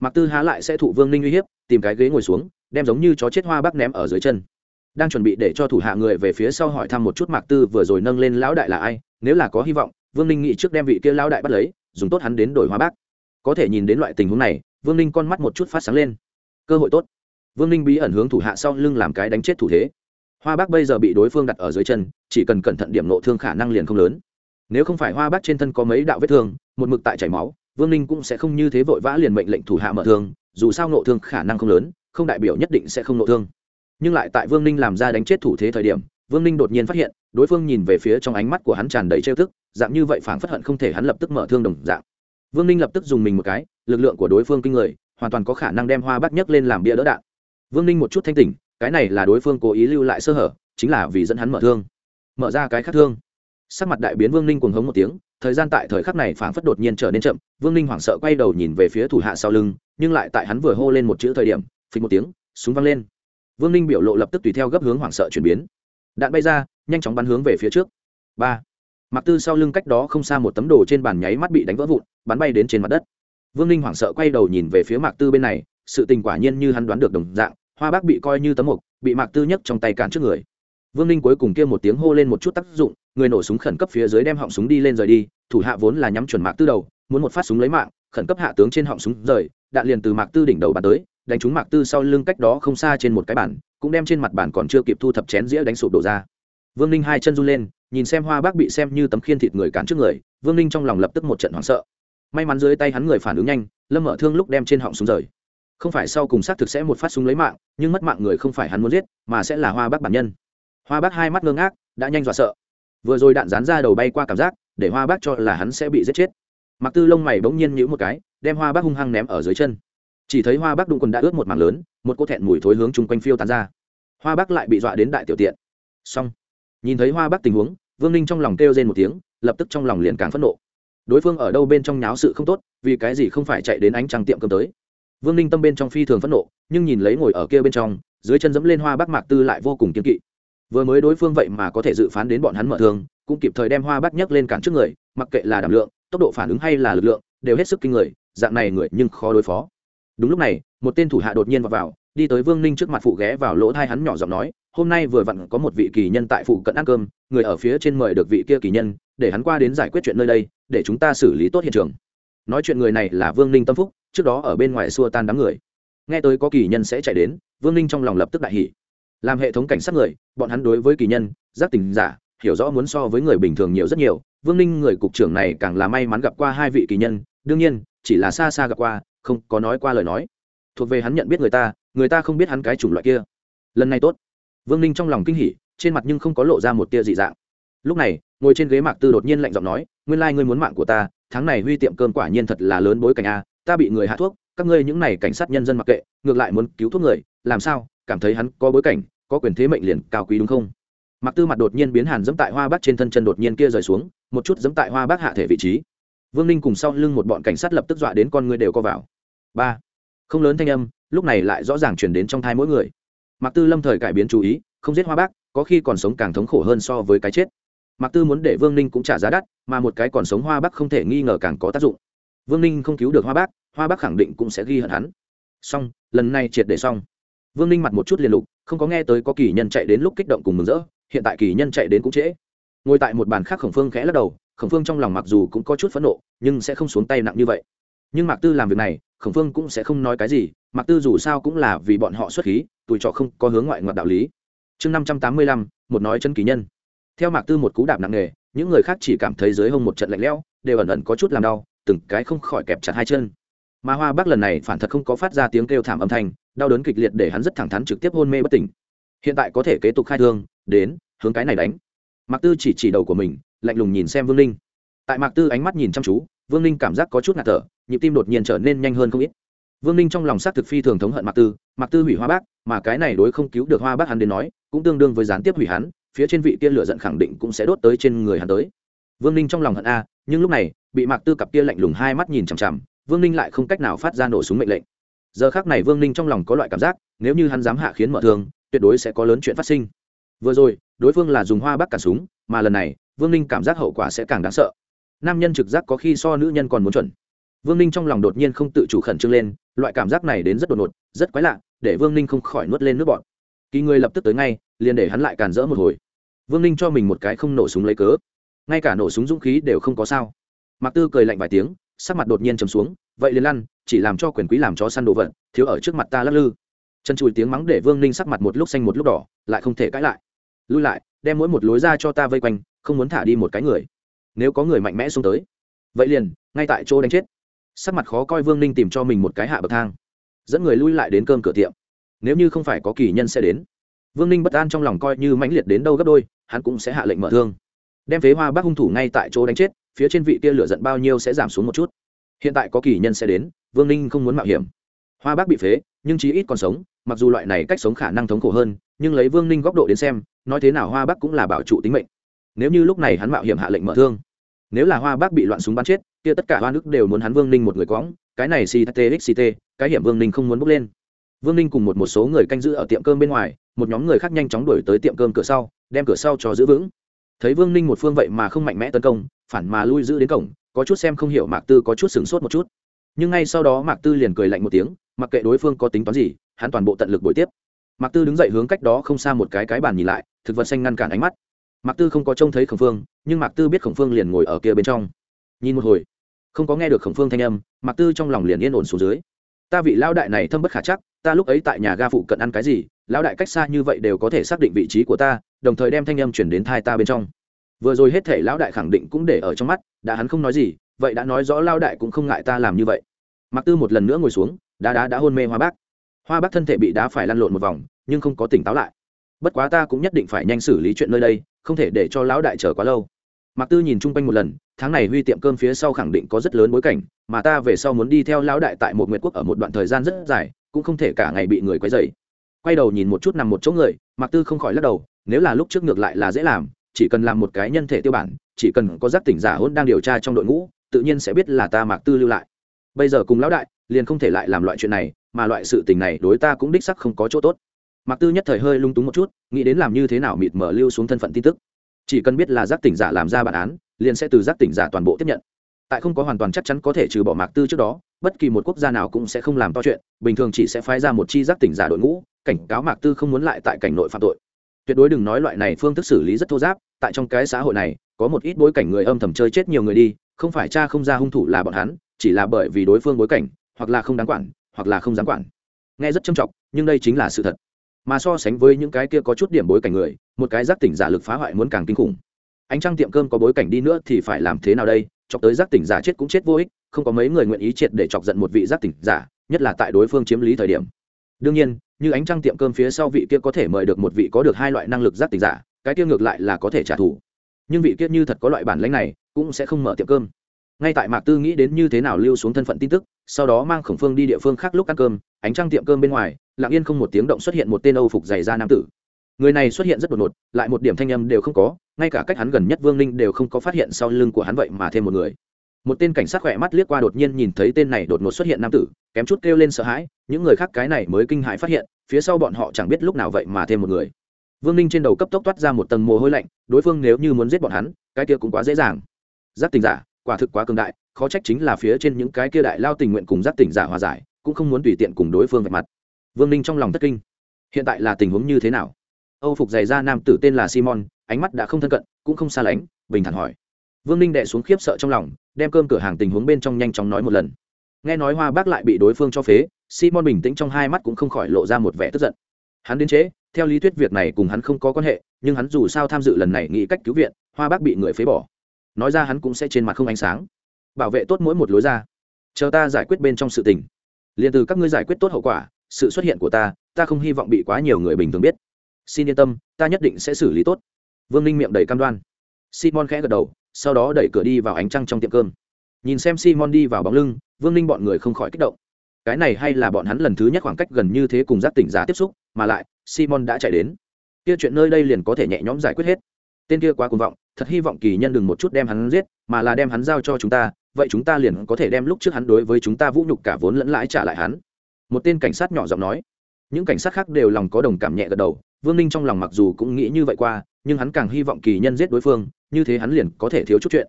Mạc tư há lại sẽ thụ vương ninh uy hiếp, tìm cái ghế ngồi xuống, đem giống như chó chết hoa bác ném ở dưới chân. Đang chuẩn bị để cho thủ hạ người về phía sau hỏi thăm một chút mạc tư vừa rồi nâng lên lão đại là ai, nếu là có hy vọng, vương ninh nghĩ trước đem vị kia lão đại bắt lấy, dùng tốt hắn đến đổi hoa bác. Có thể nhìn đến loại tình huống này, vương ninh con mắt một chút phát sáng lên cơ hội tốt. Vương ninh bí ẩn hướng thủ hạ sau lưng làm cái đánh chết thủ thế. Hoa bác bây giờ bị đối phương đặt ở dưới chân, chỉ cần cẩn thận điểm nộ thương khả năng liền không lớn. Nếu không phải hoa bác trên thân có mấy đạo vết thương, một mực tại chảy máu, vương ninh cũng sẽ không như thế vội vã liền mệnh lệnh thủ hạ mở thương, dù sao nộ thương khả năng không lớn, không đại biểu nhất định sẽ không nộ thương. Nhưng lại tại vương ninh làm ra đánh chết thủ thế thời điểm, vương ninh đột nhiên phát hiện, đối phương nhìn về phía trong ánh mắt của hắn tràn đầy trêu thức dạng như vậy phảng phất hận không thể hắn lập tức mở thương đồng dạng. Vương ninh lập tức dùng mình một cái, lực lượng của đối phương kinh người hoàn toàn có khả năng đem hoa bắc nhấc lên làm bia đỡ đạn. Vương ninh một chút thanh tỉnh, cái này là đối phương cố ý lưu lại sơ hở, chính là vì dẫn hắn mở thương. Mở ra cái khác thương. Sắc mặt đại biến vương ninh cuồng hống một tiếng, thời gian tại thời khắc này phảng phất đột nhiên trở nên chậm, vương ninh hoảng sợ quay đầu nhìn về phía thủ hạ sau lưng, nhưng lại tại hắn vừa hô lên một chữ thời điểm, phình một tiếng, súng văng lên. Vương ninh biểu lộ lập tức tùy theo gấp hướng hoảng sợ chuyển biến. Đạn bay ra, nhanh chóng bắn hướng về phía trước. Ba. Mặc tư sau lưng cách đó không xa một tấm đồ trên bàn nháy mắt bị đánh vỡ vụn, bắn bay đến trên mặt đất vương ninh hoảng sợ quay đầu nhìn về phía mạc tư bên này, sự tình quả nhiên như hắn đoán được đồng dạng, hoa bác bị coi như tấm mục, bị mạc tư nhấc trong tay cản trước người. Vương ninh cuối cùng kia một tiếng hô lên một chút tác dụng, người nổ súng khẩn cấp phía dưới đem họng súng đi lên rời đi, thủ hạ vốn là nhắm chuẩn mạc tư đầu, muốn một phát súng lấy mạng, khẩn cấp hạ tướng trên họng súng rời, đạn liền từ mạc tư đỉnh đầu bắn tới, đánh trúng mạc tư sau lưng cách đó không xa trên một cái bản cũng đem trên mặt bản còn chưa kịp thu thập chén dĩa đánh sụp đổ ra. Vương ninh hai chân run lên, nhìn xem hoa bác bị xem như tấm khiên thịt người cản trước người, vương ninh trong lòng lập tức một trận hoảng sợ may mắn dưới tay hắn người phản ứng nhanh, lâm mở thương lúc đem trên họng súng rời. Không phải sau cùng xác thực sẽ một phát súng lấy mạng, nhưng mất mạng người không phải hắn muốn giết, mà sẽ là hoa bác bản nhân. Hoa bác hai mắt ngơ ngác, đã nhanh dọa sợ. Vừa rồi đạn dán ra đầu bay qua cảm giác, để hoa bác cho là hắn sẽ bị giết chết. Mặc tư lông mày bỗng nhiên nhữ một cái, đem hoa bác hung hăng ném ở dưới chân. Chỉ thấy hoa bác đụng quần đã ướt một mảng lớn, một cô thẹn mùi thối hướng chung quanh phiêu tán ra. Hoa bác lại bị dọa đến đại tiểu tiện. Xong. Nhìn thấy hoa bác tình huống, vương ninh trong lòng kêu rên một tiếng, lập tức trong lòng liền càng phẫn nộ đối phương ở đâu bên trong nháo sự không tốt vì cái gì không phải chạy đến ánh trăng tiệm cơm tới. Vương ninh tâm bên trong phi thường phẫn nộ nhưng nhìn lấy ngồi ở kia bên trong dưới chân dẫm lên hoa bác mạc tư lại vô cùng kiên kỵ. Vừa mới đối phương vậy mà có thể dự phán đến bọn hắn mở thường cũng kịp thời đem hoa bác nhấc lên cản trước người mặc kệ là đảm lượng tốc độ phản ứng hay là lực lượng đều hết sức kinh người dạng này người nhưng khó đối phó. Đúng lúc này một tên thủ hạ đột nhiên vào, vào đi tới vương ninh trước mặt phụ ghé vào lỗ thai hắn nhỏ giọng nói hôm nay vừa vặn có một vị kỳ nhân tại phụ cận ăn cơm người ở phía trên mời được vị kia kỳ nhân để hắn qua đến giải quyết chuyện nơi đây, để chúng ta xử lý tốt hiện trường. Nói chuyện người này là vương ninh tâm phúc, trước đó ở bên ngoài xua tan đám người. Nghe tới có kỳ nhân sẽ chạy đến, vương ninh trong lòng lập tức đại hỷ làm hệ thống cảnh sát người, bọn hắn đối với kỳ nhân, giác tình giả, hiểu rõ muốn so với người bình thường nhiều rất nhiều. Vương ninh người cục trưởng này càng là may mắn gặp qua hai vị kỳ nhân, đương nhiên, chỉ là xa xa gặp qua, không có nói qua lời nói. Thuộc về hắn nhận biết người ta người ta không biết hắn cái chủng loại kia. Lần này tốt. Vương ninh trong lòng kinh hỉ, trên mặt nhưng không có lộ ra một tia dị dạng lúc này, ngồi trên ghế mạc tư đột nhiên lạnh giọng nói, nguyên lai、like、ngươi muốn mạng của ta, tháng này huy tiệm cơm quả nhiên thật là lớn bối cảnh a, ta bị người hạ thuốc, các ngươi những này cảnh sát nhân dân mặc kệ, ngược lại muốn cứu thuốc người, làm sao, cảm thấy hắn có bối cảnh, có quyền thế mệnh liền cao quý đúng không? Mặc tư mặt đột nhiên biến hàn dẫm tại hoa bác trên thân chân đột nhiên kia rời xuống, một chút dẫm tại hoa bác hạ thể vị trí. Vương ninh cùng sau lưng một bọn cảnh sát lập tức dọa đến con ngươi đều co vào. Ba. Không lớn thanh âm, lúc này lại rõ ràng chuyển đến trong thai mỗi người. Mặc tư lâm thời cải biến chú ý, không giết hoa bác, có khi còn sống càng thống khổ hơn so với cái chết. Mạc tư muốn để vương ninh cũng trả giá đắt mà một cái còn sống hoa Bắc không thể nghi ngờ càng có tác dụng. Vương ninh không cứu được hoa Bắc, hoa Bắc khẳng định cũng sẽ ghi hận hắn. Xong lần này triệt để xong. Vương ninh mặt một chút liền lục không có nghe tới có kỳ nhân chạy đến lúc kích động cùng mừng rỡ hiện tại kỳ nhân chạy đến cũng trễ. Ngồi tại một bàn khác khổng phương khẽ lắc đầu khổng phương trong lòng mặc dù cũng có chút phẫn nộ nhưng sẽ không xuống tay nặng như vậy. Nhưng mạc tư làm việc này khổng phương cũng sẽ không nói cái gì mạc tư dù sao cũng là vì bọn họ xuất khí tùi trọ không có hướng ngoại ngoặt đạo lý. Chương năm trăm tám mươi lăm một nói chân kỳ nhân theo mạc tư một cú đạp nặng nề, những người khác chỉ cảm thấy dưới hông một trận lạnh lẽo, đều ẩn ẩn có chút làm đau, từng cái không khỏi kẹp chặt hai chân. Mà hoa bác lần này phản thật không có phát ra tiếng kêu thảm âm thanh, đau đớn kịch liệt để hắn rất thẳng thắn trực tiếp hôn mê bất tỉnh. Hiện tại có thể kế tục khai thương, đến, hướng cái này đánh. Mạc tư chỉ chỉ đầu của mình, lạnh lùng nhìn xem vương Linh. tại mạc tư ánh mắt nhìn chăm chú, vương Linh cảm giác có chút ngạt thở, nhịp tim đột nhiên trở nên nhanh hơn không ít. Vương Linh trong lòng xác thực phi thường thống hận mạc tư mạc tư hủy hoa bác mà cái này đối không cứu được hoa bác hắn đến nói, cũng tương đương với gián tiếp hủy hắn phía trên vị kia lửa giận khẳng định cũng sẽ đốt tới trên người hắn tới. Vương ninh trong lòng hận a, nhưng lúc này, bị mạc tư cặp kia lạnh lùng hai mắt nhìn chằm chằm, vương ninh lại không cách nào phát ra nổ súng mệnh lệnh. Giờ khác này vương ninh trong lòng có loại cảm giác, nếu như hắn dám hạ khiến mở thương tuyệt đối sẽ có lớn chuyện phát sinh. Vừa rồi, đối phương là dùng hoa bắc cả súng, mà lần này, vương ninh cảm giác hậu quả sẽ càng đáng sợ. Nam nhân trực giác có khi so nữ nhân còn muốn chuẩn. Vương ninh trong lòng đột nhiên không tự chủ khẩn trương lên, loại cảm giác này đến rất đột ngột, rất quái lạ, để vương ninh không khỏi nuốt lên nước bọt kỳ người lập tức tới ngay, liền để hắn lại càn rỡ một hồi. Vương ninh cho mình một cái không nổ súng lấy cớ. Ngay cả nổ súng dũng khí đều không có sao. Mặc tư cười lạnh vài tiếng, sắc mặt đột nhiên chầm xuống, vậy liền lăn, chỉ làm cho quyền quý làm chó săn đồ vật, thiếu ở trước mặt ta lắc lư. Chân chùi tiếng mắng để vương ninh sắc mặt một lúc xanh một lúc đỏ, lại không thể cãi lại. Lui lại, đem mỗi một lối ra cho ta vây quanh, không muốn thả đi một cái người. Nếu có người mạnh mẽ xuống tới, vậy liền, ngay tại chỗ đánh chết. Sắc mặt khó coi vương ninh tìm cho mình một cái hạ bậc thang. Dẫn người lui lại đến cơm cửa tiệm nếu như không phải có kỳ nhân sẽ đến. Vương ninh bất an trong lòng coi như mãnh liệt đến đâu gấp đôi, hắn cũng sẽ hạ lệnh mở thương. Đem phế hoa bác hung thủ ngay tại chỗ đánh chết, phía trên vị kia lửa giận bao nhiêu sẽ giảm xuống một chút. Hiện tại có kỳ nhân sẽ đến, vương ninh không muốn mạo hiểm. Hoa bác bị phế, nhưng chí ít còn sống, mặc dù loại này cách sống khả năng thống khổ hơn, nhưng lấy vương ninh góc độ đến xem, nói thế nào hoa bác cũng là bảo trụ tính mệnh. Nếu như lúc này hắn mạo hiểm hạ lệnh mở thương, nếu là hoa bác bị loạn súng bắn chết, kia tất cả hoa nước đều muốn hắn vương ninh một người quõng, cái này ctxct cái hiểm vương ninh không muốn bốc lên vương ninh cùng một một số người canh giữ ở tiệm cơm bên ngoài, một nhóm người khác nhanh chóng đuổi tới tiệm cơm cửa sau, đem cửa sau cho giữ vững. Thấy vương ninh một phương vậy mà không mạnh mẽ tấn công, phản mà lui giữ đến cổng, có chút xem không hiểu mạc tư có chút sửng sốt một chút. Nhưng ngay sau đó mạc tư liền cười lạnh một tiếng, mặc kệ đối phương có tính toán gì, hắn toàn bộ tận lực buổi tiếp. Mạc tư đứng dậy hướng cách đó không xa một cái cái bàn nhìn lại, thực vật xanh ngăn cản ánh mắt. Mạc tư không có trông thấy khổng phương, nhưng mạc tư biết khổng phương liền ngồi ở kia bên trong. Nhìn một hồi, không có nghe được khổng phương thanh âm, mạc tư trong lòng liền yên ổn xuống dưới. Ta vị lao đại này thâm bất khả chắc ta lúc ấy tại nhà ga phụ cận ăn cái gì, lão đại cách xa như vậy đều có thể xác định vị trí của ta, đồng thời đem thanh âm chuyển đến thai ta bên trong. Vừa rồi hết thể lão đại khẳng định cũng để ở trong mắt, đã hắn không nói gì, vậy đã nói rõ lao đại cũng không ngại ta làm như vậy. Mặc tư một lần nữa ngồi xuống, đá đá đã hôn mê hoa bác hoa bác thân thể bị đá phải lăn lộn một vòng, nhưng không có tỉnh táo lại. Bất quá ta cũng nhất định phải nhanh xử lý chuyện nơi đây, không thể để cho lão đại chờ quá lâu. Mặc tư nhìn chung quanh một lần, tháng này huy tiệm cơm phía sau khẳng định có rất lớn bối cảnh, mà ta về sau muốn đi theo lão đại tại một nguyệt quốc ở một đoạn thời gian rất dài cũng không thể cả ngày bị người quấy dày quay đầu nhìn một chút nằm một chỗ người mặc tư không khỏi lắc đầu, nếu là lúc trước ngược lại là dễ làm, chỉ cần làm một cái nhân thể tiêu bản, chỉ cần có giác tỉnh giả hôn đang điều tra trong đội ngũ, tự nhiên sẽ biết là ta mạc tư lưu lại. Bây giờ cùng lão đại, liền không thể lại làm loại chuyện này, mà loại sự tình này đối ta cũng đích sắc không có chỗ tốt. Mạc tư nhất thời hơi lung túng một chút, nghĩ đến làm như thế nào mịt mở lưu xuống thân phận tin tức. Chỉ cần biết là giác tỉnh giả làm ra bản án, liền sẽ từ giác tỉnh giả toàn bộ tiếp nhận tại không có hoàn toàn chắc chắn có thể trừ bỏ mạc tư trước đó, bất kỳ một quốc gia nào cũng sẽ không làm to chuyện, bình thường chỉ sẽ phái ra một chi giác tỉnh giả đội ngũ, cảnh cáo mạc tư không muốn lại tại cảnh nội phạm tội. Tuyệt đối đừng nói loại này phương thức xử lý rất thô giáp, tại trong cái xã hội này, có một ít bối cảnh người âm thầm chơi chết nhiều người đi, không phải cha không ra hung thủ là bọn hắn, chỉ là bởi vì đối phương bối cảnh, hoặc là không đáng quản, hoặc là không dám quản. Nghe rất trầm trọng, nhưng đây chính là sự thật. Mà so sánh với những cái kia có chút điểm bối cảnh người, một cái giác tỉnh giả lực phá hoại muốn càng kinh khủng ánh trăng tiệm cơm có bối cảnh đi nữa thì phải làm thế nào đây? Chọc tới giác tỉnh giả chết cũng chết vô ích, không có mấy người nguyện ý triệt để chọc giận một vị giác tỉnh giả, nhất là tại đối phương chiếm lý thời điểm. Đương nhiên, như ánh trăng tiệm cơm phía sau vị kia có thể mời được một vị có được hai loại năng lực giác tỉnh giả, cái kia ngược lại là có thể trả thù. Nhưng vị kia như thật có loại bản lãnh này, cũng sẽ không mở tiệm cơm. Ngay tại mạc tư nghĩ đến như thế nào lưu xuống thân phận tin tức, sau đó mang khổng phương đi địa phương khác lúc ăn cơm, ánh trăng tiệm cơm bên ngoài, lặng yên không một tiếng động xuất hiện một tên âu phục dày da nam tử người này xuất hiện rất đột ngột, lại một điểm thanh âm đều không có, ngay cả cách hắn gần nhất vương ninh đều không có phát hiện sau lưng của hắn vậy mà thêm một người. Một tên cảnh sát khỏe mắt liếc qua đột nhiên nhìn thấy tên này đột ngột xuất hiện nam tử, kém chút kêu lên sợ hãi, những người khác cái này mới kinh hãi phát hiện, phía sau bọn họ chẳng biết lúc nào vậy mà thêm một người. Vương ninh trên đầu cấp tốc toát ra một tầng mồ hôi lạnh, đối phương nếu như muốn giết bọn hắn, cái kia cũng quá dễ dàng. Giác tình giả, quả thực quá cường đại, khó trách chính là phía trên những cái kia đại lao tình nguyện cùng giác tình giả hòa giải, cũng không muốn tùy tiện cùng đối phương vạch mặt. Vương ninh trong lòng thất kinh. Hiện tại là tình huống như thế nào? Âu phục giày ra nam tử tên là simon ánh mắt đã không thân cận cũng không xa lánh bình thản hỏi. Vương ninh đệ xuống khiếp sợ trong lòng đem cơm cửa hàng tình huống bên trong nhanh chóng nói một lần. Nghe nói hoa bác lại bị đối phương cho phế simon bình tĩnh trong hai mắt cũng không khỏi lộ ra một vẻ tức giận. Hắn đến chế, theo lý thuyết việc này cùng hắn không có quan hệ nhưng hắn dù sao tham dự lần này nghĩ cách cứu viện hoa bác bị người phế bỏ. Nói ra hắn cũng sẽ trên mặt không ánh sáng. Bảo vệ tốt mỗi một lối ra. Chờ ta giải quyết bên trong sự tình. Liền từ các ngươi giải quyết tốt hậu quả sự xuất hiện của ta ta không hy vọng bị quá nhiều người bình thường biết xin yên tâm, ta nhất định sẽ xử lý tốt. Vương ninh miệng đầy cam đoan. Simon khẽ gật đầu, sau đó đẩy cửa đi vào ánh trăng trong tiệm cơm. Nhìn xem simon đi vào bóng lưng, vương ninh bọn người không khỏi kích động. Cái này hay là bọn hắn lần thứ nhất khoảng cách gần như thế cùng giác tỉnh giả tiếp xúc, mà lại, simon đã chạy đến. Kia chuyện nơi đây liền có thể nhẹ nhõm giải quyết hết. Tên kia quá cuồng vọng, thật hy vọng kỳ nhân đừng một chút đem hắn giết, mà là đem hắn giao cho chúng ta, vậy chúng ta liền có thể đem lúc trước hắn đối với chúng ta vũ nhục cả vốn lẫn lãi trả lại hắn. Một tên cảnh sát nhỏ giọng nói. Những cảnh sát khác đều lòng có đồng cảm nhẹ gật đầu vương ninh trong lòng mặc dù cũng nghĩ như vậy qua, nhưng hắn càng hy vọng kỳ nhân giết đối phương, như thế hắn liền có thể thiếu chút chuyện.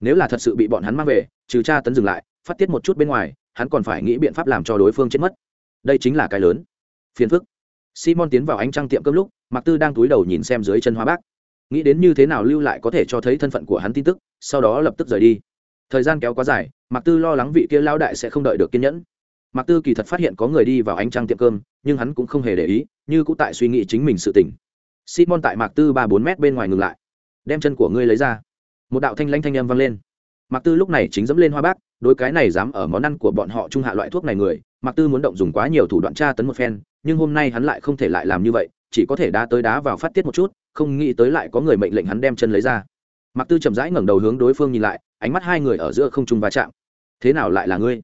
Nếu là thật sự bị bọn hắn mang về, trừ tra tấn dừng lại, phát tiết một chút bên ngoài, hắn còn phải nghĩ biện pháp làm cho đối phương chết mất. Đây chính là cái lớn. Phiền phức. Simon tiến vào ánh trăng tiệm cơm lúc mặc tư đang túi đầu nhìn xem dưới chân hoa bác. Nghĩ đến như thế nào lưu lại có thể cho thấy thân phận của hắn tin tức, sau đó lập tức rời đi. Thời gian kéo quá dài mặc tư lo lắng vị kia lao đại sẽ không đợi được kiên nhẫn. Mạc tư kỳ thật phát hiện có người đi vào ánh trăng tiệm cơm, nhưng hắn cũng không hề để ý, như cũng tại suy nghĩ chính mình sự tỉnh simon tại mạc tư ba bốn mét bên ngoài ngừng lại. Đem chân của ngươi lấy ra. Một đạo thanh lanh thanh âm vang lên. Mạc tư lúc này chính dẫm lên hoa bác, đối cái này dám ở món ăn của bọn họ trung hạ loại thuốc này người, mạc tư muốn động dùng quá nhiều thủ đoạn tra tấn một phen, nhưng hôm nay hắn lại không thể lại làm như vậy, chỉ có thể đá tới đá vào phát tiết một chút, không nghĩ tới lại có người mệnh lệnh hắn đem chân lấy ra. Mạc tư chậm rãi ngẩng đầu hướng đối phương nhìn lại, ánh mắt hai người ở giữa không trung va chạm. Thế nào lại là ngươi?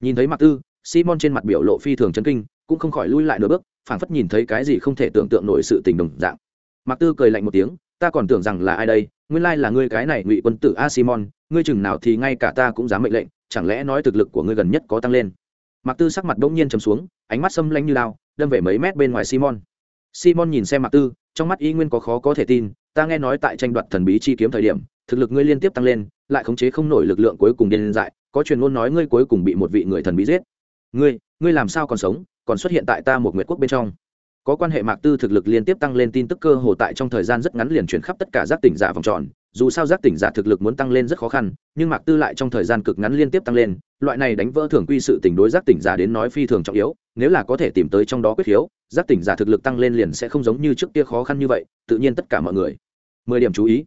Nhìn thấy mạc tư simon trên mặt biểu lộ phi thường chấn kinh, cũng không khỏi lui lại nửa bước, phảng phất nhìn thấy cái gì không thể tưởng tượng nổi sự tình đồng dạng. Mạc tư cười lạnh một tiếng, ta còn tưởng rằng là ai đây? Nguyên lai là ngươi cái này ngụy quân tử a simon, ngươi chừng nào thì ngay cả ta cũng dám mệnh lệnh, chẳng lẽ nói thực lực của ngươi gần nhất có tăng lên? Mạc tư sắc mặt bỗng nhiên trầm xuống, ánh mắt xâm lanh như lao, đâm về mấy mét bên ngoài simon. Simon nhìn xem mạc tư, trong mắt y nguyên có khó có thể tin, ta nghe nói tại tranh đoạt thần bí chi kiếm thời điểm, thực lực ngươi liên tiếp tăng lên, lại khống chế không nổi lực lượng cuối cùng điên dại, có truyền ngôn nói ngươi cuối cùng bị một vị người thần bí giết ngươi ngươi làm sao còn sống, còn xuất hiện tại ta một nguyệt quốc bên trong. Có quan hệ mạc tư thực lực liên tiếp tăng lên tin tức cơ hồ tại trong thời gian rất ngắn liền chuyển khắp tất cả giác tỉnh giả vòng tròn. Dù sao giác tỉnh giả thực lực muốn tăng lên rất khó khăn, nhưng mạc tư lại trong thời gian cực ngắn liên tiếp tăng lên, loại này đánh vỡ thường quy sự tỉnh đối giác tỉnh giả đến nói phi thường trọng yếu. Nếu là có thể tìm tới trong đó quyết khiếu giác tỉnh giả thực lực tăng lên liền sẽ không giống như trước kia khó khăn như vậy, tự nhiên tất cả mọi người. Mười điểm chú ý.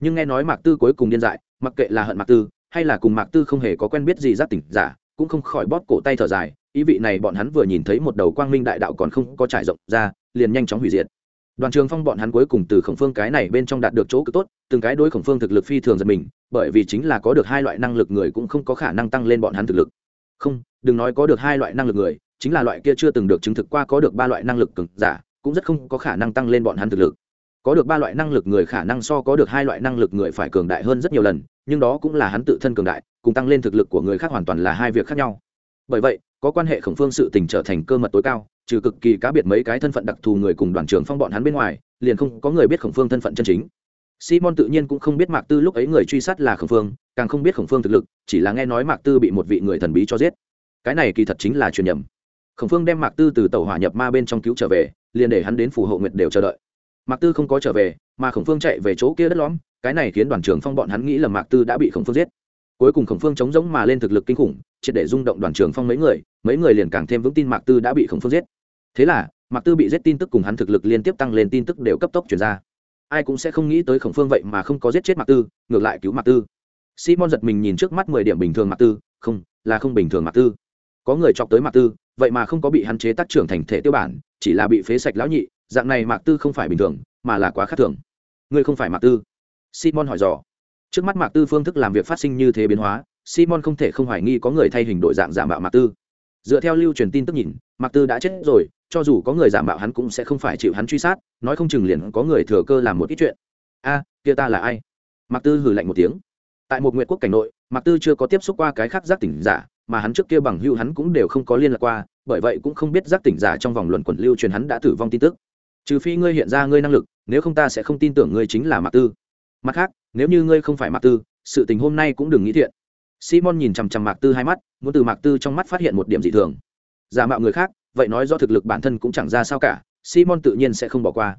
Nhưng nghe nói mạc tư cuối cùng điên dại, mặc kệ là hận mạc tư, hay là cùng mạc tư không hề có quen biết gì giác tỉnh giả cũng không khỏi bóp cổ tay thở dài, ý vị này bọn hắn vừa nhìn thấy một đầu quang minh đại đạo còn không có trải rộng ra, liền nhanh chóng hủy diệt. Đoàn trường phong bọn hắn cuối cùng từ khổng phương cái này bên trong đạt được chỗ cực tốt, từng cái đối khổng phương thực lực phi thường giật mình, bởi vì chính là có được hai loại năng lực người cũng không có khả năng tăng lên bọn hắn thực lực. Không, đừng nói có được hai loại năng lực người, chính là loại kia chưa từng được chứng thực qua có được ba loại năng lực cực giả, cũng rất không có khả năng tăng lên bọn hắn thực lực. Có được ba loại năng lực người khả năng so có được hai loại năng lực người phải cường đại hơn rất nhiều lần, nhưng đó cũng là hắn tự thân cường đại cùng tăng lên thực lực của người khác hoàn toàn là hai việc khác nhau. Bởi vậy, có quan hệ khổng phương sự tình trở thành cơ mật tối cao, trừ cực kỳ cá biệt mấy cái thân phận đặc thù người cùng đoàn trưởng phong bọn hắn bên ngoài, liền không có người biết khổng phương thân phận chân chính. Simon tự nhiên cũng không biết mạc tư lúc ấy người truy sát là khổng phương, càng không biết khổng phương thực lực, chỉ là nghe nói mạc tư bị một vị người thần bí cho giết. Cái này kỳ thật chính là truyền nhầm. Khổng phương đem mạc tư từ tàu hỏa nhập ma bên trong cứu trở về, liền để hắn đến phù hộ nguyệt đều chờ đợi. Mạc tư không có trở về, mà khổng phương chạy về chỗ kia đất lõm, cái này khiến đoàn trưởng phong bọn hắn nghĩ là mạc tư đã bị khổng phương giết cuối cùng khổng phương chống giống mà lên thực lực kinh khủng, triệt để rung động đoàn trưởng phong mấy người mấy người liền càng thêm vững tin mạc tư đã bị khổng phương giết. Thế là, mạc tư bị giết tin tức cùng hắn thực lực liên tiếp tăng lên tin tức đều cấp tốc chuyển ra. Ai cũng sẽ không nghĩ tới khổng phương vậy mà không có giết chết mạc tư, ngược lại cứu mạc tư. Simon giật mình nhìn trước mắt mười điểm bình thường mạc tư, không, là không bình thường mạc tư. Có người chọc tới mạc tư, vậy mà không có bị hắn chế tác trưởng thành thể tiêu bản, chỉ là bị phế sạch lão nhị, dạng này mạc tư không phải bình thường, mà là quá khác thường. Ngươi không phải mạc tư? Simon hỏi dò trước mắt mạc tư phương thức làm việc phát sinh như thế biến hóa, simon không thể không hoài nghi có người thay hình đổi dạng giả mạo mạc tư. Dựa theo lưu truyền tin tức nhìn, mạc tư đã chết rồi, cho dù có người giả mạo hắn cũng sẽ không phải chịu hắn truy sát, nói không chừng liền có người thừa cơ làm một ít chuyện. A, kia ta là ai? Mạc tư hử lạnh một tiếng. Tại một nguyện quốc cảnh nội, mạc tư chưa có tiếp xúc qua cái khác giác tỉnh giả, mà hắn trước kia bằng hưu hắn cũng đều không có liên lạc qua, bởi vậy cũng không biết giác tỉnh giả trong vòng luận quẩn lưu truyền hắn đã tử vong tin tức. Trừ phi ngươi hiện ra ngươi năng lực, nếu không ta sẽ không tin tưởng ngươi chính là mạc tư mặt khác, nếu như ngươi không phải mạc tư, sự tình hôm nay cũng đừng nghĩ thiện. Simon nhìn chằm chằm mạc tư hai mắt, muốn từ mạc tư trong mắt phát hiện một điểm dị thường. Giả mạo người khác, vậy nói do thực lực bản thân cũng chẳng ra sao cả, simon tự nhiên sẽ không bỏ qua.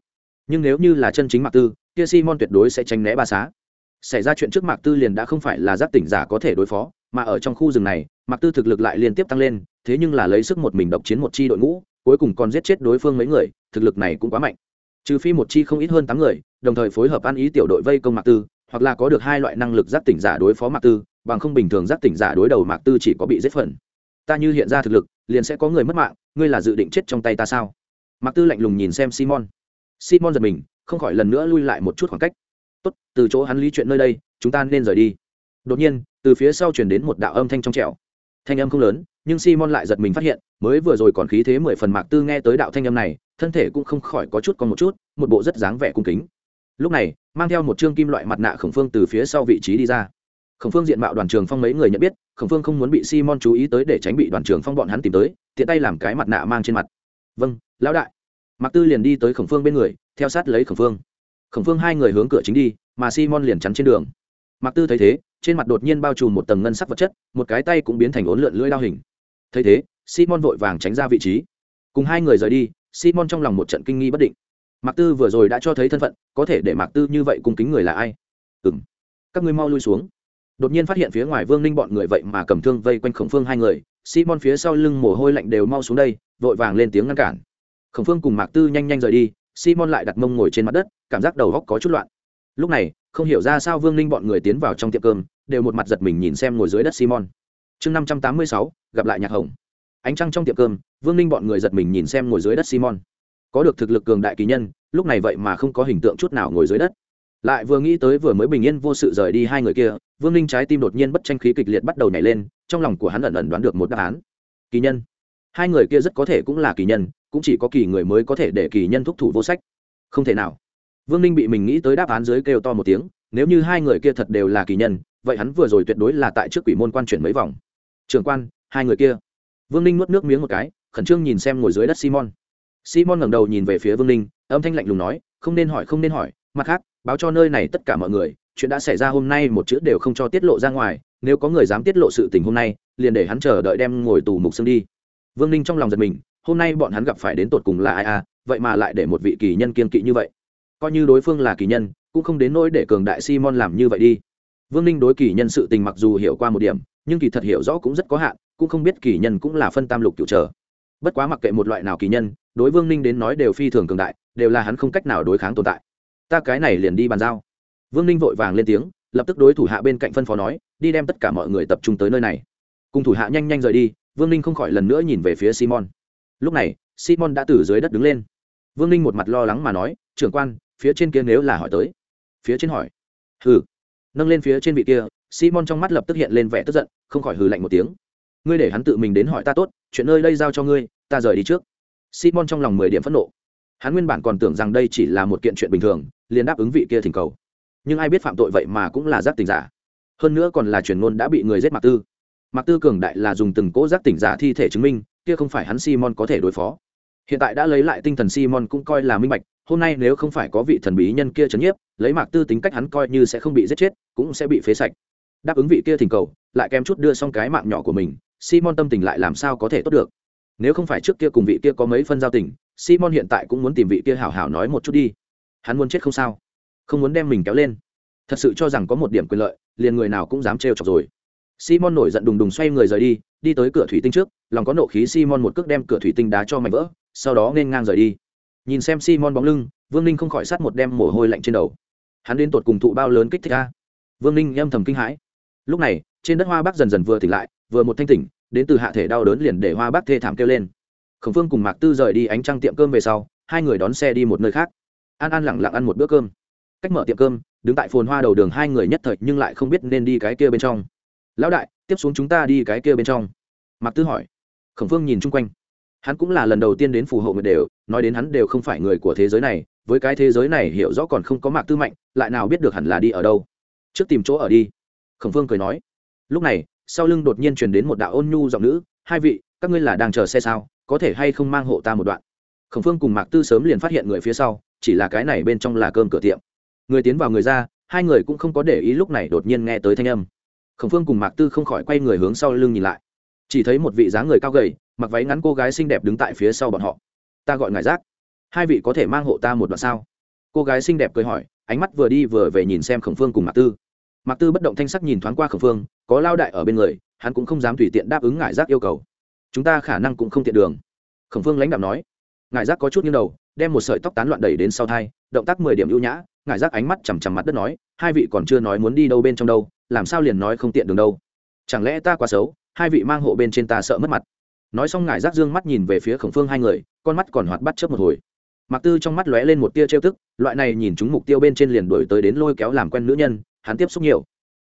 Nhưng nếu như là chân chính mạc tư, kia simon tuyệt đối sẽ tránh né ba xá. Xảy ra chuyện trước mạc tư liền đã không phải là giác tỉnh giả có thể đối phó, mà ở trong khu rừng này, mạc tư thực lực lại liên tiếp tăng lên, thế nhưng là lấy sức một mình độc chiến một chi đội ngũ, cuối cùng còn giết chết đối phương mấy người, thực lực này cũng quá mạnh. Trừ phi một chi không ít hơn tám người đồng thời phối hợp ăn ý tiểu đội vây công mạc tư, hoặc là có được hai loại năng lực giác tỉnh giả đối phó mạc tư, bằng không bình thường giác tỉnh giả đối đầu mạc tư chỉ có bị giết phần. Ta như hiện ra thực lực, liền sẽ có người mất mạng, ngươi là dự định chết trong tay ta sao? Mạc tư lạnh lùng nhìn xem simon. Simon giật mình, không khỏi lần nữa lui lại một chút khoảng cách. Tốt, từ chỗ hắn lý chuyện nơi đây, chúng ta nên rời đi. Đột nhiên, từ phía sau chuyển đến một đạo âm thanh trong trẻo. Thanh âm không lớn, nhưng simon lại giật mình phát hiện, mới vừa rồi còn khí thế mười phần mạc tư nghe tới đạo thanh âm này, thân thể cũng không khỏi có chút còn một chút, một bộ rất dáng vẻ cung kính lúc này, mang theo một chương kim loại mặt nạ khổng phương từ phía sau vị trí đi ra. Khổng phương diện mạo đoàn trường phong mấy người nhận biết, khổng phương không muốn bị simon chú ý tới để tránh bị đoàn trường phong bọn hắn tìm tới, tiện tay làm cái mặt nạ mang trên mặt. Vâng lão đại. Mạc tư liền đi tới khổng phương bên người, theo sát lấy khổng phương. Khổng phương hai người hướng cửa chính đi, mà simon liền chắn trên đường. Mạc tư thấy thế, trên mặt đột nhiên bao trùm một tầng ngân sắc vật chất, một cái tay cũng biến thành ốn lượn lưỡi đao hình. Thấy thế, simon vội vàng tránh ra vị trí. Cùng hai người rời đi, simon trong lòng một trận kinh nghi bất định mạc tư vừa rồi đã cho thấy thân phận, có thể để mạc tư như vậy cung kính người là ai? Ừ m các ngươi mau lui xuống. Đột nhiên phát hiện phía ngoài vương ninh bọn người vậy mà cầm thương vây quanh khổng phương hai người, simon phía sau lưng mồ hôi lạnh đều mau xuống đây, vội vàng lên tiếng ngăn cản. Khổng phương cùng mạc tư nhanh nhanh rời đi, simon lại đặt mông ngồi trên mặt đất, cảm giác đầu góc có chút loạn. Lúc này, không hiểu ra sao vương ninh bọn người tiến vào trong tiệm cơm, đều một mặt giật mình nhìn xem ngồi dưới đất simon. Chương năm trăm tám mươi sáu, gặp lại nhạc hồng. Ánh trăng trong tiệm cơm, vương ninh bọn người giật mình nhìn xem ngồi dưới đất simon có được thực lực cường đại kỳ nhân, lúc này vậy mà không có hình tượng chút nào ngồi dưới đất. Lại vừa nghĩ tới vừa mới bình yên vô sự rời đi hai người kia, vương ninh trái tim đột nhiên bất tranh khí kịch liệt bắt đầu nhảy lên, trong lòng của hắn ẩn ẩn đoán được một đáp án. Kỳ nhân. Hai người kia rất có thể cũng là kỳ nhân, cũng chỉ có kỳ người mới có thể để kỳ nhân thúc thủ vô sách. Không thể nào. Vương ninh bị mình nghĩ tới đáp án dưới kêu to một tiếng, nếu như hai người kia thật đều là kỳ nhân, vậy hắn vừa rồi tuyệt đối là tại trước quỷ môn quan chuyển mấy vòng. Trường quan, hai người kia. Vương ninh nuốt nước miếng một cái, khẩn trương nhìn xem ngồi dưới đất simon simon ngẩng đầu nhìn về phía vương ninh, âm thanh lạnh lùng nói, không nên hỏi, không nên hỏi, mặt khác, báo cho nơi này tất cả mọi người, chuyện đã xảy ra hôm nay một chữ đều không cho tiết lộ ra ngoài, nếu có người dám tiết lộ sự tình hôm nay, liền để hắn chờ đợi đem ngồi tù mục xương đi. Vương ninh trong lòng giật mình, hôm nay bọn hắn gặp phải đến tột cùng là ai à vậy mà lại để một vị kỳ nhân kiên kỵ như vậy. Coi như đối phương là kỳ nhân, cũng không đến nỗi để cường đại simon làm như vậy đi. Vương ninh đối kỳ nhân sự tình mặc dù hiểu qua một điểm, nhưng kỳ thật hiểu rõ cũng rất có hạn, cũng không biết kỳ nhân cũng là phân tam lục cựu trở. Bất quá mặc kệ một loại nào kỳ nhân đối vương ninh đến nói đều phi thường cường đại, đều là hắn không cách nào đối kháng tồn tại. Ta cái này liền đi bàn giao. Vương ninh vội vàng lên tiếng, lập tức đối thủ hạ bên cạnh phân phó nói, đi đem tất cả mọi người tập trung tới nơi này. Cùng thủ hạ nhanh nhanh rời đi, vương ninh không khỏi lần nữa nhìn về phía simon. Lúc này, simon đã từ dưới đất đứng lên. Vương ninh một mặt lo lắng mà nói, trưởng quan, phía trên kia nếu là hỏi tới? Phía trên hỏi. Hừ. Nâng lên phía trên vị kia, simon trong mắt lập tức hiện lên vẻ tức giận, không khỏi hừ lạnh một tiếng. Ngươi để hắn tự mình đến hỏi ta tốt, chuyện nơi đây giao cho ngươi, ta rời đi trước simon trong lòng mười điểm phẫn nộ. Hắn nguyên bản còn tưởng rằng đây chỉ là một kiện chuyện bình thường, liền đáp ứng vị kia thỉnh cầu. Nhưng ai biết phạm tội vậy mà cũng là giác tình giả. Hơn nữa còn là truyền ngôn đã bị người giết mạc tư. Mạc tư cường đại là dùng từng cỗ giác tỉnh giả thi thể chứng minh, kia không phải hắn simon có thể đối phó. Hiện tại đã lấy lại tinh thần simon cũng coi là minh bạch, hôm nay nếu không phải có vị thần bí nhân kia trấn nhiếp, lấy mạc tư tính cách hắn coi như sẽ không bị giết chết, cũng sẽ bị phế sạch. Đáp ứng vị kia thỉnh cầu, lại kém chút đưa xong cái mạng nhỏ của mình, simon tâm tình lại làm sao có thể tốt được nếu không phải trước kia cùng vị kia có mấy phân giao tình, simon hiện tại cũng muốn tìm vị kia hảo hảo nói một chút đi. Hắn muốn chết không sao. Không muốn đem mình kéo lên. Thật sự cho rằng có một điểm quyền lợi, liền người nào cũng dám trêu chọc rồi. Simon nổi giận đùng đùng xoay người rời đi đi tới cửa thủy tinh trước, lòng có nộ khí simon một cước đem cửa thủy tinh đá cho mạnh vỡ, sau đó nên ngang rời đi. Nhìn xem simon bóng lưng, vương ninh không khỏi sát một đem mồ hôi lạnh trên đầu. Hắn đến tột cùng thụ bao lớn kích thích a. Vương ninh âm thầm kinh hãi. Lúc này, trên đất hoa bắc dần dần vừa tỉnh lại, vừa một thanh tỉnh đến từ hạ thể đau đớn liền để hoa bác thê thảm kêu lên. Khổng phương cùng mạc tư rời đi ánh trăng tiệm cơm về sau, hai người đón xe đi một nơi khác. An an lẳng lặng ăn một bữa cơm. Cách mở tiệm cơm, đứng tại phồn hoa đầu đường hai người nhất thời nhưng lại không biết nên đi cái kia bên trong. Lão đại, tiếp xuống chúng ta đi cái kia bên trong. Mạc tư hỏi. Khổng phương nhìn chung quanh. Hắn cũng là lần đầu tiên đến phù hộ người đều, nói đến hắn đều không phải người của thế giới này, với cái thế giới này hiểu rõ còn không có mạc tư mạnh, lại nào biết được hẳn là đi ở đâu. Trước tìm chỗ ở đi. Khổng phương cười nói. Lúc này sau lưng đột nhiên truyền đến một đạo ôn nhu giọng nữ, hai vị, các ngươi là đang chờ xe sao? Có thể hay không mang hộ ta một đoạn? Khổng phương cùng mạc tư sớm liền phát hiện người phía sau, chỉ là cái này bên trong là cơm cửa tiệm. Người tiến vào người ra, hai người cũng không có để ý lúc này đột nhiên nghe tới thanh âm. Khổng phương cùng mạc tư không khỏi quay người hướng sau lưng nhìn lại. Chỉ thấy một vị dáng người cao gầy, mặc váy ngắn cô gái xinh đẹp đứng tại phía sau bọn họ. Ta gọi ngài giác. Hai vị có thể mang hộ ta một đoạn sao? Cô gái xinh đẹp cười hỏi, ánh mắt vừa đi vừa về nhìn xem khổng phương cùng mạc tư mạc tư bất động thanh sắc nhìn thoáng qua khổng phương, có lao đại ở bên người, hắn cũng không dám tùy tiện đáp ứng Ngải giác yêu cầu. Chúng ta khả năng cũng không tiện đường. Khổng phương lãnh đạo nói. Ngải giác có chút nghiêng đầu, đem một sợi tóc tán loạn đẩy đến sau thai, động tác mười điểm ưu nhã Ngải giác ánh mắt chằm chằm mặt đất nói, hai vị còn chưa nói muốn đi đâu bên trong đâu, làm sao liền nói không tiện đường đâu. Chẳng lẽ ta quá xấu, hai vị mang hộ bên trên ta sợ mất mặt. Nói xong Ngải giác dương mắt nhìn về phía khổng phương hai người, con mắt còn hoạt bắt chớp một hồi. Mặc tư trong mắt lóe lên một tia trêu tức, loại này nhìn chúng mục tiêu bên trên liền đổi tới đến lôi kéo làm quen nữ nhân hắn tiếp xúc nhiều.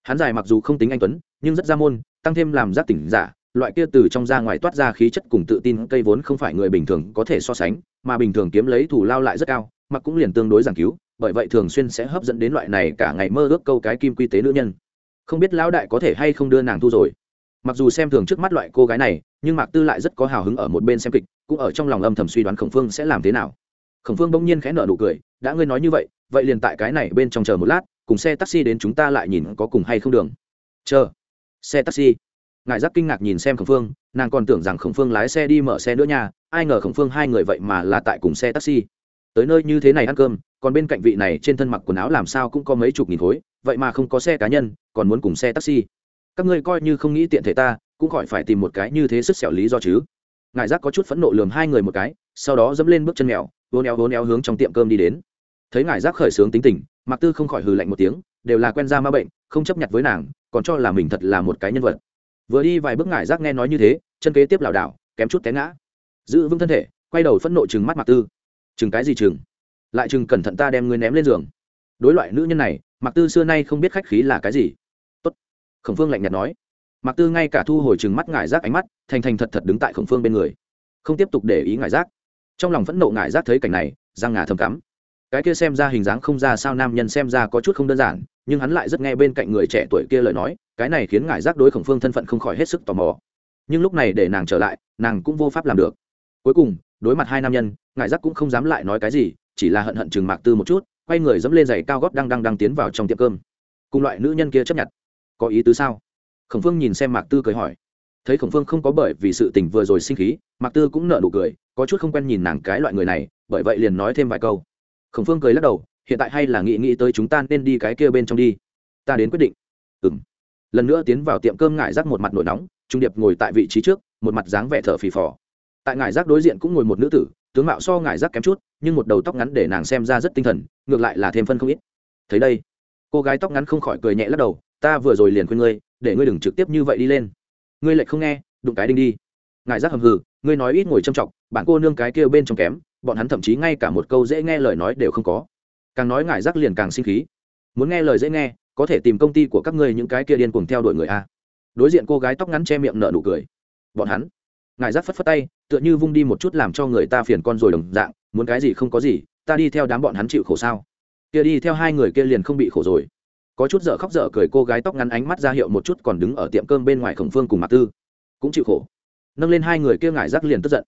Hắn dài mặc dù không tính anh tuấn, nhưng rất ra môn, tăng thêm làm giác tỉnh giả, loại kia từ trong ra ngoài toát ra khí chất cùng tự tin, cây vốn không phải người bình thường có thể so sánh, mà bình thường kiếm lấy thủ lao lại rất cao, mặc cũng liền tương đối giảng cứu, bởi vậy thường xuyên sẽ hấp dẫn đến loại này cả ngày mơ ước câu cái kim quy tế nữ nhân. Không biết lão đại có thể hay không đưa nàng thu rồi. Mặc dù xem thường trước mắt loại cô gái này, nhưng mạc tư lại rất có hào hứng ở một bên xem kịch, cũng ở trong lòng âm thầm suy đoán khổng phương sẽ làm thế nào. Khổng phương bỗng nhiên khẽ nở nụ cười, đã ngươi nói như vậy vậy liền tại cái này bên trong chờ một lát cùng xe taxi đến chúng ta lại nhìn có cùng hay không đường. Chờ. Xe taxi. Ngài giác kinh ngạc nhìn xem khổng phương, nàng còn tưởng rằng khổng phương lái xe đi mở xe nữa nha, ai ngờ khổng phương hai người vậy mà là tại cùng xe taxi. Tới nơi như thế này ăn cơm, còn bên cạnh vị này trên thân mặc quần áo làm sao cũng có mấy chục nghìn khối, vậy mà không có xe cá nhân, còn muốn cùng xe taxi. Các ngươi coi như không nghĩ tiện thể ta, cũng khỏi phải tìm một cái như thế sức xẻo lý do chứ. Ngài giác có chút phẫn nộ lườm hai người một cái, sau đó dẫm lên bước chân mèo vô éo vô éo hướng trong tiệm cơm đi đến. Thấy ngài giác khởi sướng tính tình Mạc tư không khỏi hừ lạnh một tiếng, đều là quen ra ma bệnh, không chấp nhận với nàng, còn cho là mình thật là một cái nhân vật. Vừa đi vài bước ngải giác nghe nói như thế, chân kế tiếp lảo đảo, kém chút té ngã. Giữ vững thân thể, quay đầu phẫn nộ chừng mắt Mạc tư. Chừng cái gì chừng lại chừng cẩn thận ta đem ngươi ném lên giường. Đối loại nữ nhân này, Mạc tư xưa nay không biết khách khí là cái gì. Tốt. Khổng phương lạnh nhạt nói. Mạc tư ngay cả thu hồi chừng mắt ngải rác ánh mắt, thành thành thật thật đứng tại khổng phương bên người, không tiếp tục để ý ngải rác. Trong lòng phẫn nộ ngải rác thấy cảnh này, răng ngà thầm cắm cái kia xem ra hình dáng không ra sao nam nhân xem ra có chút không đơn giản, nhưng hắn lại rất nghe bên cạnh người trẻ tuổi kia lời nói, cái này khiến ngải giác đối khổng phương thân phận không khỏi hết sức tò mò. Nhưng lúc này để nàng trở lại, nàng cũng vô pháp làm được. Cuối cùng, đối mặt hai nam nhân ngải giác cũng không dám lại nói cái gì, chỉ là hận hận chừng mạc tư một chút, quay người dẫm lên giày cao gót đang đang đang tiến vào trong tiệm cơm. Cùng loại nữ nhân kia chấp nhận. Có ý tứ sao? Khổng phương nhìn xem mạc tư cười hỏi. Thấy khổng phương không có bởi vì sự tình vừa rồi sinh khí, mạc tư cũng nợ nụ cười, có chút không quen nhìn nàng cái loại người này, bởi vậy liền nói thêm vài câu khổng phương cười lắc đầu, hiện tại hay là nghĩ nghĩ tới chúng ta nên đi cái kia bên trong đi. Ta đến quyết định. Ừng lần nữa tiến vào tiệm cơm ngải rác một mặt nổi nóng, trung điệp ngồi tại vị trí trước, một mặt dáng vẻ thở phì phò. Tại ngải rác đối diện cũng ngồi một nữ tử, tướng mạo so ngải rác kém chút, nhưng một đầu tóc ngắn để nàng xem ra rất tinh thần, ngược lại là thêm phân không ít. Thấy đây, cô gái tóc ngắn không khỏi cười nhẹ lắc đầu, ta vừa rồi liền khuyên ngươi, để ngươi đừng trực tiếp như vậy đi lên. Ngươi lại không nghe, đụng cái đinh đi. Ngài giác hầm hừ, ngươi nói ít ngồi châm trọng bạn cô nương cái kia bên trong kém bọn hắn thậm chí ngay cả một câu dễ nghe lời nói đều không có. Càng nói ngài rắc liền càng sinh khí. Muốn nghe lời dễ nghe, có thể tìm công ty của các ngươi những cái kia điên cuồng theo đuổi người a. Đối diện cô gái tóc ngắn che miệng nở nụ cười. Bọn hắn, ngài rắc phất phất tay, tựa như vung đi một chút làm cho người ta phiền con rồi đồng dạng, muốn cái gì không có gì, ta đi theo đám bọn hắn chịu khổ sao? Kia đi theo hai người kia liền không bị khổ rồi. Có chút dở khóc dở cười cô gái tóc ngắn ánh mắt ra hiệu một chút còn đứng ở tiệm cơm bên ngoài khổng phương cùng mạc tư, cũng chịu khổ. Nâng lên hai người kia ngài rác liền tức giận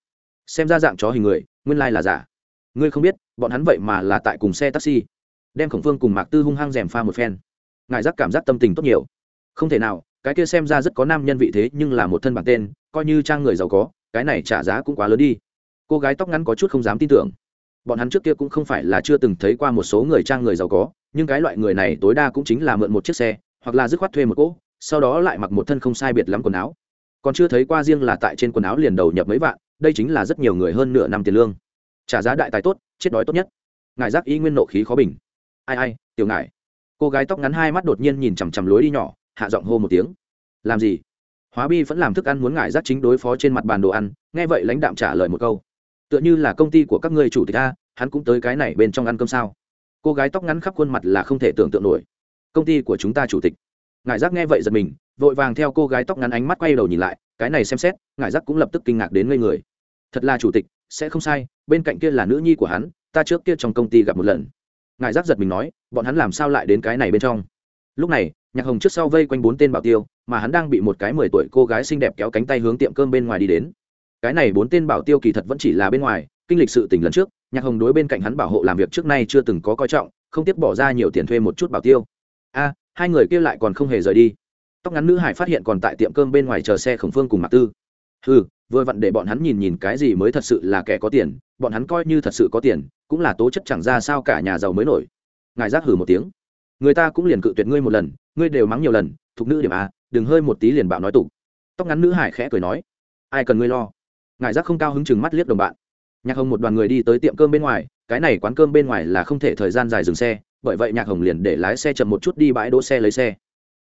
xem ra dạng chó hình người, nguyên lai là giả. Ngươi không biết, bọn hắn vậy mà là tại cùng xe taxi. Đem khổng phương cùng mạc tư hung hăng rèm pha một phen. Ngài giác cảm giác tâm tình tốt nhiều. Không thể nào, cái kia xem ra rất có nam nhân vị thế nhưng là một thân bản tên, coi như trang người giàu có, cái này trả giá cũng quá lớn đi. Cô gái tóc ngắn có chút không dám tin tưởng. Bọn hắn trước kia cũng không phải là chưa từng thấy qua một số người trang người giàu có, nhưng cái loại người này tối đa cũng chính là mượn một chiếc xe, hoặc là dứt khoát thuê một cỗ, sau đó lại mặc một thân không sai biệt lắm quần áo. Còn chưa thấy qua riêng là tại trên quần áo liền đầu nhập mấy vạn đây chính là rất nhiều người hơn nửa năm tiền lương. Trả giá đại tài tốt, chết đói tốt nhất. Ngài giác y nguyên nộ khí khó bình. Ai ai, tiểu ngài. Cô gái tóc ngắn hai mắt đột nhiên nhìn chằm chằm lối đi nhỏ, hạ giọng hô một tiếng. Làm gì? Hóa bi vẫn làm thức ăn muốn ngài giác chính đối phó trên mặt bàn đồ ăn, nghe vậy lãnh đạm trả lời một câu. Tựa như là công ty của các ngươi chủ tịch a, hắn cũng tới cái này bên trong ăn cơm sao? Cô gái tóc ngắn khắp khuôn mặt là không thể tưởng tượng nổi. Công ty của chúng ta chủ tịch. Ngài giác nghe vậy giật mình, vội vàng theo cô gái tóc ngắn ánh mắt quay đầu nhìn lại, cái này xem xét, ngài giác cũng lập tức kinh ngạc đến ngây người thật là chủ tịch, sẽ không sai, bên cạnh kia là nữ nhi của hắn, ta trước kia trong công ty gặp một lần. Ngài giác giật mình nói, bọn hắn làm sao lại đến cái này bên trong? Lúc này, nhạc hồng trước sau vây quanh bốn tên bảo tiêu, mà hắn đang bị một cái mười tuổi cô gái xinh đẹp kéo cánh tay hướng tiệm cơm bên ngoài đi đến. Cái này bốn tên bảo tiêu kỳ thật vẫn chỉ là bên ngoài, kinh lịch sự tình lần trước, nhạc hồng đối bên cạnh hắn bảo hộ làm việc trước nay chưa từng có coi trọng, không tiếp bỏ ra nhiều tiền thuê một chút bảo tiêu. A, hai người kia lại còn không hề rời đi. Tóc ngắn nữ hải phát hiện còn tại tiệm cơm bên ngoài chờ xe khổng phương cùng mạc tư ừ vừa vặn để bọn hắn nhìn nhìn cái gì mới thật sự là kẻ có tiền, bọn hắn coi như thật sự có tiền, cũng là tố chất chẳng ra sao cả nhà giàu mới nổi. Ngài giác hử một tiếng. Người ta cũng liền cự tuyệt ngươi một lần, ngươi đều mắng nhiều lần, thục nữ điểm a, đừng hơi một tí liền bạo nói tục. Tóc ngắn nữ hải khẽ cười nói. Ai cần ngươi lo? Ngài giác không cao hứng chừng mắt liếc đồng bạn. Nhạc hồng một đoàn người đi tới tiệm cơm bên ngoài, cái này quán cơm bên ngoài là không thể thời gian dài dừng xe, bởi vậy nhạc hồng liền để lái xe chậm một chút đi bãi đỗ xe lấy xe.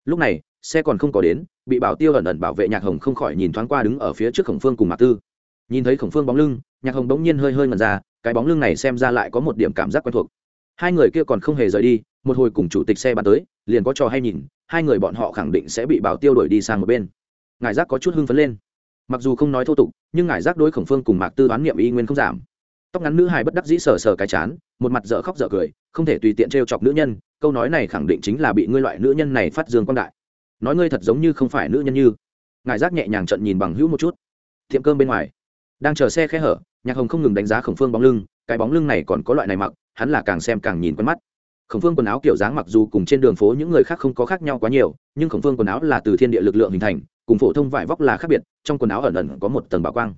Lúc này xe còn không có đến, bị bảo tiêu ẩn ẩn bảo vệ nhạc hồng không khỏi nhìn thoáng qua đứng ở phía trước khổng phương cùng mạc tư. Nhìn thấy khổng phương bóng lưng, nhạc hồng bỗng nhiên hơi hơi ngần ra, cái bóng lưng này xem ra lại có một điểm cảm giác quen thuộc. Hai người kia còn không hề rời đi, một hồi cùng chủ tịch xe bắn tới, liền có trò hay nhìn, hai người bọn họ khẳng định sẽ bị bảo tiêu đuổi đi sang một bên. Ngài giác có chút hưng phấn lên. Mặc dù không nói thô tục, nhưng ngài giác đối khổng phương cùng mạc tư đoán niệm y nguyên không giảm. Tóc ngắn nữ hài bất đắc dĩ sờ sờ cái chán, một mặt dở khóc dở cười, không thể tùy tiện t chọc nữ nhân, câu nói này khẳng định chính là bị ngươi loại nữ nhân này phát dương quan đại nói ngươi thật giống như không phải nữ nhân như. Ngài giác nhẹ nhàng trận nhìn bằng hữu một chút. Tiệm cơm bên ngoài, đang chờ xe khe hở, nhạc hồng không ngừng đánh giá khổng phương bóng lưng, cái bóng lưng này còn có loại này mặc, hắn là càng xem càng nhìn quen mắt. Khổng phương quần áo kiểu dáng mặc dù cùng trên đường phố những người khác không có khác nhau quá nhiều, nhưng khổng phương quần áo là từ thiên địa lực lượng hình thành, cùng phổ thông vải vóc là khác biệt, trong quần áo ẩn ẩn có một tầng bảo quang.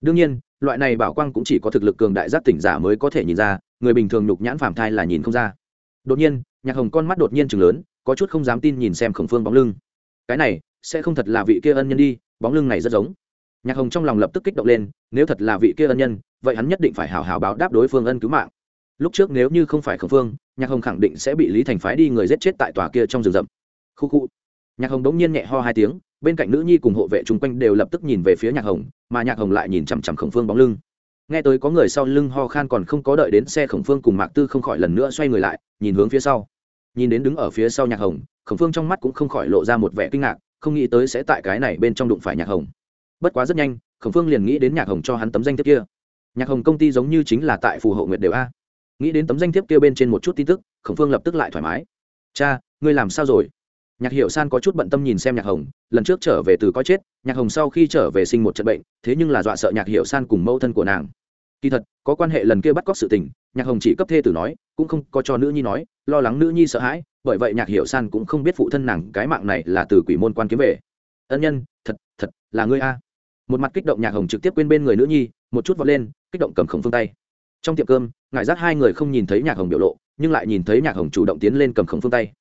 Đương nhiên, loại này bảo quang cũng chỉ có thực lực cường đại giác tỉnh giả mới có thể nhìn ra, người bình thường nhục nhãn phàm thai là nhìn không ra. Đột nhiên, nhạc hồng con mắt đột nhiên chừng lớn, có chút không dám tin nhìn xem khổng phương bóng lưng cái này sẽ không thật là vị kia ân nhân đi, bóng lưng này rất giống. Nhạc hồng trong lòng lập tức kích động lên, nếu thật là vị kia ân nhân, vậy hắn nhất định phải hào hào báo đáp đối phương ân cứu mạng. Lúc trước nếu như không phải khẩn phương, nhạc hồng khẳng định sẽ bị lý thành phái đi người giết chết tại tòa kia trong rừng rậm. Khu khu. Nhạc hồng đống nhiên nhẹ ho hai tiếng, bên cạnh nữ nhi cùng hộ vệ chung quanh đều lập tức nhìn về phía nhạc hồng, mà nhạc hồng lại nhìn chằm chằm khổng phương bóng lưng. Nghe tới có người sau lưng ho khan còn không có đợi đến xe khổng phương cùng mạc tư không khỏi lần nữa xoay người lại, nhìn hướng phía sau nhìn đến đứng ở phía sau nhạc hồng, khổng phương trong mắt cũng không khỏi lộ ra một vẻ kinh ngạc, không nghĩ tới sẽ tại cái này bên trong đụng phải nhạc hồng. Bất quá rất nhanh, khổng phương liền nghĩ đến nhạc hồng cho hắn tấm danh thiếp kia. Nhạc hồng công ty giống như chính là tại phù hộ nguyệt đều a. Nghĩ đến tấm danh thiếp kia bên trên một chút tin tức, khổng phương lập tức lại thoải mái. Cha, ngươi làm sao rồi? Nhạc hiệu san có chút bận tâm nhìn xem nhạc hồng, lần trước trở về từ coi chết, nhạc hồng sau khi trở về sinh một trận bệnh, thế nhưng là dọa sợ nhạc hiệu san cùng mâu thân của nàng. Kỳ thật, có quan hệ lần kia bắt cóc sự tình, nhạc hồng chỉ cấp thê tử nói, cũng không có cho nữ nhi nói lo lắng nữ nhi sợ hãi, bởi vậy nhạc hiệu san cũng không biết phụ thân nàng cái mạng này là từ quỷ môn quan kiếm về. Ân nhân, thật thật là ngươi a. Một mặt kích động nhạc hồng trực tiếp quên bên người nữ nhi, một chút vọt lên, kích động cầm khổng phương tay. Trong tiệm cơm ngại giác hai người không nhìn thấy nhạc hồng biểu lộ, nhưng lại nhìn thấy nhạc hồng chủ động tiến lên cầm khổng phương tay.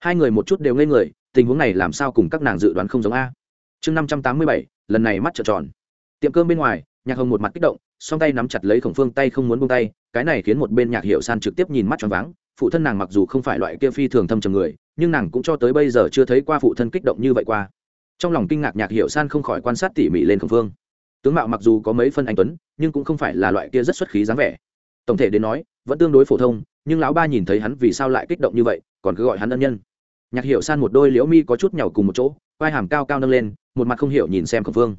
Hai người một chút đều ngây người, tình huống này làm sao cùng các nàng dự đoán không giống a? Chương năm trăm tám mươi bảy, lần này mắt trợn tròn. Tiệm cơm bên ngoài, nhạc hồng một mặt kích động, song tay nắm chặt lấy khổng phương tay không muốn buông tay, cái này khiến một bên nhạc hiệu san trực tiếp nhìn mắt tròn váng phụ thân nàng mặc dù không phải loại kia phi thường thâm trầm người, nhưng nàng cũng cho tới bây giờ chưa thấy qua phụ thân kích động như vậy qua. Trong lòng kinh ngạc nhạc hiệu san không khỏi quan sát tỉ mỉ lên khổng phương tướng mạo mặc dù có mấy phân anh tuấn, nhưng cũng không phải là loại kia rất xuất khí dáng vẻ. Tổng thể đến nói, vẫn tương đối phổ thông, nhưng lão ba nhìn thấy hắn vì sao lại kích động như vậy, còn cứ gọi hắn ân nhân. Nhạc hiệu san một đôi liễu mi có chút nhàu cùng một chỗ vai hàm cao cao nâng lên, một mặt không hiểu nhìn xem khổng phương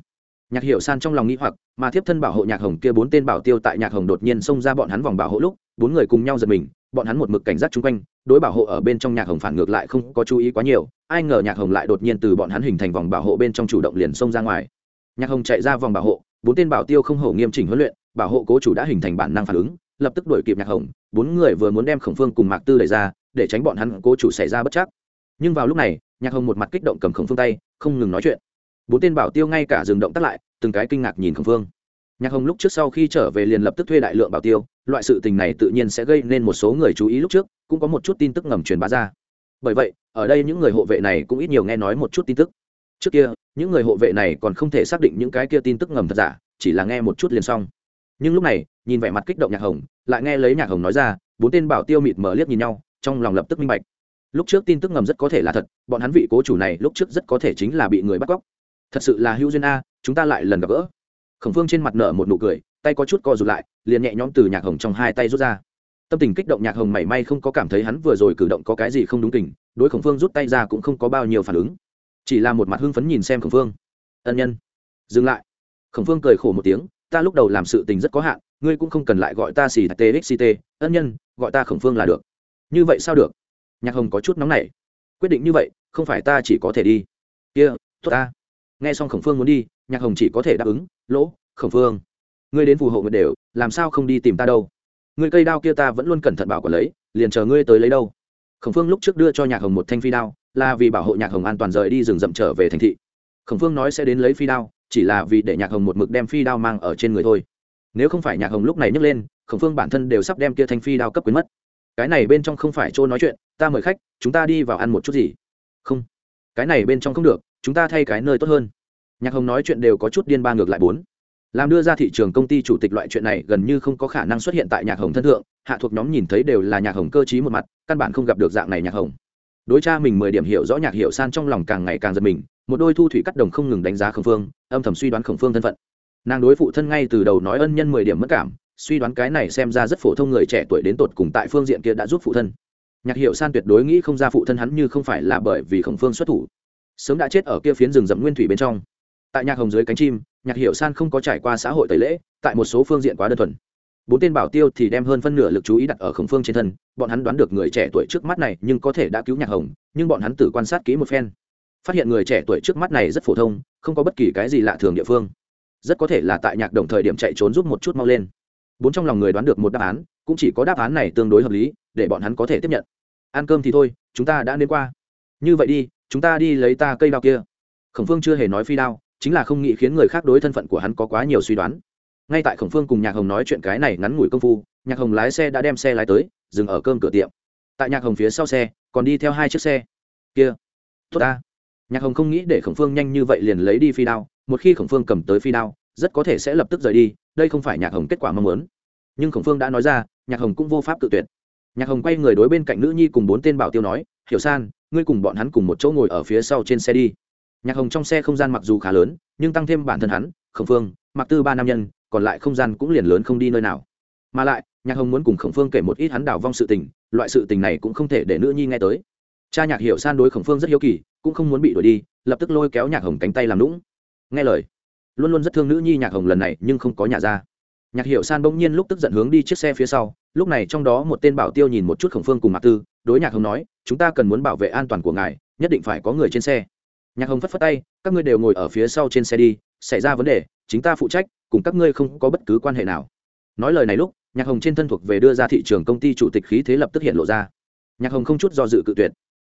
nhạc hiệu san trong lòng nghĩ hoặc, mà thiếp thân bảo hộ nhạc hồng kia bốn tên bảo tiêu tại nhạc hồng đột nhiên xông ra bọn hắn vòng bảo hộ lúc, bốn người cùng nhau giật mình bọn hắn một mực cảnh giác chung quanh, đối bảo hộ ở bên trong nhạc hồng phản ngược lại không có chú ý quá nhiều, ai ngờ nhạc hồng lại đột nhiên từ bọn hắn hình thành vòng bảo hộ bên trong chủ động liền xông ra ngoài. Nhạc hồng chạy ra vòng bảo hộ, bốn tên bảo tiêu không hổ nghiêm chỉnh huấn luyện, bảo hộ cố chủ đã hình thành bản năng phản ứng, lập tức đuổi kịp nhạc hồng, bốn người vừa muốn đem khổng phương cùng mạc tư đẩy ra, để tránh bọn hắn cố chủ xảy ra bất chắc. Nhưng vào lúc này, nhạc hồng một mặt kích động cầm khổng phương tay, không ngừng nói chuyện. Bốn tên bảo tiêu ngay cả dừng động tắt lại, từng cái kinh ngạc nhìn khổng phương nhạc hồng lúc trước sau khi trở về liền lập tức thuê đại lượng bảo tiêu, loại sự tình này tự nhiên sẽ gây nên một số người chú ý lúc trước, cũng có một chút tin tức ngầm truyền bá ra. Bởi vậy, ở đây những người hộ vệ này cũng ít nhiều nghe nói một chút tin tức. Trước kia, những người hộ vệ này còn không thể xác định những cái kia tin tức ngầm thật giả, chỉ là nghe một chút liền xong. Nhưng lúc này, nhìn vẻ mặt kích động nhạc hồng, lại nghe lấy nhạc hồng nói ra, bốn tên bảo tiêu mịt mờ liếc nhìn nhau, trong lòng lập tức minh bạch. Lúc trước tin tức ngầm rất có thể là thật, bọn hắn vị cố chủ này lúc trước rất có thể chính là bị người bắt cóc. Thật sự là hữu duyên a, chúng ta lại lần gặp gỡ khổng phương trên mặt nở một nụ cười tay có chút co rụt lại liền nhẹ nhõm từ nhạc hồng trong hai tay rút ra. Tâm tình kích động nhạc hồng mảy may không có cảm thấy hắn vừa rồi cử động có cái gì không đúng tình đối khổng phương rút tay ra cũng không có bao nhiêu phản ứng. Chỉ là một mặt hưng phấn nhìn xem khổng phương. Ân nhân dừng lại. Khổng phương cười khổ một tiếng ta lúc đầu làm sự tình rất có hạn ngươi cũng không cần lại gọi ta xì txt ân nhân gọi ta khổng phương là được. Như vậy sao được? Nhạc hồng có chút nóng nảy. Quyết định như vậy không phải ta chỉ có thể đi. Kia、yeah, tốt ta. Nghe xong khổng phương muốn đi nhạc hồng chỉ có thể đáp ứng lỗ, khổng phương. Ngươi đến phù hộ nguyệt đều, làm sao không đi tìm ta đâu? Ngươi cây đao kia ta vẫn luôn cẩn thận bảo quản lấy, liền chờ ngươi tới lấy đâu? Khổng phương lúc trước đưa cho nhạc hồng một thanh phi đao, là vì bảo hộ nhạc hồng an toàn rời đi rừng rậm trở về thành thị. Khổng phương nói sẽ đến lấy phi đao, chỉ là vì để nhạc hồng một mực đem phi đao mang ở trên người thôi. Nếu không phải nhạc hồng lúc này nhấc lên, khổng phương bản thân đều sắp đem kia thanh phi đao cấp quyến mất. Cái này bên trong không phải chỗ nói chuyện, ta mời khách, chúng ta đi vào ăn một chút gì? Không. Cái này bên trong không được, chúng ta thay cái nơi tốt hơn nhạc hồng nói chuyện đều có chút điên ba ngược lại bốn. Làm đưa ra thị trường công ty chủ tịch loại chuyện này gần như không có khả năng xuất hiện tại nhạc hồng thân thượng, hạ thuộc nhóm nhìn thấy đều là nhạc hồng cơ t r í một mặt, căn bản không gặp được dạng này nhạc hồng. Đối cha mình mười điểm hiểu rõ nhạc hiệu san trong lòng càng ngày càng giật mình, một đôi thu thủy cắt đồng không ngừng đánh giá khổng phương, âm thầm suy đoán khổng phương thân phận. Nàng đối phụ thân ngay từ đầu nói ân nhân mười điểm mất cảm, suy đoán cái này xem ra rất phổ thông người trẻ tuổi đến tột cùng tại phương diện kia đã giúp phụ thân. Nhạc hiệu san tuyệt đối nghĩ không ra phụ thân hắn như không phải là bởi vì khổng phương xuất thủ. Sớm đã chết ở kia phiến rừng rậm nguyên thủy bên trong tại nhạc hồng dưới cánh chim, nhạc hiệu san không có trải qua xã hội tẩy lễ, tại một số phương diện quá đơn thuần. Bốn tên bảo tiêu thì đem hơn phân nửa lực chú ý đặt ở khổng phương trên thân, bọn hắn đoán được người trẻ tuổi trước mắt này nhưng có thể đã cứu nhạc hồng, nhưng bọn hắn tự quan sát kỹ một phen. Phát hiện người trẻ tuổi trước mắt này rất phổ thông, không có bất kỳ cái gì lạ thường địa phương. Rất có thể là tại nhạc đồng thời điểm chạy trốn giúp một chút mau lên. Bốn trong lòng người đoán được một đáp án, cũng chỉ có đáp án này tương đối hợp lý, để bọn hắn có thể tiếp nhận. Ăn cơm thì thôi, chúng ta đã đến qua. Như vậy đi, chúng ta đi lấy ta cây đao kia. Khổng phương chưa hề nói phi đao chính là không nghĩ khiến người khác đối thân phận của hắn có quá nhiều suy đoán. Ngay tại khổng phương cùng nhạc hồng nói chuyện cái này ngắn ngủi công phu, nhạc hồng lái xe đã đem xe lái tới, dừng ở cơm cửa tiệm. Tại nhạc hồng phía sau xe, còn đi theo hai chiếc xe. Kia, tốt ta. Nhạc hồng không nghĩ để khổng phương nhanh như vậy liền lấy đi phi đao, một khi khổng phương cầm tới phi đao, rất có thể sẽ lập tức rời đi, đây không phải nhạc hồng kết quả mong muốn. Nhưng khổng phương đã nói ra, nhạc hồng cũng vô pháp tự tuyệt. Nhạc hồng quay người đối bên cạnh nữ nhi cùng bốn tên bảo tiêu nói, hiểu san, ngươi cùng bọn hắn cùng một chỗ ngồi ở phía sau trên xe đi nhạc hồng trong xe không gian mặc dù khá lớn, nhưng tăng thêm bản thân hắn, khổng phương mặc tư ba nam nhân, còn lại không gian cũng liền lớn không đi nơi nào. Mà lại, nhạc hồng muốn cùng khổng phương kể một ít hắn đào vong sự tình, loại sự tình này cũng không thể để nữ nhi nghe tới. Cha nhạc hiểu san đối khổng phương rất hiếu kỳ, cũng không muốn bị đuổi đi, lập tức lôi kéo nhạc hồng cánh tay làm lũng nghe lời, luôn luôn rất thương nữ nhi nhạc hồng lần này, nhưng không có nhà ra. Nhạc hiệu san bỗng nhiên lúc tức giận hướng đi chiếc xe phía sau, lúc này trong đó một tên bảo tiêu nhìn một chút khổng phương cùng mạc tư, đối nhạc hồng nói, chúng ta cần muốn bảo vệ an toàn của ngài, nhất định phải có người trên xe nhạc hồng phất phất tay, các ngươi đều ngồi ở phía sau trên xe đi, xảy ra vấn đề, chính ta phụ trách, cùng các ngươi không có bất cứ quan hệ nào. Nói lời này lúc, nhạc hồng trên thân thuộc về đưa ra thị trường công ty chủ tịch khí thế lập tức hiện lộ ra. Nhạc hồng không chút do dự cự tuyệt.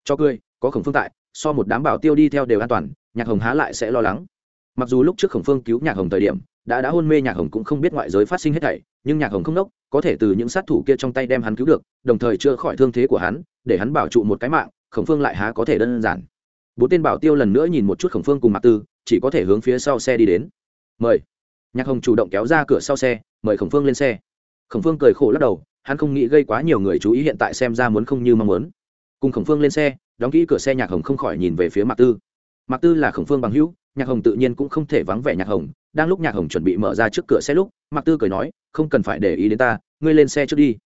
Cho cười, có khổng phương tại, so một đám bảo tiêu đi theo đều an toàn, nhạc hồng há lại sẽ lo lắng. Mặc dù lúc trước khổng phương cứu nhạc hồng thời điểm, đã đã hôn mê nhạc hồng cũng không biết ngoại giới phát sinh hết thảy, nhưng nhạc hồng không đốc, có thể từ những sát thủ kia trong tay đem hắn cứu được, đồng thời chữa khỏi thương thế của hắn, để hắn bảo trụ một cái mạng, khổng phương lại há có thể đơn giản bốn tên bảo tiêu lần nữa nhìn một chút khổng phương cùng mạc tư, chỉ có thể hướng phía sau xe đi đến. Mời. Nhạc hồng chủ động kéo ra cửa sau xe, mời khổng phương lên xe. Khổng phương cười khổ lắc đầu, hắn không nghĩ gây quá nhiều người chú ý hiện tại xem ra muốn không như mong muốn. Cùng khổng phương lên xe, đóng kỹ cửa xe nhạc hồng không khỏi nhìn về phía mạc tư. Mạc tư là khổng phương bằng hữu, nhạc hồng tự nhiên cũng không thể vắng vẻ nhạc hồng. Đang lúc nhạc hồng chuẩn bị mở ra trước cửa xe lúc, mạc tư cười nói, không cần phải để ý đến ta, ngươi lên xe trước đi.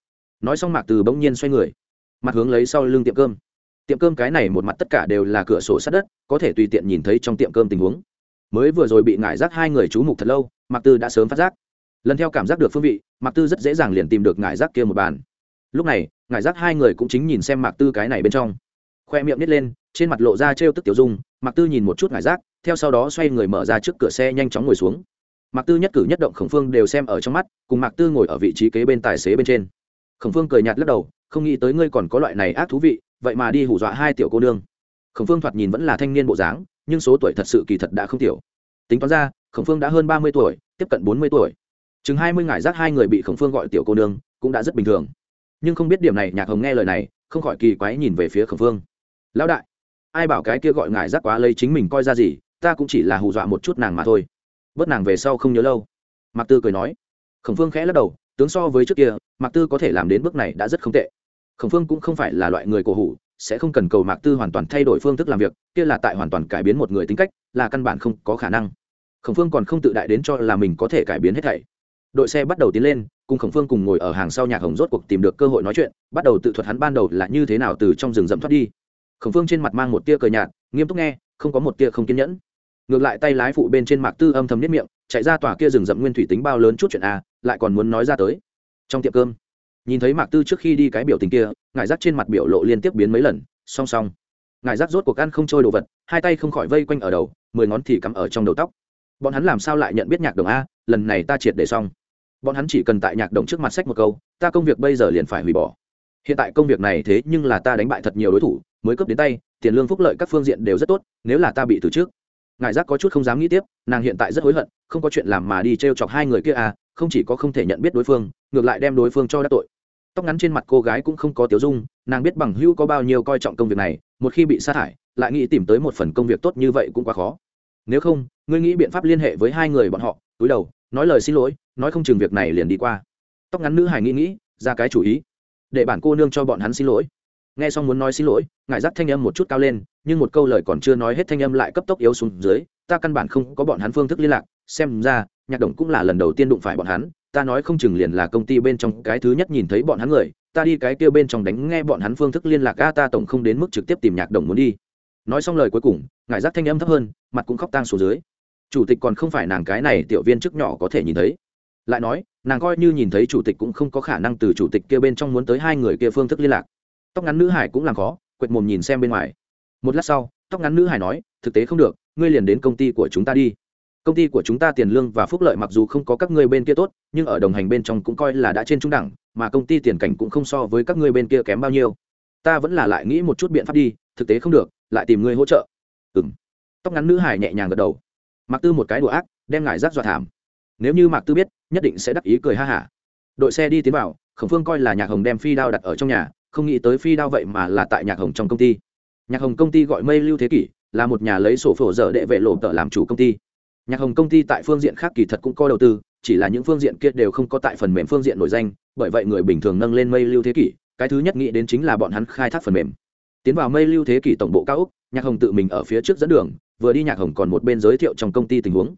Nói xong mạc tư bỗng nhiên xoay người, mặt hướng lấy sau lưng tiệm cơm tiệm cơm cái này một mặt tất cả đều là cửa sổ sát đất, có thể tùy tiện nhìn thấy trong tiệm cơm tình huống. Mới vừa rồi bị ngải rác hai người chú mục thật lâu, mạc tư đã sớm phát giác. Lần theo cảm giác được phương vị, mạc tư rất dễ dàng liền tìm được ngải rác kia một bàn. Lúc này, ngải rác hai người cũng chính nhìn xem mạc tư cái này bên trong. Khoe miệng nít lên, trên mặt lộ ra trêu tức tiểu dung, mạc tư nhìn một chút ngải rác, theo sau đó xoay người mở ra trước cửa xe nhanh chóng ngồi xuống. Mạc tư nhất cử nhất động khổng phương đều xem ở trong mắt, cùng mạc tư ngồi ở vị trí kế bên tài xế bên trên. Khổng phương cười nhạt lắc đầu, không nghĩ tới ngươi còn có loại này ác thú vị vậy mà đi hù dọa hai tiểu cô nương. Khổng phương thoạt nhìn vẫn là thanh niên bộ dáng, nhưng số tuổi thật sự kỳ thật đã không tiểu. Tính toán ra, khổng phương đã hơn ba mươi tuổi, tiếp cận bốn mươi tuổi. Chừng hai mươi ngải rác hai người bị khổng phương gọi tiểu cô nương, cũng đã rất bình thường. Nhưng không biết điểm này nhạc hồng nghe lời này, không khỏi kỳ quái nhìn về phía khổng phương. Lão đại, ai bảo cái kia gọi ngải rác quá lấy chính mình coi ra gì, ta cũng chỉ là hù dọa một chút nàng mà thôi. Bớt nàng về sau không nhớ lâu. Mạc tư cười nói. Khổng phương khẽ lắc đầu, tướng so với trước kia, mạc tư có thể làm đến bước này đã rất không tệ khổng phương cũng không phải là loại người cổ hủ, sẽ không cần cầu mạc tư hoàn toàn thay đổi phương thức làm việc, kia là tại hoàn toàn cải biến một người tính cách, là căn bản không có khả năng. Khổng phương còn không tự đại đến cho là mình có thể cải biến hết thảy. Đội xe bắt đầu tiến lên, cùng khổng phương cùng ngồi ở hàng sau nhạc hồng rốt cuộc tìm được cơ hội nói chuyện, bắt đầu tự thuật hắn ban đầu là như thế nào từ trong rừng rậm thoát đi. Khổng phương trên mặt mang một tia cờ nhạt, nghiêm túc nghe, không có một tia không kiên nhẫn. Ngược lại tay lái phụ bên trên mạc tư âm thầm nếp miệng, chạy ra tòa kia rừng rậm nguyên thủy tính bao lớn chút chuyện a, lại còn muốn nói ra tới. Trong tiệm cơm nhìn thấy mạc tư trước khi đi cái biểu tình kia ngại rác trên mặt biểu lộ liên tiếp biến mấy lần, song song. Ngại rác rốt cuộc ăn không trôi đồ vật, hai tay không khỏi vây quanh ở đầu, mười ngón thì cắm ở trong đầu tóc. Bọn hắn làm sao lại nhận biết nhạc đồng a, lần này ta triệt để xong. Bọn hắn chỉ cần tại nhạc đồng trước mặt sách một câu, ta công việc bây giờ liền phải hủy bỏ. Hiện tại công việc này thế nhưng là ta đánh bại thật nhiều đối thủ, mới cướp đến tay, tiền lương phúc lợi các phương diện đều rất tốt, nếu là ta bị từ trước. Ngài giác có chút không dám nghĩ tiếp, nàng hiện tại rất hối hận, không có chuyện làm mà đi t r e o chọc hai người kia à không chỉ có không thể nhận biết đối phương, ngược lại đem đối phương cho đắc tội. Tóc ngắn trên mặt cô gái cũng không có tiếu dung, nàng biết bằng hữu có bao nhiêu coi trọng công việc này, một khi bị sa thải, lại nghĩ tìm tới một phần công việc tốt như vậy cũng quá khó. Nếu không, ngươi nghĩ biện pháp liên hệ với hai người bọn họ, túi đầu, nói lời xin lỗi, nói không chừng việc này liền đi qua. Tóc ngắn nữ hải nghĩ nghĩ, ra cái chủ ý. Để bản cô nương cho bọn hắn xin lỗi. Nghe xong muốn nói xin lỗi, ngại dắt thanh âm một chút cao lên, nhưng một câu lời còn chưa nói hết thanh âm lại cấp tốc yếu xuống dưới, ta căn bản không có bọn hắn phương thức liên lạc, xem ra nhạc động cũng là lần đầu tiên đụng phải bọn hắn, ta nói không chừng liền là công ty bên trong cái thứ nhất nhìn thấy bọn hắn người, ta đi cái kia bên trong đánh nghe bọn hắn phương thức liên lạc, a, ta tổng không đến mức trực tiếp tìm nhạc động muốn đi. Nói xong lời cuối cùng ngại giác thanh âm thấp hơn, mặt cũng khóc tang xuống dưới. Chủ tịch còn không phải nàng cái này tiểu viên chức nhỏ có thể nhìn thấy. Lại nói, nàng coi như nhìn thấy chủ tịch cũng không có khả năng từ chủ tịch kia bên trong muốn tới hai người kia phương thức liên lạc. Tóc ngắn nữ hải cũng làm khó, quệt mồm nhìn xem bên ngoài. Một lát sau, tóc ngắn nữ hải nói, thực tế không được, ngươi liền đến công ty của chúng ta đi công ty của chúng ta tiền lương và phúc lợi mặc dù không có các ngươi bên kia tốt, nhưng ở đồng hành bên trong cũng coi là đã trên trung đẳng, mà công ty tiền cảnh cũng không so với các ngươi bên kia kém bao nhiêu. Ta vẫn là lại nghĩ một chút biện pháp đi, thực tế không được, lại tìm ngươi hỗ trợ. Ừng tóc ngắn nữ hải nhẹ nhàng gật đầu. Mặc tư một cái đùa ác, đem ngài rác dọa thảm. Nếu như mạc tư biết, nhất định sẽ đắc ý cười ha hả. Đội xe đi tiến vào, khổng phương coi là nhạc hồng đem phi đao đặt ở trong nhà, không nghĩ tới phi đao vậy mà là tại nhạc hồng trong công ty. Nhạc hồng công ty gọi mây lưu thế kỷ, là một nhà lấy sổ phổ dở đệ vệ lộ tợ làm chủ công ty nhạc hồng công ty tại phương diện khác kỳ thật cũng có đầu tư, chỉ là những phương diện kia đều không có tại phần mềm phương diện nổi danh, bởi vậy người bình thường nâng lên mây lưu thế kỷ, cái thứ nhất nghĩ đến chính là bọn hắn khai thác phần mềm. Tiến vào mây lưu thế kỷ tổng bộ cao úc nhạc hồng tự mình ở phía trước dẫn đường, vừa đi nhạc hồng còn một bên giới thiệu trong công ty tình huống.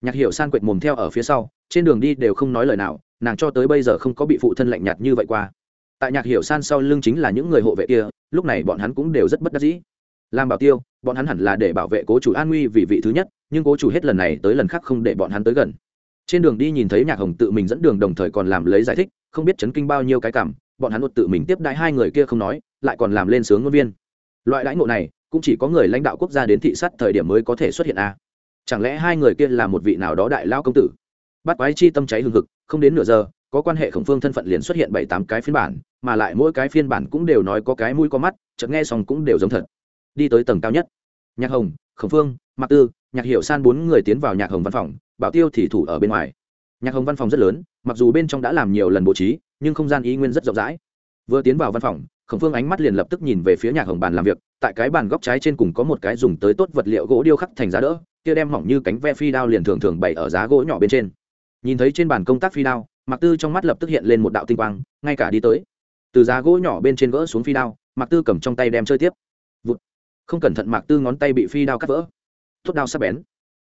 Nhạc hiệu san quệt mồm theo ở phía sau, trên đường đi đều không nói lời nào, nàng cho tới bây giờ không có bị phụ thân lạnh nhạt như vậy qua. Tại nhạc hiểu san sau lưng chính là những người hộ vệ kia, lúc này bọn hắn cũng đều rất bất đắc dĩ làm bảo tiêu, bọn hắn hẳn là để bảo vệ cố chủ an nguy vì vị thứ nhất, nhưng cố chủ hết lần này tới lần khác không để bọn hắn tới gần. Trên đường đi nhìn thấy nhạc hồng tự mình dẫn đường đồng thời còn làm lấy giải thích, không biết chấn kinh bao nhiêu cái cảm, bọn hắn một tự mình tiếp đãi hai người kia không nói, lại còn làm lên sướng ngôn viên. Loại đãi ngộ này, cũng chỉ có người lãnh đạo quốc gia đến thị sát thời điểm mới có thể xuất hiện a. À. chẳng lẽ hai người kia là một vị nào đó đại lao công tử? Bắt quái chi tâm cháy hừng hực, không đến nửa giờ, có quan hệ khổng phương thân phận liền xuất hiện bảy tám cái phiên bản, mà lại mỗi cái phiên bản cũng đều nói có cái mũi có mắt, chợt nghe xong cũng đều giống thật đi tới tầng cao nhất. Nhạc hồng, khổng phương, mạc tư, nhạc hiệu san bốn người tiến vào nhạc hồng văn phòng, bảo tiêu thì thủ ở bên ngoài. Nhạc hồng văn phòng rất lớn, mặc dù bên trong đã làm nhiều lần bố trí, nhưng không gian ý nguyên rất rộng rãi. Vừa tiến vào văn phòng, khổng phương ánh mắt liền lập tức nhìn về phía nhạc hồng bàn làm việc, tại cái bàn góc trái trên cùng có một cái dùng tới tốt vật liệu gỗ điêu khắc thành giá đỡ, kia đem mỏng như cánh ve phi đao liền thường thường bày ở giá gỗ nhỏ bên trên. Nhìn thấy trên bàn công tác phi đao mặc tư trong mắt lập tức hiện lên một đạo tinh quang, ngay cả đi tới. Từ giá gỗ nhỏ bên trên gỡ xuống phi đao mặc tư cầm trong tay đem chơi tiếp. Vụt không cẩn thận mặc tư ngón tay bị phi đao cắt vỡ. Tốt đao sắp bén.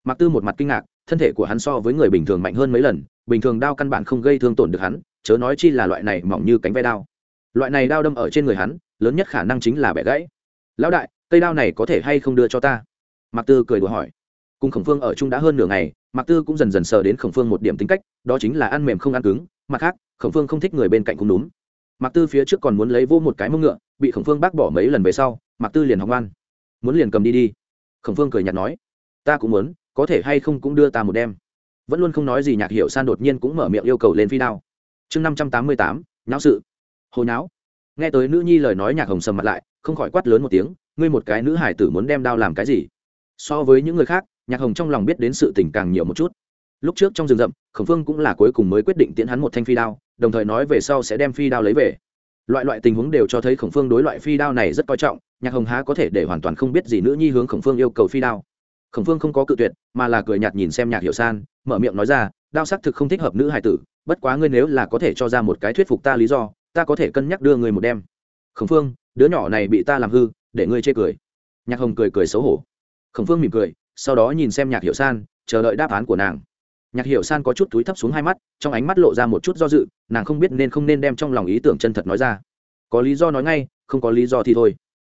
Mặc tư một mặt kinh ngạc, thân thể của hắn so với người bình thường mạnh hơn mấy lần, bình thường đao căn bản không gây thương tổn được hắn, chớ nói chi là loại này mỏng như cánh ve đao. Loại này đao đâm ở trên người hắn, lớn nhất khả năng chính là bẻ gãy. Lão đại, cây đao này có thể hay không đưa cho ta? Mạc tư cười đùa hỏi. Cùng khổng phương ở chung đã hơn nửa ngày, mạc tư cũng dần dần sờ đến khổng phương một điểm tính cách, đó chính là ăn mềm không ăn cứng, mặt khác, khổng phương không thích người bên cạnh cũng đúng. Mạc tư phía trước còn muốn lấy vô một cái mông ngựa, bị khổng phương bác bỏ mấy lần về sau, mạc tư liền học ngoan muốn liền cầm đi đi. Khổng phương cười nhạt nói, ta cũng muốn, có thể hay không cũng đưa ta một đem. Vẫn luôn không nói gì nhạc hiểu san đột nhiên cũng mở miệng yêu cầu lên phi đao. Chương năm trăm tám mươi tám, nháo sự. Hồi náo nghe tới nữ nhi lời nói nhạc hồng sầm mặt lại, không khỏi quát lớn một tiếng, ngươi một cái nữ hải tử muốn đem đao làm cái gì? So với những người khác, nhạc hồng trong lòng biết đến sự tình càng nhiều một chút. Lúc trước trong rừng rậm, khổng phương cũng là cuối cùng mới quyết định tiễn hắn một thanh phi đao, đồng thời nói về sau sẽ đem phi đao lấy về loại loại tình huống đều cho thấy khổng phương đối loại phi đao này rất coi trọng, nhạc hồng há có thể để hoàn toàn không biết gì nữ nhi hướng khổng phương yêu cầu phi đao. Khổng phương không có cự tuyệt, mà là cười nhạt nhìn xem nhạc hiểu san, mở miệng nói ra, đao xác thực không thích hợp nữ hải tử, bất quá ngươi nếu là có thể cho ra một cái thuyết phục ta lý do, ta có thể cân nhắc đưa ngươi một đem khổng phương, đứa nhỏ này bị ta làm hư, để ngươi chê cười. Nhạc hồng cười cười xấu hổ. Khổng phương mỉm cười, sau đó nhìn xem nhạc hiệu san, chờ đợi đáp án của nàng nhạc hiệu san có chút túi thấp xuống hai mắt, trong ánh mắt lộ ra một chút do dự, nàng không biết nên không nên đem trong lòng ý tưởng chân thật nói ra. Có lý do nói ngay, không có lý do thì thôi.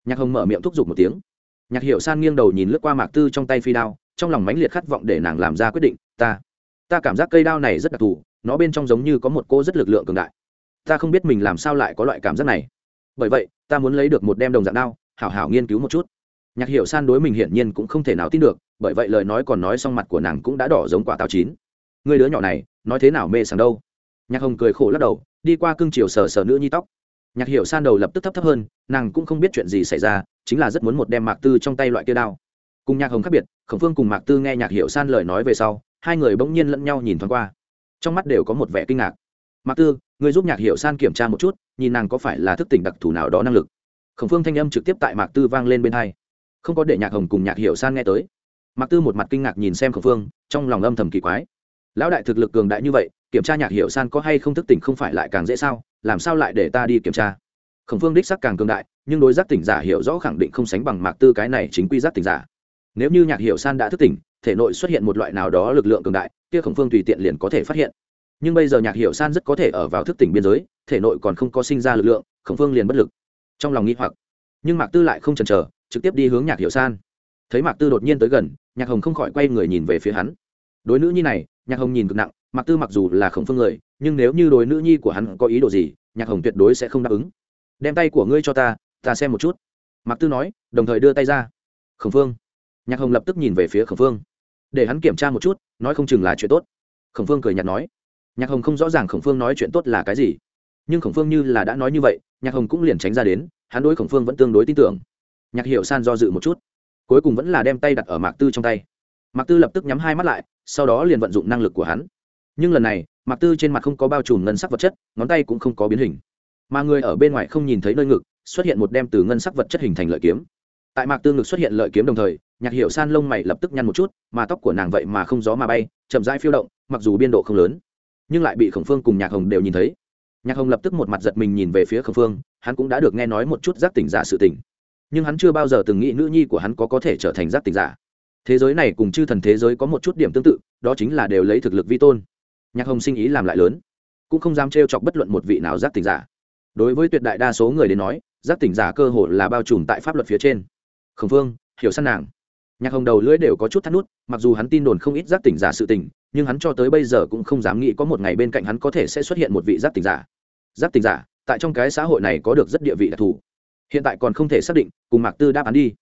Nhạc hồng mở miệng thúc giục một tiếng. Nhạc hiệu san nghiêng đầu nhìn lướt qua mạc tư trong tay phi đao, trong lòng mãnh liệt khát vọng để nàng làm ra quyết định, ta ta cảm giác cây đao này rất đặc thù, nó bên trong giống như có một cô rất lực lượng cường đại. Ta không biết mình làm sao lại có loại cảm giác này. Bởi vậy, ta muốn lấy được một đem đồng dạng đao, hảo hảo nghiên cứu một chút. Nhạc hiệu san đối mình hiển nhiên cũng không thể nào tin được bởi vậy lời nói còn nói xong mặt của nàng cũng đã đỏ giống quả táo chín. Người đứa nhỏ này, nói thế nào mê sảng đâu? Nhạc hồng cười khổ lắc đầu, đi qua cưng chiều sờ sờ nữ nhi tóc. Nhạc hiểu san đầu lập tức thấp thấp hơn, nàng cũng không biết chuyện gì xảy ra, chính là rất muốn một đem mạc tư trong tay loại kia đao. Cùng nhạc hồng khác biệt, khổng phương cùng mạc tư nghe nhạc hiểu san lời nói về sau, hai người bỗng nhiên lẫn nhau nhìn thoáng qua. Trong mắt đều có một vẻ kinh ngạc. Mạc tư, người giúp nhạc hiểu san kiểm tra một chút, nhìn nàng có phải là thức tỉnh đặc thù nào đó năng lực. Khổng phương thanh âm trực tiếp tại mạc tư vang lên bên hai. Không có để nhạc hồng cùng nhạc hiểu san nghe tới mạc tư một mặt kinh ngạc nhìn xem khổng phương, trong lòng âm thầm kỳ quái. Lão đại thực lực cường đại như vậy, kiểm tra nhạc hiệu san có hay không thức tỉnh không phải lại càng dễ sao? Làm sao lại để ta đi kiểm tra? Khổng phương đích sắc càng cường đại, nhưng đối giác tỉnh giả hiểu rõ khẳng định không sánh bằng mạc tư cái này chính quy giác tỉnh giả. Nếu như nhạc hiệu san đã thức tỉnh, thể nội xuất hiện một loại nào đó lực lượng cường đại, kia khổng phương tùy tiện liền có thể phát hiện. Nhưng bây giờ nhạc hiệu san rất có thể ở vào thức tỉnh biên giới, thể nội còn không có sinh ra lực lượng, khổng phương liền bất lực. Trong lòng nghĩ hoặc, nhưng mạc tư lại không chần chờ, trực tiếp đi hướng nhạc hiệu san thấy mạc tư đột nhiên tới gần, nhạc hồng không khỏi quay người nhìn về phía hắn. Đối nữ nhi này, nhạc hồng nhìn cực nặng, mạc tư mặc dù là khổng phương người, nhưng nếu như đối nữ nhi của hắn có ý đồ gì, nhạc hồng tuyệt đối sẽ không đáp ứng. Đem tay của ngươi cho ta ta xem một chút. Mạc tư nói, đồng thời đưa tay ra. Khổng phương. Nhạc hồng lập tức nhìn về phía khổng phương. Để hắn kiểm tra một chút, nói không chừng là chuyện tốt. Khổng phương cười nhạt nói. Nhạc hồng không rõ ràng khổng phương nói chuyện tốt là cái gì. Nhưng khổng phương như là đã nói như vậy, nhạc hồng cũng liền tránh ra đến, hắn đối khổng phương vẫn tương đối tin tưởng. Nhạc hiệu san do dự một chút cuối cùng vẫn là đem tay đặt ở mạc tư trong tay. Mạc tư lập tức nhắm hai mắt lại, sau đó liền vận dụng năng lực của hắn. Nhưng lần này, mạc tư trên mặt không có bao trùm ngân sắc vật chất, ngón tay cũng không có biến hình. Mà người ở bên ngoài không nhìn thấy nơi ngực, xuất hiện một đem từ ngân sắc vật chất hình thành lợi kiếm. Tại mạc tư ngực xuất hiện lợi kiếm đồng thời, nhạc hiệu san lông mày lập tức nhăn một chút, mà tóc của nàng vậy mà không gió mà bay, chậm rãi phiêu động, mặc dù biên độ không lớn, nhưng lại bị khổng phương cùng nhạc hồng đều nhìn thấy. Nhạc hồng lập tức một mặt giật mình nhìn về phía khổng phương, hắn cũng đã được nghe nói một chút giác tỉnh giả sự tỉnh nhưng hắn chưa bao giờ từng nghĩ nữ nhi của hắn có có thể trở thành giác tỉnh giả. Thế giới này cùng chư thần thế giới có một chút điểm tương tự, đó chính là đều lấy thực lực vi tôn. Nhạc hồng sinh ý làm lại lớn, cũng không dám trêu chọc bất luận một vị nào giác tỉnh giả. Đối với tuyệt đại đa số người đến nói, giác tỉnh giả cơ hội là bao trùm tại pháp luật phía trên. Khổng phương hiểu săn nàng. Nhạc hồng đầu lưỡi đều có chút thắt nút, mặc dù hắn tin đồn không ít giác tỉnh giả sự tình, nhưng hắn cho tới bây giờ cũng không dám nghĩ có một ngày bên cạnh hắn có thể sẽ xuất hiện một vị giác tỉnh giả. Giác tỉnh giả, tại trong cái xã hội này có được rất địa vị đặc thù hiện tại còn không thể xác định, cùng mạc tư đáp án đi.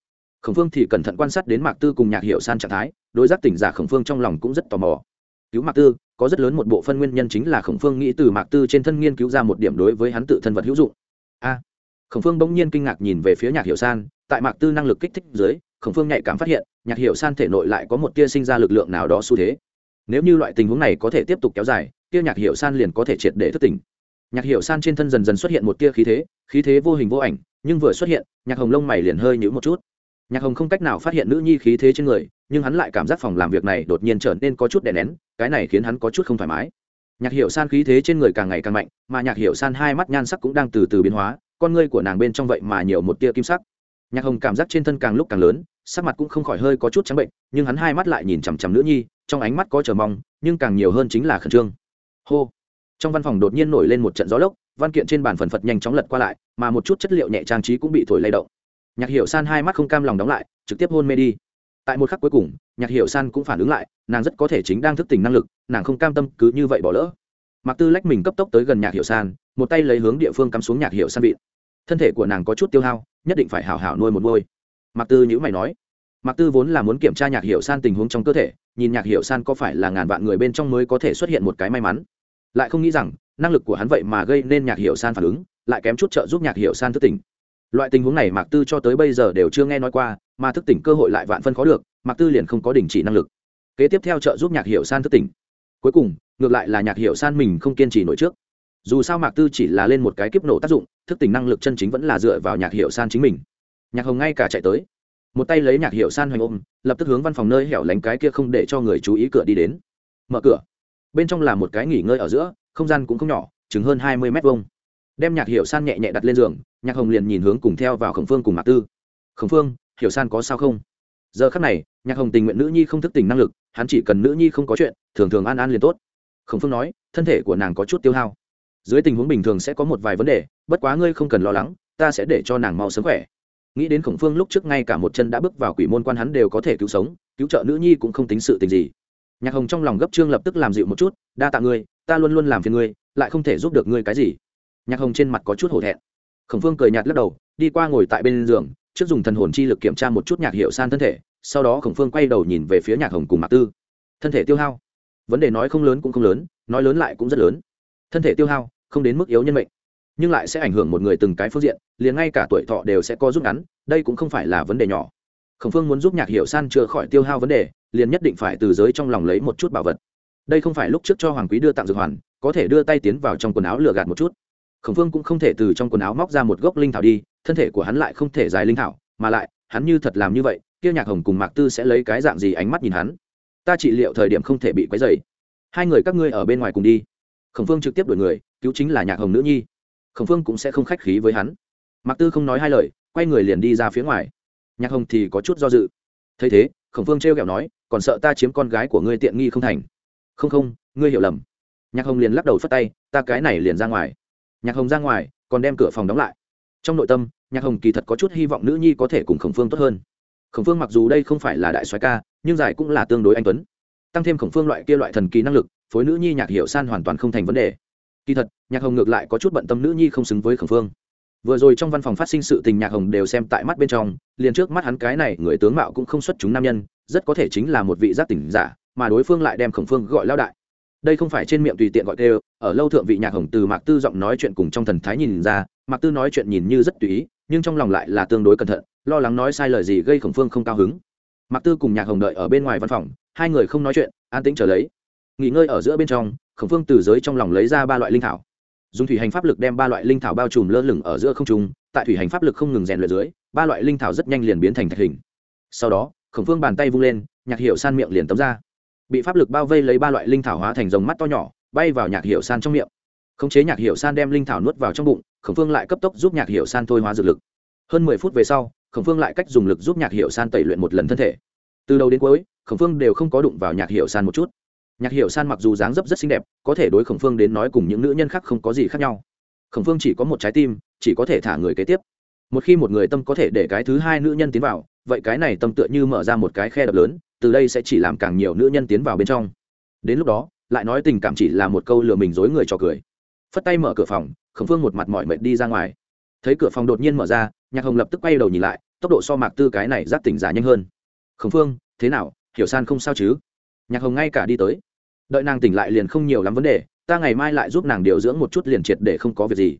Khổng phương thì cẩn thận quan sát đến mạc tư cùng nhạc hiệu san trạng thái, đối giác tỉnh giả khổng phương trong lòng cũng rất tò mò. Cứu mạc tư, có rất lớn một bộ phân nguyên nhân chính là khổng phương nghĩ từ mạc tư trên thân nghiên cứu ra một điểm đối với hắn tự thân vật hữu dụng. A! Khổng phương bỗng nhiên kinh ngạc nhìn về phía nhạc hiệu san, tại mạc tư năng lực kích thích dưới, khổng phương nhạy cảm phát hiện, nhạc hiệu san thể nội lại có một tia sinh ra lực lượng nào đó xu thế. Nếu như loại tình huống này có thể tiếp tục kéo dài tia nhạc hiệu san liền có thể triệt để thất tình nhạc hiệu san trên thân dần dần xuất hiện một tia khí thế khí thế vô hình vô ảnh nhưng vừa xuất hiện, nhạc hồng lông mày liền hơi nhữ một chút. Nhạc hồng không cách nào phát hiện nữ nhi khí thế trên người, nhưng hắn lại cảm giác phòng làm việc này đột nhiên trở nên có chút đè nén, cái này khiến hắn có chút không thoải mái. Nhạc hiệu san khí thế trên người càng ngày càng mạnh, mà nhạc hiệu san hai mắt nhan sắc cũng đang từ từ biến hóa, con ngươi của nàng bên trong vậy mà nhiều một tia kim sắc. Nhạc hồng cảm giác trên thân càng lúc càng lớn, sắc mặt cũng không khỏi hơi có chút trắng bệnh, nhưng hắn hai mắt lại nhìn chằm chằm nữ nhi, trong ánh mắt có chờ mong, nhưng càng nhiều hơn chính là khẩn trương. Hô! Trong văn phòng đột nhiên nổi lên một trận gió lốc văn kiện trên bàn phần phật nhanh chóng lật qua lại, mà một chút chất liệu nhẹ trang trí cũng bị thổi lay động. Nhạc hiệu san hai mắt không cam lòng đóng lại, trực tiếp hôn mê đi. Tại một khắc cuối cùng, nhạc hiệu san cũng phản ứng lại, nàng rất có thể chính đang thức tỉnh năng lực, nàng không cam tâm cứ như vậy bỏ lỡ. Mặc tư lách mình cấp tốc tới gần nhạc hiệu san, một tay lấy hướng địa phương cắm xuống nhạc hiệu san vịn thân thể của nàng có chút tiêu hao, nhất định phải hảo hảo nuôi một ngôi mặc tư nhữ mày nói. Mặc tư vốn là muốn kiểm tra nhạc hiệu san tình huống trong cơ thể, nhìn nhạc hiệu san có phải là ngàn vạn người bên trong mới có thể xuất hiện một cái may mắn. Lại không nghĩ rằng năng lực của hắn vậy mà gây nên nhạc hiệu san phản ứng, lại kém chút trợ giúp nhạc hiệu san thức tỉnh. Loại tình huống này mạc tư cho tới bây giờ đều chưa nghe nói qua, mà thức tỉnh cơ hội lại vạn phân khó được, mạc tư liền không có đình chỉ năng lực. Kế tiếp theo trợ giúp nhạc hiệu san thức tỉnh. Cuối cùng, ngược lại là nhạc hiệu san mình không kiên trì nổi trước. Dù sao mạc tư chỉ là lên một cái kiếp nổ tác dụng, thức tỉnh năng lực chân chính vẫn là dựa vào nhạc hiệu san chính mình. Nhạc hồng ngay cả chạy tới. Một tay lấy nhạc hiệu san hoành ôm, lập tức hướng văn phòng nơi hẻo lánh cái kia không để cho người chú ý cửa đi đến. Mở cửa. Bên trong là một cái nghỉ ngơi ở giữa không gian cũng không nhỏ chứng hơn hai mươi mét vuông. Đem nhạc hiệu san nhẹ nhẹ đặt lên giường, nhạc hồng liền nhìn hướng cùng theo vào khổng phương cùng mạc tư. Khổng phương, hiểu san có sao không? Giờ khắc này, nhạc hồng tình nguyện nữ nhi không thức tỉnh năng lực, hắn chỉ cần nữ nhi không có chuyện, thường thường an an liền tốt. Khổng phương nói, thân thể của nàng có chút tiêu hao. Dưới tình huống bình thường sẽ có một vài vấn đề, bất quá ngươi không cần lo lắng, ta sẽ để cho nàng mau sớm khỏe. Nghĩ đến khổng phương lúc trước ngay cả một chân đã bước vào quỷ môn quan hắn đều có thể cứu sống, cứu trợ nữ nhi cũng không tính sự tình gì. Nhạc hồng trong lòng gấp trương lập tức làm dịu một chút, đa tạ ngươi ta luôn luôn làm phiền ngươi, lại không thể giúp được ngươi cái gì. Nhạc hồng trên mặt có chút hổ thẹn. Khổng phương cười nhạt lắc đầu, đi qua ngồi tại bên giường, trước dùng thần hồn chi lực kiểm tra một chút nhạc hiệu san thân thể, sau đó khổng phương quay đầu nhìn về phía nhạc hồng cùng mạc tư. Thân thể tiêu hao. Vấn đề nói không lớn cũng không lớn, nói lớn lại cũng rất lớn. Thân thể tiêu hao, không đến mức yếu nhân mệnh. Nhưng lại sẽ ảnh hưởng một người từng cái phương diện, liền ngay cả tuổi thọ đều sẽ có rút ngắn, đây cũng không phải là vấn đề nhỏ. Khổng phương muốn giúp nhạc hiệu san chữa khỏi tiêu hao vấn đề, liền nhất định phải từ giới trong lòng lấy một chút bảo vật đây không phải lúc trước cho hoàng quý đưa tặng dược hoàn, có thể đưa tay tiến vào trong quần áo lừa gạt một chút. Khổng phương cũng không thể từ trong quần áo móc ra một gốc linh thảo đi, thân thể của hắn lại không thể dài linh thảo, mà lại, hắn như thật làm như vậy, kia nhạc hồng cùng mạc tư sẽ lấy cái dạng gì ánh mắt nhìn hắn? Ta trị liệu thời điểm không thể bị quấy dày hai người các ngươi ở bên ngoài cùng đi. Khổng phương trực tiếp đuổi người, cứu chính là nhạc hồng nữ nhi. Khổng phương cũng sẽ không khách khí với hắn. Mạc tư không nói hai lời, quay người liền đi ra phía ngoài. Nhạc hồng thì có chút do dự. Thấy thế, khổng phương t r kẹo nói, còn sợ ta chiếm con gái của ngươi tiện nghi không thành? Không không, ngươi hiểu lầm. Nhạc hồng liền lắc đầu phất tay, ta cái này liền ra ngoài. Nhạc hồng ra ngoài, còn đem cửa phòng đóng lại. Trong nội tâm, nhạc hồng kỳ thật có chút hy vọng nữ nhi có thể cùng khổng phương tốt hơn. Khổng phương mặc dù đây không phải là đại soái ca, nhưng giải cũng là tương đối anh tuấn. Tăng thêm khổng phương loại kia loại thần kỳ năng lực, phối nữ nhi nhạc hiệu san hoàn toàn không thành vấn đề. Kỳ thật, nhạc hồng ngược lại có chút bận tâm nữ nhi không xứng với khổng phương. Vừa rồi trong văn phòng phát sinh sự tình nhạc hồng đều xem tại mắt bên trong, liền trước mắt hắn cái này người tướng mạo cũng không xuất chúng nam nhân, rất có thể chính là một vị giác tỉnh giả mà đối phương lại đem khổng phương gọi lao đại. Đây không phải trên miệng tùy tiện gọi tê, ở lâu thượng vị nhạc hồng từ mạc tư giọng nói chuyện cùng trong thần thái nhìn ra, mạc tư nói chuyện nhìn như rất tùy ý, nhưng trong lòng lại là tương đối cẩn thận, lo lắng nói sai lời gì gây khổng phương không cao hứng. Mạc tư cùng nhạc hồng đợi ở bên ngoài văn phòng, hai người không nói chuyện, an tĩnh trở lấy. Nghỉ ngơi ở giữa bên trong, khổng phương từ giới trong lòng lấy ra ba loại linh thảo. Dùng thủy hành pháp lực đem ba loại linh thảo bao trùm lơ lửng ở giữa không trung, tại thủy hành pháp lực không ngừng rèn luyện dưới, ba loại linh thảo rất nhanh liền biến thành thạch hình. Sau đó, khổng phương bàn tay vung lên, nhạc hiệu san miệng liền tấm ra bị pháp lực bao vây lấy ba loại linh thảo hóa thành dòng mắt to nhỏ, bay vào nhạc hiệu san trong miệng. Khống chế nhạc hiệu san đem linh thảo nuốt vào trong bụng, khổng phương lại cấp tốc giúp nhạc hiệu san thôi hóa dược lực. Hơn mười phút về sau, khổng phương lại cách dùng lực giúp nhạc hiệu san tẩy luyện một lần thân thể. Từ đầu đến cuối, khổng phương đều không có đụng vào nhạc hiệu san một chút. Nhạc hiệu san mặc dù dáng dấp rất xinh đẹp, có thể đối khổng phương đến nói cùng những nữ nhân khác không có gì khác nhau. Khổng phương chỉ có một trái tim, chỉ có thể thả người kế tiếp. Một khi một người tâm có thể để cái thứ hai nữ nhân tiến vào, vậy cái này tâm tựa như mở ra một cái khe đập lớn từ đây sẽ chỉ làm càng nhiều nữ nhân tiến vào bên trong. Đến lúc đó, lại nói tình cảm chỉ là một câu lừa mình dối người cho cười. Phất tay mở cửa phòng khẩn phương một mặt mỏi mệt đi ra ngoài. Thấy cửa phòng đột nhiên mở ra, nhạc hồng lập tức quay đầu nhìn lại, tốc độ so mạc tư cái này giác tỉnh giả nhanh hơn. Khẩn phương, thế nào? Hiểu san không sao chứ? Nhạc hồng ngay cả đi tới. Đợi nàng tỉnh lại liền không nhiều lắm vấn đề, ta ngày mai lại giúp nàng điều dưỡng một chút liền triệt để không có việc gì.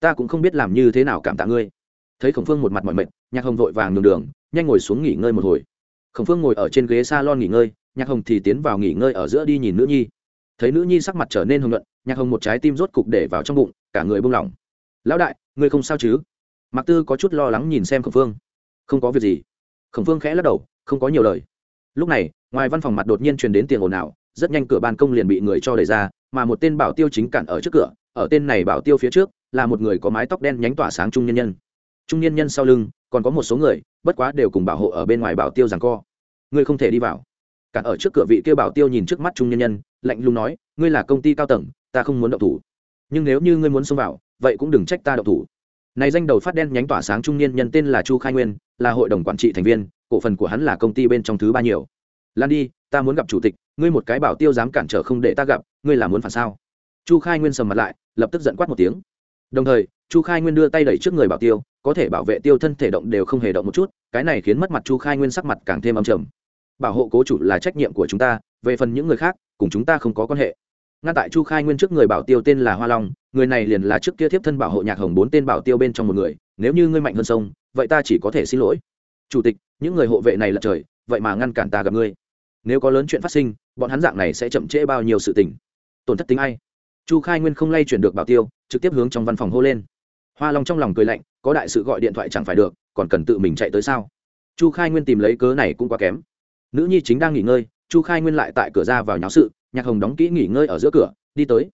Ta cũng không biết làm như thế nào cảm tạ ngươi. Thấy khổng phương một mặt mọi mệt, nhạc hồng vội vàng đường đường, nhanh ngồi xuống nghỉ ngơi một hồi khổng phương ngồi ở trên ghế s a lon nghỉ ngơi, nhạc hồng thì tiến vào nghỉ ngơi ở giữa đi nhìn nữ nhi. Thấy nữ nhi sắc mặt trở nên hồng luận nhạc hồng một trái tim rốt cục để vào trong bụng, cả người buông lỏng. Lão đại, ngươi không sao chứ? Mạc tư có chút lo lắng nhìn xem khổng phương. Không có việc gì. Khổng phương khẽ lắc đầu, không có nhiều lời. Lúc này, ngoài văn phòng mặt đột nhiên truyền đến tiền ồn ào, rất nhanh cửa ban công liền bị người cho đẩy ra, mà một tên bảo tiêu chính cản ở trước cửa, ở tên này bảo tiêu phía trước là một người có mái tóc đen nhánh tỏa sáng trung nhân nhân. Trung nhân nhân sau lưng còn có một số người, bất quá đều cùng bảo hộ ở bên ngoài bảo tiêu rằng co. Ngươi không thể đi vào. Cản ở trước cửa vị kia bảo tiêu nhìn trước mắt trung nhân nhân, lạnh lùng nói, ngươi là công ty cao tầng, ta không muốn động thủ. Nhưng nếu như ngươi muốn xông vào, vậy cũng đừng trách ta động thủ. Này danh đầu phát đen nhánh tỏa sáng trung niên nhân tên là chu khai nguyên, là hội đồng quản trị thành viên, cổ phần của hắn là công ty bên trong thứ ba nhiều. Lan đi, ta muốn gặp chủ tịch, ngươi một cái bảo tiêu dám cản trở không để ta gặp, ngươi là muốn phản sao? Chu khai nguyên sầm mặt lại, lập tức giận quát một tiếng. Đồng thời chu khai nguyên đưa tay đẩy trước người bảo tiêu, có thể bảo vệ tiêu thân thể động đều không hề động một chút, cái này khiến mất mặt chu khai nguyên sắc mặt càng thêm âm trầm. Bảo hộ cố chủ là trách nhiệm của chúng ta, về phần những người khác, cùng chúng ta không có quan hệ. Ngăn tại chu khai nguyên trước người bảo tiêu tên là hoa long, người này liền là trước kia tiếp thân bảo hộ nhạc hồng bốn tên bảo tiêu bên trong một người, nếu như ngươi mạnh hơn sông, vậy ta chỉ có thể xin lỗi. Chủ tịch, những người hộ vệ này là trời, vậy mà ngăn cản ta gặp ngươi. Nếu có lớn chuyện phát sinh, bọn hắn dạng này sẽ chậm trễ bao nhiêu sự tình. Tổn thất tính ai? Chu khai nguyên không lay chuyển được bảo tiêu, trực tiếp hướng trong văn phòng hô lên hoa long trong lòng cười lạnh, có đại sự gọi điện thoại chẳng phải được, còn cần tự mình chạy tới sao? Chu khai nguyên tìm lấy cớ này cũng quá kém. Nữ nhi chính đang nghỉ ngơi, chu khai nguyên lại tại cửa ra vào nháo sự, nhạc hồng đóng kỹ nghỉ ngơi ở giữa cửa, đi tới.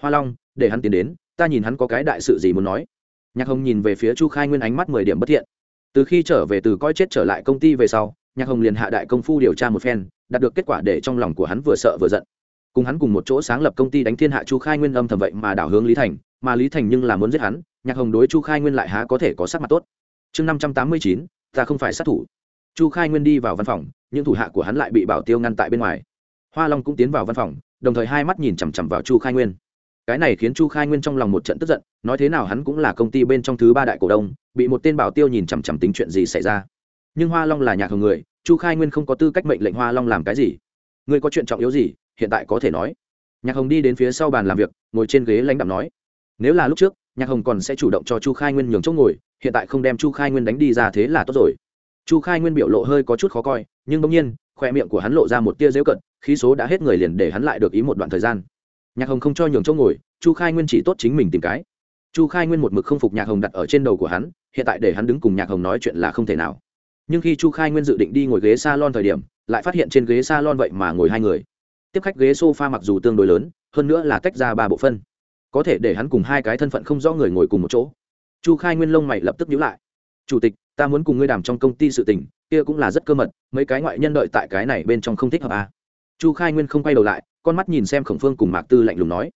Hoa long, để hắn tiến đến, ta nhìn hắn có cái đại sự gì muốn nói. Nhạc hồng nhìn về phía chu khai nguyên ánh mắt mười điểm bất thiện. Từ khi trở về từ coi chết trở lại công ty về sau, nhạc hồng liền hạ đại công phu điều tra một phen, đạt được kết quả để trong lòng của hắn vừa sợ vừa giận. Cùng hắn cùng một chỗ sáng lập công ty đánh thiên hạ chu khai nguyên âm thầm vậy mà đảo hướng lý thành, mà lý thành nhưng là muốn giết hắn nhạc hồng đối chu khai nguyên lại há có thể có sắc mặt tốt. Chương năm trăm tám mươi chín, ta không phải sát thủ. Chu khai nguyên đi vào văn phòng, những thủ hạ của hắn lại bị bảo tiêu ngăn tại bên ngoài. Hoa long cũng tiến vào văn phòng, đồng thời hai mắt nhìn chằm chằm vào chu khai nguyên. Cái này khiến chu khai nguyên trong lòng một trận tức giận, nói thế nào hắn cũng là công ty bên trong thứ ba đại cổ đông, bị một tên bảo tiêu nhìn chằm chằm tính chuyện gì xảy ra. Nhưng hoa long là nhạc hồng người, chu khai nguyên không có tư cách mệnh lệnh hoa long làm cái gì. Ngươi có chuyện trọng yếu gì, hiện tại có thể nói. Nhạc hồng đi đến phía sau bàn làm việc, ngồi trên ghế lãnh đạo nói. Nếu là lúc trước nhạc hồng còn sẽ chủ động cho chu khai nguyên nhường chỗ ngồi, hiện tại không đem chu khai nguyên đánh đi ra thế là tốt rồi. chu khai nguyên biểu lộ hơi có chút khó coi, nhưng bỗng nhiên, khoe miệng của hắn lộ ra một tia dễu cận khí số đã hết người liền để hắn lại được ý một đoạn thời gian. nhạc hồng không cho nhường chỗ ngồi, chu khai nguyên chỉ tốt chính mình tìm cái. chu khai nguyên một mực không phục nhạc hồng đặt ở trên đầu của hắn, hiện tại để hắn đứng cùng nhạc hồng nói chuyện là không thể nào. nhưng khi chu khai nguyên dự định đi ngồi ghế s a lon thời điểm, lại phát hiện trên ghế s a lon vậy mà ngồi hai người. tiếp khách ghế s o f a mặc dù tương đối lớn, hơn nữa là tách ra ba bộ phân có thể để hắn cùng hai cái thân phận không rõ người ngồi cùng một chỗ. Chu khai nguyên lông mày lập tức nhíu lại. Chủ tịch, ta muốn cùng ngươi đàm trong công ty sự tình, kia cũng là rất cơ mật, mấy cái ngoại nhân đợi tại cái này bên trong không thích hợp à. chu khai nguyên không quay đầu lại, con mắt nhìn xem khổng phương cùng mạc tư lạnh lùng nói.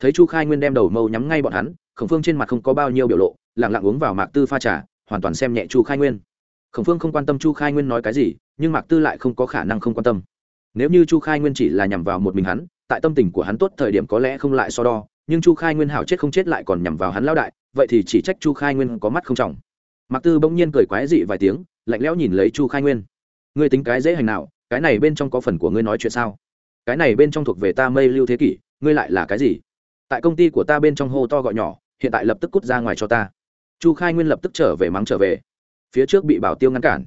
Thấy chu khai nguyên đem đầu mâu nhắm ngay bọn hắn, khổng phương trên mặt không có bao nhiêu biểu lộ lẳng lặng uống vào mạc tư pha trà, hoàn toàn xem nhẹ chu khai nguyên. Khổng phương không quan tâm chu khai nguyên nói cái gì, nhưng mạc tư lại không có khả năng không quan tâm. Nếu như chu khai nguyên chỉ là nhằm vào một mình hắn, tại tâm tình của hắn tốt thời điểm có lẽ không lại so đo nhưng chu khai nguyên hảo chết không chết lại còn nhằm vào hắn lao đại, vậy thì chỉ trách chu khai nguyên có mắt không trọng. Mặc tư bỗng nhiên cười quái dị vài tiếng, lạnh lẽo nhìn lấy chu khai nguyên. Ngươi tính cái dễ hành nào, cái này bên trong có phần của ngươi nói chuyện sao? Cái này bên trong thuộc về ta mây lưu thế kỷ, ngươi lại là cái gì? Tại công ty của ta bên trong hô to gọi nhỏ, hiện tại lập tức cút ra ngoài cho ta. Chu khai nguyên lập tức trở về mắng trở về. Phía trước bị bảo tiêu ngăn cản.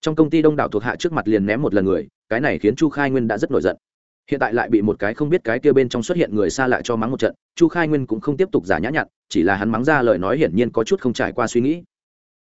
Trong công ty đông đảo thuộc hạ trước mặt liền ném một lần người, cái này khiến chu khai nguyên đã rất nổi giận hiện tại lại bị một cái không biết cái kia bên trong xuất hiện người xa lại cho mắng một trận, chu khai nguyên cũng không tiếp tục giả nhã nhặn, chỉ là hắn mắng ra lời nói hiển nhiên có chút không trải qua suy nghĩ.